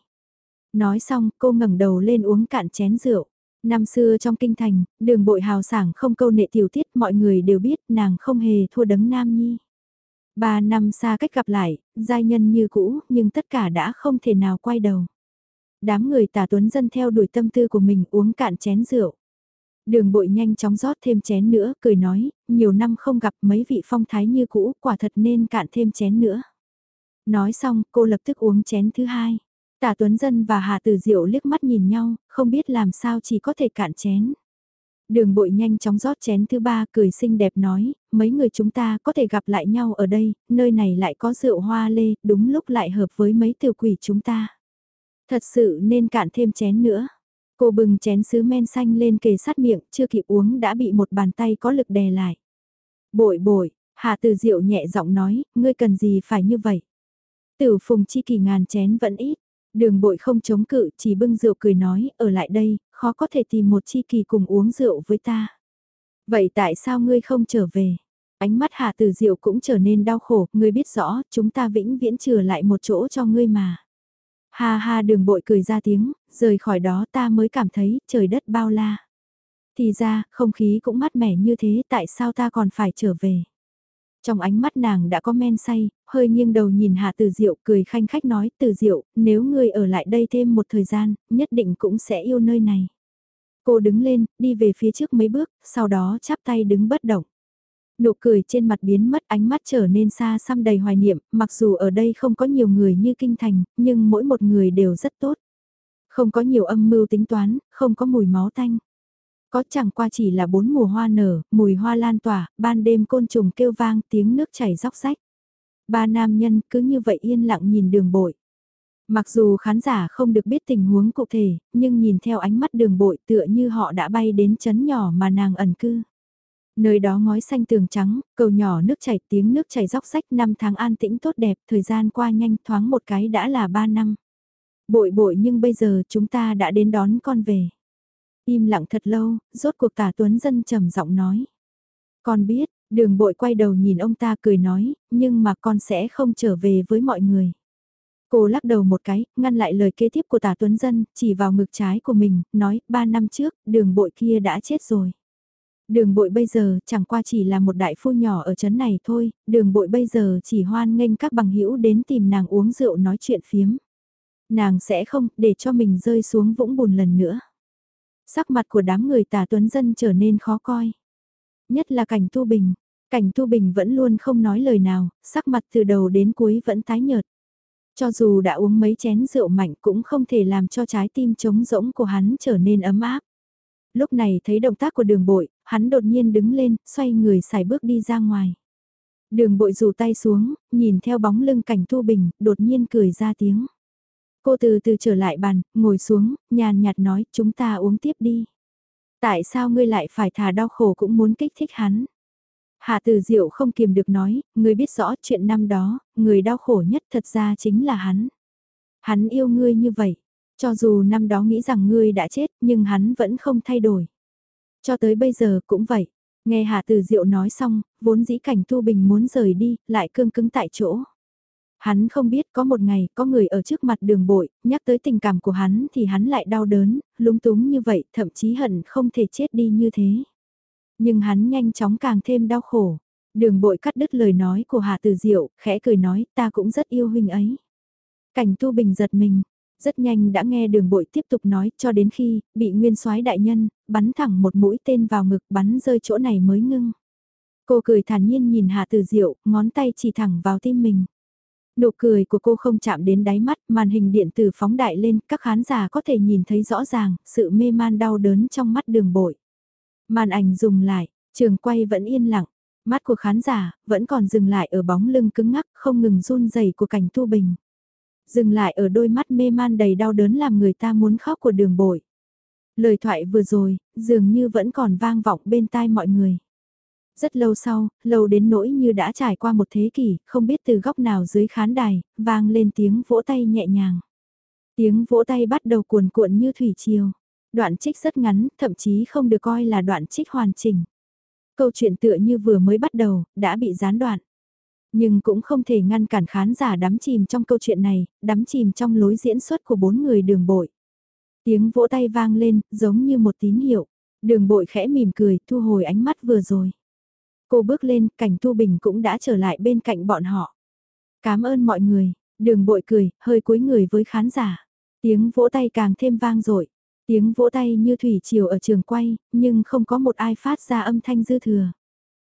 Nói xong, cô ngẩng đầu lên uống cạn chén rượu. Năm xưa trong kinh thành, đường bội hào sảng không câu nệ tiểu tiết mọi người đều biết nàng không hề thua đấng nam nhi. Ba năm xa cách gặp lại, giai nhân như cũ, nhưng tất cả đã không thể nào quay đầu. Đám người tả tuấn dân theo đuổi tâm tư của mình uống cạn chén rượu. Đường bội nhanh chóng rót thêm chén nữa, cười nói, nhiều năm không gặp mấy vị phong thái như cũ, quả thật nên cạn thêm chén nữa. Nói xong, cô lập tức uống chén thứ hai. Tả Tuấn Dân và Hà Tử Diệu liếc mắt nhìn nhau, không biết làm sao chỉ có thể cạn chén. Đường bội nhanh chóng rót chén thứ ba cười xinh đẹp nói, mấy người chúng ta có thể gặp lại nhau ở đây, nơi này lại có rượu hoa lê, đúng lúc lại hợp với mấy tiểu quỷ chúng ta. Thật sự nên cạn thêm chén nữa. Cô bừng chén sứ men xanh lên kề sát miệng, chưa kịp uống đã bị một bàn tay có lực đè lại. Bội bội, Hạ Từ Diệu nhẹ giọng nói, ngươi cần gì phải như vậy? Tử phùng chi kỳ ngàn chén vẫn ít, Đường bội không chống cự, chỉ bưng rượu cười nói, ở lại đây, khó có thể tìm một chi kỳ cùng uống rượu với ta. Vậy tại sao ngươi không trở về? Ánh mắt Hà Tử Diệu cũng trở nên đau khổ, ngươi biết rõ, chúng ta vĩnh viễn trừ lại một chỗ cho ngươi mà. Ha ha đường bội cười ra tiếng, rời khỏi đó ta mới cảm thấy trời đất bao la. Thì ra, không khí cũng mát mẻ như thế tại sao ta còn phải trở về? Trong ánh mắt nàng đã có men say, hơi nghiêng đầu nhìn Hạ Từ Diệu cười khanh khách nói Từ Diệu, nếu ngươi ở lại đây thêm một thời gian, nhất định cũng sẽ yêu nơi này. Cô đứng lên, đi về phía trước mấy bước, sau đó chắp tay đứng bất động. Nụ cười trên mặt biến mất ánh mắt trở nên xa xăm đầy hoài niệm, mặc dù ở đây không có nhiều người như kinh thành, nhưng mỗi một người đều rất tốt. Không có nhiều âm mưu tính toán, không có mùi máu tanh. Có chẳng qua chỉ là bốn mùa hoa nở, mùi hoa lan tỏa, ban đêm côn trùng kêu vang tiếng nước chảy róc rách. Ba nam nhân cứ như vậy yên lặng nhìn đường bội. Mặc dù khán giả không được biết tình huống cụ thể, nhưng nhìn theo ánh mắt đường bội tựa như họ đã bay đến chấn nhỏ mà nàng ẩn cư. Nơi đó ngói xanh tường trắng, cầu nhỏ nước chảy tiếng nước chảy róc rách năm tháng an tĩnh tốt đẹp, thời gian qua nhanh thoáng một cái đã là ba năm. Bội bội nhưng bây giờ chúng ta đã đến đón con về. Im lặng thật lâu, rốt cuộc tả tuấn dân trầm giọng nói. Con biết, đường bội quay đầu nhìn ông ta cười nói, nhưng mà con sẽ không trở về với mọi người. Cô lắc đầu một cái, ngăn lại lời kế tiếp của tả tuấn dân, chỉ vào ngực trái của mình, nói, ba năm trước, đường bội kia đã chết rồi. Đường bội bây giờ chẳng qua chỉ là một đại phu nhỏ ở trấn này thôi, đường bội bây giờ chỉ hoan nghênh các bằng hữu đến tìm nàng uống rượu nói chuyện phiếm. Nàng sẽ không để cho mình rơi xuống vũng bùn lần nữa. Sắc mặt của đám người tả tuấn dân trở nên khó coi. Nhất là cảnh tu bình. Cảnh tu bình vẫn luôn không nói lời nào, sắc mặt từ đầu đến cuối vẫn tái nhợt. Cho dù đã uống mấy chén rượu mạnh cũng không thể làm cho trái tim trống rỗng của hắn trở nên ấm áp. Lúc này thấy động tác của đường bội, hắn đột nhiên đứng lên, xoay người xài bước đi ra ngoài. Đường bội rủ tay xuống, nhìn theo bóng lưng cảnh thu bình, đột nhiên cười ra tiếng. Cô từ từ trở lại bàn, ngồi xuống, nhàn nhạt nói, chúng ta uống tiếp đi. Tại sao ngươi lại phải thả đau khổ cũng muốn kích thích hắn? Hạ từ diệu không kiềm được nói, ngươi biết rõ chuyện năm đó, người đau khổ nhất thật ra chính là hắn. Hắn yêu ngươi như vậy, cho dù năm đó nghĩ rằng ngươi đã chết nhưng hắn vẫn không thay đổi. Cho tới bây giờ cũng vậy, nghe Hạ từ diệu nói xong, vốn dĩ cảnh Thu Bình muốn rời đi, lại cương cứng tại chỗ. Hắn không biết có một ngày có người ở trước mặt đường bội, nhắc tới tình cảm của hắn thì hắn lại đau đớn, lúng túng như vậy, thậm chí hận không thể chết đi như thế. Nhưng hắn nhanh chóng càng thêm đau khổ. Đường bội cắt đứt lời nói của Hạ Tử Diệu, khẽ cười nói, ta cũng rất yêu huynh ấy. Cảnh Tu Bình giật mình, rất nhanh đã nghe đường bội tiếp tục nói cho đến khi, bị nguyên soái đại nhân, bắn thẳng một mũi tên vào ngực bắn rơi chỗ này mới ngưng. Cô cười thản nhiên nhìn Hạ Tử Diệu, ngón tay chỉ thẳng vào tim mình. Nụ cười của cô không chạm đến đáy mắt, màn hình điện tử phóng đại lên, các khán giả có thể nhìn thấy rõ ràng, sự mê man đau đớn trong mắt đường bội. Màn ảnh dùng lại, trường quay vẫn yên lặng, mắt của khán giả vẫn còn dừng lại ở bóng lưng cứng ngắc không ngừng run rẩy của cảnh tu bình. Dừng lại ở đôi mắt mê man đầy đau đớn làm người ta muốn khóc của đường bội. Lời thoại vừa rồi, dường như vẫn còn vang vọng bên tai mọi người. Rất lâu sau, lâu đến nỗi như đã trải qua một thế kỷ, không biết từ góc nào dưới khán đài, vang lên tiếng vỗ tay nhẹ nhàng. Tiếng vỗ tay bắt đầu cuồn cuộn như thủy triều. Đoạn trích rất ngắn, thậm chí không được coi là đoạn trích hoàn chỉnh. Câu chuyện tựa như vừa mới bắt đầu, đã bị gián đoạn. Nhưng cũng không thể ngăn cản khán giả đắm chìm trong câu chuyện này, đắm chìm trong lối diễn xuất của bốn người đường bội. Tiếng vỗ tay vang lên, giống như một tín hiệu. Đường bội khẽ mỉm cười, thu hồi ánh mắt vừa rồi. Cô bước lên, cảnh thu bình cũng đã trở lại bên cạnh bọn họ. Cảm ơn mọi người, đường bội cười, hơi cúi người với khán giả. Tiếng vỗ tay càng thêm vang dội Tiếng vỗ tay như thủy chiều ở trường quay, nhưng không có một ai phát ra âm thanh dư thừa.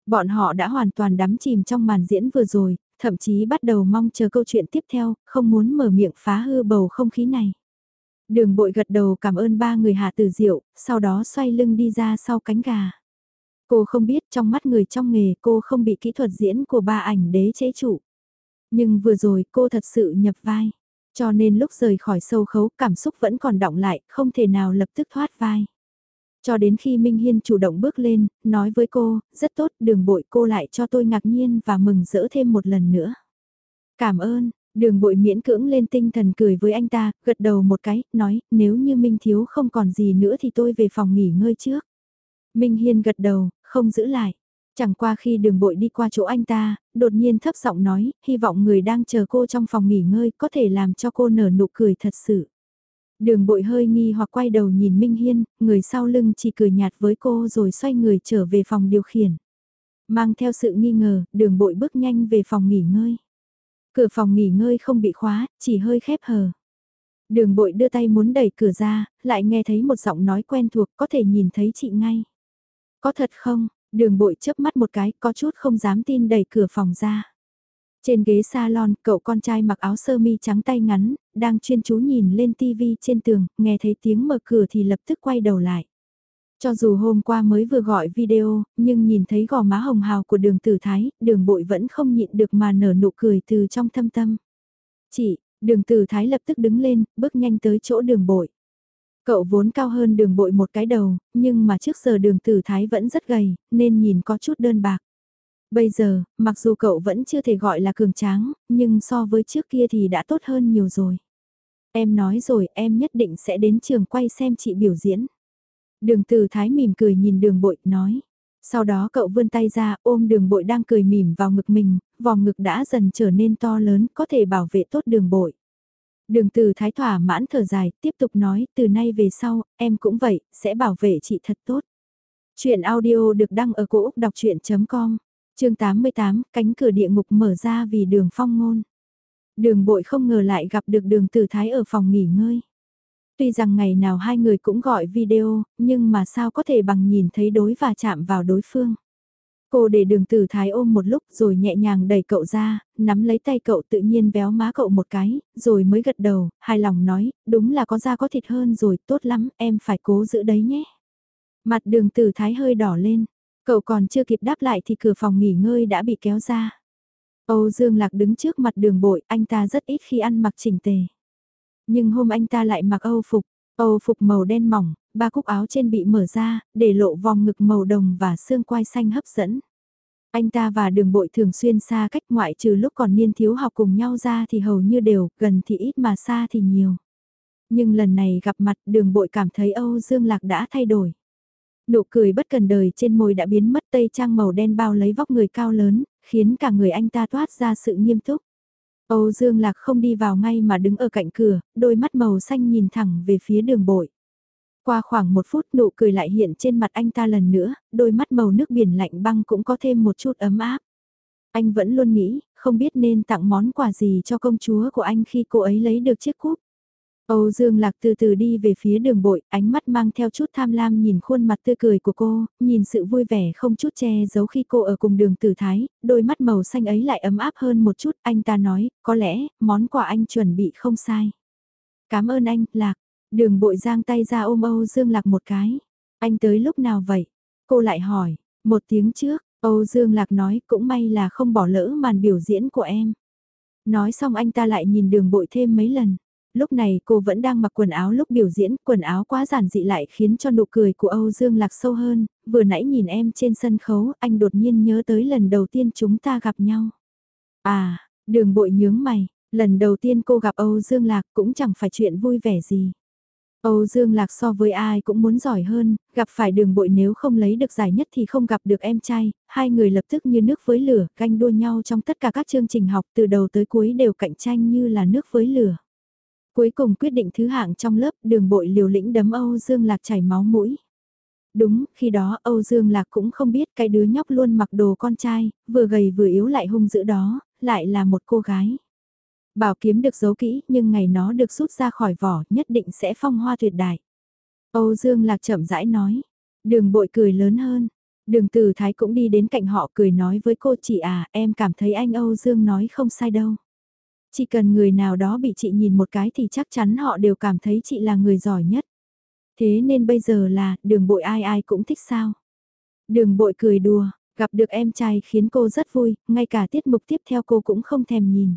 Bọn họ đã hoàn toàn đắm chìm trong màn diễn vừa rồi, thậm chí bắt đầu mong chờ câu chuyện tiếp theo, không muốn mở miệng phá hư bầu không khí này. Đường bội gật đầu cảm ơn ba người hạ tử diệu, sau đó xoay lưng đi ra sau cánh gà. Cô không biết trong mắt người trong nghề cô không bị kỹ thuật diễn của ba ảnh đế chế trụ. Nhưng vừa rồi cô thật sự nhập vai. Cho nên lúc rời khỏi sâu khấu cảm xúc vẫn còn động lại, không thể nào lập tức thoát vai. Cho đến khi Minh Hiên chủ động bước lên, nói với cô, rất tốt, đường bội cô lại cho tôi ngạc nhiên và mừng rỡ thêm một lần nữa. Cảm ơn, đường bội miễn cưỡng lên tinh thần cười với anh ta, gật đầu một cái, nói, nếu như Minh Thiếu không còn gì nữa thì tôi về phòng nghỉ ngơi trước. Minh Hiên gật đầu, không giữ lại. Chẳng qua khi đường bội đi qua chỗ anh ta, đột nhiên thấp giọng nói, hy vọng người đang chờ cô trong phòng nghỉ ngơi có thể làm cho cô nở nụ cười thật sự. Đường bội hơi nghi hoặc quay đầu nhìn Minh Hiên, người sau lưng chỉ cười nhạt với cô rồi xoay người trở về phòng điều khiển. Mang theo sự nghi ngờ, đường bội bước nhanh về phòng nghỉ ngơi. Cửa phòng nghỉ ngơi không bị khóa, chỉ hơi khép hờ. Đường bội đưa tay muốn đẩy cửa ra, lại nghe thấy một giọng nói quen thuộc có thể nhìn thấy chị ngay. Có thật không? Đường bội chớp mắt một cái, có chút không dám tin đẩy cửa phòng ra. Trên ghế salon, cậu con trai mặc áo sơ mi trắng tay ngắn, đang chuyên chú nhìn lên tivi trên tường, nghe thấy tiếng mở cửa thì lập tức quay đầu lại. Cho dù hôm qua mới vừa gọi video, nhưng nhìn thấy gò má hồng hào của đường tử thái, đường bội vẫn không nhịn được mà nở nụ cười từ trong thâm tâm. Chị, đường tử thái lập tức đứng lên, bước nhanh tới chỗ đường bội. Cậu vốn cao hơn đường bội một cái đầu, nhưng mà trước giờ đường tử thái vẫn rất gầy, nên nhìn có chút đơn bạc. Bây giờ, mặc dù cậu vẫn chưa thể gọi là cường tráng, nhưng so với trước kia thì đã tốt hơn nhiều rồi. Em nói rồi, em nhất định sẽ đến trường quay xem chị biểu diễn. Đường tử thái mỉm cười nhìn đường bội, nói. Sau đó cậu vươn tay ra, ôm đường bội đang cười mỉm vào ngực mình, vòng ngực đã dần trở nên to lớn, có thể bảo vệ tốt đường bội. Đường từ thái thỏa mãn thở dài, tiếp tục nói, từ nay về sau, em cũng vậy, sẽ bảo vệ chị thật tốt. Chuyện audio được đăng ở cổ Úc đọc chuyện.com, chương 88, cánh cửa địa ngục mở ra vì đường phong ngôn. Đường bội không ngờ lại gặp được đường từ thái ở phòng nghỉ ngơi. Tuy rằng ngày nào hai người cũng gọi video, nhưng mà sao có thể bằng nhìn thấy đối và chạm vào đối phương. Cô để đường tử thái ôm một lúc rồi nhẹ nhàng đẩy cậu ra, nắm lấy tay cậu tự nhiên véo má cậu một cái, rồi mới gật đầu, hài lòng nói, đúng là có da có thịt hơn rồi, tốt lắm, em phải cố giữ đấy nhé. Mặt đường tử thái hơi đỏ lên, cậu còn chưa kịp đáp lại thì cửa phòng nghỉ ngơi đã bị kéo ra. Âu Dương Lạc đứng trước mặt đường bội, anh ta rất ít khi ăn mặc chỉnh tề. Nhưng hôm anh ta lại mặc Âu phục, Âu phục màu đen mỏng, ba cúc áo trên bị mở ra, để lộ vòng ngực màu đồng và xương quai xanh hấp dẫn. Anh ta và đường bội thường xuyên xa cách ngoại trừ lúc còn niên thiếu học cùng nhau ra thì hầu như đều, gần thì ít mà xa thì nhiều. Nhưng lần này gặp mặt đường bội cảm thấy Âu Dương Lạc đã thay đổi. Nụ cười bất cần đời trên môi đã biến mất tây trang màu đen bao lấy vóc người cao lớn, khiến cả người anh ta toát ra sự nghiêm túc. Âu Dương Lạc không đi vào ngay mà đứng ở cạnh cửa, đôi mắt màu xanh nhìn thẳng về phía đường bội. Qua khoảng một phút nụ cười lại hiện trên mặt anh ta lần nữa, đôi mắt màu nước biển lạnh băng cũng có thêm một chút ấm áp. Anh vẫn luôn nghĩ, không biết nên tặng món quà gì cho công chúa của anh khi cô ấy lấy được chiếc cúp. Âu Dương Lạc từ từ đi về phía đường bội, ánh mắt mang theo chút tham lam nhìn khuôn mặt tươi cười của cô, nhìn sự vui vẻ không chút che giấu khi cô ở cùng đường tử thái, đôi mắt màu xanh ấy lại ấm áp hơn một chút, anh ta nói, có lẽ, món quà anh chuẩn bị không sai. Cảm ơn anh, Lạc. Đường bội giang tay ra ôm Âu Dương Lạc một cái. Anh tới lúc nào vậy? Cô lại hỏi, một tiếng trước, Âu Dương Lạc nói cũng may là không bỏ lỡ màn biểu diễn của em. Nói xong anh ta lại nhìn đường bội thêm mấy lần. Lúc này cô vẫn đang mặc quần áo lúc biểu diễn, quần áo quá giản dị lại khiến cho nụ cười của Âu Dương Lạc sâu hơn, vừa nãy nhìn em trên sân khấu, anh đột nhiên nhớ tới lần đầu tiên chúng ta gặp nhau. À, đường bội nhướng mày, lần đầu tiên cô gặp Âu Dương Lạc cũng chẳng phải chuyện vui vẻ gì. Âu Dương Lạc so với ai cũng muốn giỏi hơn, gặp phải đường bội nếu không lấy được giải nhất thì không gặp được em trai, hai người lập tức như nước với lửa, canh đua nhau trong tất cả các chương trình học từ đầu tới cuối đều cạnh tranh như là nước với lửa. Cuối cùng quyết định thứ hạng trong lớp đường bội liều lĩnh đấm Âu Dương Lạc chảy máu mũi. Đúng, khi đó Âu Dương Lạc cũng không biết cái đứa nhóc luôn mặc đồ con trai, vừa gầy vừa yếu lại hung dữ đó, lại là một cô gái. Bảo kiếm được giấu kỹ nhưng ngày nó được rút ra khỏi vỏ nhất định sẽ phong hoa tuyệt đại. Âu Dương Lạc chậm rãi nói. Đường bội cười lớn hơn. Đường Từ Thái cũng đi đến cạnh họ cười nói với cô chị à em cảm thấy anh Âu Dương nói không sai đâu. Chỉ cần người nào đó bị chị nhìn một cái thì chắc chắn họ đều cảm thấy chị là người giỏi nhất. Thế nên bây giờ là đường bội ai ai cũng thích sao. Đường bội cười đùa, gặp được em trai khiến cô rất vui, ngay cả tiết mục tiếp theo cô cũng không thèm nhìn.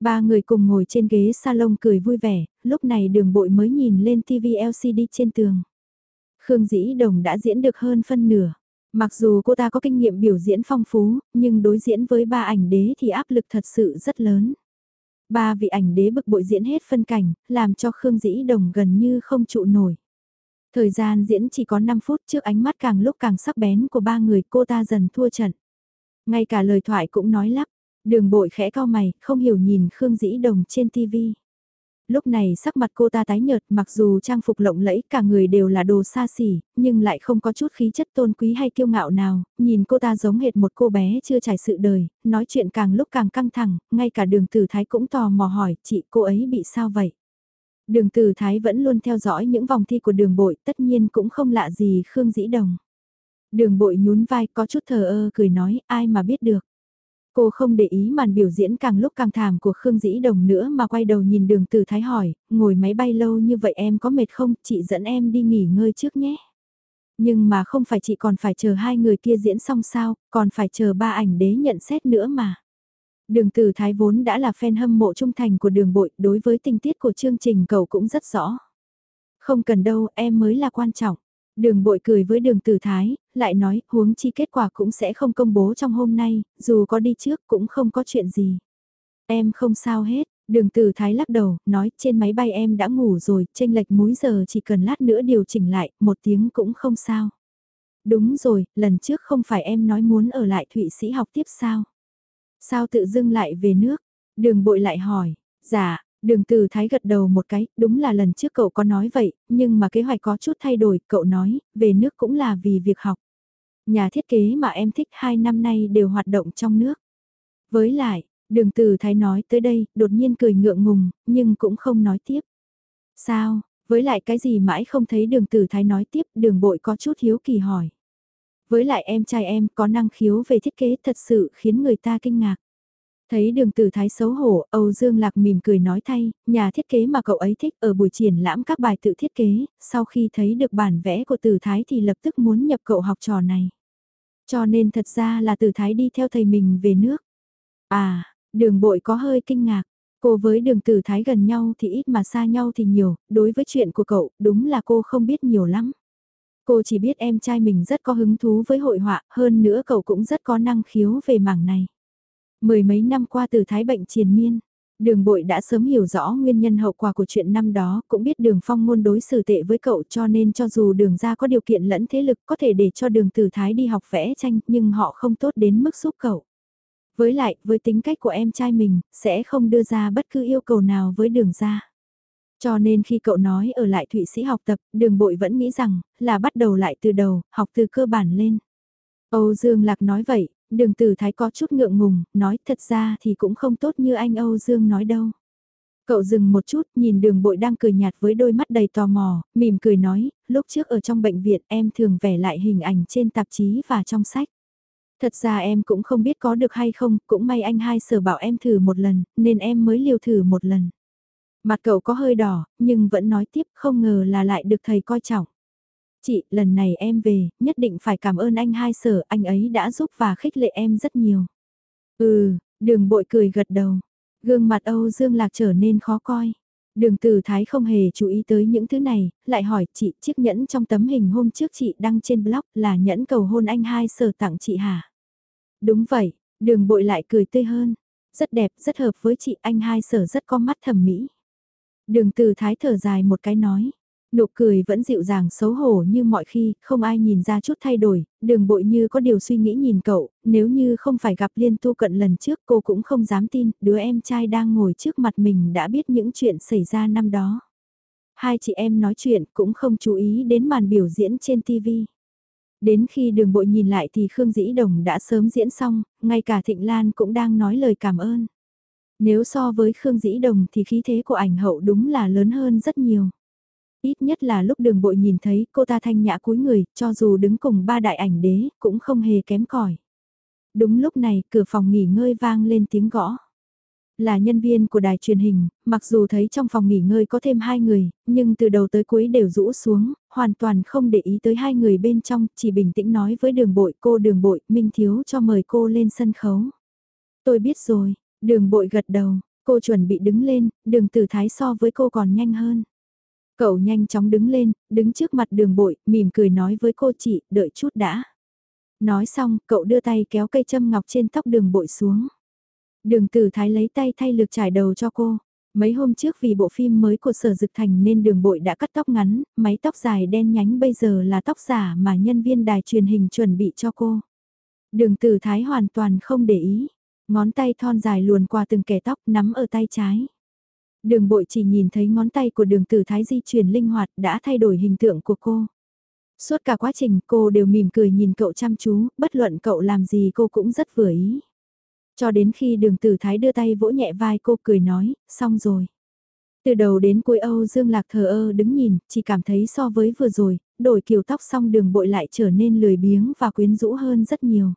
Ba người cùng ngồi trên ghế salon cười vui vẻ, lúc này đường bội mới nhìn lên TV LCD trên tường. Khương Dĩ Đồng đã diễn được hơn phân nửa. Mặc dù cô ta có kinh nghiệm biểu diễn phong phú, nhưng đối diễn với ba ảnh đế thì áp lực thật sự rất lớn. Ba vị ảnh đế bực bội diễn hết phân cảnh, làm cho Khương Dĩ Đồng gần như không trụ nổi. Thời gian diễn chỉ có 5 phút trước ánh mắt càng lúc càng sắc bén của ba người cô ta dần thua trận. Ngay cả lời thoại cũng nói lắp, Đường bội khẽ cao mày, không hiểu nhìn Khương Dĩ Đồng trên TV. Lúc này sắc mặt cô ta tái nhợt mặc dù trang phục lộng lẫy cả người đều là đồ xa xỉ, nhưng lại không có chút khí chất tôn quý hay kiêu ngạo nào, nhìn cô ta giống hệt một cô bé chưa trải sự đời, nói chuyện càng lúc càng căng thẳng, ngay cả đường tử thái cũng tò mò hỏi chị cô ấy bị sao vậy. Đường tử thái vẫn luôn theo dõi những vòng thi của đường bội tất nhiên cũng không lạ gì Khương Dĩ Đồng. Đường bội nhún vai có chút thờ ơ cười nói ai mà biết được. Cô không để ý màn biểu diễn càng lúc càng thảm của Khương Dĩ Đồng nữa mà quay đầu nhìn đường từ Thái hỏi, ngồi máy bay lâu như vậy em có mệt không, chị dẫn em đi nghỉ ngơi trước nhé. Nhưng mà không phải chị còn phải chờ hai người kia diễn xong sao, còn phải chờ ba ảnh đế nhận xét nữa mà. Đường từ Thái vốn đã là fan hâm mộ trung thành của đường bội, đối với tình tiết của chương trình cậu cũng rất rõ. Không cần đâu, em mới là quan trọng. Đường bội cười với đường tử thái, lại nói huống chi kết quả cũng sẽ không công bố trong hôm nay, dù có đi trước cũng không có chuyện gì. Em không sao hết, đường tử thái lắc đầu, nói trên máy bay em đã ngủ rồi, tranh lệch múi giờ chỉ cần lát nữa điều chỉnh lại, một tiếng cũng không sao. Đúng rồi, lần trước không phải em nói muốn ở lại Thụy Sĩ học tiếp sao? Sao tự dưng lại về nước? Đường bội lại hỏi, dạ, Đường từ thái gật đầu một cái, đúng là lần trước cậu có nói vậy, nhưng mà kế hoạch có chút thay đổi, cậu nói, về nước cũng là vì việc học. Nhà thiết kế mà em thích hai năm nay đều hoạt động trong nước. Với lại, đường từ thái nói tới đây, đột nhiên cười ngượng ngùng, nhưng cũng không nói tiếp. Sao, với lại cái gì mãi không thấy đường Tử thái nói tiếp, đường bội có chút hiếu kỳ hỏi. Với lại em trai em có năng khiếu về thiết kế thật sự khiến người ta kinh ngạc. Thấy đường tử thái xấu hổ, Âu Dương Lạc mỉm cười nói thay, nhà thiết kế mà cậu ấy thích ở buổi triển lãm các bài tự thiết kế, sau khi thấy được bản vẽ của tử thái thì lập tức muốn nhập cậu học trò này. Cho nên thật ra là tử thái đi theo thầy mình về nước. À, đường bội có hơi kinh ngạc, cô với đường tử thái gần nhau thì ít mà xa nhau thì nhiều, đối với chuyện của cậu, đúng là cô không biết nhiều lắm. Cô chỉ biết em trai mình rất có hứng thú với hội họa, hơn nữa cậu cũng rất có năng khiếu về mảng này. Mười mấy năm qua từ thái bệnh triền miên, đường bội đã sớm hiểu rõ nguyên nhân hậu quả của chuyện năm đó, cũng biết đường phong môn đối xử tệ với cậu cho nên cho dù đường ra có điều kiện lẫn thế lực có thể để cho đường từ thái đi học vẽ tranh nhưng họ không tốt đến mức giúp cậu. Với lại, với tính cách của em trai mình, sẽ không đưa ra bất cứ yêu cầu nào với đường ra. Cho nên khi cậu nói ở lại Thụy Sĩ học tập, đường bội vẫn nghĩ rằng, là bắt đầu lại từ đầu, học từ cơ bản lên. Âu Dương Lạc nói vậy, đường tử thái có chút ngượng ngùng, nói thật ra thì cũng không tốt như anh Âu Dương nói đâu. Cậu dừng một chút, nhìn đường bội đang cười nhạt với đôi mắt đầy tò mò, mỉm cười nói, lúc trước ở trong bệnh viện em thường vẽ lại hình ảnh trên tạp chí và trong sách. Thật ra em cũng không biết có được hay không, cũng may anh hai sở bảo em thử một lần, nên em mới liều thử một lần. Mặt cậu có hơi đỏ, nhưng vẫn nói tiếp không ngờ là lại được thầy coi trọng. Chị, lần này em về, nhất định phải cảm ơn anh hai sở, anh ấy đã giúp và khích lệ em rất nhiều. Ừ, đường bội cười gật đầu. Gương mặt Âu Dương Lạc trở nên khó coi. Đường Từ Thái không hề chú ý tới những thứ này, lại hỏi chị chiếc nhẫn trong tấm hình hôm trước chị đăng trên blog là nhẫn cầu hôn anh hai sở tặng chị hả? Đúng vậy, đường bội lại cười tươi hơn. Rất đẹp, rất hợp với chị anh hai sở rất có mắt thẩm mỹ. Đường Từ Thái thở dài một cái nói. Nụ cười vẫn dịu dàng xấu hổ như mọi khi, không ai nhìn ra chút thay đổi, đường bội như có điều suy nghĩ nhìn cậu, nếu như không phải gặp liên tu cận lần trước cô cũng không dám tin, đứa em trai đang ngồi trước mặt mình đã biết những chuyện xảy ra năm đó. Hai chị em nói chuyện cũng không chú ý đến màn biểu diễn trên TV. Đến khi đường bội nhìn lại thì Khương Dĩ Đồng đã sớm diễn xong, ngay cả Thịnh Lan cũng đang nói lời cảm ơn. Nếu so với Khương Dĩ Đồng thì khí thế của ảnh hậu đúng là lớn hơn rất nhiều. Ít nhất là lúc đường bội nhìn thấy cô ta thanh nhã cúi người, cho dù đứng cùng ba đại ảnh đế, cũng không hề kém cỏi. Đúng lúc này, cửa phòng nghỉ ngơi vang lên tiếng gõ. Là nhân viên của đài truyền hình, mặc dù thấy trong phòng nghỉ ngơi có thêm hai người, nhưng từ đầu tới cuối đều rũ xuống, hoàn toàn không để ý tới hai người bên trong, chỉ bình tĩnh nói với đường bội cô đường bội, Minh Thiếu cho mời cô lên sân khấu. Tôi biết rồi, đường bội gật đầu, cô chuẩn bị đứng lên, đường tử thái so với cô còn nhanh hơn. Cậu nhanh chóng đứng lên, đứng trước mặt đường bội, mỉm cười nói với cô chị, đợi chút đã. Nói xong, cậu đưa tay kéo cây châm ngọc trên tóc đường bội xuống. Đường tử thái lấy tay thay lực trải đầu cho cô. Mấy hôm trước vì bộ phim mới của Sở Dực Thành nên đường bội đã cắt tóc ngắn, máy tóc dài đen nhánh bây giờ là tóc giả mà nhân viên đài truyền hình chuẩn bị cho cô. Đường tử thái hoàn toàn không để ý, ngón tay thon dài luồn qua từng kẻ tóc nắm ở tay trái. Đường bội chỉ nhìn thấy ngón tay của đường tử thái di chuyển linh hoạt đã thay đổi hình tượng của cô. Suốt cả quá trình cô đều mỉm cười nhìn cậu chăm chú, bất luận cậu làm gì cô cũng rất vừa ý. Cho đến khi đường tử thái đưa tay vỗ nhẹ vai cô cười nói, xong rồi. Từ đầu đến cuối Âu Dương Lạc thờ ơ đứng nhìn, chỉ cảm thấy so với vừa rồi, đổi kiểu tóc xong đường bội lại trở nên lười biếng và quyến rũ hơn rất nhiều.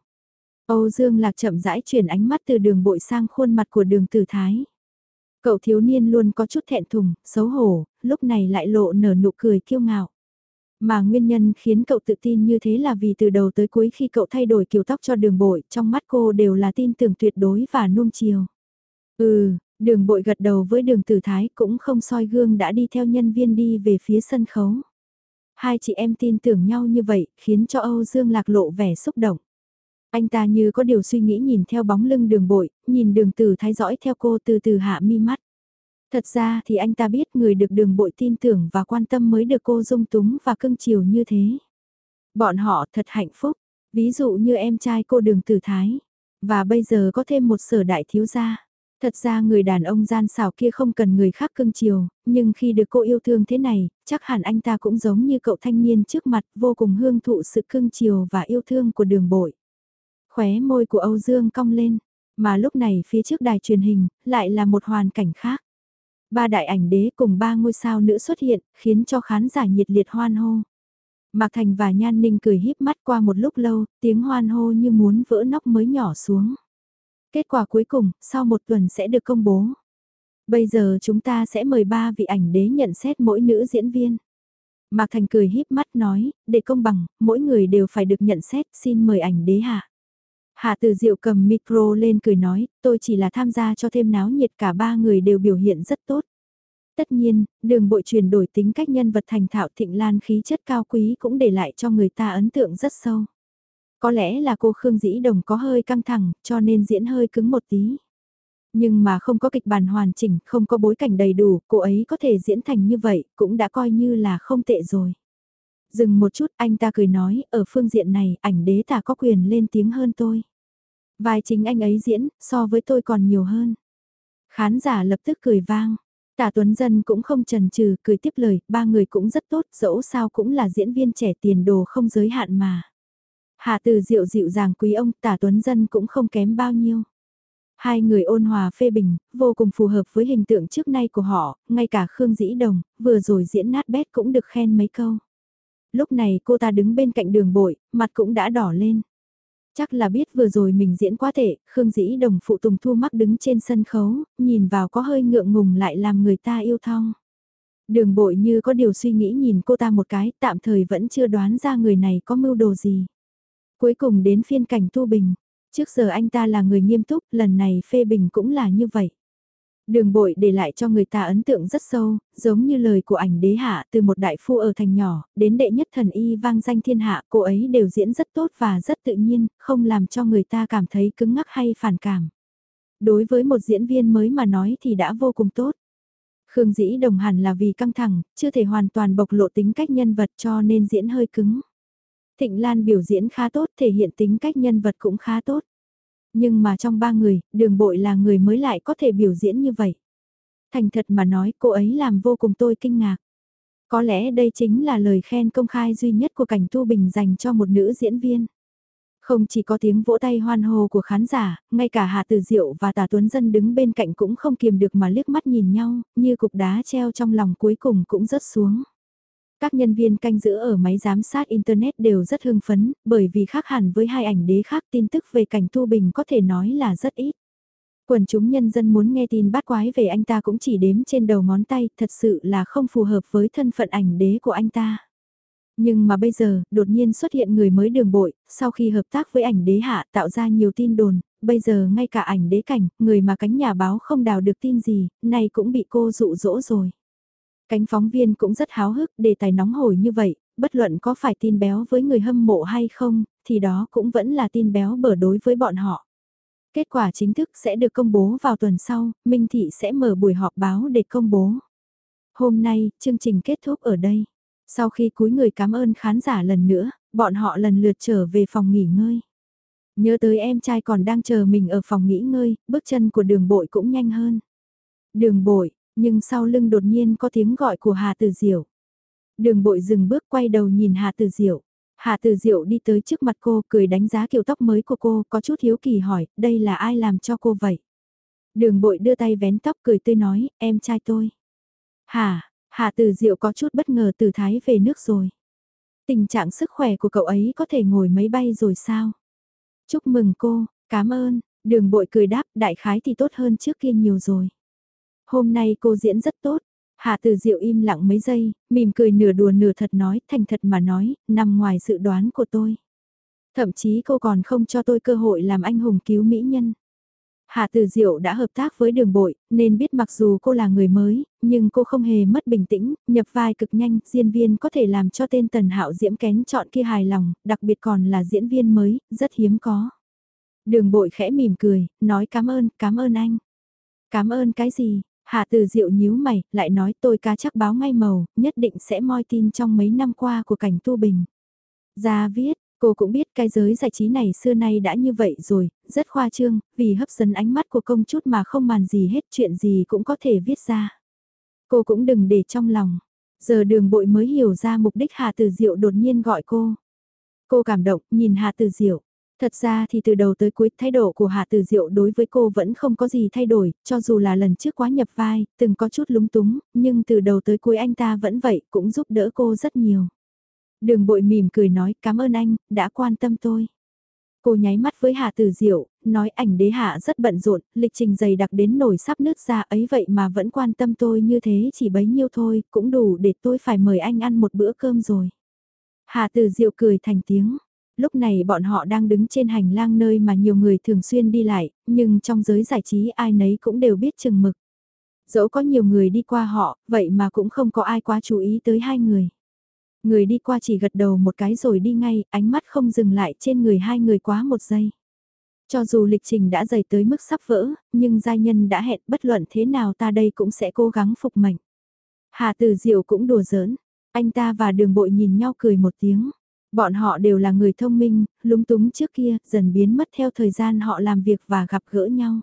Âu Dương Lạc chậm rãi chuyển ánh mắt từ đường bội sang khuôn mặt của đường tử thái. Cậu thiếu niên luôn có chút thẹn thùng, xấu hổ, lúc này lại lộ nở nụ cười kiêu ngạo. Mà nguyên nhân khiến cậu tự tin như thế là vì từ đầu tới cuối khi cậu thay đổi kiểu tóc cho đường bội, trong mắt cô đều là tin tưởng tuyệt đối và nuông chiều. Ừ, đường bội gật đầu với đường tử thái cũng không soi gương đã đi theo nhân viên đi về phía sân khấu. Hai chị em tin tưởng nhau như vậy, khiến cho Âu Dương Lạc lộ vẻ xúc động. Anh ta như có điều suy nghĩ nhìn theo bóng lưng đường bội, nhìn đường tử thái dõi theo cô từ từ hạ mi mắt. Thật ra thì anh ta biết người được đường bội tin tưởng và quan tâm mới được cô dung túng và cưng chiều như thế. Bọn họ thật hạnh phúc, ví dụ như em trai cô đường tử thái. Và bây giờ có thêm một sở đại thiếu gia. Thật ra người đàn ông gian xảo kia không cần người khác cưng chiều, nhưng khi được cô yêu thương thế này, chắc hẳn anh ta cũng giống như cậu thanh niên trước mặt vô cùng hương thụ sự cưng chiều và yêu thương của đường bội. Khóe môi của Âu Dương cong lên, mà lúc này phía trước đài truyền hình, lại là một hoàn cảnh khác. Ba đại ảnh đế cùng ba ngôi sao nữ xuất hiện, khiến cho khán giả nhiệt liệt hoan hô. Mạc Thành và Nhan Ninh cười híp mắt qua một lúc lâu, tiếng hoan hô như muốn vỡ nóc mới nhỏ xuống. Kết quả cuối cùng, sau một tuần sẽ được công bố. Bây giờ chúng ta sẽ mời ba vị ảnh đế nhận xét mỗi nữ diễn viên. Mạc Thành cười híp mắt nói, để công bằng, mỗi người đều phải được nhận xét, xin mời ảnh đế hạ. Hạ Từ Diệu cầm micro lên cười nói, tôi chỉ là tham gia cho thêm náo nhiệt cả ba người đều biểu hiện rất tốt. Tất nhiên, đường bội chuyển đổi tính cách nhân vật thành thạo thịnh lan khí chất cao quý cũng để lại cho người ta ấn tượng rất sâu. Có lẽ là cô Khương Dĩ Đồng có hơi căng thẳng, cho nên diễn hơi cứng một tí. Nhưng mà không có kịch bản hoàn chỉnh, không có bối cảnh đầy đủ, cô ấy có thể diễn thành như vậy, cũng đã coi như là không tệ rồi. Dừng một chút anh ta cười nói, ở phương diện này, ảnh đế ta có quyền lên tiếng hơn tôi. Vai chính anh ấy diễn, so với tôi còn nhiều hơn. Khán giả lập tức cười vang. Tả Tuấn Dân cũng không chần chừ cười tiếp lời, ba người cũng rất tốt, dẫu sao cũng là diễn viên trẻ tiền đồ không giới hạn mà. Hạ từ dịu dịu dàng quý ông, Tả Tuấn Dân cũng không kém bao nhiêu. Hai người ôn hòa phê bình, vô cùng phù hợp với hình tượng trước nay của họ, ngay cả Khương Dĩ Đồng, vừa rồi diễn nát bét cũng được khen mấy câu. Lúc này cô ta đứng bên cạnh đường bội, mặt cũng đã đỏ lên. Chắc là biết vừa rồi mình diễn quá tệ, Khương Dĩ Đồng phụ tùng thu mắc đứng trên sân khấu, nhìn vào có hơi ngượng ngùng lại làm người ta yêu thong. Đường bội như có điều suy nghĩ nhìn cô ta một cái, tạm thời vẫn chưa đoán ra người này có mưu đồ gì. Cuối cùng đến phiên cảnh tu bình, trước giờ anh ta là người nghiêm túc, lần này phê bình cũng là như vậy. Đường bội để lại cho người ta ấn tượng rất sâu, giống như lời của ảnh đế hạ từ một đại phu ở thành nhỏ, đến đệ nhất thần y vang danh thiên hạ, cô ấy đều diễn rất tốt và rất tự nhiên, không làm cho người ta cảm thấy cứng ngắc hay phản cảm. Đối với một diễn viên mới mà nói thì đã vô cùng tốt. Khương Dĩ đồng hẳn là vì căng thẳng, chưa thể hoàn toàn bộc lộ tính cách nhân vật cho nên diễn hơi cứng. Thịnh Lan biểu diễn khá tốt, thể hiện tính cách nhân vật cũng khá tốt. Nhưng mà trong ba người, đường bội là người mới lại có thể biểu diễn như vậy. Thành thật mà nói cô ấy làm vô cùng tôi kinh ngạc. Có lẽ đây chính là lời khen công khai duy nhất của cảnh Tu Bình dành cho một nữ diễn viên. Không chỉ có tiếng vỗ tay hoan hô của khán giả, ngay cả Hạ Tử Diệu và Tả Tuấn Dân đứng bên cạnh cũng không kiềm được mà liếc mắt nhìn nhau, như cục đá treo trong lòng cuối cùng cũng rớt xuống. Các nhân viên canh giữ ở máy giám sát Internet đều rất hưng phấn, bởi vì khác hẳn với hai ảnh đế khác tin tức về cảnh Tu Bình có thể nói là rất ít. Quần chúng nhân dân muốn nghe tin bát quái về anh ta cũng chỉ đếm trên đầu ngón tay, thật sự là không phù hợp với thân phận ảnh đế của anh ta. Nhưng mà bây giờ, đột nhiên xuất hiện người mới đường bội, sau khi hợp tác với ảnh đế hạ tạo ra nhiều tin đồn, bây giờ ngay cả ảnh đế cảnh, người mà cánh nhà báo không đào được tin gì, nay cũng bị cô dụ dỗ rồi. Cánh phóng viên cũng rất háo hức đề tài nóng hổi như vậy, bất luận có phải tin béo với người hâm mộ hay không, thì đó cũng vẫn là tin béo bở đối với bọn họ. Kết quả chính thức sẽ được công bố vào tuần sau, Minh Thị sẽ mở buổi họp báo để công bố. Hôm nay, chương trình kết thúc ở đây. Sau khi cúi người cảm ơn khán giả lần nữa, bọn họ lần lượt trở về phòng nghỉ ngơi. Nhớ tới em trai còn đang chờ mình ở phòng nghỉ ngơi, bước chân của đường bội cũng nhanh hơn. Đường bội, nhưng sau lưng đột nhiên có tiếng gọi của Hà Tử Diệu. Đường bội dừng bước quay đầu nhìn Hà Tử Diệu. Hà Tử Diệu đi tới trước mặt cô cười đánh giá kiểu tóc mới của cô, có chút hiếu kỳ hỏi, đây là ai làm cho cô vậy? Đường bội đưa tay vén tóc cười tươi nói, em trai tôi. Hà, Hà Tử Diệu có chút bất ngờ từ Thái về nước rồi. Tình trạng sức khỏe của cậu ấy có thể ngồi máy bay rồi sao? Chúc mừng cô, cảm ơn, đường bội cười đáp đại khái thì tốt hơn trước kia nhiều rồi. Hôm nay cô diễn rất tốt. Hạ Từ Diệu im lặng mấy giây, mỉm cười nửa đùa nửa thật nói, thành thật mà nói, nằm ngoài dự đoán của tôi. Thậm chí cô còn không cho tôi cơ hội làm anh hùng cứu mỹ nhân. Hạ Từ Diệu đã hợp tác với đường bội, nên biết mặc dù cô là người mới, nhưng cô không hề mất bình tĩnh, nhập vai cực nhanh, diễn viên có thể làm cho tên Tần Hạo Diễm kén chọn kia hài lòng, đặc biệt còn là diễn viên mới, rất hiếm có. Đường bội khẽ mỉm cười, nói cảm ơn, cảm ơn anh. Cảm ơn cái gì, Hạ từ diệu nhíu mày, lại nói tôi cá chắc báo ngay màu, nhất định sẽ moi tin trong mấy năm qua của cảnh tu bình. Ra viết, cô cũng biết cái giới giải trí này xưa nay đã như vậy rồi, rất khoa trương, vì hấp dẫn ánh mắt của công chút mà không màn gì hết chuyện gì cũng có thể viết ra. Cô cũng đừng để trong lòng. Giờ đường bội mới hiểu ra mục đích Hà Tử Diệu đột nhiên gọi cô. Cô cảm động, nhìn Hà Tử Diệu. Thật ra thì từ đầu tới cuối thái độ của Hạ Tử Diệu đối với cô vẫn không có gì thay đổi, cho dù là lần trước quá nhập vai, từng có chút lúng túng, nhưng từ đầu tới cuối anh ta vẫn vậy, cũng giúp đỡ cô rất nhiều. Đường bội mỉm cười nói cảm ơn anh, đã quan tâm tôi. Cô nháy mắt với Hạ Tử Diệu, nói ảnh đế hạ rất bận rộn, lịch trình dày đặc đến nổi sắp nứt ra ấy vậy mà vẫn quan tâm tôi như thế chỉ bấy nhiêu thôi, cũng đủ để tôi phải mời anh ăn một bữa cơm rồi. Hạ Tử Diệu cười thành tiếng. Lúc này bọn họ đang đứng trên hành lang nơi mà nhiều người thường xuyên đi lại, nhưng trong giới giải trí ai nấy cũng đều biết chừng mực. Dẫu có nhiều người đi qua họ, vậy mà cũng không có ai quá chú ý tới hai người. Người đi qua chỉ gật đầu một cái rồi đi ngay, ánh mắt không dừng lại trên người hai người quá một giây. Cho dù lịch trình đã dày tới mức sắp vỡ, nhưng giai nhân đã hẹn bất luận thế nào ta đây cũng sẽ cố gắng phục mệnh. Hà Tử Diệu cũng đùa giỡn, anh ta và đường bội nhìn nhau cười một tiếng. Bọn họ đều là người thông minh, lúng túng trước kia, dần biến mất theo thời gian họ làm việc và gặp gỡ nhau.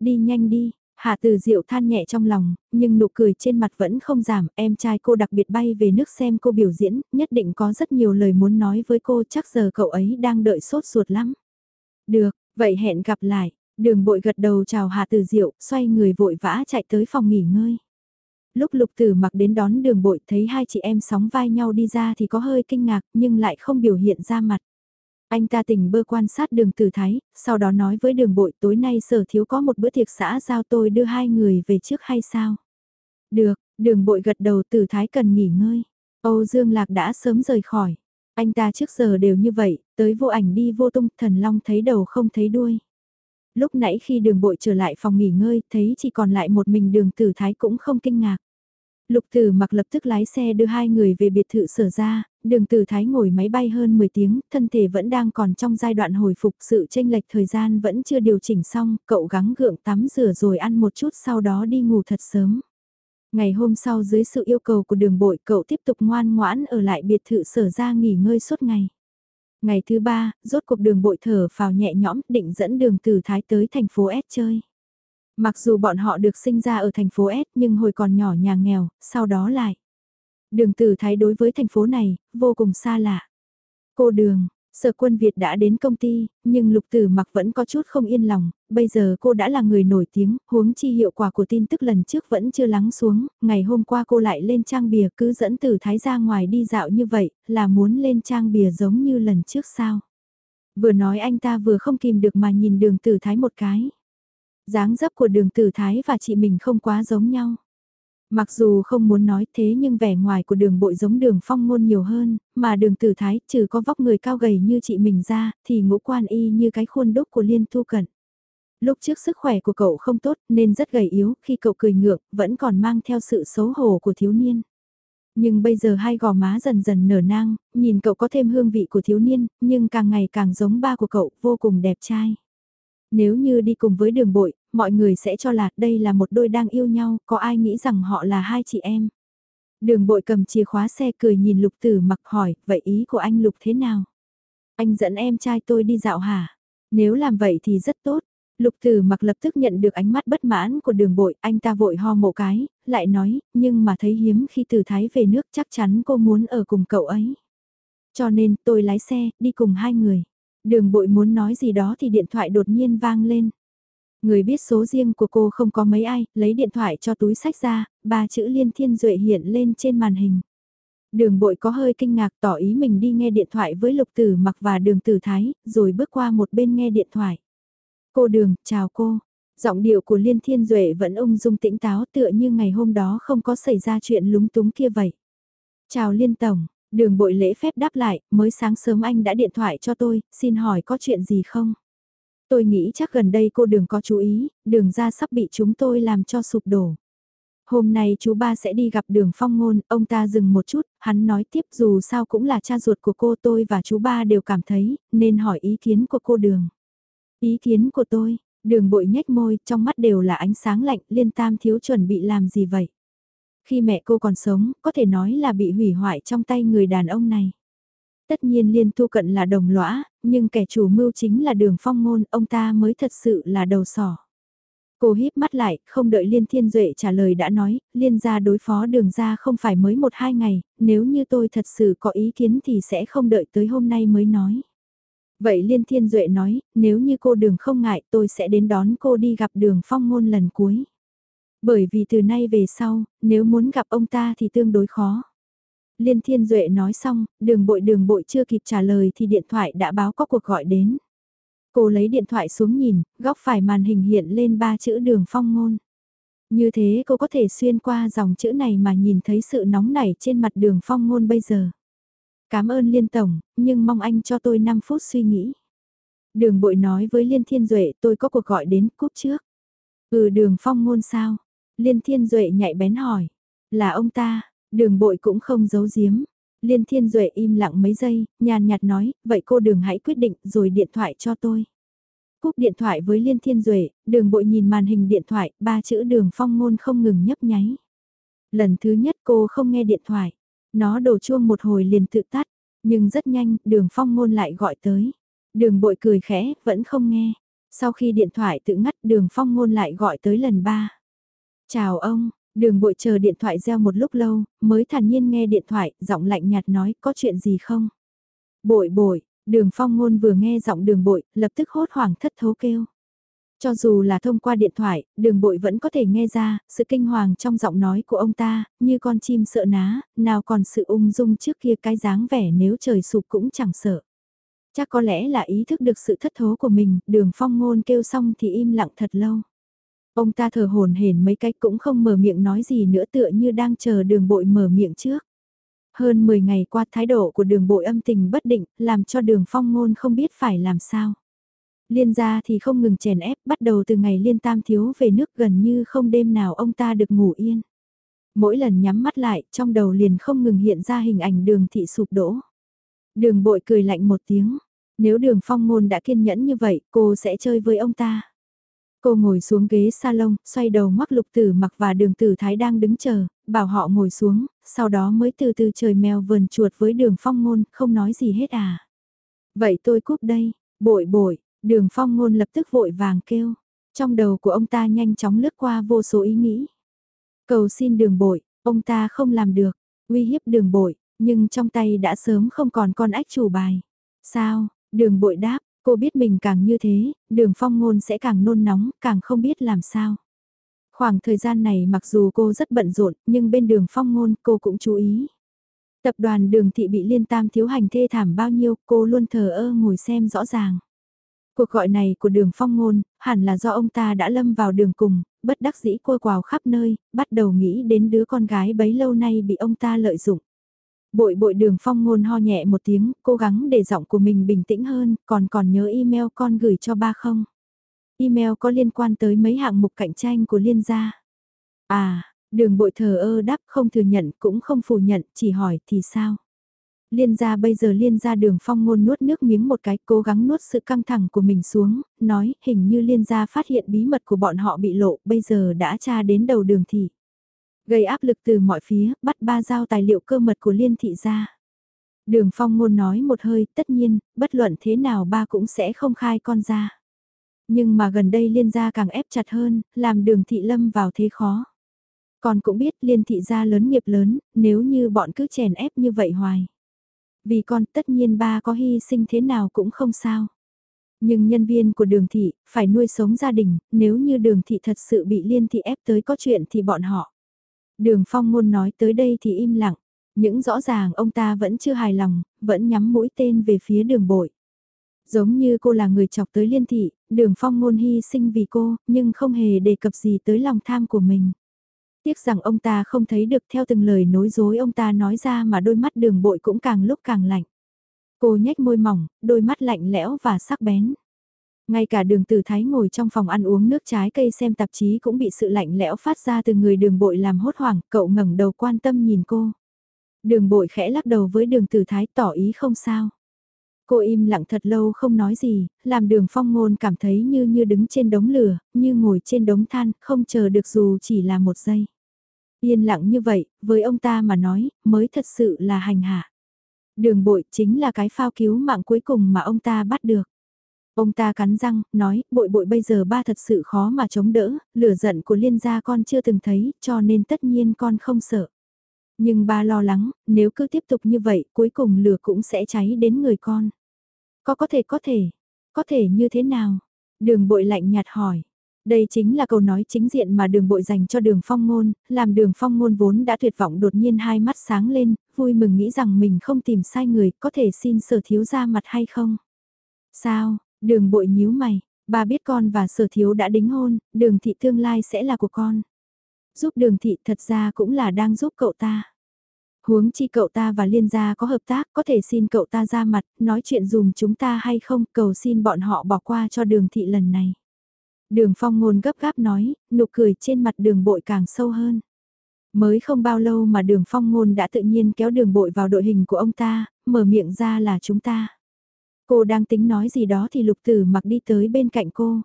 Đi nhanh đi, Hạ Từ Diệu than nhẹ trong lòng, nhưng nụ cười trên mặt vẫn không giảm, em trai cô đặc biệt bay về nước xem cô biểu diễn, nhất định có rất nhiều lời muốn nói với cô, chắc giờ cậu ấy đang đợi sốt ruột lắm. Được, vậy hẹn gặp lại, đường bội gật đầu chào Hạ Từ Diệu, xoay người vội vã chạy tới phòng nghỉ ngơi. Lúc lục tử mặc đến đón đường bội thấy hai chị em sóng vai nhau đi ra thì có hơi kinh ngạc nhưng lại không biểu hiện ra mặt. Anh ta tỉnh bơ quan sát đường tử thái, sau đó nói với đường bội tối nay sở thiếu có một bữa tiệc xã giao tôi đưa hai người về trước hay sao? Được, đường bội gật đầu tử thái cần nghỉ ngơi. Âu Dương Lạc đã sớm rời khỏi. Anh ta trước giờ đều như vậy, tới vô ảnh đi vô tung, thần long thấy đầu không thấy đuôi. Lúc nãy khi đường bội trở lại phòng nghỉ ngơi, thấy chỉ còn lại một mình đường tử thái cũng không kinh ngạc. Lục Tử mặc lập tức lái xe đưa hai người về biệt thự sở ra, đường Tử Thái ngồi máy bay hơn 10 tiếng, thân thể vẫn đang còn trong giai đoạn hồi phục sự tranh lệch thời gian vẫn chưa điều chỉnh xong, cậu gắng gượng tắm rửa rồi ăn một chút sau đó đi ngủ thật sớm. Ngày hôm sau dưới sự yêu cầu của đường bội cậu tiếp tục ngoan ngoãn ở lại biệt thự sở ra nghỉ ngơi suốt ngày. Ngày thứ ba, rốt cuộc đường bội thở phào nhẹ nhõm định dẫn đường Tử Thái tới thành phố S chơi. Mặc dù bọn họ được sinh ra ở thành phố S nhưng hồi còn nhỏ nhà nghèo, sau đó lại. Đường tử thái đối với thành phố này, vô cùng xa lạ. Cô đường, sở quân Việt đã đến công ty, nhưng lục tử mặc vẫn có chút không yên lòng, bây giờ cô đã là người nổi tiếng, huống chi hiệu quả của tin tức lần trước vẫn chưa lắng xuống, ngày hôm qua cô lại lên trang bìa cứ dẫn tử thái ra ngoài đi dạo như vậy, là muốn lên trang bìa giống như lần trước sao. Vừa nói anh ta vừa không kìm được mà nhìn đường tử thái một cái dáng dấp của đường tử thái và chị mình không quá giống nhau. Mặc dù không muốn nói thế nhưng vẻ ngoài của đường bội giống đường phong ngôn nhiều hơn, mà đường tử thái trừ có vóc người cao gầy như chị mình ra, thì ngũ quan y như cái khuôn đúc của liên thu cận. Lúc trước sức khỏe của cậu không tốt nên rất gầy yếu, khi cậu cười ngược vẫn còn mang theo sự xấu hổ của thiếu niên. Nhưng bây giờ hai gò má dần dần nở nang, nhìn cậu có thêm hương vị của thiếu niên, nhưng càng ngày càng giống ba của cậu, vô cùng đẹp trai. Nếu như đi cùng với đường bội, mọi người sẽ cho là đây là một đôi đang yêu nhau, có ai nghĩ rằng họ là hai chị em. Đường bội cầm chìa khóa xe cười nhìn lục tử mặc hỏi, vậy ý của anh lục thế nào? Anh dẫn em trai tôi đi dạo hả? Nếu làm vậy thì rất tốt. Lục tử mặc lập tức nhận được ánh mắt bất mãn của đường bội, anh ta vội ho mộ cái, lại nói, nhưng mà thấy hiếm khi Từ thái về nước chắc chắn cô muốn ở cùng cậu ấy. Cho nên tôi lái xe, đi cùng hai người. Đường bội muốn nói gì đó thì điện thoại đột nhiên vang lên. Người biết số riêng của cô không có mấy ai, lấy điện thoại cho túi sách ra, ba chữ Liên Thiên Duệ hiện lên trên màn hình. Đường bội có hơi kinh ngạc tỏ ý mình đi nghe điện thoại với lục tử mặc và đường tử thái, rồi bước qua một bên nghe điện thoại. Cô đường, chào cô. Giọng điệu của Liên Thiên Duệ vẫn ung dung tĩnh táo tựa như ngày hôm đó không có xảy ra chuyện lúng túng kia vậy. Chào Liên Tổng, Đường bội lễ phép đáp lại, mới sáng sớm anh đã điện thoại cho tôi, xin hỏi có chuyện gì không? Tôi nghĩ chắc gần đây cô đường có chú ý, đường ra sắp bị chúng tôi làm cho sụp đổ. Hôm nay chú ba sẽ đi gặp đường phong ngôn, ông ta dừng một chút, hắn nói tiếp dù sao cũng là cha ruột của cô tôi và chú ba đều cảm thấy, nên hỏi ý kiến của cô đường. Ý kiến của tôi, đường bội nhếch môi, trong mắt đều là ánh sáng lạnh, liên tam thiếu chuẩn bị làm gì vậy? Khi mẹ cô còn sống, có thể nói là bị hủy hoại trong tay người đàn ông này. Tất nhiên Liên Tu Cận là đồng lõa, nhưng kẻ chủ mưu chính là đường phong ngôn, ông ta mới thật sự là đầu sỏ. Cô híp mắt lại, không đợi Liên Thiên Duệ trả lời đã nói, Liên gia đối phó đường ra không phải mới một hai ngày, nếu như tôi thật sự có ý kiến thì sẽ không đợi tới hôm nay mới nói. Vậy Liên Thiên Duệ nói, nếu như cô đường không ngại tôi sẽ đến đón cô đi gặp đường phong ngôn lần cuối. Bởi vì từ nay về sau, nếu muốn gặp ông ta thì tương đối khó. Liên Thiên Duệ nói xong, đường bội đường bội chưa kịp trả lời thì điện thoại đã báo có cuộc gọi đến. Cô lấy điện thoại xuống nhìn, góc phải màn hình hiện lên ba chữ đường phong ngôn. Như thế cô có thể xuyên qua dòng chữ này mà nhìn thấy sự nóng nảy trên mặt đường phong ngôn bây giờ. Cảm ơn Liên Tổng, nhưng mong anh cho tôi 5 phút suy nghĩ. Đường bội nói với Liên Thiên Duệ tôi có cuộc gọi đến cúp trước. Ừ đường phong ngôn sao? Liên Thiên Duệ nhạy bén hỏi. Là ông ta, đường bội cũng không giấu giếm. Liên Thiên Duệ im lặng mấy giây, nhàn nhạt nói, vậy cô đường hãy quyết định rồi điện thoại cho tôi. Cúp điện thoại với Liên Thiên Duệ, đường bội nhìn màn hình điện thoại, ba chữ đường phong ngôn không ngừng nhấp nháy. Lần thứ nhất cô không nghe điện thoại, nó đổ chuông một hồi liền tự tắt, nhưng rất nhanh, đường phong ngôn lại gọi tới. Đường bội cười khẽ, vẫn không nghe. Sau khi điện thoại tự ngắt đường phong ngôn lại gọi tới lần ba. Chào ông, đường bội chờ điện thoại reo một lúc lâu, mới thản nhiên nghe điện thoại, giọng lạnh nhạt nói có chuyện gì không? Bội bội, đường phong ngôn vừa nghe giọng đường bội, lập tức hốt hoảng thất thấu kêu. Cho dù là thông qua điện thoại, đường bội vẫn có thể nghe ra, sự kinh hoàng trong giọng nói của ông ta, như con chim sợ ná, nào còn sự ung dung trước kia cái dáng vẻ nếu trời sụp cũng chẳng sợ. Chắc có lẽ là ý thức được sự thất thố của mình, đường phong ngôn kêu xong thì im lặng thật lâu. Ông ta thở hồn hển mấy cách cũng không mở miệng nói gì nữa tựa như đang chờ đường bội mở miệng trước. Hơn 10 ngày qua thái độ của đường bội âm tình bất định, làm cho đường phong ngôn không biết phải làm sao. Liên gia thì không ngừng chèn ép, bắt đầu từ ngày liên tam thiếu về nước gần như không đêm nào ông ta được ngủ yên. Mỗi lần nhắm mắt lại, trong đầu liền không ngừng hiện ra hình ảnh đường thị sụp đổ. Đường bội cười lạnh một tiếng, nếu đường phong ngôn đã kiên nhẫn như vậy, cô sẽ chơi với ông ta. Cô ngồi xuống ghế salon, xoay đầu ngoắc lục tử mặc và đường tử thái đang đứng chờ, bảo họ ngồi xuống, sau đó mới từ từ trời mèo vườn chuột với đường phong ngôn, không nói gì hết à. Vậy tôi cúp đây, bội bội, đường phong ngôn lập tức vội vàng kêu. Trong đầu của ông ta nhanh chóng lướt qua vô số ý nghĩ. Cầu xin đường bội, ông ta không làm được, uy hiếp đường bội, nhưng trong tay đã sớm không còn con ách chủ bài. Sao, đường bội đáp, cô biết mình càng như thế, đường phong ngôn sẽ càng nôn nóng, càng không biết làm sao. Khoảng thời gian này mặc dù cô rất bận rộn, nhưng bên đường phong ngôn cô cũng chú ý. Tập đoàn đường thị bị liên tam thiếu hành thê thảm bao nhiêu, cô luôn thờ ơ ngồi xem rõ ràng. Cuộc gọi này của đường phong ngôn, hẳn là do ông ta đã lâm vào đường cùng, bất đắc dĩ cô quào khắp nơi, bắt đầu nghĩ đến đứa con gái bấy lâu nay bị ông ta lợi dụng. Bội bội đường phong ngôn ho nhẹ một tiếng, cố gắng để giọng của mình bình tĩnh hơn, còn còn nhớ email con gửi cho ba không? Email có liên quan tới mấy hạng mục cạnh tranh của liên gia. À, đường bội thờ ơ đáp không thừa nhận cũng không phủ nhận, chỉ hỏi thì sao? Liên gia bây giờ liên gia đường phong ngôn nuốt nước miếng một cái cố gắng nuốt sự căng thẳng của mình xuống, nói hình như liên gia phát hiện bí mật của bọn họ bị lộ bây giờ đã tra đến đầu đường thị. Gây áp lực từ mọi phía, bắt ba giao tài liệu cơ mật của liên thị ra. Đường phong ngôn nói một hơi, tất nhiên, bất luận thế nào ba cũng sẽ không khai con ra. Nhưng mà gần đây liên gia càng ép chặt hơn, làm đường thị lâm vào thế khó. Còn cũng biết liên thị gia lớn nghiệp lớn, nếu như bọn cứ chèn ép như vậy hoài. Vì con tất nhiên ba có hy sinh thế nào cũng không sao. Nhưng nhân viên của đường thị, phải nuôi sống gia đình, nếu như đường thị thật sự bị liên thị ép tới có chuyện thì bọn họ. Đường phong ngôn nói tới đây thì im lặng, những rõ ràng ông ta vẫn chưa hài lòng, vẫn nhắm mũi tên về phía đường bội. Giống như cô là người chọc tới liên thị, đường phong ngôn hy sinh vì cô, nhưng không hề đề cập gì tới lòng tham của mình. Tiếc rằng ông ta không thấy được theo từng lời nói dối ông ta nói ra mà đôi mắt đường bội cũng càng lúc càng lạnh. Cô nhếch môi mỏng, đôi mắt lạnh lẽo và sắc bén. Ngay cả đường tử thái ngồi trong phòng ăn uống nước trái cây xem tạp chí cũng bị sự lạnh lẽo phát ra từ người đường bội làm hốt hoảng, cậu ngẩng đầu quan tâm nhìn cô. Đường bội khẽ lắc đầu với đường tử thái tỏ ý không sao. Cô im lặng thật lâu không nói gì, làm đường phong ngôn cảm thấy như như đứng trên đống lửa, như ngồi trên đống than, không chờ được dù chỉ là một giây. Yên lặng như vậy, với ông ta mà nói, mới thật sự là hành hạ. Đường bội chính là cái phao cứu mạng cuối cùng mà ông ta bắt được. Ông ta cắn răng, nói, bội bội bây giờ ba thật sự khó mà chống đỡ, lửa giận của liên gia con chưa từng thấy, cho nên tất nhiên con không sợ. Nhưng ba lo lắng, nếu cứ tiếp tục như vậy, cuối cùng lửa cũng sẽ cháy đến người con. Có có thể có thể, có thể như thế nào? Đường bội lạnh nhạt hỏi. Đây chính là câu nói chính diện mà đường bội dành cho đường phong ngôn, làm đường phong ngôn vốn đã tuyệt vọng đột nhiên hai mắt sáng lên, vui mừng nghĩ rằng mình không tìm sai người, có thể xin sở thiếu ra mặt hay không. Sao, đường bội nhíu mày, bà biết con và sở thiếu đã đính hôn, đường thị tương lai sẽ là của con. Giúp đường thị thật ra cũng là đang giúp cậu ta. Huống chi cậu ta và liên gia có hợp tác, có thể xin cậu ta ra mặt, nói chuyện dùm chúng ta hay không, cầu xin bọn họ bỏ qua cho đường thị lần này. Đường phong ngôn gấp gáp nói, nụ cười trên mặt đường bội càng sâu hơn. Mới không bao lâu mà đường phong ngôn đã tự nhiên kéo đường bội vào đội hình của ông ta, mở miệng ra là chúng ta. Cô đang tính nói gì đó thì lục tử mặc đi tới bên cạnh cô.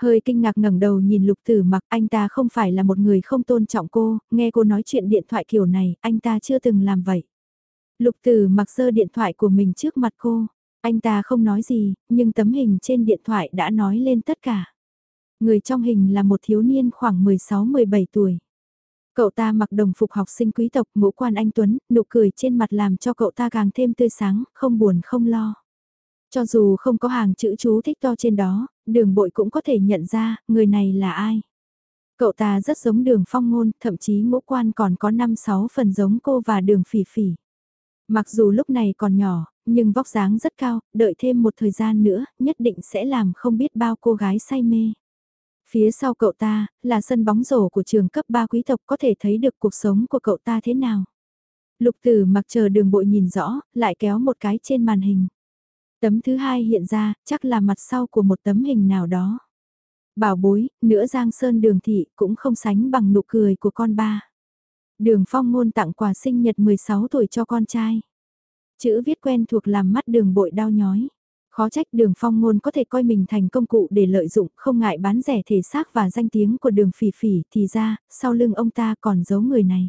Hơi kinh ngạc ngẩng đầu nhìn lục tử mặc anh ta không phải là một người không tôn trọng cô, nghe cô nói chuyện điện thoại kiểu này, anh ta chưa từng làm vậy. Lục tử mặc sơ điện thoại của mình trước mặt cô, anh ta không nói gì, nhưng tấm hình trên điện thoại đã nói lên tất cả. Người trong hình là một thiếu niên khoảng 16-17 tuổi. Cậu ta mặc đồng phục học sinh quý tộc ngũ quan anh Tuấn, nụ cười trên mặt làm cho cậu ta càng thêm tươi sáng, không buồn không lo. Cho dù không có hàng chữ chú thích to trên đó, đường bội cũng có thể nhận ra, người này là ai. Cậu ta rất giống đường phong ngôn, thậm chí ngũ quan còn có 5-6 phần giống cô và đường phỉ phỉ. Mặc dù lúc này còn nhỏ, nhưng vóc dáng rất cao, đợi thêm một thời gian nữa, nhất định sẽ làm không biết bao cô gái say mê. Phía sau cậu ta, là sân bóng rổ của trường cấp 3 quý tộc có thể thấy được cuộc sống của cậu ta thế nào. Lục tử mặc chờ đường bội nhìn rõ, lại kéo một cái trên màn hình. Tấm thứ hai hiện ra, chắc là mặt sau của một tấm hình nào đó. Bảo bối, nữa Giang Sơn đường thị cũng không sánh bằng nụ cười của con ba. Đường phong ngôn tặng quà sinh nhật 16 tuổi cho con trai. Chữ viết quen thuộc làm mắt đường bội đau nhói. Khó trách đường phong ngôn có thể coi mình thành công cụ để lợi dụng, không ngại bán rẻ thể xác và danh tiếng của đường phỉ phỉ, thì ra, sau lưng ông ta còn giấu người này.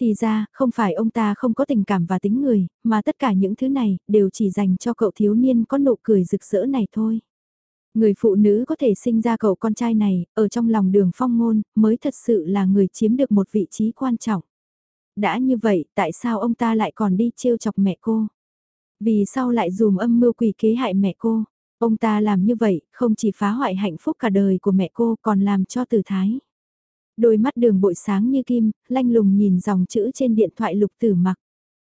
Thì ra, không phải ông ta không có tình cảm và tính người, mà tất cả những thứ này, đều chỉ dành cho cậu thiếu niên có nụ cười rực rỡ này thôi. Người phụ nữ có thể sinh ra cậu con trai này, ở trong lòng đường phong ngôn, mới thật sự là người chiếm được một vị trí quan trọng. Đã như vậy, tại sao ông ta lại còn đi trêu chọc mẹ cô? Vì sao lại dùm âm mưu quỷ kế hại mẹ cô? Ông ta làm như vậy, không chỉ phá hoại hạnh phúc cả đời của mẹ cô còn làm cho tử thái. Đôi mắt đường bội sáng như kim, lanh lùng nhìn dòng chữ trên điện thoại lục tử mặc.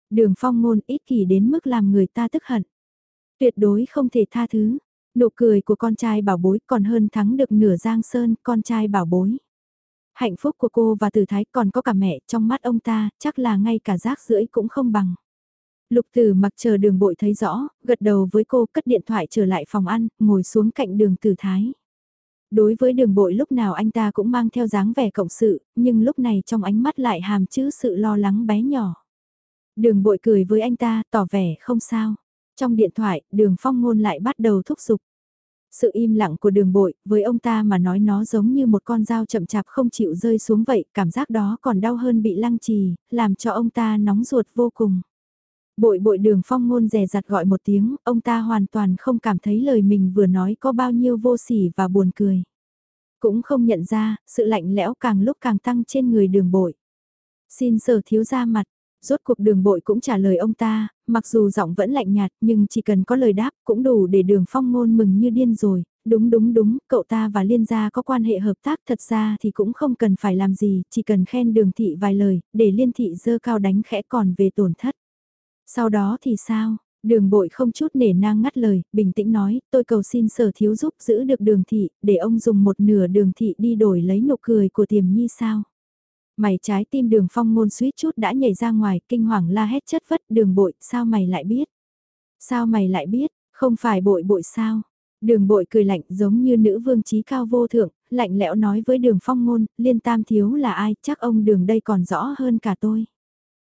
Đường phong ngôn ít kỳ đến mức làm người ta tức hận. Tuyệt đối không thể tha thứ. Nụ cười của con trai bảo bối còn hơn thắng được nửa giang sơn, con trai bảo bối. Hạnh phúc của cô và tử thái còn có cả mẹ trong mắt ông ta, chắc là ngay cả rác rưỡi cũng không bằng. Lục tử mặc chờ đường bội thấy rõ, gật đầu với cô cất điện thoại trở lại phòng ăn, ngồi xuống cạnh đường tử thái. Đối với đường bội lúc nào anh ta cũng mang theo dáng vẻ cộng sự, nhưng lúc này trong ánh mắt lại hàm chữ sự lo lắng bé nhỏ. Đường bội cười với anh ta, tỏ vẻ không sao. Trong điện thoại, đường phong ngôn lại bắt đầu thúc giục. Sự im lặng của đường bội, với ông ta mà nói nó giống như một con dao chậm chạp không chịu rơi xuống vậy, cảm giác đó còn đau hơn bị lăng trì, làm cho ông ta nóng ruột vô cùng. Bội bội đường phong ngôn rè rặt gọi một tiếng, ông ta hoàn toàn không cảm thấy lời mình vừa nói có bao nhiêu vô sỉ và buồn cười. Cũng không nhận ra, sự lạnh lẽo càng lúc càng tăng trên người đường bội. Xin sở thiếu ra mặt, rốt cuộc đường bội cũng trả lời ông ta, mặc dù giọng vẫn lạnh nhạt nhưng chỉ cần có lời đáp cũng đủ để đường phong ngôn mừng như điên rồi. Đúng đúng đúng, cậu ta và liên gia có quan hệ hợp tác thật ra thì cũng không cần phải làm gì, chỉ cần khen đường thị vài lời, để liên thị dơ cao đánh khẽ còn về tổn thất. Sau đó thì sao? Đường bội không chút nể nang ngắt lời, bình tĩnh nói, tôi cầu xin sở thiếu giúp giữ được đường thị, để ông dùng một nửa đường thị đi đổi lấy nụ cười của tiềm nhi sao. Mày trái tim đường phong ngôn suýt chút đã nhảy ra ngoài, kinh hoàng la hét chất vất đường bội, sao mày lại biết? Sao mày lại biết, không phải bội bội sao? Đường bội cười lạnh giống như nữ vương trí cao vô thượng, lạnh lẽo nói với đường phong ngôn, liên tam thiếu là ai, chắc ông đường đây còn rõ hơn cả tôi.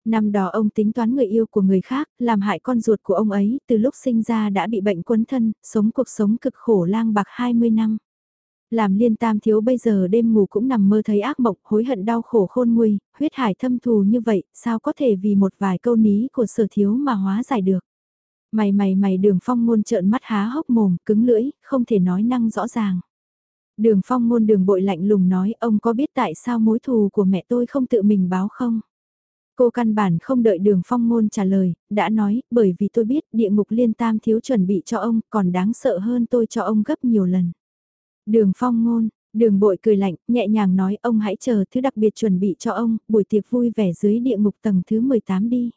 Năm đó ông tính toán người yêu của người khác, làm hại con ruột của ông ấy, từ lúc sinh ra đã bị bệnh quấn thân, sống cuộc sống cực khổ lang bạc 20 năm. Làm liên tam thiếu bây giờ đêm ngủ cũng nằm mơ thấy ác mộng, hối hận đau khổ khôn nguy, huyết hải thâm thù như vậy, sao có thể vì một vài câu ní của sở thiếu mà hóa giải được. Mày mày mày đường phong ngôn trợn mắt há hốc mồm, cứng lưỡi, không thể nói năng rõ ràng. Đường phong ngôn đường bội lạnh lùng nói ông có biết tại sao mối thù của mẹ tôi không tự mình báo không? Cô căn bản không đợi đường phong ngôn trả lời, đã nói, bởi vì tôi biết địa ngục liên tam thiếu chuẩn bị cho ông, còn đáng sợ hơn tôi cho ông gấp nhiều lần. Đường phong ngôn, đường bội cười lạnh, nhẹ nhàng nói ông hãy chờ thứ đặc biệt chuẩn bị cho ông, buổi tiệc vui vẻ dưới địa ngục tầng thứ 18 đi.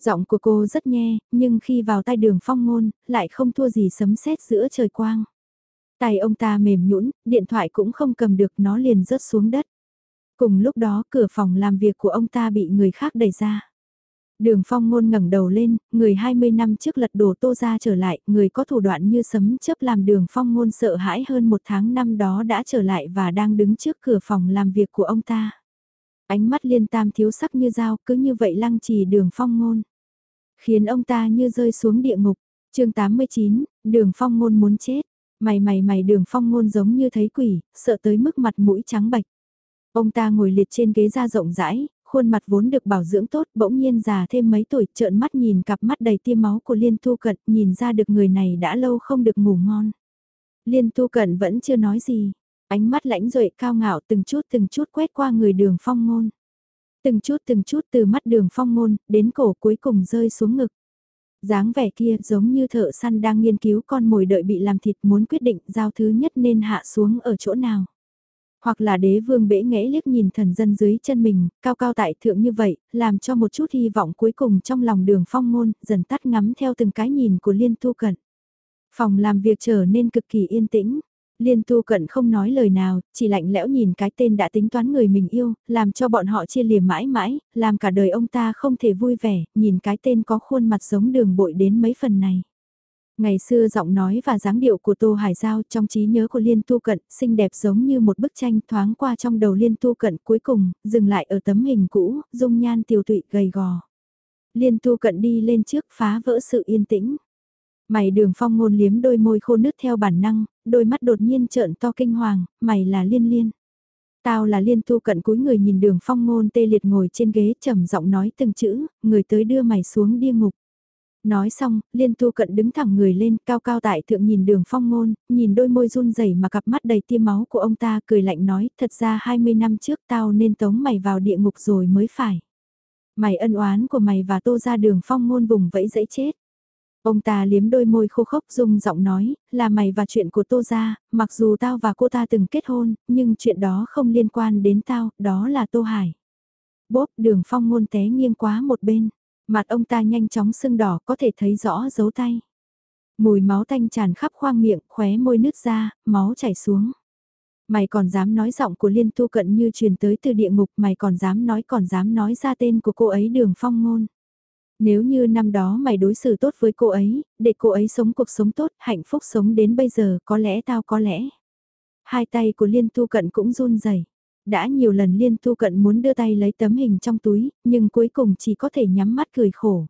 Giọng của cô rất nghe, nhưng khi vào tay đường phong ngôn, lại không thua gì sấm sét giữa trời quang. Tay ông ta mềm nhũn, điện thoại cũng không cầm được nó liền rớt xuống đất. Cùng lúc đó cửa phòng làm việc của ông ta bị người khác đẩy ra. Đường phong ngôn ngẩng đầu lên, người 20 năm trước lật đổ tô ra trở lại, người có thủ đoạn như sấm chớp làm đường phong ngôn sợ hãi hơn một tháng năm đó đã trở lại và đang đứng trước cửa phòng làm việc của ông ta. Ánh mắt liên tam thiếu sắc như dao cứ như vậy lăng trì đường phong ngôn. Khiến ông ta như rơi xuống địa ngục. chương 89, đường phong ngôn muốn chết. Mày mày mày đường phong ngôn giống như thấy quỷ, sợ tới mức mặt mũi trắng bạch. Ông ta ngồi liệt trên ghế da rộng rãi, khuôn mặt vốn được bảo dưỡng tốt bỗng nhiên già thêm mấy tuổi trợn mắt nhìn cặp mắt đầy tiêm máu của Liên Tu Cận nhìn ra được người này đã lâu không được ngủ ngon. Liên Tu Cận vẫn chưa nói gì, ánh mắt lãnh rội cao ngạo từng chút từng chút quét qua người đường phong ngôn. Từng chút từng chút từ mắt đường phong ngôn đến cổ cuối cùng rơi xuống ngực. dáng vẻ kia giống như thợ săn đang nghiên cứu con mồi đợi bị làm thịt muốn quyết định giao thứ nhất nên hạ xuống ở chỗ nào. Hoặc là đế vương bể nghẽ liếc nhìn thần dân dưới chân mình, cao cao tại thượng như vậy, làm cho một chút hy vọng cuối cùng trong lòng đường phong ngôn, dần tắt ngắm theo từng cái nhìn của liên tu cận. Phòng làm việc trở nên cực kỳ yên tĩnh. Liên tu cận không nói lời nào, chỉ lạnh lẽo nhìn cái tên đã tính toán người mình yêu, làm cho bọn họ chia liềm mãi mãi, làm cả đời ông ta không thể vui vẻ, nhìn cái tên có khuôn mặt giống đường bội đến mấy phần này. Ngày xưa giọng nói và dáng điệu của Tô Hải Giao trong trí nhớ của Liên Tu Cận, xinh đẹp giống như một bức tranh thoáng qua trong đầu Liên Tu Cận cuối cùng, dừng lại ở tấm hình cũ, dung nhan tiều tụy gầy gò. Liên Tu Cận đi lên trước phá vỡ sự yên tĩnh. Mày đường phong ngôn liếm đôi môi khô nứt theo bản năng, đôi mắt đột nhiên trợn to kinh hoàng, mày là liên liên. Tao là liên tu cận cúi người nhìn đường phong ngôn tê liệt ngồi trên ghế trầm giọng nói từng chữ, người tới đưa mày xuống địa ngục. Nói xong, liên tu cận đứng thẳng người lên, cao cao tại thượng nhìn đường phong ngôn, nhìn đôi môi run rẩy mà cặp mắt đầy tiêm máu của ông ta cười lạnh nói, thật ra 20 năm trước tao nên tống mày vào địa ngục rồi mới phải. Mày ân oán của mày và tô ra đường phong ngôn vùng vẫy dẫy chết. Ông ta liếm đôi môi khô khốc dùng giọng nói, là mày và chuyện của tô ra, mặc dù tao và cô ta từng kết hôn, nhưng chuyện đó không liên quan đến tao, đó là tô hải. Bốp đường phong ngôn té nghiêng quá một bên. Mặt ông ta nhanh chóng sưng đỏ có thể thấy rõ dấu tay. Mùi máu tanh tràn khắp khoang miệng, khóe môi nứt ra, máu chảy xuống. Mày còn dám nói giọng của Liên Tu Cận như truyền tới từ địa ngục, mày còn dám nói còn dám nói ra tên của cô ấy đường phong ngôn. Nếu như năm đó mày đối xử tốt với cô ấy, để cô ấy sống cuộc sống tốt, hạnh phúc sống đến bây giờ, có lẽ tao có lẽ. Hai tay của Liên Tu Cận cũng run rẩy đã nhiều lần liên tu cận muốn đưa tay lấy tấm hình trong túi, nhưng cuối cùng chỉ có thể nhắm mắt cười khổ.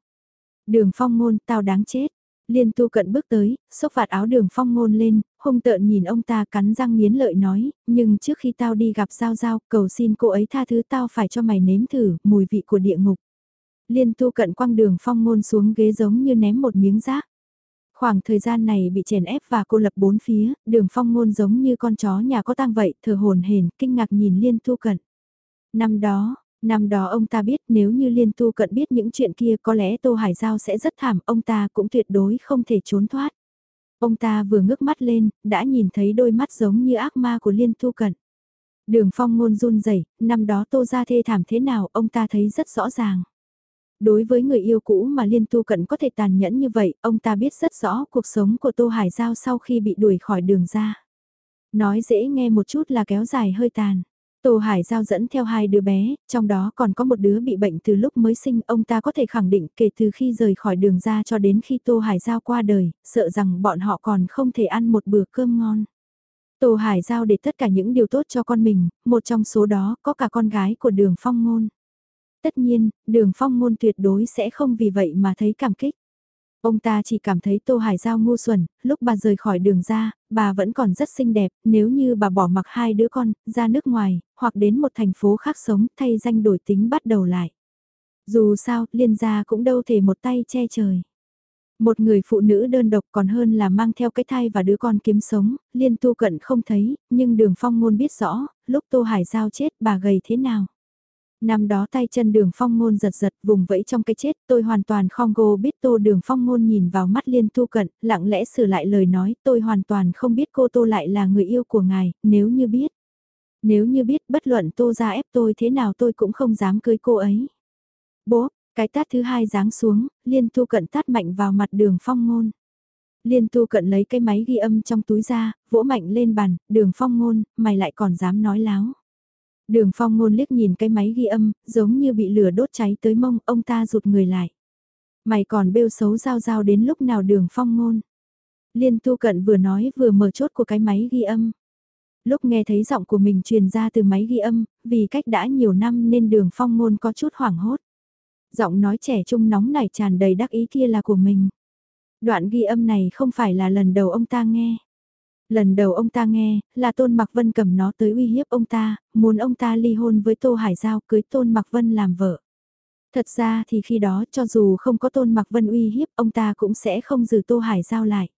Đường phong ngôn, tao đáng chết. Liên tu cận bước tới, xốc vạt áo đường phong ngôn lên, hung tợn nhìn ông ta cắn răng nghiến lợi nói, nhưng trước khi tao đi gặp Giao Giao, cầu xin cô ấy tha thứ tao phải cho mày nếm thử mùi vị của địa ngục. Liên tu cận quăng đường phong ngôn xuống ghế giống như ném một miếng rác. Khoảng thời gian này bị chèn ép và cô lập bốn phía, đường phong ngôn giống như con chó nhà có tang vậy, thở hồn hển kinh ngạc nhìn Liên Tu Cận. Năm đó, năm đó ông ta biết nếu như Liên Tu Cận biết những chuyện kia có lẽ Tô Hải Giao sẽ rất thảm, ông ta cũng tuyệt đối không thể trốn thoát. Ông ta vừa ngước mắt lên, đã nhìn thấy đôi mắt giống như ác ma của Liên Tu Cận. Đường phong ngôn run rẩy năm đó Tô ra thê thảm thế nào ông ta thấy rất rõ ràng. Đối với người yêu cũ mà Liên Tu Cận có thể tàn nhẫn như vậy, ông ta biết rất rõ cuộc sống của Tô Hải Giao sau khi bị đuổi khỏi đường ra. Nói dễ nghe một chút là kéo dài hơi tàn. Tô Hải Giao dẫn theo hai đứa bé, trong đó còn có một đứa bị bệnh từ lúc mới sinh, ông ta có thể khẳng định kể từ khi rời khỏi đường ra cho đến khi Tô Hải Giao qua đời, sợ rằng bọn họ còn không thể ăn một bữa cơm ngon. Tô Hải Giao để tất cả những điều tốt cho con mình, một trong số đó có cả con gái của đường phong ngôn. Tất nhiên, đường phong ngôn tuyệt đối sẽ không vì vậy mà thấy cảm kích. Ông ta chỉ cảm thấy Tô Hải Giao ngu xuẩn, lúc bà rời khỏi đường ra, bà vẫn còn rất xinh đẹp, nếu như bà bỏ mặc hai đứa con, ra nước ngoài, hoặc đến một thành phố khác sống, thay danh đổi tính bắt đầu lại. Dù sao, liên gia cũng đâu thể một tay che trời. Một người phụ nữ đơn độc còn hơn là mang theo cái thai và đứa con kiếm sống, liên tu cận không thấy, nhưng đường phong ngôn biết rõ, lúc Tô Hải Giao chết bà gầy thế nào. Năm đó tay chân đường phong ngôn giật giật vùng vẫy trong cái chết tôi hoàn toàn không gô biết tô đường phong ngôn nhìn vào mắt liên tu cận, lặng lẽ sửa lại lời nói tôi hoàn toàn không biết cô tô lại là người yêu của ngài, nếu như biết. Nếu như biết bất luận tô ra ép tôi thế nào tôi cũng không dám cưới cô ấy. Bố, cái tát thứ hai giáng xuống, liên tu cận tát mạnh vào mặt đường phong ngôn. Liên tu cận lấy cái máy ghi âm trong túi ra, vỗ mạnh lên bàn, đường phong ngôn, mày lại còn dám nói láo. Đường phong ngôn liếc nhìn cái máy ghi âm, giống như bị lửa đốt cháy tới mông, ông ta rụt người lại. Mày còn bêu xấu giao giao đến lúc nào đường phong ngôn. Liên tu cận vừa nói vừa mở chốt của cái máy ghi âm. Lúc nghe thấy giọng của mình truyền ra từ máy ghi âm, vì cách đã nhiều năm nên đường phong ngôn có chút hoảng hốt. Giọng nói trẻ trung nóng nảy tràn đầy đắc ý kia là của mình. Đoạn ghi âm này không phải là lần đầu ông ta nghe. Lần đầu ông ta nghe, là Tôn Mạc Vân cầm nó tới uy hiếp ông ta, muốn ông ta ly hôn với Tô Hải Giao cưới Tôn Mạc Vân làm vợ. Thật ra thì khi đó cho dù không có Tôn Mạc Vân uy hiếp ông ta cũng sẽ không giữ Tô Hải Giao lại.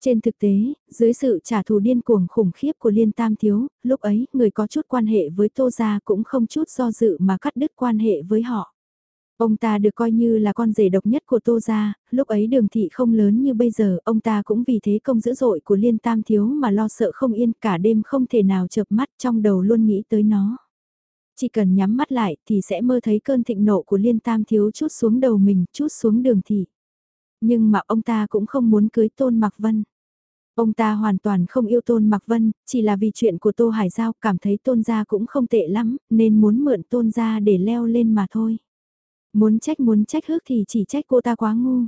Trên thực tế, dưới sự trả thù điên cuồng khủng khiếp của Liên Tam Thiếu, lúc ấy người có chút quan hệ với Tô Gia cũng không chút do dự mà cắt đứt quan hệ với họ. Ông ta được coi như là con rể độc nhất của Tô Gia, lúc ấy đường thị không lớn như bây giờ, ông ta cũng vì thế công dữ dội của Liên Tam Thiếu mà lo sợ không yên cả đêm không thể nào chợp mắt trong đầu luôn nghĩ tới nó. Chỉ cần nhắm mắt lại thì sẽ mơ thấy cơn thịnh nộ của Liên Tam Thiếu chút xuống đầu mình, chút xuống đường thị. Nhưng mà ông ta cũng không muốn cưới Tôn Mạc Vân. Ông ta hoàn toàn không yêu Tôn Mạc Vân, chỉ là vì chuyện của Tô Hải Giao cảm thấy Tôn gia cũng không tệ lắm, nên muốn mượn Tôn gia để leo lên mà thôi. Muốn trách muốn trách hước thì chỉ trách cô ta quá ngu.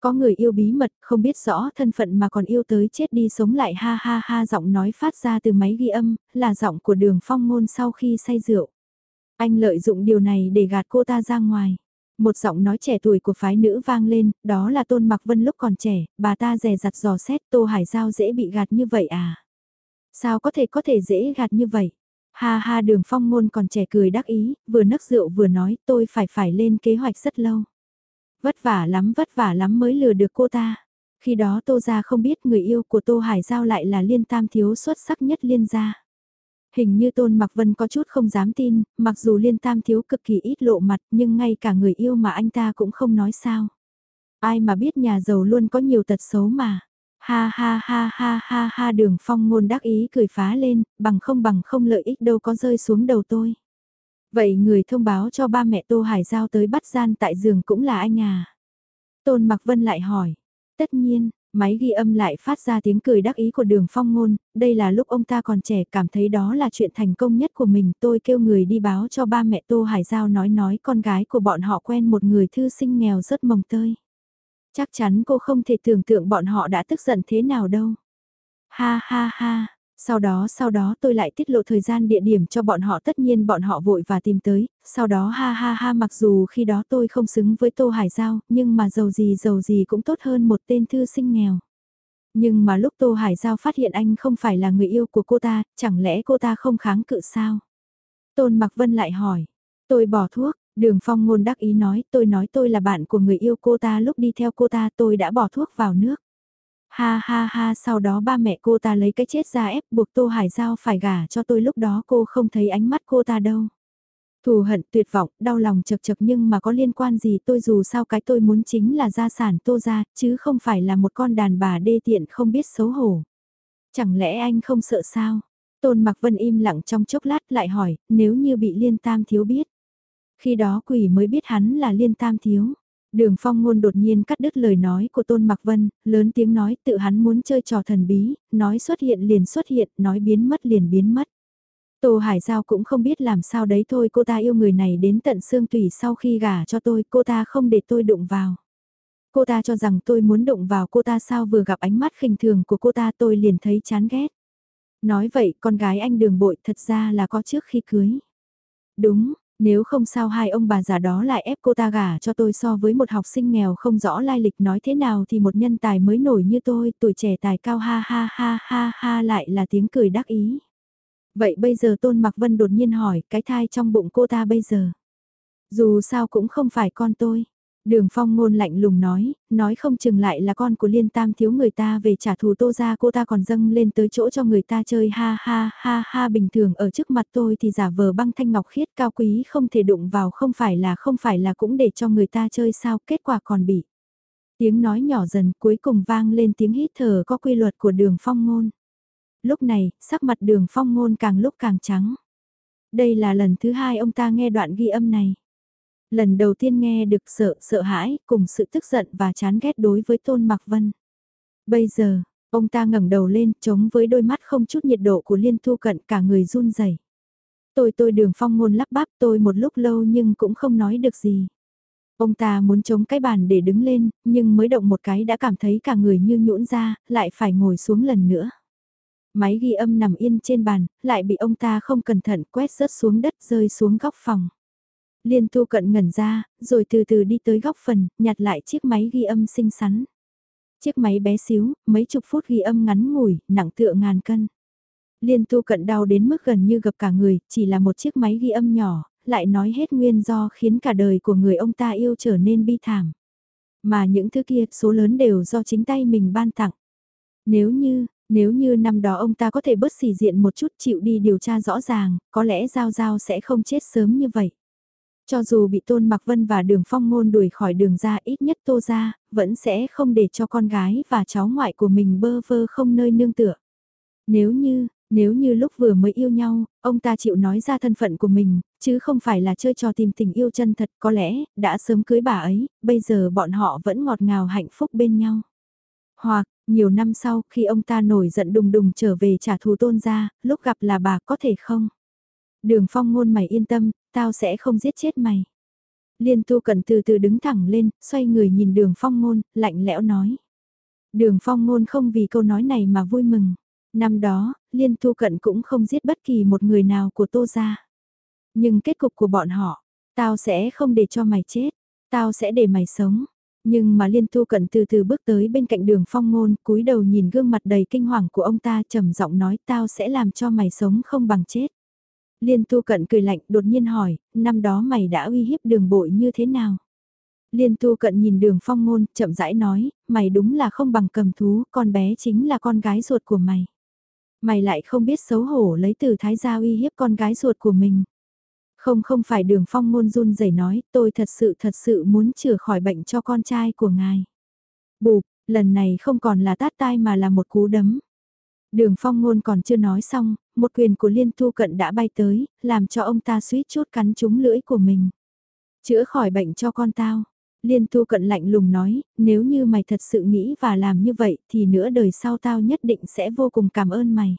Có người yêu bí mật, không biết rõ thân phận mà còn yêu tới chết đi sống lại ha ha ha giọng nói phát ra từ máy ghi âm, là giọng của đường phong ngôn sau khi say rượu. Anh lợi dụng điều này để gạt cô ta ra ngoài. Một giọng nói trẻ tuổi của phái nữ vang lên, đó là Tôn Mặc Vân lúc còn trẻ, bà ta rè rặt dò xét Tô Hải Giao dễ bị gạt như vậy à? Sao có thể có thể dễ gạt như vậy? Ha ha đường phong ngôn còn trẻ cười đắc ý, vừa nấc rượu vừa nói tôi phải phải lên kế hoạch rất lâu. Vất vả lắm vất vả lắm mới lừa được cô ta. Khi đó Tô Gia không biết người yêu của Tô Hải Giao lại là liên tam thiếu xuất sắc nhất liên gia. Hình như Tôn Mặc Vân có chút không dám tin, mặc dù liên tam thiếu cực kỳ ít lộ mặt nhưng ngay cả người yêu mà anh ta cũng không nói sao. Ai mà biết nhà giàu luôn có nhiều tật xấu mà. Ha ha ha ha ha ha đường phong ngôn đắc ý cười phá lên, bằng không bằng không lợi ích đâu có rơi xuống đầu tôi. Vậy người thông báo cho ba mẹ Tô Hải Giao tới bắt gian tại giường cũng là anh à? Tôn Mặc Vân lại hỏi. Tất nhiên, máy ghi âm lại phát ra tiếng cười đắc ý của đường phong ngôn, đây là lúc ông ta còn trẻ cảm thấy đó là chuyện thành công nhất của mình. Tôi kêu người đi báo cho ba mẹ Tô Hải Giao nói nói con gái của bọn họ quen một người thư sinh nghèo rất mồng tơi. Chắc chắn cô không thể tưởng tượng bọn họ đã tức giận thế nào đâu. Ha ha ha, sau đó sau đó tôi lại tiết lộ thời gian địa điểm cho bọn họ tất nhiên bọn họ vội và tìm tới, sau đó ha ha ha mặc dù khi đó tôi không xứng với Tô Hải Giao, nhưng mà giàu gì giàu gì cũng tốt hơn một tên thư sinh nghèo. Nhưng mà lúc Tô Hải Giao phát hiện anh không phải là người yêu của cô ta, chẳng lẽ cô ta không kháng cự sao? Tôn Mặc Vân lại hỏi, tôi bỏ thuốc, Đường phong ngôn đắc ý nói tôi nói tôi là bạn của người yêu cô ta lúc đi theo cô ta tôi đã bỏ thuốc vào nước. Ha ha ha sau đó ba mẹ cô ta lấy cái chết ra ép buộc Tô Hải Giao phải gả cho tôi lúc đó cô không thấy ánh mắt cô ta đâu. Thù hận tuyệt vọng, đau lòng chật chật nhưng mà có liên quan gì tôi dù sao cái tôi muốn chính là gia sản Tô ra, chứ không phải là một con đàn bà đê tiện không biết xấu hổ. Chẳng lẽ anh không sợ sao? Tôn Mặc Vân im lặng trong chốc lát lại hỏi, nếu như bị liên tam thiếu biết. Khi đó quỷ mới biết hắn là liên tam thiếu. Đường phong ngôn đột nhiên cắt đứt lời nói của Tôn Mặc Vân, lớn tiếng nói tự hắn muốn chơi trò thần bí, nói xuất hiện liền xuất hiện, nói biến mất liền biến mất. Tô Hải Giao cũng không biết làm sao đấy thôi cô ta yêu người này đến tận xương tủy sau khi gả cho tôi, cô ta không để tôi đụng vào. Cô ta cho rằng tôi muốn đụng vào cô ta sao vừa gặp ánh mắt khinh thường của cô ta tôi liền thấy chán ghét. Nói vậy con gái anh đường bội thật ra là có trước khi cưới. Đúng, nếu không sao hai ông bà già đó lại ép cô ta gả cho tôi so với một học sinh nghèo không rõ lai lịch nói thế nào thì một nhân tài mới nổi như tôi, tuổi trẻ tài cao ha ha ha ha ha lại là tiếng cười đắc ý. Vậy bây giờ Tôn Mạc Vân đột nhiên hỏi cái thai trong bụng cô ta bây giờ. Dù sao cũng không phải con tôi. Đường phong ngôn lạnh lùng nói, nói không chừng lại là con của liên tam thiếu người ta về trả thù tô ra cô ta còn dâng lên tới chỗ cho người ta chơi ha ha ha ha bình thường ở trước mặt tôi thì giả vờ băng thanh ngọc khiết cao quý không thể đụng vào không phải là không phải là cũng để cho người ta chơi sao kết quả còn bị. Tiếng nói nhỏ dần cuối cùng vang lên tiếng hít thở có quy luật của đường phong ngôn. Lúc này, sắc mặt đường phong ngôn càng lúc càng trắng. Đây là lần thứ hai ông ta nghe đoạn ghi âm này. Lần đầu tiên nghe được sợ, sợ hãi, cùng sự tức giận và chán ghét đối với Tôn Mặc Vân. Bây giờ, ông ta ngẩng đầu lên, chống với đôi mắt không chút nhiệt độ của Liên Thu Cận cả người run rẩy. Tôi tôi đường phong ngôn lắp bắp tôi một lúc lâu nhưng cũng không nói được gì. Ông ta muốn chống cái bàn để đứng lên, nhưng mới động một cái đã cảm thấy cả người như nhũn ra, lại phải ngồi xuống lần nữa. Máy ghi âm nằm yên trên bàn, lại bị ông ta không cẩn thận quét rớt xuống đất rơi xuống góc phòng. Liên tu cận ngẩn ra, rồi từ từ đi tới góc phần, nhặt lại chiếc máy ghi âm xinh xắn. Chiếc máy bé xíu, mấy chục phút ghi âm ngắn ngủi, nặng tựa ngàn cân. Liên tu cận đau đến mức gần như gập cả người, chỉ là một chiếc máy ghi âm nhỏ, lại nói hết nguyên do khiến cả đời của người ông ta yêu trở nên bi thảm. Mà những thứ kia số lớn đều do chính tay mình ban tặng. Nếu như, nếu như năm đó ông ta có thể bớt xì diện một chút chịu đi điều tra rõ ràng, có lẽ Giao Giao sẽ không chết sớm như vậy. Cho dù bị Tôn Mặc Vân và Đường Phong Ngôn đuổi khỏi đường ra ít nhất Tô ra, vẫn sẽ không để cho con gái và cháu ngoại của mình bơ vơ không nơi nương tựa. Nếu như, nếu như lúc vừa mới yêu nhau, ông ta chịu nói ra thân phận của mình, chứ không phải là chơi trò tìm tình yêu chân thật có lẽ, đã sớm cưới bà ấy, bây giờ bọn họ vẫn ngọt ngào hạnh phúc bên nhau. Hoặc, nhiều năm sau, khi ông ta nổi giận đùng đùng trở về trả thù tôn ra, lúc gặp là bà có thể không? Đường phong ngôn mày yên tâm, tao sẽ không giết chết mày. Liên tu cẩn từ từ đứng thẳng lên, xoay người nhìn đường phong ngôn, lạnh lẽo nói. Đường phong ngôn không vì câu nói này mà vui mừng. Năm đó, Liên tu cận cũng không giết bất kỳ một người nào của tô gia Nhưng kết cục của bọn họ, tao sẽ không để cho mày chết, tao sẽ để mày sống. Nhưng mà Liên Tu Cận từ từ bước tới bên cạnh đường phong ngôn, cúi đầu nhìn gương mặt đầy kinh hoàng của ông ta trầm giọng nói tao sẽ làm cho mày sống không bằng chết. Liên Tu Cận cười lạnh đột nhiên hỏi, năm đó mày đã uy hiếp đường bội như thế nào? Liên Tu Cận nhìn đường phong ngôn, chậm rãi nói, mày đúng là không bằng cầm thú, con bé chính là con gái ruột của mày. Mày lại không biết xấu hổ lấy từ thái gia uy hiếp con gái ruột của mình. Không không phải đường phong ngôn run rẩy nói, tôi thật sự thật sự muốn chữa khỏi bệnh cho con trai của ngài. Bụp, lần này không còn là tát tai mà là một cú đấm. Đường phong ngôn còn chưa nói xong, một quyền của liên thu cận đã bay tới, làm cho ông ta suýt chút cắn trúng lưỡi của mình. Chữa khỏi bệnh cho con tao. Liên thu cận lạnh lùng nói, nếu như mày thật sự nghĩ và làm như vậy thì nửa đời sau tao nhất định sẽ vô cùng cảm ơn mày.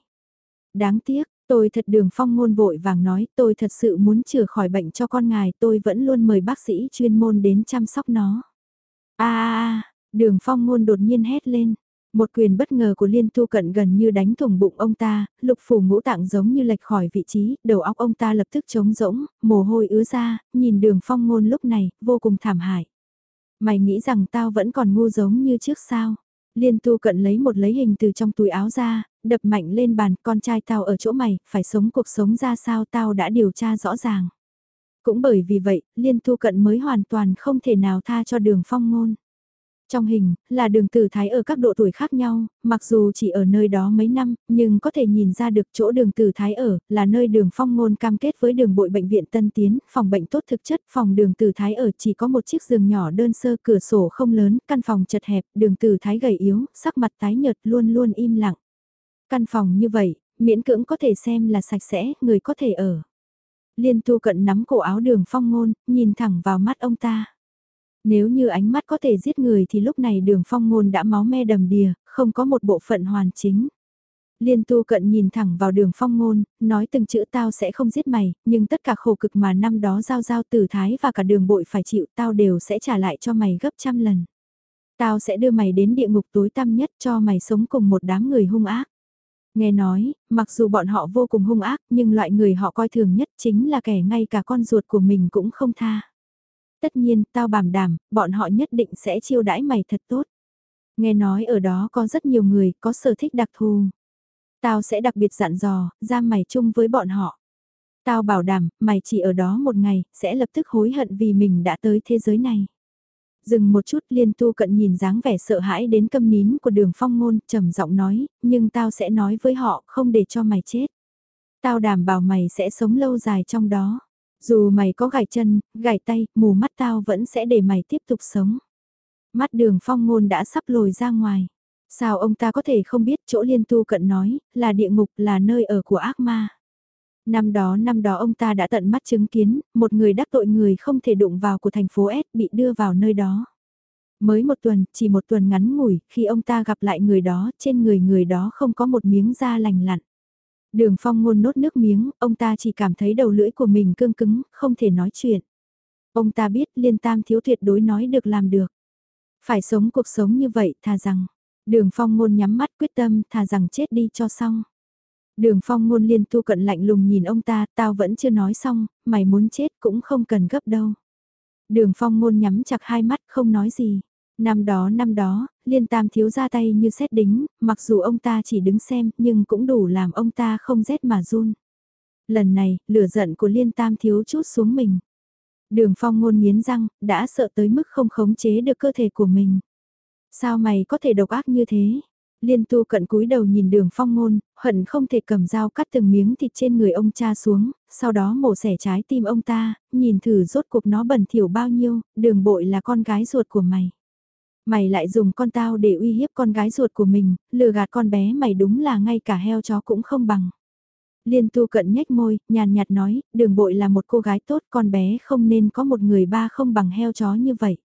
Đáng tiếc, tôi thật đường phong ngôn vội vàng nói tôi thật sự muốn chữa khỏi bệnh cho con ngài tôi vẫn luôn mời bác sĩ chuyên môn đến chăm sóc nó. a à, đường phong ngôn đột nhiên hét lên. Một quyền bất ngờ của liên tu cận gần như đánh thủng bụng ông ta, lục phủ ngũ tạng giống như lệch khỏi vị trí, đầu óc ông ta lập tức trống rỗng, mồ hôi ứa ra, nhìn đường phong ngôn lúc này, vô cùng thảm hại. Mày nghĩ rằng tao vẫn còn ngu giống như trước sao? Liên tu cận lấy một lấy hình từ trong túi áo ra, đập mạnh lên bàn, con trai tao ở chỗ mày, phải sống cuộc sống ra sao tao đã điều tra rõ ràng. Cũng bởi vì vậy, liên tu cận mới hoàn toàn không thể nào tha cho đường phong ngôn. Trong hình, là đường tử thái ở các độ tuổi khác nhau, mặc dù chỉ ở nơi đó mấy năm, nhưng có thể nhìn ra được chỗ đường tử thái ở, là nơi đường phong ngôn cam kết với đường bội bệnh viện Tân Tiến, phòng bệnh tốt thực chất, phòng đường tử thái ở chỉ có một chiếc giường nhỏ đơn sơ cửa sổ không lớn, căn phòng chật hẹp, đường tử thái gầy yếu, sắc mặt tái nhợt luôn luôn im lặng. Căn phòng như vậy, miễn cưỡng có thể xem là sạch sẽ, người có thể ở. Liên tu cận nắm cổ áo đường phong ngôn, nhìn thẳng vào mắt ông ta. Nếu như ánh mắt có thể giết người thì lúc này đường phong ngôn đã máu me đầm đìa, không có một bộ phận hoàn chính. Liên tu cận nhìn thẳng vào đường phong ngôn, nói từng chữ tao sẽ không giết mày, nhưng tất cả khổ cực mà năm đó giao giao tử thái và cả đường bội phải chịu tao đều sẽ trả lại cho mày gấp trăm lần. Tao sẽ đưa mày đến địa ngục tối tăm nhất cho mày sống cùng một đám người hung ác. Nghe nói, mặc dù bọn họ vô cùng hung ác nhưng loại người họ coi thường nhất chính là kẻ ngay cả con ruột của mình cũng không tha tất nhiên tao bảo đảm, bọn họ nhất định sẽ chiêu đãi mày thật tốt. Nghe nói ở đó có rất nhiều người có sở thích đặc thù. Tao sẽ đặc biệt dặn dò, ra mày chung với bọn họ. Tao bảo đảm, mày chỉ ở đó một ngày, sẽ lập tức hối hận vì mình đã tới thế giới này. Dừng một chút liên tu cận nhìn dáng vẻ sợ hãi đến câm nín của đường phong ngôn, trầm giọng nói, nhưng tao sẽ nói với họ không để cho mày chết. Tao đảm bảo mày sẽ sống lâu dài trong đó. Dù mày có gãy chân, gãy tay, mù mắt tao vẫn sẽ để mày tiếp tục sống. Mắt đường phong ngôn đã sắp lồi ra ngoài. Sao ông ta có thể không biết chỗ liên tu cận nói, là địa ngục là nơi ở của ác ma. Năm đó năm đó ông ta đã tận mắt chứng kiến, một người đắc tội người không thể đụng vào của thành phố S bị đưa vào nơi đó. Mới một tuần, chỉ một tuần ngắn ngủi, khi ông ta gặp lại người đó, trên người người đó không có một miếng da lành lặn. Đường phong ngôn nốt nước miếng, ông ta chỉ cảm thấy đầu lưỡi của mình cương cứng, không thể nói chuyện. Ông ta biết liên tam thiếu tuyệt đối nói được làm được. Phải sống cuộc sống như vậy thà rằng, đường phong ngôn nhắm mắt quyết tâm thà rằng chết đi cho xong. Đường phong ngôn liên tu cận lạnh lùng nhìn ông ta, tao vẫn chưa nói xong, mày muốn chết cũng không cần gấp đâu. Đường phong ngôn nhắm chặt hai mắt không nói gì. Năm đó năm đó, liên tam thiếu ra tay như xét đính, mặc dù ông ta chỉ đứng xem nhưng cũng đủ làm ông ta không rét mà run. Lần này, lửa giận của liên tam thiếu chút xuống mình. Đường phong ngôn nghiến răng, đã sợ tới mức không khống chế được cơ thể của mình. Sao mày có thể độc ác như thế? Liên tu cận cúi đầu nhìn đường phong ngôn, hận không thể cầm dao cắt từng miếng thịt trên người ông cha xuống, sau đó mổ xẻ trái tim ông ta, nhìn thử rốt cuộc nó bẩn thỉu bao nhiêu, đường bội là con gái ruột của mày. Mày lại dùng con tao để uy hiếp con gái ruột của mình, lừa gạt con bé mày đúng là ngay cả heo chó cũng không bằng. Liên tu cận nhếch môi, nhàn nhạt nói, đường bội là một cô gái tốt, con bé không nên có một người ba không bằng heo chó như vậy.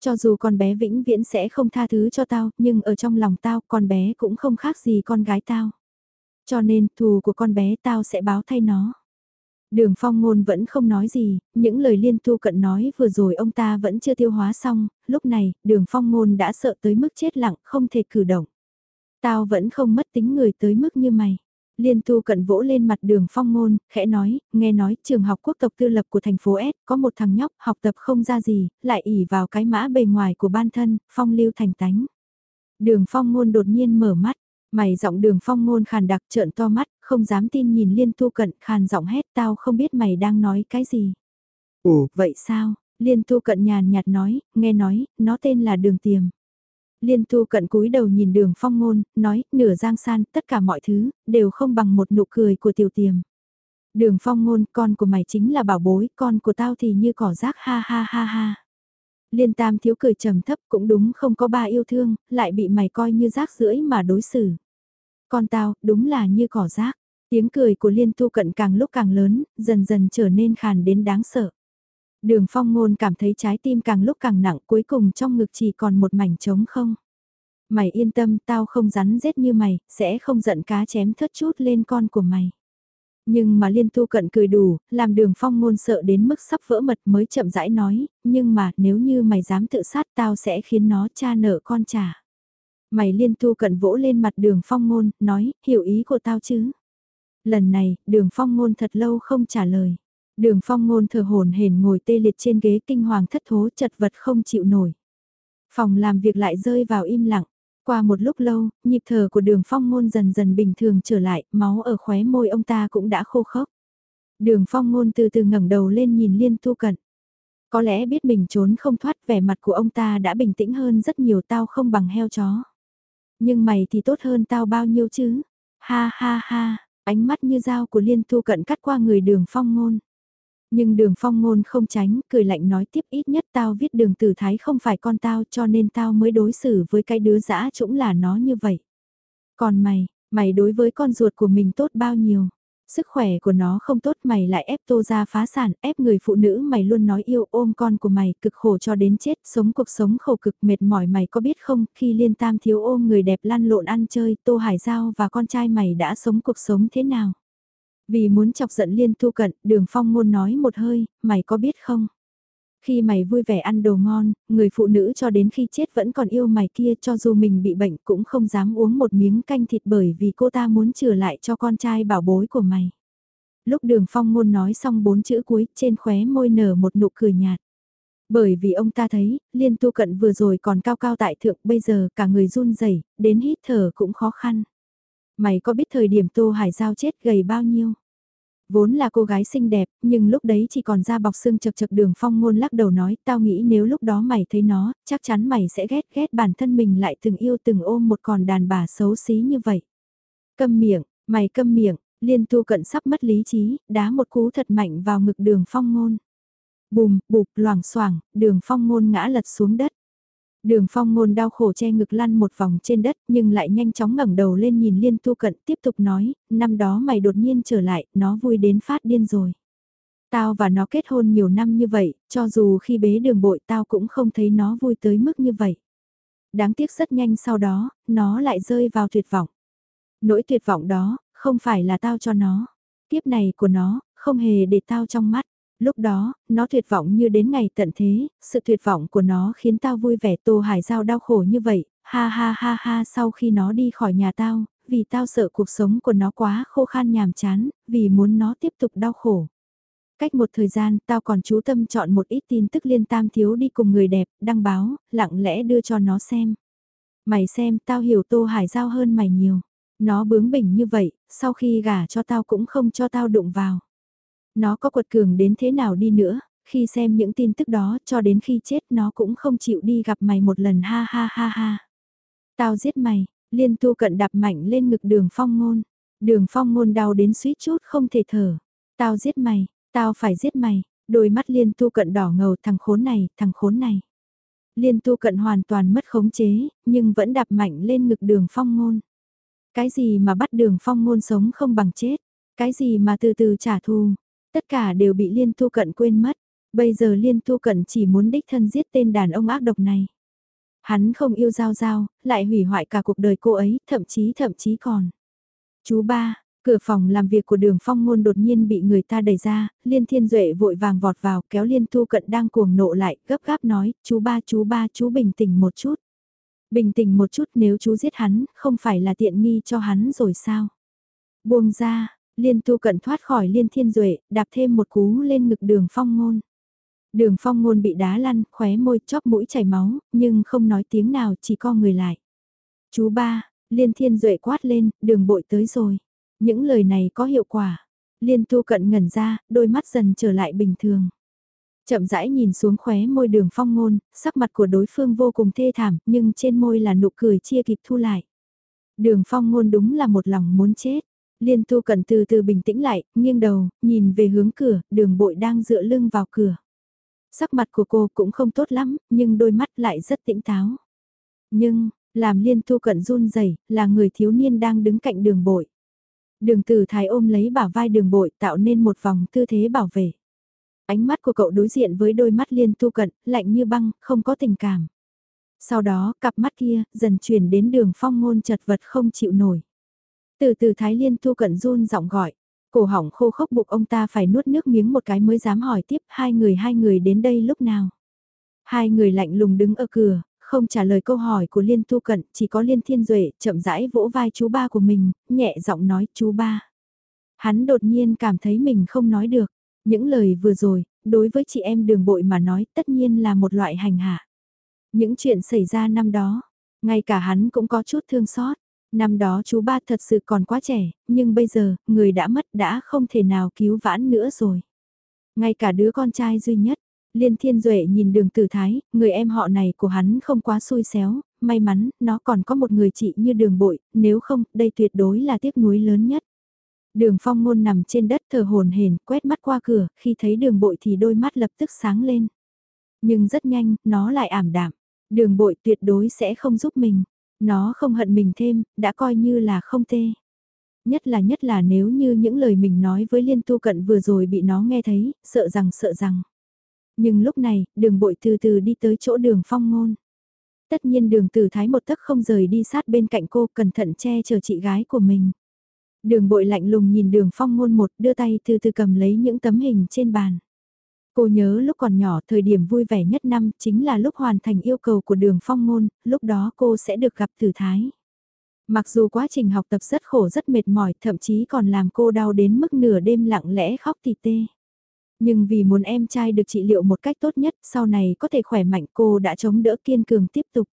Cho dù con bé vĩnh viễn sẽ không tha thứ cho tao, nhưng ở trong lòng tao, con bé cũng không khác gì con gái tao. Cho nên, thù của con bé tao sẽ báo thay nó. Đường phong ngôn vẫn không nói gì, những lời liên tu cận nói vừa rồi ông ta vẫn chưa tiêu hóa xong, lúc này, đường phong ngôn đã sợ tới mức chết lặng, không thể cử động. Tao vẫn không mất tính người tới mức như mày. Liên tu cận vỗ lên mặt đường phong ngôn, khẽ nói, nghe nói trường học quốc tộc tư lập của thành phố S có một thằng nhóc học tập không ra gì, lại ỉ vào cái mã bề ngoài của ban thân, phong lưu thành tánh. Đường phong ngôn đột nhiên mở mắt, mày giọng đường phong ngôn khàn đặc trợn to mắt, không dám tin nhìn liên tu cận khàn giọng hét tao không biết mày đang nói cái gì. Ồ, vậy sao? Liên tu cận nhàn nhạt nói, nghe nói, nó tên là đường tiềm. Liên tu cận cúi đầu nhìn đường phong ngôn, nói, nửa giang san, tất cả mọi thứ, đều không bằng một nụ cười của tiểu tiềm. Đường phong ngôn, con của mày chính là bảo bối, con của tao thì như cỏ rác ha ha ha ha. Liên tam thiếu cười trầm thấp cũng đúng không có ba yêu thương, lại bị mày coi như rác rưỡi mà đối xử. Con tao, đúng là như cỏ rác. Tiếng cười của liên tu cận càng lúc càng lớn, dần dần trở nên khàn đến đáng sợ. Đường phong ngôn cảm thấy trái tim càng lúc càng nặng cuối cùng trong ngực chỉ còn một mảnh trống không. Mày yên tâm tao không rắn rết như mày, sẽ không giận cá chém thất chút lên con của mày. Nhưng mà liên tu cận cười đủ, làm đường phong ngôn sợ đến mức sắp vỡ mật mới chậm rãi nói, nhưng mà nếu như mày dám tự sát tao sẽ khiến nó cha nợ con trả. Mày liên tu cận vỗ lên mặt đường phong ngôn, nói, hiểu ý của tao chứ. Lần này, đường phong ngôn thật lâu không trả lời. Đường phong ngôn thở hồn hển ngồi tê liệt trên ghế kinh hoàng thất thố chật vật không chịu nổi. Phòng làm việc lại rơi vào im lặng. Qua một lúc lâu, nhịp thở của đường phong ngôn dần dần bình thường trở lại, máu ở khóe môi ông ta cũng đã khô khốc. Đường phong ngôn từ từ ngẩng đầu lên nhìn liên tu cận. Có lẽ biết mình trốn không thoát vẻ mặt của ông ta đã bình tĩnh hơn rất nhiều tao không bằng heo chó. Nhưng mày thì tốt hơn tao bao nhiêu chứ? Ha ha ha, ánh mắt như dao của liên tu cận cắt qua người đường phong ngôn. Nhưng đường phong ngôn không tránh, cười lạnh nói tiếp ít nhất tao viết đường tử thái không phải con tao cho nên tao mới đối xử với cái đứa dã trũng là nó như vậy. Còn mày, mày đối với con ruột của mình tốt bao nhiêu? Sức khỏe của nó không tốt mày lại ép tô ra phá sản, ép người phụ nữ mày luôn nói yêu ôm con của mày, cực khổ cho đến chết, sống cuộc sống khổ cực mệt mỏi mày có biết không, khi liên tam thiếu ôm người đẹp lăn lộn ăn chơi, tô hải giao và con trai mày đã sống cuộc sống thế nào? Vì muốn chọc giận liên tu cận, đường phong ngôn nói một hơi, mày có biết không? Khi mày vui vẻ ăn đồ ngon, người phụ nữ cho đến khi chết vẫn còn yêu mày kia cho dù mình bị bệnh cũng không dám uống một miếng canh thịt bởi vì cô ta muốn trừ lại cho con trai bảo bối của mày. Lúc đường phong ngôn nói xong bốn chữ cuối trên khóe môi nở một nụ cười nhạt. Bởi vì ông ta thấy, liên tu cận vừa rồi còn cao cao tại thượng bây giờ cả người run rẩy đến hít thở cũng khó khăn. Mày có biết thời điểm Tô Hải Giao chết gầy bao nhiêu? Vốn là cô gái xinh đẹp, nhưng lúc đấy chỉ còn da bọc xương chật chật đường phong ngôn lắc đầu nói, tao nghĩ nếu lúc đó mày thấy nó, chắc chắn mày sẽ ghét ghét bản thân mình lại từng yêu từng ôm một con đàn bà xấu xí như vậy. Câm miệng, mày câm miệng, liên tu cận sắp mất lý trí, đá một cú thật mạnh vào ngực đường phong ngôn. Bùm, bụp, loảng xoảng đường phong ngôn ngã lật xuống đất. Đường phong ngôn đau khổ che ngực lăn một vòng trên đất nhưng lại nhanh chóng ngẩng đầu lên nhìn liên tu cận tiếp tục nói, năm đó mày đột nhiên trở lại, nó vui đến phát điên rồi. Tao và nó kết hôn nhiều năm như vậy, cho dù khi bế đường bội tao cũng không thấy nó vui tới mức như vậy. Đáng tiếc rất nhanh sau đó, nó lại rơi vào tuyệt vọng. Nỗi tuyệt vọng đó, không phải là tao cho nó. Kiếp này của nó, không hề để tao trong mắt. Lúc đó, nó tuyệt vọng như đến ngày tận thế, sự tuyệt vọng của nó khiến tao vui vẻ Tô Hải Giao đau khổ như vậy, ha ha ha ha sau khi nó đi khỏi nhà tao, vì tao sợ cuộc sống của nó quá khô khan nhàm chán, vì muốn nó tiếp tục đau khổ. Cách một thời gian, tao còn chú tâm chọn một ít tin tức liên tam thiếu đi cùng người đẹp, đăng báo, lặng lẽ đưa cho nó xem. Mày xem, tao hiểu Tô Hải Giao hơn mày nhiều. Nó bướng bỉnh như vậy, sau khi gả cho tao cũng không cho tao đụng vào. Nó có quật cường đến thế nào đi nữa, khi xem những tin tức đó cho đến khi chết nó cũng không chịu đi gặp mày một lần ha ha ha ha. Tao giết mày, liên tu cận đạp mạnh lên ngực đường phong ngôn. Đường phong ngôn đau đến suýt chút không thể thở. Tao giết mày, tao phải giết mày, đôi mắt liên tu cận đỏ ngầu thằng khốn này, thằng khốn này. Liên tu cận hoàn toàn mất khống chế, nhưng vẫn đạp mạnh lên ngực đường phong ngôn. Cái gì mà bắt đường phong ngôn sống không bằng chết, cái gì mà từ từ trả thù, Tất cả đều bị Liên thu Cận quên mất. Bây giờ Liên thu Cận chỉ muốn đích thân giết tên đàn ông ác độc này. Hắn không yêu Giao Giao, lại hủy hoại cả cuộc đời cô ấy, thậm chí thậm chí còn. Chú ba, cửa phòng làm việc của đường phong ngôn đột nhiên bị người ta đẩy ra, Liên Thiên Duệ vội vàng vọt vào kéo Liên thu Cận đang cuồng nộ lại, gấp gáp nói, chú ba chú ba chú bình tĩnh một chút. Bình tĩnh một chút nếu chú giết hắn, không phải là tiện nghi cho hắn rồi sao? Buông ra, Liên tu cận thoát khỏi liên thiên duệ đạp thêm một cú lên ngực đường phong ngôn. Đường phong ngôn bị đá lăn, khóe môi chóp mũi chảy máu, nhưng không nói tiếng nào chỉ co người lại. Chú ba, liên thiên duệ quát lên, đường bội tới rồi. Những lời này có hiệu quả. Liên tu cận ngẩn ra, đôi mắt dần trở lại bình thường. Chậm rãi nhìn xuống khóe môi đường phong ngôn, sắc mặt của đối phương vô cùng thê thảm, nhưng trên môi là nụ cười chia kịp thu lại. Đường phong ngôn đúng là một lòng muốn chết. Liên tu cần từ từ bình tĩnh lại, nghiêng đầu, nhìn về hướng cửa, đường bội đang dựa lưng vào cửa. Sắc mặt của cô cũng không tốt lắm, nhưng đôi mắt lại rất tĩnh táo. Nhưng, làm liên tu cận run rẩy là người thiếu niên đang đứng cạnh đường bội. Đường tử thái ôm lấy bả vai đường bội tạo nên một vòng tư thế bảo vệ. Ánh mắt của cậu đối diện với đôi mắt liên tu cận, lạnh như băng, không có tình cảm. Sau đó, cặp mắt kia, dần chuyển đến đường phong ngôn chật vật không chịu nổi. Từ từ Thái Liên Thu Cận run giọng gọi. Cổ họng khô khốc bụng ông ta phải nuốt nước miếng một cái mới dám hỏi tiếp hai người hai người đến đây lúc nào. Hai người lạnh lùng đứng ở cửa, không trả lời câu hỏi của Liên Tu Cận, chỉ có Liên Thiên Duệ chậm rãi vỗ vai chú ba của mình, nhẹ giọng nói chú ba. Hắn đột nhiên cảm thấy mình không nói được. Những lời vừa rồi, đối với chị em đường bội mà nói tất nhiên là một loại hành hạ. Những chuyện xảy ra năm đó, ngay cả hắn cũng có chút thương xót. Năm đó chú ba thật sự còn quá trẻ, nhưng bây giờ, người đã mất đã không thể nào cứu vãn nữa rồi. Ngay cả đứa con trai duy nhất, Liên Thiên Duệ nhìn đường tử thái, người em họ này của hắn không quá xui xéo, may mắn, nó còn có một người chị như đường bội, nếu không, đây tuyệt đối là tiếc nuối lớn nhất. Đường phong ngôn nằm trên đất thờ hồn hển quét mắt qua cửa, khi thấy đường bội thì đôi mắt lập tức sáng lên. Nhưng rất nhanh, nó lại ảm đạm. Đường bội tuyệt đối sẽ không giúp mình. Nó không hận mình thêm, đã coi như là không tê. Nhất là nhất là nếu như những lời mình nói với liên tu cận vừa rồi bị nó nghe thấy, sợ rằng sợ rằng. Nhưng lúc này, đường bội từ từ đi tới chỗ đường phong ngôn. Tất nhiên đường tử thái một tấc không rời đi sát bên cạnh cô cẩn thận che chở chị gái của mình. Đường bội lạnh lùng nhìn đường phong ngôn một đưa tay từ từ cầm lấy những tấm hình trên bàn. Cô nhớ lúc còn nhỏ thời điểm vui vẻ nhất năm chính là lúc hoàn thành yêu cầu của đường phong ngôn, lúc đó cô sẽ được gặp tử thái. Mặc dù quá trình học tập rất khổ rất mệt mỏi, thậm chí còn làm cô đau đến mức nửa đêm lặng lẽ khóc tỉ tê. Nhưng vì muốn em trai được trị liệu một cách tốt nhất, sau này có thể khỏe mạnh cô đã chống đỡ kiên cường tiếp tục.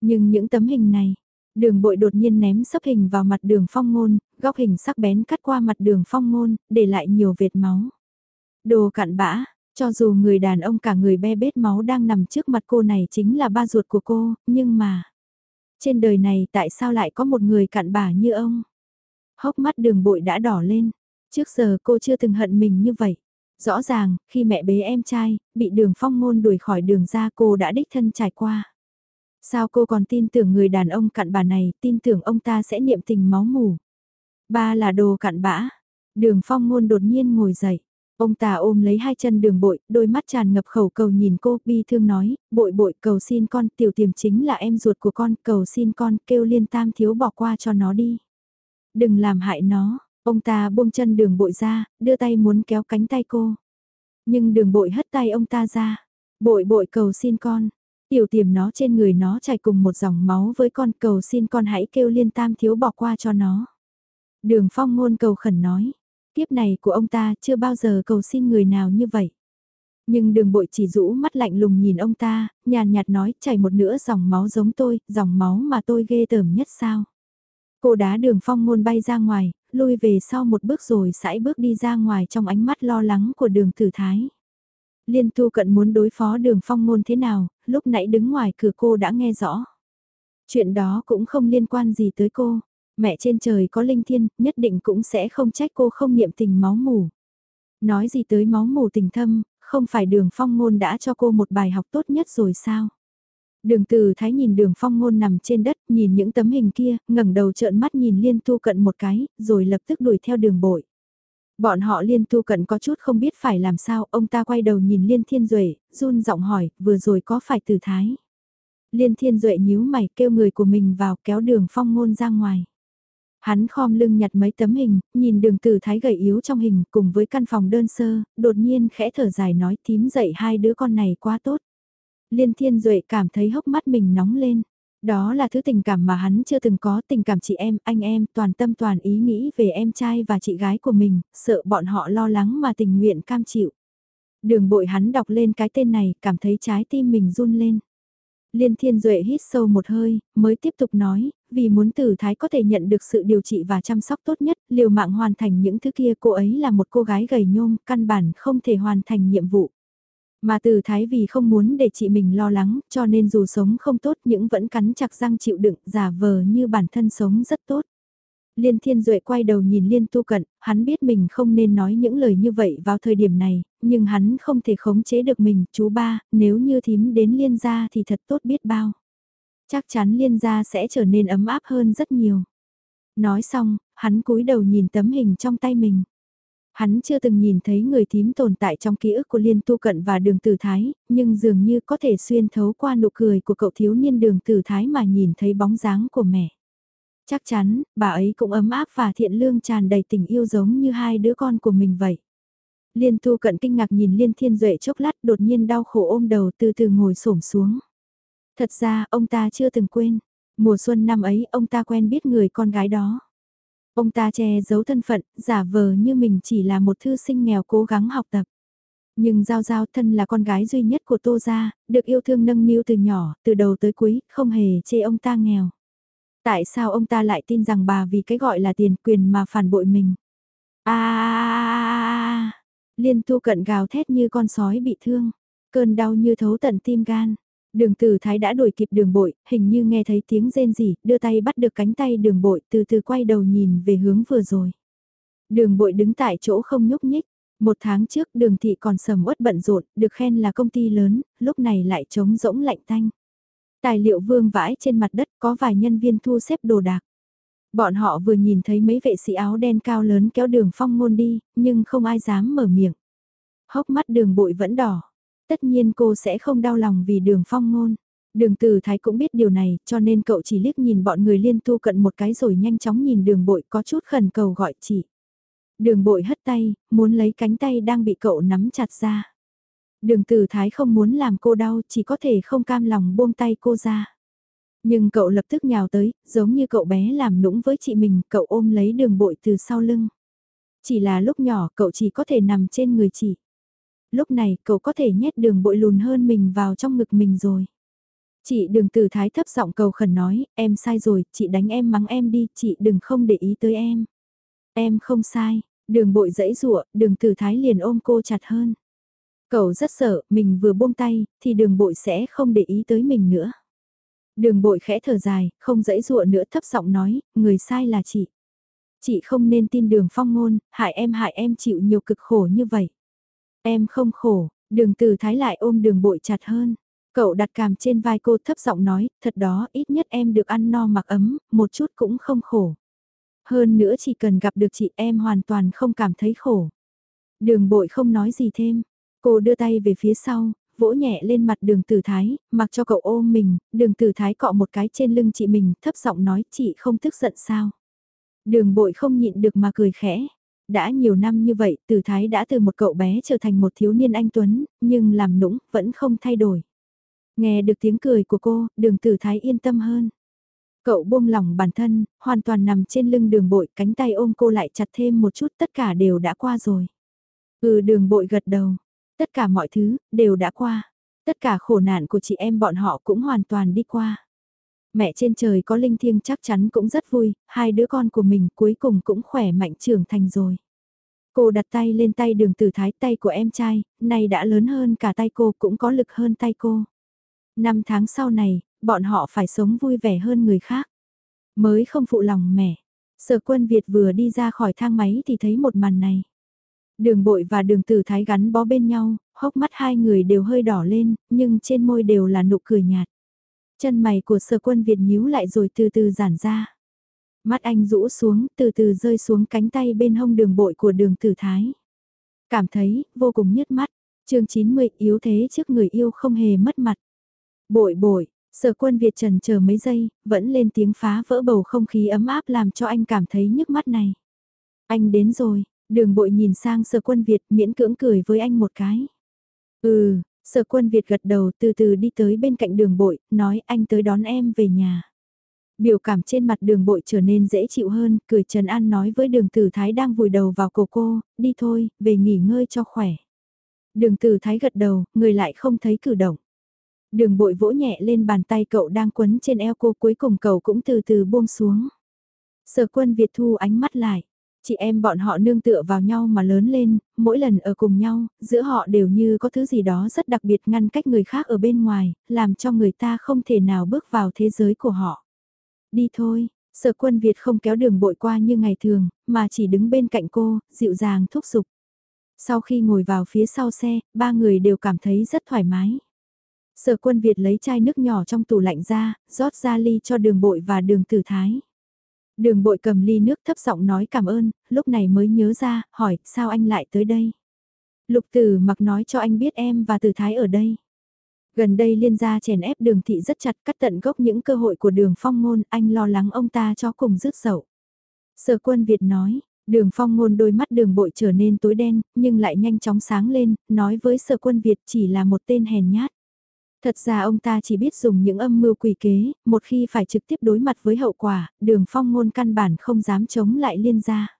Nhưng những tấm hình này, Đường bội đột nhiên ném sấp hình vào mặt đường phong ngôn, góc hình sắc bén cắt qua mặt đường phong ngôn, để lại nhiều vệt máu. Đồ cạn bã, cho dù người đàn ông cả người be bết máu đang nằm trước mặt cô này chính là ba ruột của cô, nhưng mà... Trên đời này tại sao lại có một người cặn bã như ông? Hốc mắt đường bội đã đỏ lên. Trước giờ cô chưa từng hận mình như vậy. Rõ ràng, khi mẹ bế em trai, bị đường phong ngôn đuổi khỏi đường ra cô đã đích thân trải qua. Sao cô còn tin tưởng người đàn ông cặn bà này, tin tưởng ông ta sẽ niệm tình máu mù. Ba là đồ cặn bã. Đường phong ngôn đột nhiên ngồi dậy. Ông ta ôm lấy hai chân đường bội, đôi mắt tràn ngập khẩu cầu nhìn cô, bi thương nói, bội bội cầu xin con, tiểu tiềm chính là em ruột của con, cầu xin con, kêu liên tam thiếu bỏ qua cho nó đi. Đừng làm hại nó, ông ta buông chân đường bội ra, đưa tay muốn kéo cánh tay cô. Nhưng đường bội hất tay ông ta ra, bội bội cầu xin con, tiểu tiềm nó trên người nó chảy cùng một dòng máu với con, cầu xin con hãy kêu liên tam thiếu bỏ qua cho nó. Đường phong ngôn cầu khẩn nói, kiếp này của ông ta chưa bao giờ cầu xin người nào như vậy. Nhưng đường bội chỉ rũ mắt lạnh lùng nhìn ông ta, nhàn nhạt nói chảy một nửa dòng máu giống tôi, dòng máu mà tôi ghê tởm nhất sao. Cô đá đường phong ngôn bay ra ngoài, lui về sau một bước rồi sải bước đi ra ngoài trong ánh mắt lo lắng của đường tử thái. Liên tu cận muốn đối phó đường phong ngôn thế nào, lúc nãy đứng ngoài cửa cô đã nghe rõ. Chuyện đó cũng không liên quan gì tới cô, mẹ trên trời có linh thiên, nhất định cũng sẽ không trách cô không niệm tình máu mù. Nói gì tới máu mù tình thâm, không phải đường phong ngôn đã cho cô một bài học tốt nhất rồi sao? Đường từ thái nhìn đường phong ngôn nằm trên đất, nhìn những tấm hình kia, ngẩng đầu trợn mắt nhìn liên tu cận một cái, rồi lập tức đuổi theo đường bội. Bọn họ liên tu cận có chút không biết phải làm sao, ông ta quay đầu nhìn liên thiên duệ run giọng hỏi, vừa rồi có phải từ thái? Liên thiên duệ nhíu mày kêu người của mình vào kéo đường phong ngôn ra ngoài. Hắn khom lưng nhặt mấy tấm hình, nhìn đường tử thái gầy yếu trong hình cùng với căn phòng đơn sơ, đột nhiên khẽ thở dài nói tím dậy hai đứa con này quá tốt. Liên Thiên Duệ cảm thấy hốc mắt mình nóng lên. Đó là thứ tình cảm mà hắn chưa từng có, tình cảm chị em, anh em, toàn tâm toàn ý nghĩ về em trai và chị gái của mình, sợ bọn họ lo lắng mà tình nguyện cam chịu. Đường bội hắn đọc lên cái tên này, cảm thấy trái tim mình run lên. Liên Thiên Duệ hít sâu một hơi, mới tiếp tục nói, vì muốn tử thái có thể nhận được sự điều trị và chăm sóc tốt nhất, liều mạng hoàn thành những thứ kia cô ấy là một cô gái gầy nhôm, căn bản không thể hoàn thành nhiệm vụ. Mà từ thái vì không muốn để chị mình lo lắng, cho nên dù sống không tốt những vẫn cắn chặt răng chịu đựng, giả vờ như bản thân sống rất tốt. Liên Thiên Duệ quay đầu nhìn Liên Tu Cận, hắn biết mình không nên nói những lời như vậy vào thời điểm này, nhưng hắn không thể khống chế được mình, chú ba, nếu như thím đến Liên gia thì thật tốt biết bao. Chắc chắn Liên gia sẽ trở nên ấm áp hơn rất nhiều. Nói xong, hắn cúi đầu nhìn tấm hình trong tay mình. Hắn chưa từng nhìn thấy người thím tồn tại trong ký ức của Liên Tu Cận và đường Tử Thái, nhưng dường như có thể xuyên thấu qua nụ cười của cậu thiếu niên đường Tử Thái mà nhìn thấy bóng dáng của mẹ. Chắc chắn, bà ấy cũng ấm áp và thiện lương tràn đầy tình yêu giống như hai đứa con của mình vậy. Liên Tu Cận kinh ngạc nhìn Liên Thiên Duệ chốc lát đột nhiên đau khổ ôm đầu từ từ ngồi xổm xuống. Thật ra, ông ta chưa từng quên. Mùa xuân năm ấy, ông ta quen biết người con gái đó. Ông ta che giấu thân phận, giả vờ như mình chỉ là một thư sinh nghèo cố gắng học tập. Nhưng Giao Giao thân là con gái duy nhất của Tô Gia, được yêu thương nâng niu từ nhỏ, từ đầu tới cuối, không hề chê ông ta nghèo. Tại sao ông ta lại tin rằng bà vì cái gọi là tiền quyền mà phản bội mình? À, liên tu cận gào thét như con sói bị thương, cơn đau như thấu tận tim gan. Đường tử thái đã đuổi kịp đường bội, hình như nghe thấy tiếng rên rỉ, đưa tay bắt được cánh tay đường bội từ từ quay đầu nhìn về hướng vừa rồi. Đường bội đứng tại chỗ không nhúc nhích. Một tháng trước đường thị còn sầm uất bận rộn, được khen là công ty lớn, lúc này lại trống rỗng lạnh tanh. Tài liệu vương vãi trên mặt đất có vài nhân viên thu xếp đồ đạc. Bọn họ vừa nhìn thấy mấy vệ sĩ áo đen cao lớn kéo đường phong ngôn đi, nhưng không ai dám mở miệng. Hốc mắt đường bội vẫn đỏ, Tất nhiên cô sẽ không đau lòng vì đường phong ngôn. Đường từ thái cũng biết điều này, cho nên cậu chỉ liếc nhìn bọn người liên tu cận một cái rồi nhanh chóng nhìn đường bội có chút khẩn cầu gọi chị. Đường bội hất tay, muốn lấy cánh tay đang bị cậu nắm chặt ra. Đường từ thái không muốn làm cô đau, chỉ có thể không cam lòng buông tay cô ra. Nhưng cậu lập tức nhào tới, giống như cậu bé làm nũng với chị mình, cậu ôm lấy đường bội từ sau lưng. Chỉ là lúc nhỏ cậu chỉ có thể nằm trên người chị lúc này cậu có thể nhét đường bội lùn hơn mình vào trong ngực mình rồi. Chị đừng từ thái thấp giọng cầu khẩn nói, em sai rồi, chị đánh em mắng em đi, chị đừng không để ý tới em. Em không sai, đường bội dẫy rụa, đường từ thái liền ôm cô chặt hơn. Cậu rất sợ, mình vừa buông tay, thì đường bội sẽ không để ý tới mình nữa. Đường bội khẽ thở dài, không dãy dụa nữa thấp giọng nói, người sai là chị. Chị không nên tin đường phong ngôn, hại em hại em chịu nhiều cực khổ như vậy. Em không khổ, đường từ thái lại ôm đường bội chặt hơn. Cậu đặt càm trên vai cô thấp giọng nói, thật đó, ít nhất em được ăn no mặc ấm, một chút cũng không khổ. Hơn nữa chỉ cần gặp được chị em hoàn toàn không cảm thấy khổ. Đường bội không nói gì thêm, cô đưa tay về phía sau, vỗ nhẹ lên mặt đường tử thái, mặc cho cậu ôm mình, đường tử thái cọ một cái trên lưng chị mình, thấp giọng nói chị không tức giận sao. Đường bội không nhịn được mà cười khẽ. Đã nhiều năm như vậy, tử thái đã từ một cậu bé trở thành một thiếu niên anh Tuấn, nhưng làm nũng, vẫn không thay đổi. Nghe được tiếng cười của cô, đường tử thái yên tâm hơn. Cậu buông lỏng bản thân, hoàn toàn nằm trên lưng đường bội, cánh tay ôm cô lại chặt thêm một chút, tất cả đều đã qua rồi. Ừ đường bội gật đầu, tất cả mọi thứ, đều đã qua. Tất cả khổ nạn của chị em bọn họ cũng hoàn toàn đi qua. Mẹ trên trời có linh thiêng chắc chắn cũng rất vui, hai đứa con của mình cuối cùng cũng khỏe mạnh trưởng thành rồi. Cô đặt tay lên tay đường tử thái tay của em trai, nay đã lớn hơn cả tay cô cũng có lực hơn tay cô. Năm tháng sau này, bọn họ phải sống vui vẻ hơn người khác. Mới không phụ lòng mẹ. Sở quân Việt vừa đi ra khỏi thang máy thì thấy một màn này. Đường bội và đường tử thái gắn bó bên nhau, hốc mắt hai người đều hơi đỏ lên, nhưng trên môi đều là nụ cười nhạt. Chân mày của sở quân Việt nhíu lại rồi từ từ giản ra. Mắt anh rũ xuống, từ từ rơi xuống cánh tay bên hông đường bội của đường tử thái. Cảm thấy, vô cùng nhức mắt. chương 90 yếu thế trước người yêu không hề mất mặt. Bội bội, sở quân Việt trần chờ mấy giây, vẫn lên tiếng phá vỡ bầu không khí ấm áp làm cho anh cảm thấy nhức mắt này. Anh đến rồi, đường bội nhìn sang sở quân Việt miễn cưỡng cười với anh một cái. Ừ, sở quân Việt gật đầu từ từ đi tới bên cạnh đường bội, nói anh tới đón em về nhà. Biểu cảm trên mặt đường bội trở nên dễ chịu hơn, cười Trần An nói với đường tử thái đang vùi đầu vào cổ cô, đi thôi, về nghỉ ngơi cho khỏe. Đường tử thái gật đầu, người lại không thấy cử động. Đường bội vỗ nhẹ lên bàn tay cậu đang quấn trên eo cô cuối cùng cậu cũng từ từ buông xuống. Sở quân Việt thu ánh mắt lại. Chị em bọn họ nương tựa vào nhau mà lớn lên, mỗi lần ở cùng nhau, giữa họ đều như có thứ gì đó rất đặc biệt ngăn cách người khác ở bên ngoài, làm cho người ta không thể nào bước vào thế giới của họ. Đi thôi, sở quân Việt không kéo đường bội qua như ngày thường, mà chỉ đứng bên cạnh cô, dịu dàng thúc giục. Sau khi ngồi vào phía sau xe, ba người đều cảm thấy rất thoải mái. Sở quân Việt lấy chai nước nhỏ trong tủ lạnh ra, rót ra ly cho đường bội và đường tử thái. Đường bội cầm ly nước thấp giọng nói cảm ơn, lúc này mới nhớ ra, hỏi, sao anh lại tới đây? Lục tử mặc nói cho anh biết em và tử thái ở đây. Gần đây liên gia chèn ép đường thị rất chặt cắt tận gốc những cơ hội của đường phong ngôn, anh lo lắng ông ta cho cùng rứt dậu. Sở quân Việt nói, đường phong ngôn đôi mắt đường bội trở nên tối đen, nhưng lại nhanh chóng sáng lên, nói với sở quân Việt chỉ là một tên hèn nhát. Thật ra ông ta chỉ biết dùng những âm mưu quỷ kế, một khi phải trực tiếp đối mặt với hậu quả, đường phong ngôn căn bản không dám chống lại liên gia.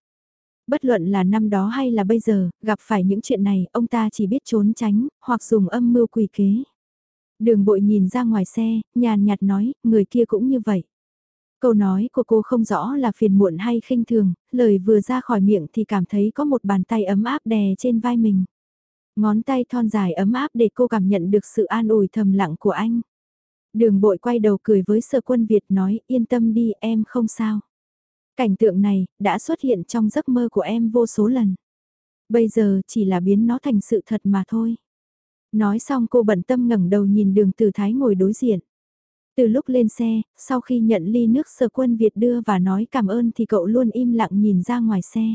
Bất luận là năm đó hay là bây giờ, gặp phải những chuyện này, ông ta chỉ biết trốn tránh, hoặc dùng âm mưu quỷ kế. Đường bội nhìn ra ngoài xe, nhàn nhạt nói, người kia cũng như vậy. Câu nói của cô không rõ là phiền muộn hay khinh thường, lời vừa ra khỏi miệng thì cảm thấy có một bàn tay ấm áp đè trên vai mình. Ngón tay thon dài ấm áp để cô cảm nhận được sự an ủi thầm lặng của anh. Đường bội quay đầu cười với sở quân Việt nói yên tâm đi em không sao. Cảnh tượng này đã xuất hiện trong giấc mơ của em vô số lần. Bây giờ chỉ là biến nó thành sự thật mà thôi. Nói xong cô bận tâm ngẩng đầu nhìn đường Tử thái ngồi đối diện. Từ lúc lên xe, sau khi nhận ly nước sở quân Việt đưa và nói cảm ơn thì cậu luôn im lặng nhìn ra ngoài xe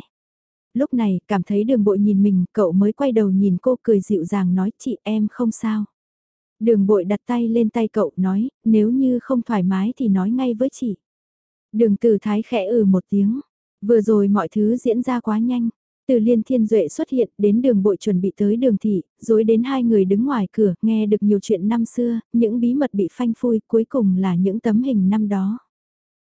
lúc này cảm thấy đường bội nhìn mình, cậu mới quay đầu nhìn cô cười dịu dàng nói chị em không sao. Đường bội đặt tay lên tay cậu nói, nếu như không thoải mái thì nói ngay với chị. Đường từ thái khẽ ừ một tiếng, vừa rồi mọi thứ diễn ra quá nhanh. Từ liên thiên duệ xuất hiện đến đường bội chuẩn bị tới đường thị, rồi đến hai người đứng ngoài cửa, nghe được nhiều chuyện năm xưa, những bí mật bị phanh phui, cuối cùng là những tấm hình năm đó.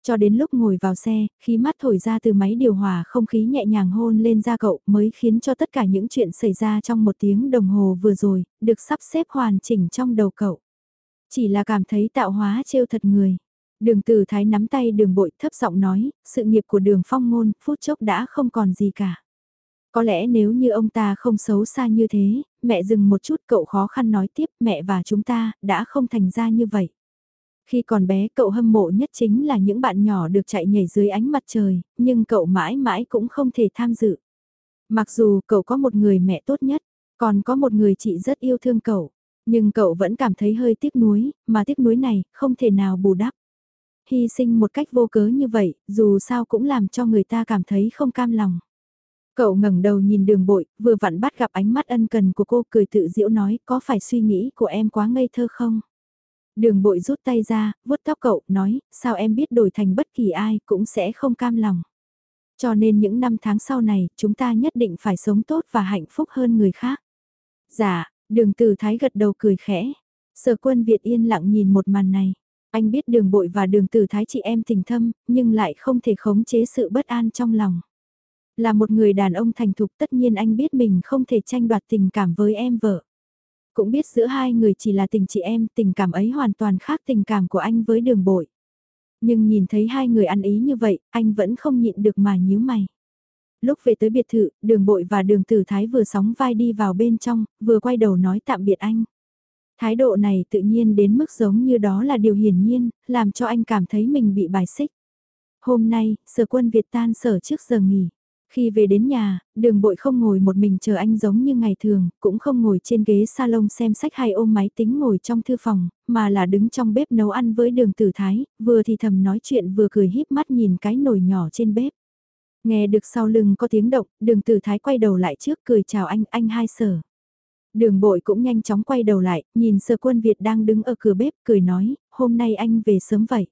Cho đến lúc ngồi vào xe, khí mát thổi ra từ máy điều hòa không khí nhẹ nhàng hôn lên da cậu mới khiến cho tất cả những chuyện xảy ra trong một tiếng đồng hồ vừa rồi, được sắp xếp hoàn chỉnh trong đầu cậu. Chỉ là cảm thấy tạo hóa trêu thật người. Đường Từ Thái nắm tay đường bội thấp giọng nói, sự nghiệp của đường phong ngôn, phút chốc đã không còn gì cả. Có lẽ nếu như ông ta không xấu xa như thế, mẹ dừng một chút cậu khó khăn nói tiếp mẹ và chúng ta đã không thành ra như vậy. Khi còn bé cậu hâm mộ nhất chính là những bạn nhỏ được chạy nhảy dưới ánh mặt trời, nhưng cậu mãi mãi cũng không thể tham dự. Mặc dù cậu có một người mẹ tốt nhất, còn có một người chị rất yêu thương cậu, nhưng cậu vẫn cảm thấy hơi tiếc nuối, mà tiếc nuối này không thể nào bù đắp. Hy sinh một cách vô cớ như vậy, dù sao cũng làm cho người ta cảm thấy không cam lòng. Cậu ngẩng đầu nhìn đường bội, vừa vặn bắt gặp ánh mắt ân cần của cô cười tự diễu nói có phải suy nghĩ của em quá ngây thơ không? Đường bội rút tay ra, vuốt tóc cậu, nói, sao em biết đổi thành bất kỳ ai cũng sẽ không cam lòng. Cho nên những năm tháng sau này, chúng ta nhất định phải sống tốt và hạnh phúc hơn người khác. Dạ, đường từ thái gật đầu cười khẽ. Sở quân Việt yên lặng nhìn một màn này. Anh biết đường bội và đường từ thái chị em tình thâm, nhưng lại không thể khống chế sự bất an trong lòng. Là một người đàn ông thành thục tất nhiên anh biết mình không thể tranh đoạt tình cảm với em vợ. Cũng biết giữa hai người chỉ là tình chị em, tình cảm ấy hoàn toàn khác tình cảm của anh với đường bội. Nhưng nhìn thấy hai người ăn ý như vậy, anh vẫn không nhịn được mà nhíu mày. Lúc về tới biệt thự, đường bội và đường tử thái vừa sóng vai đi vào bên trong, vừa quay đầu nói tạm biệt anh. Thái độ này tự nhiên đến mức giống như đó là điều hiển nhiên, làm cho anh cảm thấy mình bị bài xích. Hôm nay, sở quân Việt tan sở trước giờ nghỉ. Khi về đến nhà, đường bội không ngồi một mình chờ anh giống như ngày thường, cũng không ngồi trên ghế salon xem sách hay ôm máy tính ngồi trong thư phòng, mà là đứng trong bếp nấu ăn với đường tử thái, vừa thì thầm nói chuyện vừa cười híp mắt nhìn cái nồi nhỏ trên bếp. Nghe được sau lưng có tiếng động, đường tử thái quay đầu lại trước cười chào anh, anh hai sở. Đường bội cũng nhanh chóng quay đầu lại, nhìn sở quân Việt đang đứng ở cửa bếp, cười nói, hôm nay anh về sớm vậy.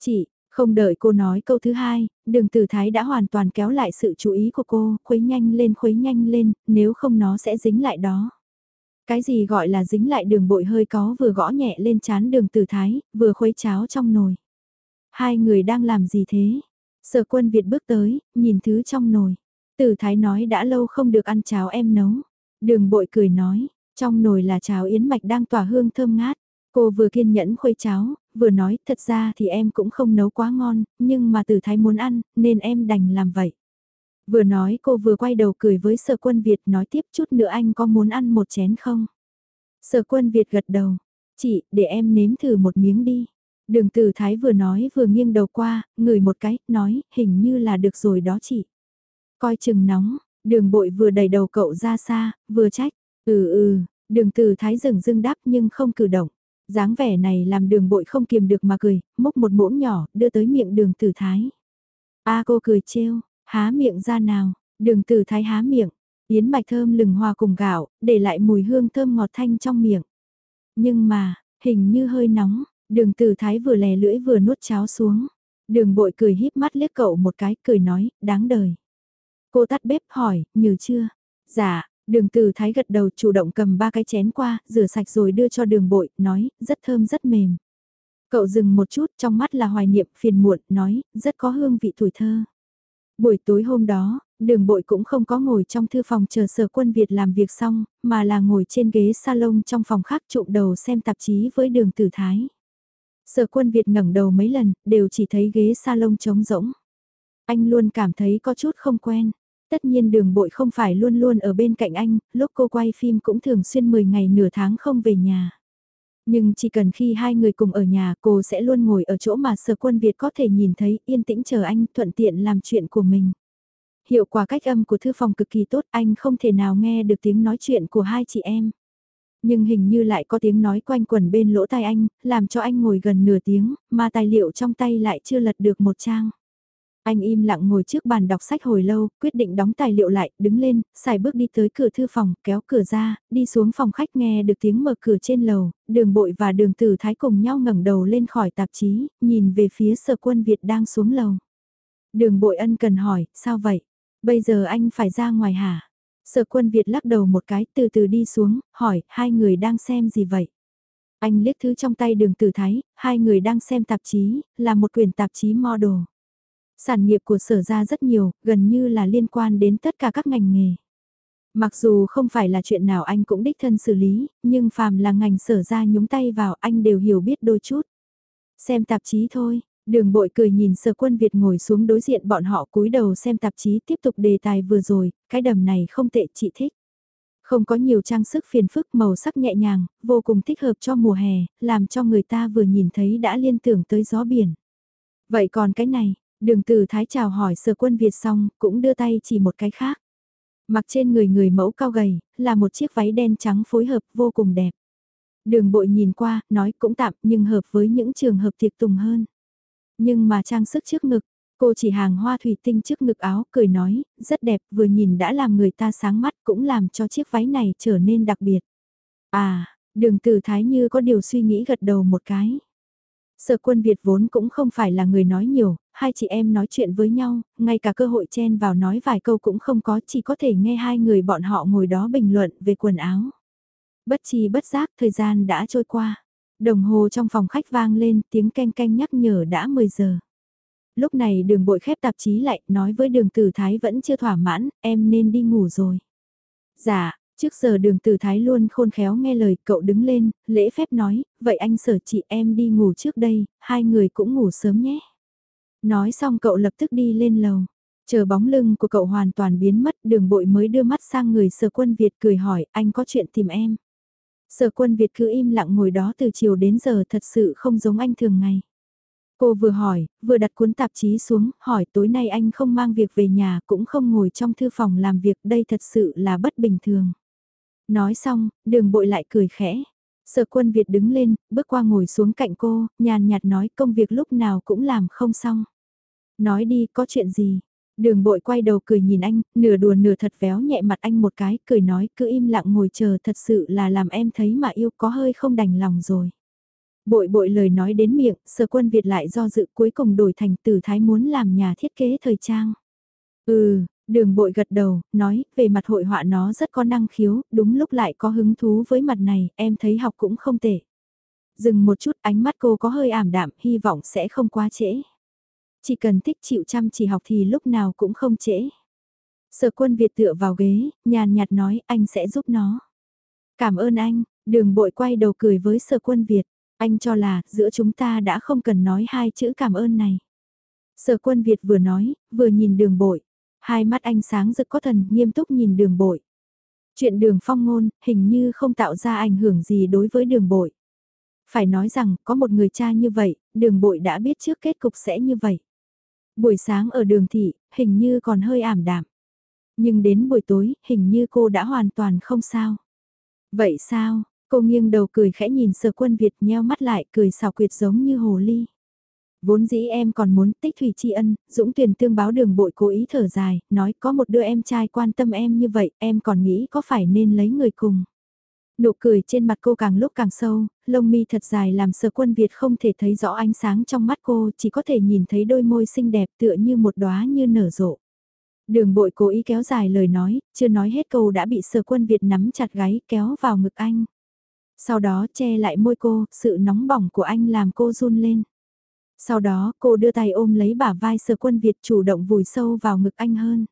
Chị, không đợi cô nói câu thứ hai, đường tử thái đã hoàn toàn kéo lại sự chú ý của cô, khuấy nhanh lên khuấy nhanh lên, nếu không nó sẽ dính lại đó. Cái gì gọi là dính lại đường bội hơi có vừa gõ nhẹ lên chán đường tử thái, vừa khuấy cháo trong nồi. Hai người đang làm gì thế? Sở quân Việt bước tới, nhìn thứ trong nồi. Tử thái nói đã lâu không được ăn cháo em nấu. Đường bội cười nói, trong nồi là cháo yến mạch đang tỏa hương thơm ngát. Cô vừa kiên nhẫn khuấy cháo, vừa nói thật ra thì em cũng không nấu quá ngon, nhưng mà tử thái muốn ăn, nên em đành làm vậy. Vừa nói cô vừa quay đầu cười với sở quân Việt nói tiếp chút nữa anh có muốn ăn một chén không? Sở quân Việt gật đầu, chị, để em nếm thử một miếng đi. Đường tử thái vừa nói vừa nghiêng đầu qua, ngửi một cái, nói, hình như là được rồi đó chị. Coi chừng nóng, đường bội vừa đẩy đầu cậu ra xa, vừa trách, ừ ừ, đường tử thái dừng dưng đáp nhưng không cử động dáng vẻ này làm đường bội không kiềm được mà cười, múc một muỗng nhỏ, đưa tới miệng đường tử thái. A à, cô cười trêu, há miệng ra nào, đường tử thái há miệng, yến mạch thơm lừng hòa cùng gạo, để lại mùi hương thơm ngọt thanh trong miệng. Nhưng mà, hình như hơi nóng, đường tử thái vừa lè lưỡi vừa nuốt cháo xuống. Đường bội cười híp mắt liếc cậu một cái, cười nói, đáng đời. Cô tắt bếp hỏi, nhừ chưa? Dạ, Đường từ thái gật đầu chủ động cầm ba cái chén qua, rửa sạch rồi đưa cho đường bội, nói, rất thơm rất mềm. Cậu dừng một chút, trong mắt là hoài niệm phiền muộn, nói, rất có hương vị tuổi thơ. Buổi tối hôm đó, đường bội cũng không có ngồi trong thư phòng chờ sở quân Việt làm việc xong, mà là ngồi trên ghế salon trong phòng khác trụm đầu xem tạp chí với đường tử thái. Sở quân Việt ngẩng đầu mấy lần, đều chỉ thấy ghế salon trống rỗng. Anh luôn cảm thấy có chút không quen. Tất nhiên đường bội không phải luôn luôn ở bên cạnh anh, lúc cô quay phim cũng thường xuyên 10 ngày nửa tháng không về nhà. Nhưng chỉ cần khi hai người cùng ở nhà cô sẽ luôn ngồi ở chỗ mà sở quân Việt có thể nhìn thấy yên tĩnh chờ anh thuận tiện làm chuyện của mình. Hiệu quả cách âm của thư phòng cực kỳ tốt anh không thể nào nghe được tiếng nói chuyện của hai chị em. Nhưng hình như lại có tiếng nói quanh quẩn bên lỗ tai anh, làm cho anh ngồi gần nửa tiếng, mà tài liệu trong tay lại chưa lật được một trang. Anh im lặng ngồi trước bàn đọc sách hồi lâu, quyết định đóng tài liệu lại, đứng lên, xài bước đi tới cửa thư phòng, kéo cửa ra, đi xuống phòng khách nghe được tiếng mở cửa trên lầu, đường bội và đường tử thái cùng nhau ngẩng đầu lên khỏi tạp chí, nhìn về phía sở quân Việt đang xuống lầu. Đường bội ân cần hỏi, sao vậy? Bây giờ anh phải ra ngoài hả? Sở quân Việt lắc đầu một cái từ từ đi xuống, hỏi, hai người đang xem gì vậy? Anh liếc thứ trong tay đường tử thái, hai người đang xem tạp chí, là một quyển tạp chí model. Sản nghiệp của sở ra rất nhiều, gần như là liên quan đến tất cả các ngành nghề. Mặc dù không phải là chuyện nào anh cũng đích thân xử lý, nhưng phàm là ngành sở ra nhúng tay vào anh đều hiểu biết đôi chút. Xem tạp chí thôi, đường bội cười nhìn sở quân Việt ngồi xuống đối diện bọn họ cúi đầu xem tạp chí tiếp tục đề tài vừa rồi, cái đầm này không tệ chị thích. Không có nhiều trang sức phiền phức màu sắc nhẹ nhàng, vô cùng thích hợp cho mùa hè, làm cho người ta vừa nhìn thấy đã liên tưởng tới gió biển. Vậy còn cái này, đường từ thái chào hỏi sở quân Việt xong, cũng đưa tay chỉ một cái khác. Mặc trên người người mẫu cao gầy, là một chiếc váy đen trắng phối hợp vô cùng đẹp. Đường bội nhìn qua, nói cũng tạm nhưng hợp với những trường hợp tiệc tùng hơn. Nhưng mà trang sức trước ngực, cô chỉ hàng hoa thủy tinh trước ngực áo, cười nói, rất đẹp, vừa nhìn đã làm người ta sáng mắt cũng làm cho chiếc váy này trở nên đặc biệt. À, đường tử thái như có điều suy nghĩ gật đầu một cái. Sở quân Việt vốn cũng không phải là người nói nhiều, hai chị em nói chuyện với nhau, ngay cả cơ hội chen vào nói vài câu cũng không có, chỉ có thể nghe hai người bọn họ ngồi đó bình luận về quần áo. Bất chi bất giác thời gian đã trôi qua. Đồng hồ trong phòng khách vang lên tiếng canh canh nhắc nhở đã 10 giờ. Lúc này đường bội khép tạp chí lại nói với đường tử thái vẫn chưa thỏa mãn, em nên đi ngủ rồi. Dạ, Trước giờ đường tử thái luôn khôn khéo nghe lời cậu đứng lên, lễ phép nói, vậy anh sở chị em đi ngủ trước đây, hai người cũng ngủ sớm nhé. Nói xong cậu lập tức đi lên lầu. Chờ bóng lưng của cậu hoàn toàn biến mất đường bội mới đưa mắt sang người sở quân Việt cười hỏi anh có chuyện tìm em. Sở quân Việt cứ im lặng ngồi đó từ chiều đến giờ thật sự không giống anh thường ngày. Cô vừa hỏi, vừa đặt cuốn tạp chí xuống, hỏi tối nay anh không mang việc về nhà cũng không ngồi trong thư phòng làm việc đây thật sự là bất bình thường. Nói xong, đường bội lại cười khẽ. Sở quân Việt đứng lên, bước qua ngồi xuống cạnh cô, nhàn nhạt nói công việc lúc nào cũng làm không xong. Nói đi, có chuyện gì? Đường bội quay đầu cười nhìn anh, nửa đùa nửa thật véo nhẹ mặt anh một cái, cười nói cứ im lặng ngồi chờ thật sự là làm em thấy mà yêu có hơi không đành lòng rồi. Bội bội lời nói đến miệng, sở quân Việt lại do dự cuối cùng đổi thành tử thái muốn làm nhà thiết kế thời trang. Ừ, Đường bội gật đầu, nói, về mặt hội họa nó rất có năng khiếu, đúng lúc lại có hứng thú với mặt này, em thấy học cũng không tệ. Dừng một chút ánh mắt cô có hơi ảm đạm, hy vọng sẽ không quá trễ. Chỉ cần thích chịu chăm chỉ học thì lúc nào cũng không trễ. Sở quân Việt tựa vào ghế, nhàn nhạt nói anh sẽ giúp nó. Cảm ơn anh, đường bội quay đầu cười với sở quân Việt. Anh cho là giữa chúng ta đã không cần nói hai chữ cảm ơn này. Sở quân Việt vừa nói, vừa nhìn đường bội. Hai mắt anh sáng rực có thần, nghiêm túc nhìn đường bội. Chuyện đường phong ngôn, hình như không tạo ra ảnh hưởng gì đối với đường bội. Phải nói rằng, có một người cha như vậy, đường bội đã biết trước kết cục sẽ như vậy. Buổi sáng ở đường thị, hình như còn hơi ảm đạm. Nhưng đến buổi tối, hình như cô đã hoàn toàn không sao. Vậy sao, cô nghiêng đầu cười khẽ nhìn sở quân Việt nheo mắt lại cười xào quyệt giống như hồ ly. Vốn dĩ em còn muốn tích thủy tri ân, Dũng tuyển tương báo đường bội cố ý thở dài, nói có một đứa em trai quan tâm em như vậy, em còn nghĩ có phải nên lấy người cùng. Nụ cười trên mặt cô càng lúc càng sâu, lông mi thật dài làm sở quân Việt không thể thấy rõ ánh sáng trong mắt cô, chỉ có thể nhìn thấy đôi môi xinh đẹp tựa như một đóa như nở rộ. Đường bội cố ý kéo dài lời nói, chưa nói hết câu đã bị sở quân Việt nắm chặt gáy kéo vào ngực anh. Sau đó che lại môi cô, sự nóng bỏng của anh làm cô run lên. Sau đó cô đưa tay ôm lấy bả vai sở quân Việt chủ động vùi sâu vào ngực anh hơn.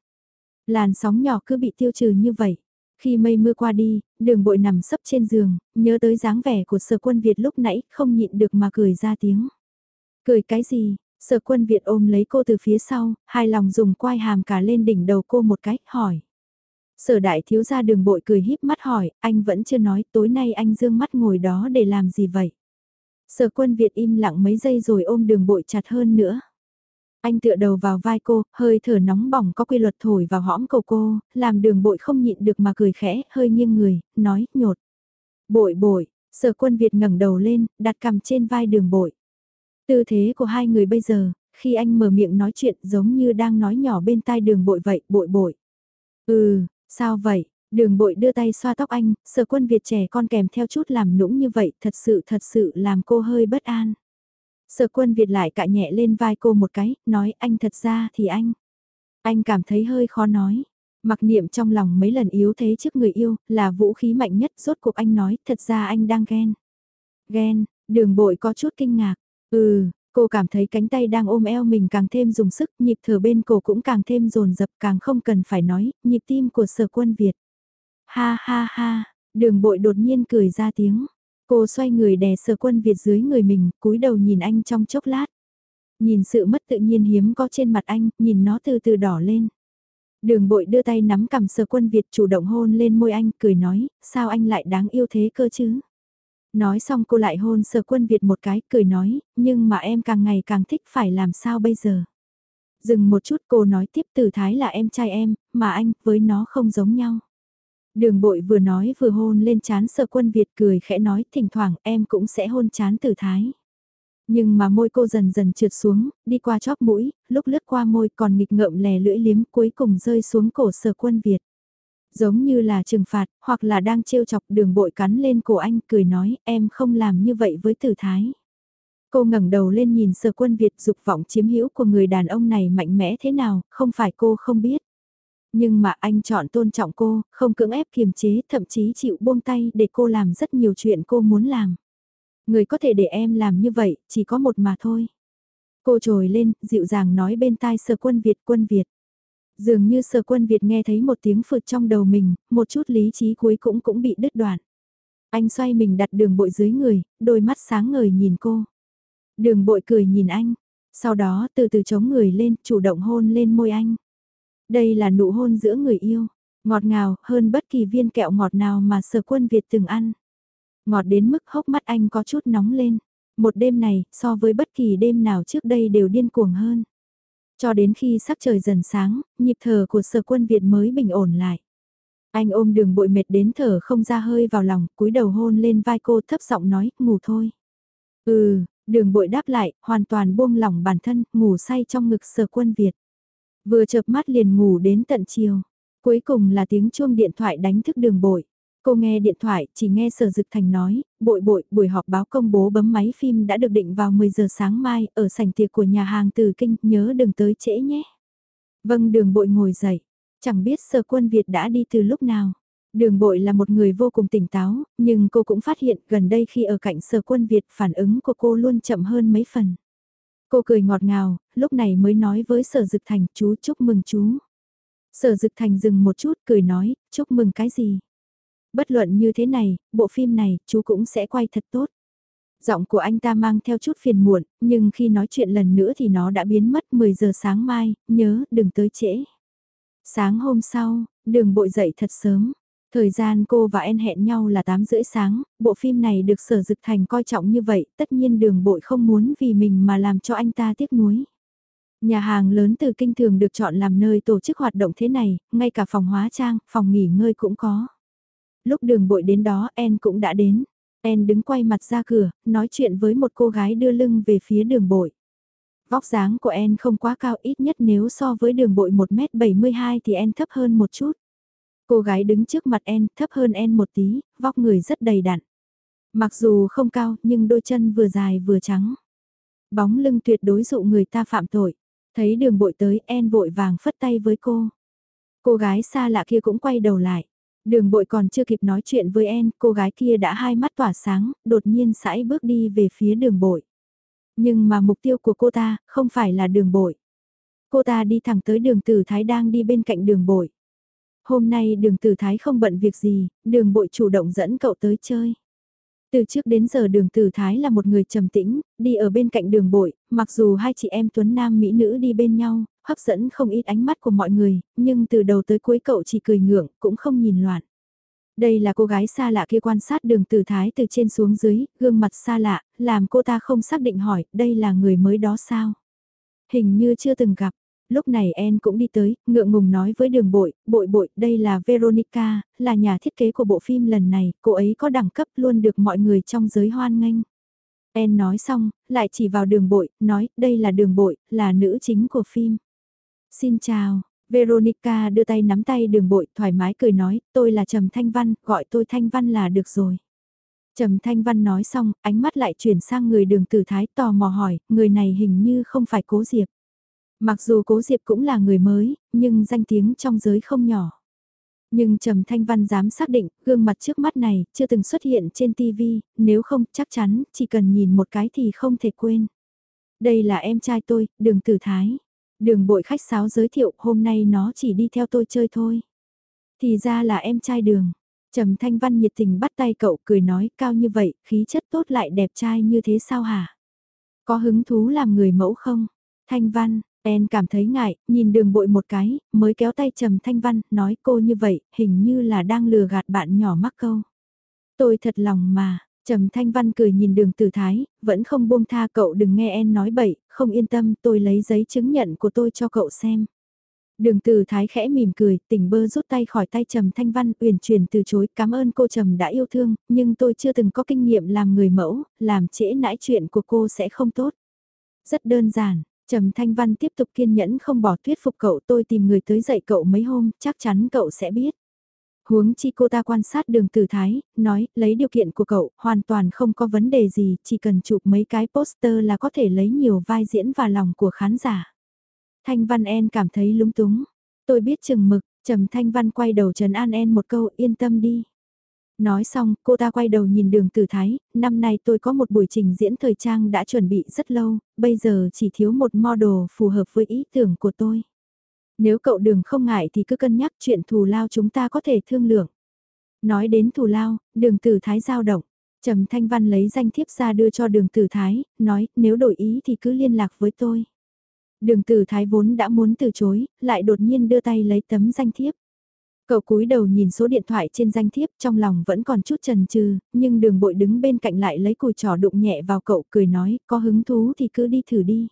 Làn sóng nhỏ cứ bị tiêu trừ như vậy. Khi mây mưa qua đi, đường bội nằm sấp trên giường, nhớ tới dáng vẻ của sở quân Việt lúc nãy không nhịn được mà cười ra tiếng. Cười cái gì? Sở quân Việt ôm lấy cô từ phía sau, hai lòng dùng quai hàm cả lên đỉnh đầu cô một cách, hỏi. Sở đại thiếu gia đường bội cười híp mắt hỏi, anh vẫn chưa nói tối nay anh dương mắt ngồi đó để làm gì vậy? Sở quân Việt im lặng mấy giây rồi ôm đường bội chặt hơn nữa. Anh tựa đầu vào vai cô, hơi thở nóng bỏng có quy luật thổi vào hõm cầu cô, làm đường bội không nhịn được mà cười khẽ, hơi nghiêng người, nói, nhột. Bội bội, sở quân Việt ngẩng đầu lên, đặt cằm trên vai đường bội. Tư thế của hai người bây giờ, khi anh mở miệng nói chuyện giống như đang nói nhỏ bên tai đường bội vậy, bội bội. Ừ, sao vậy, Đường bội đưa tay xoa tóc anh, sở quân Việt trẻ con kèm theo chút làm nũng như vậy thật sự thật sự làm cô hơi bất an. Sở quân Việt lại cạ nhẹ lên vai cô một cái, nói anh thật ra thì anh. Anh cảm thấy hơi khó nói. Mặc niệm trong lòng mấy lần yếu thế trước người yêu, là vũ khí mạnh nhất, rốt cuộc anh nói, thật ra anh đang ghen. Ghen, đường bội có chút kinh ngạc. Ừ, cô cảm thấy cánh tay đang ôm eo mình càng thêm dùng sức, nhịp thở bên cổ cũng càng thêm dồn dập càng không cần phải nói, nhịp tim của sở quân Việt. Ha ha ha, đường bội đột nhiên cười ra tiếng. Cô xoay người đè sờ quân Việt dưới người mình, cúi đầu nhìn anh trong chốc lát. Nhìn sự mất tự nhiên hiếm có trên mặt anh, nhìn nó từ từ đỏ lên. Đường bội đưa tay nắm cầm sờ quân Việt chủ động hôn lên môi anh, cười nói, sao anh lại đáng yêu thế cơ chứ? Nói xong cô lại hôn sờ quân Việt một cái, cười nói, nhưng mà em càng ngày càng thích phải làm sao bây giờ? Dừng một chút cô nói tiếp từ thái là em trai em, mà anh, với nó không giống nhau. Đường bội vừa nói vừa hôn lên chán sờ quân Việt cười khẽ nói thỉnh thoảng em cũng sẽ hôn chán tử thái. Nhưng mà môi cô dần dần trượt xuống, đi qua chóp mũi, lúc lướt qua môi còn nghịch ngợm lè lưỡi liếm cuối cùng rơi xuống cổ sở quân Việt. Giống như là trừng phạt, hoặc là đang trêu chọc đường bội cắn lên cổ anh cười nói em không làm như vậy với tử thái. Cô ngẩng đầu lên nhìn sở quân Việt dục vọng chiếm hữu của người đàn ông này mạnh mẽ thế nào, không phải cô không biết. Nhưng mà anh chọn tôn trọng cô, không cưỡng ép kiềm chế, thậm chí chịu buông tay để cô làm rất nhiều chuyện cô muốn làm. Người có thể để em làm như vậy, chỉ có một mà thôi. Cô trồi lên, dịu dàng nói bên tai sờ quân Việt quân Việt. Dường như sờ quân Việt nghe thấy một tiếng phượt trong đầu mình, một chút lý trí cuối cũng cũng bị đứt đoạn. Anh xoay mình đặt đường bội dưới người, đôi mắt sáng ngời nhìn cô. Đường bội cười nhìn anh, sau đó từ từ chống người lên, chủ động hôn lên môi anh. Đây là nụ hôn giữa người yêu, ngọt ngào hơn bất kỳ viên kẹo ngọt nào mà sở quân Việt từng ăn. Ngọt đến mức hốc mắt anh có chút nóng lên. Một đêm này, so với bất kỳ đêm nào trước đây đều điên cuồng hơn. Cho đến khi sắc trời dần sáng, nhịp thở của sở quân Việt mới bình ổn lại. Anh ôm đường bội mệt đến thở không ra hơi vào lòng, cúi đầu hôn lên vai cô thấp giọng nói, ngủ thôi. Ừ, đường bội đáp lại, hoàn toàn buông lỏng bản thân, ngủ say trong ngực sở quân Việt. Vừa chợp mắt liền ngủ đến tận chiều. Cuối cùng là tiếng chuông điện thoại đánh thức đường bội. Cô nghe điện thoại, chỉ nghe Sở Dực Thành nói, bội bội, buổi họp báo công bố bấm máy phim đã được định vào 10 giờ sáng mai, ở sảnh tiệc của nhà hàng Từ Kinh, nhớ đừng tới trễ nhé. Vâng đường bội ngồi dậy, chẳng biết Sở Quân Việt đã đi từ lúc nào. Đường bội là một người vô cùng tỉnh táo, nhưng cô cũng phát hiện gần đây khi ở cạnh Sở Quân Việt phản ứng của cô luôn chậm hơn mấy phần. Cô cười ngọt ngào, lúc này mới nói với Sở Dực Thành, chú chúc mừng chú. Sở Dực Thành dừng một chút, cười nói, chúc mừng cái gì? Bất luận như thế này, bộ phim này, chú cũng sẽ quay thật tốt. Giọng của anh ta mang theo chút phiền muộn, nhưng khi nói chuyện lần nữa thì nó đã biến mất 10 giờ sáng mai, nhớ, đừng tới trễ. Sáng hôm sau, đường bội dậy thật sớm. Thời gian cô và En hẹn nhau là 8 rưỡi sáng, bộ phim này được sở dực thành coi trọng như vậy, tất nhiên đường bội không muốn vì mình mà làm cho anh ta tiếc nuối. Nhà hàng lớn từ kinh thường được chọn làm nơi tổ chức hoạt động thế này, ngay cả phòng hóa trang, phòng nghỉ ngơi cũng có. Lúc đường bội đến đó En cũng đã đến. En đứng quay mặt ra cửa, nói chuyện với một cô gái đưa lưng về phía đường bội. Vóc dáng của En không quá cao ít nhất nếu so với đường bội 1m72 thì En thấp hơn một chút. Cô gái đứng trước mặt En, thấp hơn En một tí, vóc người rất đầy đặn. Mặc dù không cao, nhưng đôi chân vừa dài vừa trắng. Bóng lưng tuyệt đối dụ người ta phạm tội. Thấy đường bội tới, En vội vàng phất tay với cô. Cô gái xa lạ kia cũng quay đầu lại. Đường bội còn chưa kịp nói chuyện với En, cô gái kia đã hai mắt tỏa sáng, đột nhiên sải bước đi về phía đường bội. Nhưng mà mục tiêu của cô ta, không phải là đường bội. Cô ta đi thẳng tới đường tử thái đang đi bên cạnh đường bội. Hôm nay đường tử thái không bận việc gì, đường bội chủ động dẫn cậu tới chơi. Từ trước đến giờ đường tử thái là một người trầm tĩnh, đi ở bên cạnh đường bội, mặc dù hai chị em tuấn nam mỹ nữ đi bên nhau, hấp dẫn không ít ánh mắt của mọi người, nhưng từ đầu tới cuối cậu chỉ cười ngượng, cũng không nhìn loạn. Đây là cô gái xa lạ kia quan sát đường tử thái từ trên xuống dưới, gương mặt xa lạ, làm cô ta không xác định hỏi, đây là người mới đó sao? Hình như chưa từng gặp, Lúc này En cũng đi tới, ngượng ngùng nói với đường bội, bội bội, đây là Veronica, là nhà thiết kế của bộ phim lần này, cô ấy có đẳng cấp luôn được mọi người trong giới hoan nghênh. En nói xong, lại chỉ vào đường bội, nói, đây là đường bội, là nữ chính của phim. Xin chào, Veronica đưa tay nắm tay đường bội, thoải mái cười nói, tôi là Trầm Thanh Văn, gọi tôi Thanh Văn là được rồi. Trầm Thanh Văn nói xong, ánh mắt lại chuyển sang người đường tử thái tò mò hỏi, người này hình như không phải cố diệp. Mặc dù Cố Diệp cũng là người mới, nhưng danh tiếng trong giới không nhỏ. Nhưng Trầm Thanh Văn dám xác định, gương mặt trước mắt này chưa từng xuất hiện trên TV, nếu không chắc chắn chỉ cần nhìn một cái thì không thể quên. Đây là em trai tôi, đường tử thái. Đường bội khách sáo giới thiệu hôm nay nó chỉ đi theo tôi chơi thôi. Thì ra là em trai đường. Trầm Thanh Văn nhiệt tình bắt tay cậu cười nói cao như vậy, khí chất tốt lại đẹp trai như thế sao hả? Có hứng thú làm người mẫu không? Thanh Văn, En cảm thấy ngại, nhìn đường bội một cái, mới kéo tay Trầm Thanh Văn, nói cô như vậy, hình như là đang lừa gạt bạn nhỏ mắc câu. Tôi thật lòng mà, Trầm Thanh Văn cười nhìn đường tử thái, vẫn không buông tha cậu đừng nghe En nói bậy, không yên tâm tôi lấy giấy chứng nhận của tôi cho cậu xem. Đường từ thái khẽ mỉm cười, tỉnh bơ rút tay khỏi tay Trầm Thanh Văn, uyển chuyển từ chối, cảm ơn cô Trầm đã yêu thương, nhưng tôi chưa từng có kinh nghiệm làm người mẫu, làm trễ nãi chuyện của cô sẽ không tốt. Rất đơn giản, Trầm Thanh Văn tiếp tục kiên nhẫn không bỏ thuyết phục cậu tôi tìm người tới dạy cậu mấy hôm, chắc chắn cậu sẽ biết. Huống chi cô ta quan sát đường tử thái, nói, lấy điều kiện của cậu, hoàn toàn không có vấn đề gì, chỉ cần chụp mấy cái poster là có thể lấy nhiều vai diễn và lòng của khán giả. Thanh Văn En cảm thấy lúng túng. Tôi biết chừng mực, Trầm Thanh Văn quay đầu Trần An En một câu yên tâm đi. Nói xong, cô ta quay đầu nhìn đường tử thái, năm nay tôi có một buổi trình diễn thời trang đã chuẩn bị rất lâu, bây giờ chỉ thiếu một model phù hợp với ý tưởng của tôi. Nếu cậu đường không ngại thì cứ cân nhắc chuyện thù lao chúng ta có thể thương lượng. Nói đến thù lao, đường tử thái giao động. Trầm Thanh Văn lấy danh thiếp ra đưa cho đường tử thái, nói nếu đổi ý thì cứ liên lạc với tôi. Đường tử thái vốn đã muốn từ chối, lại đột nhiên đưa tay lấy tấm danh thiếp. Cậu cúi đầu nhìn số điện thoại trên danh thiếp trong lòng vẫn còn chút chần chừ, nhưng đường bội đứng bên cạnh lại lấy cùi trò đụng nhẹ vào cậu cười nói, có hứng thú thì cứ đi thử đi.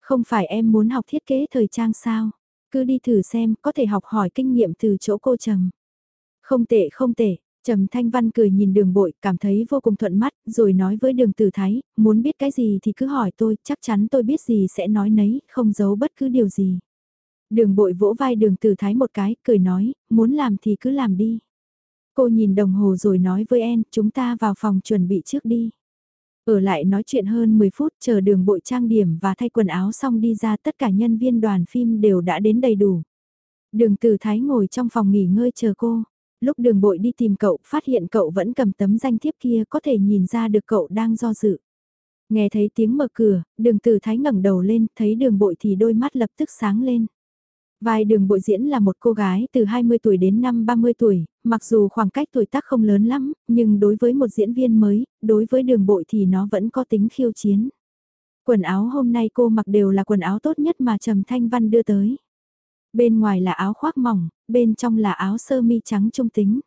Không phải em muốn học thiết kế thời trang sao? Cứ đi thử xem, có thể học hỏi kinh nghiệm từ chỗ cô Trầm. Không tệ không tệ, Trầm Thanh Văn cười nhìn đường bội, cảm thấy vô cùng thuận mắt, rồi nói với đường tử thái, muốn biết cái gì thì cứ hỏi tôi, chắc chắn tôi biết gì sẽ nói nấy, không giấu bất cứ điều gì. Đường bội vỗ vai đường tử thái một cái, cười nói, muốn làm thì cứ làm đi. Cô nhìn đồng hồ rồi nói với En, chúng ta vào phòng chuẩn bị trước đi. Ở lại nói chuyện hơn 10 phút chờ đường bội trang điểm và thay quần áo xong đi ra tất cả nhân viên đoàn phim đều đã đến đầy đủ. Đường tử thái ngồi trong phòng nghỉ ngơi chờ cô. Lúc đường bội đi tìm cậu phát hiện cậu vẫn cầm tấm danh thiếp kia có thể nhìn ra được cậu đang do dự. Nghe thấy tiếng mở cửa, đường tử thái ngẩng đầu lên, thấy đường bội thì đôi mắt lập tức sáng lên. Vai đường bội diễn là một cô gái từ 20 tuổi đến năm 30 tuổi, mặc dù khoảng cách tuổi tác không lớn lắm, nhưng đối với một diễn viên mới, đối với đường bội thì nó vẫn có tính khiêu chiến. Quần áo hôm nay cô mặc đều là quần áo tốt nhất mà Trầm Thanh Văn đưa tới. Bên ngoài là áo khoác mỏng, bên trong là áo sơ mi trắng trung tính.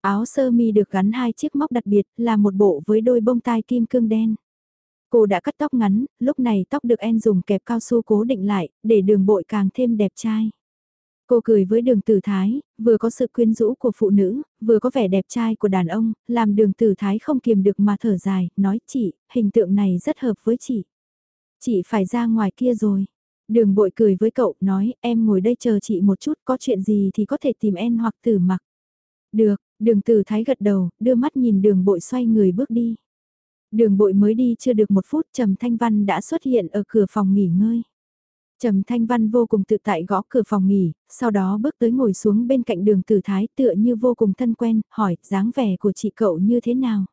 Áo sơ mi được gắn hai chiếc móc đặc biệt là một bộ với đôi bông tai kim cương đen. Cô đã cắt tóc ngắn, lúc này tóc được En dùng kẹp cao su cố định lại, để đường bội càng thêm đẹp trai. Cô cười với đường tử thái, vừa có sự quyến rũ của phụ nữ, vừa có vẻ đẹp trai của đàn ông, làm đường tử thái không kiềm được mà thở dài, nói chị, hình tượng này rất hợp với chị. Chị phải ra ngoài kia rồi. Đường bội cười với cậu, nói, em ngồi đây chờ chị một chút, có chuyện gì thì có thể tìm En hoặc tử mặc. Được, đường tử thái gật đầu, đưa mắt nhìn đường bội xoay người bước đi. Đường bội mới đi chưa được một phút Trầm Thanh Văn đã xuất hiện ở cửa phòng nghỉ ngơi. Trầm Thanh Văn vô cùng tự tại gõ cửa phòng nghỉ, sau đó bước tới ngồi xuống bên cạnh đường tử thái tựa như vô cùng thân quen, hỏi dáng vẻ của chị cậu như thế nào.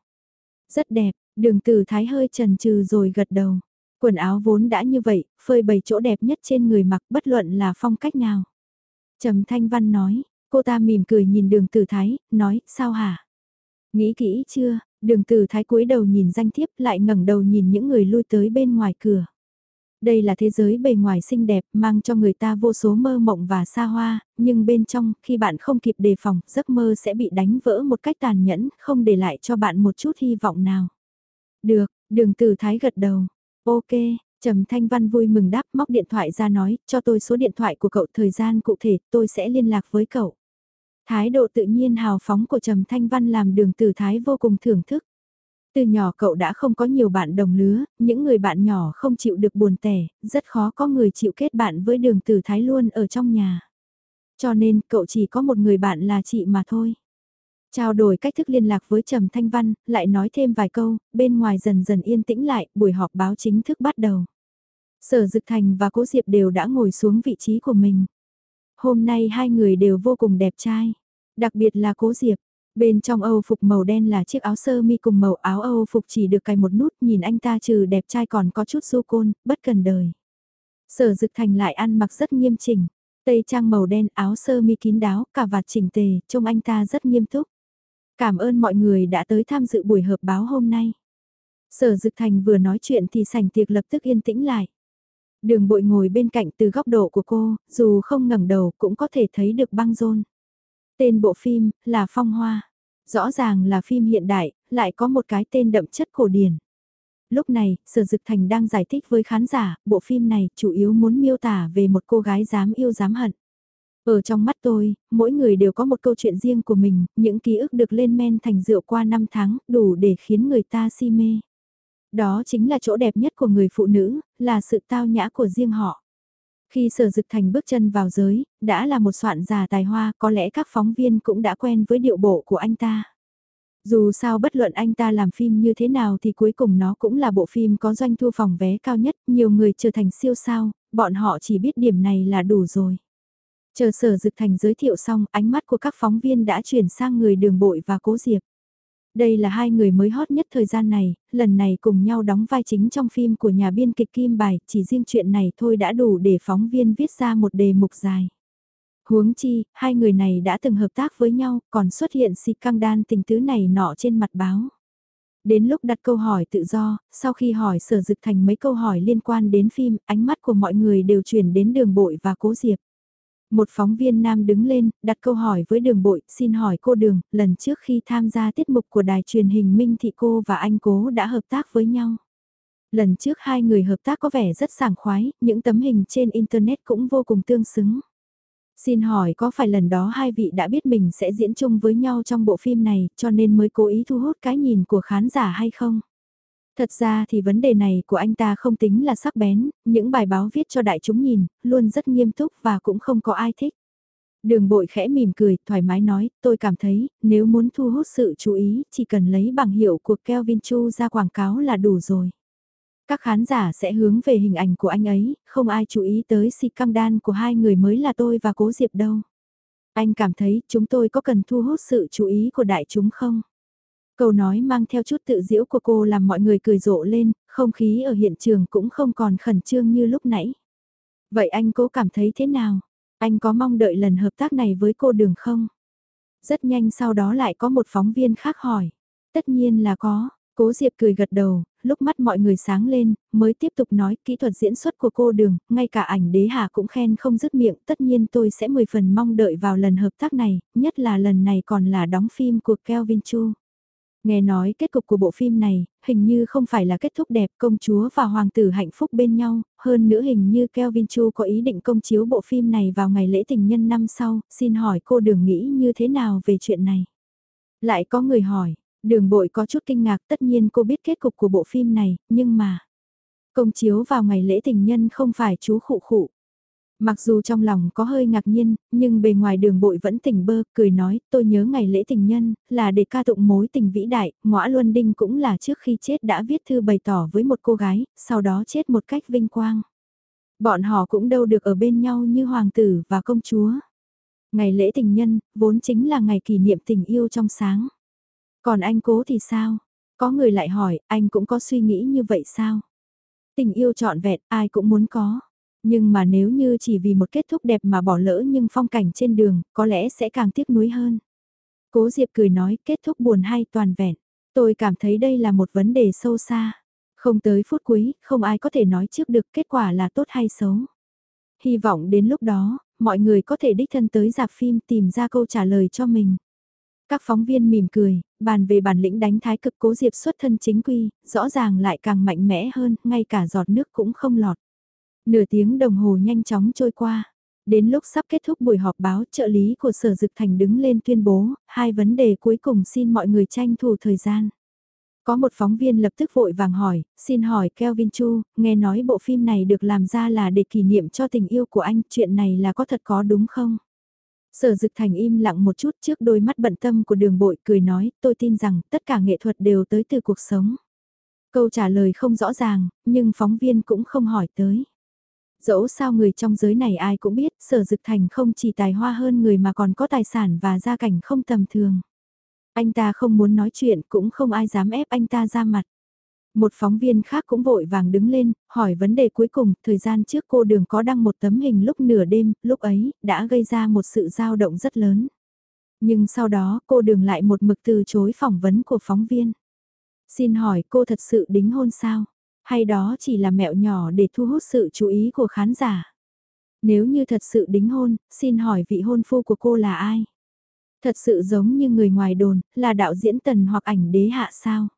Rất đẹp, đường tử thái hơi trần trừ rồi gật đầu. Quần áo vốn đã như vậy, phơi bày chỗ đẹp nhất trên người mặc bất luận là phong cách nào. Trầm Thanh Văn nói, cô ta mỉm cười nhìn đường tử thái, nói, sao hả? Nghĩ kỹ chưa, Đường từ thái cúi đầu nhìn danh thiếp lại ngẩng đầu nhìn những người lui tới bên ngoài cửa. Đây là thế giới bề ngoài xinh đẹp mang cho người ta vô số mơ mộng và xa hoa, nhưng bên trong khi bạn không kịp đề phòng giấc mơ sẽ bị đánh vỡ một cách tàn nhẫn không để lại cho bạn một chút hy vọng nào. Được, đường từ thái gật đầu. Ok, Trầm Thanh Văn vui mừng đáp móc điện thoại ra nói cho tôi số điện thoại của cậu thời gian cụ thể tôi sẽ liên lạc với cậu. Thái độ tự nhiên hào phóng của Trầm Thanh Văn làm đường tử thái vô cùng thưởng thức. Từ nhỏ cậu đã không có nhiều bạn đồng lứa, những người bạn nhỏ không chịu được buồn tẻ, rất khó có người chịu kết bạn với đường tử thái luôn ở trong nhà. Cho nên cậu chỉ có một người bạn là chị mà thôi. Trao đổi cách thức liên lạc với Trầm Thanh Văn, lại nói thêm vài câu, bên ngoài dần dần yên tĩnh lại, buổi họp báo chính thức bắt đầu. Sở Dực Thành và Cố Diệp đều đã ngồi xuống vị trí của mình. Hôm nay hai người đều vô cùng đẹp trai, đặc biệt là Cố Diệp. Bên trong Âu phục màu đen là chiếc áo sơ mi cùng màu áo Âu phục chỉ được cài một nút nhìn anh ta trừ đẹp trai còn có chút du côn, bất cần đời. Sở Dực Thành lại ăn mặc rất nghiêm chỉnh, tây trang màu đen áo sơ mi kín đáo, cả vạt chỉnh tề, trông anh ta rất nghiêm túc. Cảm ơn mọi người đã tới tham dự buổi họp báo hôm nay. Sở Dực Thành vừa nói chuyện thì sảnh tiệc lập tức yên tĩnh lại. Đường bội ngồi bên cạnh từ góc độ của cô, dù không ngẩng đầu cũng có thể thấy được băng rôn. Tên bộ phim là Phong Hoa. Rõ ràng là phim hiện đại, lại có một cái tên đậm chất cổ điển. Lúc này, Sở Dực Thành đang giải thích với khán giả, bộ phim này chủ yếu muốn miêu tả về một cô gái dám yêu dám hận. Ở trong mắt tôi, mỗi người đều có một câu chuyện riêng của mình, những ký ức được lên men thành rượu qua năm tháng, đủ để khiến người ta si mê. Đó chính là chỗ đẹp nhất của người phụ nữ, là sự tao nhã của riêng họ. Khi sở dực thành bước chân vào giới, đã là một soạn giả tài hoa, có lẽ các phóng viên cũng đã quen với điệu bộ của anh ta. Dù sao bất luận anh ta làm phim như thế nào thì cuối cùng nó cũng là bộ phim có doanh thu phòng vé cao nhất, nhiều người trở thành siêu sao, bọn họ chỉ biết điểm này là đủ rồi. Chờ sở dực thành giới thiệu xong, ánh mắt của các phóng viên đã chuyển sang người đường bội và cố diệp. Đây là hai người mới hot nhất thời gian này, lần này cùng nhau đóng vai chính trong phim của nhà biên kịch Kim Bài, chỉ riêng chuyện này thôi đã đủ để phóng viên viết ra một đề mục dài. Huống chi, hai người này đã từng hợp tác với nhau, còn xuất hiện si căng đan tình tứ này nọ trên mặt báo. Đến lúc đặt câu hỏi tự do, sau khi hỏi sở dực thành mấy câu hỏi liên quan đến phim, ánh mắt của mọi người đều chuyển đến đường bội và cố diệp. Một phóng viên nam đứng lên, đặt câu hỏi với đường bội, xin hỏi cô đường, lần trước khi tham gia tiết mục của đài truyền hình Minh Thị cô và anh cố đã hợp tác với nhau. Lần trước hai người hợp tác có vẻ rất sảng khoái, những tấm hình trên Internet cũng vô cùng tương xứng. Xin hỏi có phải lần đó hai vị đã biết mình sẽ diễn chung với nhau trong bộ phim này cho nên mới cố ý thu hút cái nhìn của khán giả hay không? Thật ra thì vấn đề này của anh ta không tính là sắc bén, những bài báo viết cho đại chúng nhìn, luôn rất nghiêm túc và cũng không có ai thích. Đường bội khẽ mỉm cười, thoải mái nói, tôi cảm thấy, nếu muốn thu hút sự chú ý, chỉ cần lấy bảng hiệu của Kelvin Chu ra quảng cáo là đủ rồi. Các khán giả sẽ hướng về hình ảnh của anh ấy, không ai chú ý tới si căng đan của hai người mới là tôi và cố diệp đâu. Anh cảm thấy chúng tôi có cần thu hút sự chú ý của đại chúng không? Câu nói mang theo chút tự diễu của cô làm mọi người cười rộ lên, không khí ở hiện trường cũng không còn khẩn trương như lúc nãy. Vậy anh cố cảm thấy thế nào? Anh có mong đợi lần hợp tác này với cô đường không? Rất nhanh sau đó lại có một phóng viên khác hỏi. Tất nhiên là có, cố Diệp cười gật đầu, lúc mắt mọi người sáng lên, mới tiếp tục nói kỹ thuật diễn xuất của cô đường, ngay cả ảnh đế hà cũng khen không dứt miệng, tất nhiên tôi sẽ mười phần mong đợi vào lần hợp tác này, nhất là lần này còn là đóng phim của Kelvin Chu. Nghe nói kết cục của bộ phim này, hình như không phải là kết thúc đẹp công chúa và hoàng tử hạnh phúc bên nhau, hơn nữa hình như Kelvin Chu có ý định công chiếu bộ phim này vào ngày lễ tình nhân năm sau, xin hỏi cô đường nghĩ như thế nào về chuyện này? Lại có người hỏi, đường bội có chút kinh ngạc tất nhiên cô biết kết cục của bộ phim này, nhưng mà... Công chiếu vào ngày lễ tình nhân không phải chú khụ khụ. Mặc dù trong lòng có hơi ngạc nhiên, nhưng bề ngoài đường bội vẫn tỉnh bơ, cười nói, tôi nhớ ngày lễ tình nhân, là để ca tụng mối tình vĩ đại, ngõa Luân Đinh cũng là trước khi chết đã viết thư bày tỏ với một cô gái, sau đó chết một cách vinh quang. Bọn họ cũng đâu được ở bên nhau như hoàng tử và công chúa. Ngày lễ tình nhân, vốn chính là ngày kỷ niệm tình yêu trong sáng. Còn anh cố thì sao? Có người lại hỏi, anh cũng có suy nghĩ như vậy sao? Tình yêu trọn vẹn, ai cũng muốn có. Nhưng mà nếu như chỉ vì một kết thúc đẹp mà bỏ lỡ nhưng phong cảnh trên đường, có lẽ sẽ càng tiếc nuối hơn. Cố Diệp cười nói kết thúc buồn hay toàn vẹn. Tôi cảm thấy đây là một vấn đề sâu xa. Không tới phút cuối, không ai có thể nói trước được kết quả là tốt hay xấu. Hy vọng đến lúc đó, mọi người có thể đích thân tới dạp phim tìm ra câu trả lời cho mình. Các phóng viên mỉm cười, bàn về bản lĩnh đánh thái cực cố diệp xuất thân chính quy, rõ ràng lại càng mạnh mẽ hơn, ngay cả giọt nước cũng không lọt. Nửa tiếng đồng hồ nhanh chóng trôi qua. Đến lúc sắp kết thúc buổi họp báo trợ lý của Sở Dực Thành đứng lên tuyên bố, hai vấn đề cuối cùng xin mọi người tranh thủ thời gian. Có một phóng viên lập tức vội vàng hỏi, xin hỏi Kelvin Chu, nghe nói bộ phim này được làm ra là để kỷ niệm cho tình yêu của anh, chuyện này là có thật có đúng không? Sở Dực Thành im lặng một chút trước đôi mắt bận tâm của đường bội cười nói, tôi tin rằng tất cả nghệ thuật đều tới từ cuộc sống. Câu trả lời không rõ ràng, nhưng phóng viên cũng không hỏi tới. Dẫu sao người trong giới này ai cũng biết sở dực thành không chỉ tài hoa hơn người mà còn có tài sản và gia cảnh không tầm thường. Anh ta không muốn nói chuyện cũng không ai dám ép anh ta ra mặt. Một phóng viên khác cũng vội vàng đứng lên, hỏi vấn đề cuối cùng, thời gian trước cô đường có đăng một tấm hình lúc nửa đêm, lúc ấy, đã gây ra một sự dao động rất lớn. Nhưng sau đó cô đường lại một mực từ chối phỏng vấn của phóng viên. Xin hỏi cô thật sự đính hôn sao? Hay đó chỉ là mẹo nhỏ để thu hút sự chú ý của khán giả? Nếu như thật sự đính hôn, xin hỏi vị hôn phu của cô là ai? Thật sự giống như người ngoài đồn, là đạo diễn tần hoặc ảnh đế hạ sao?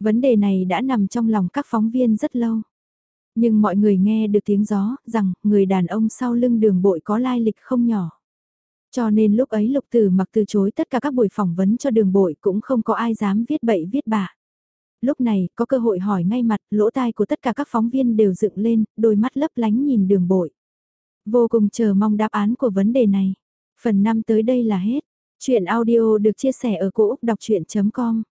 Vấn đề này đã nằm trong lòng các phóng viên rất lâu. Nhưng mọi người nghe được tiếng gió, rằng người đàn ông sau lưng đường bội có lai lịch không nhỏ. Cho nên lúc ấy lục tử mặc từ chối tất cả các buổi phỏng vấn cho đường bội cũng không có ai dám viết bậy viết bạ. Lúc này, có cơ hội hỏi ngay mặt, lỗ tai của tất cả các phóng viên đều dựng lên, đôi mắt lấp lánh nhìn đường bội. Vô cùng chờ mong đáp án của vấn đề này. Phần 5 tới đây là hết. Chuyện audio được chia sẻ ở cỗ đọc chuyện.com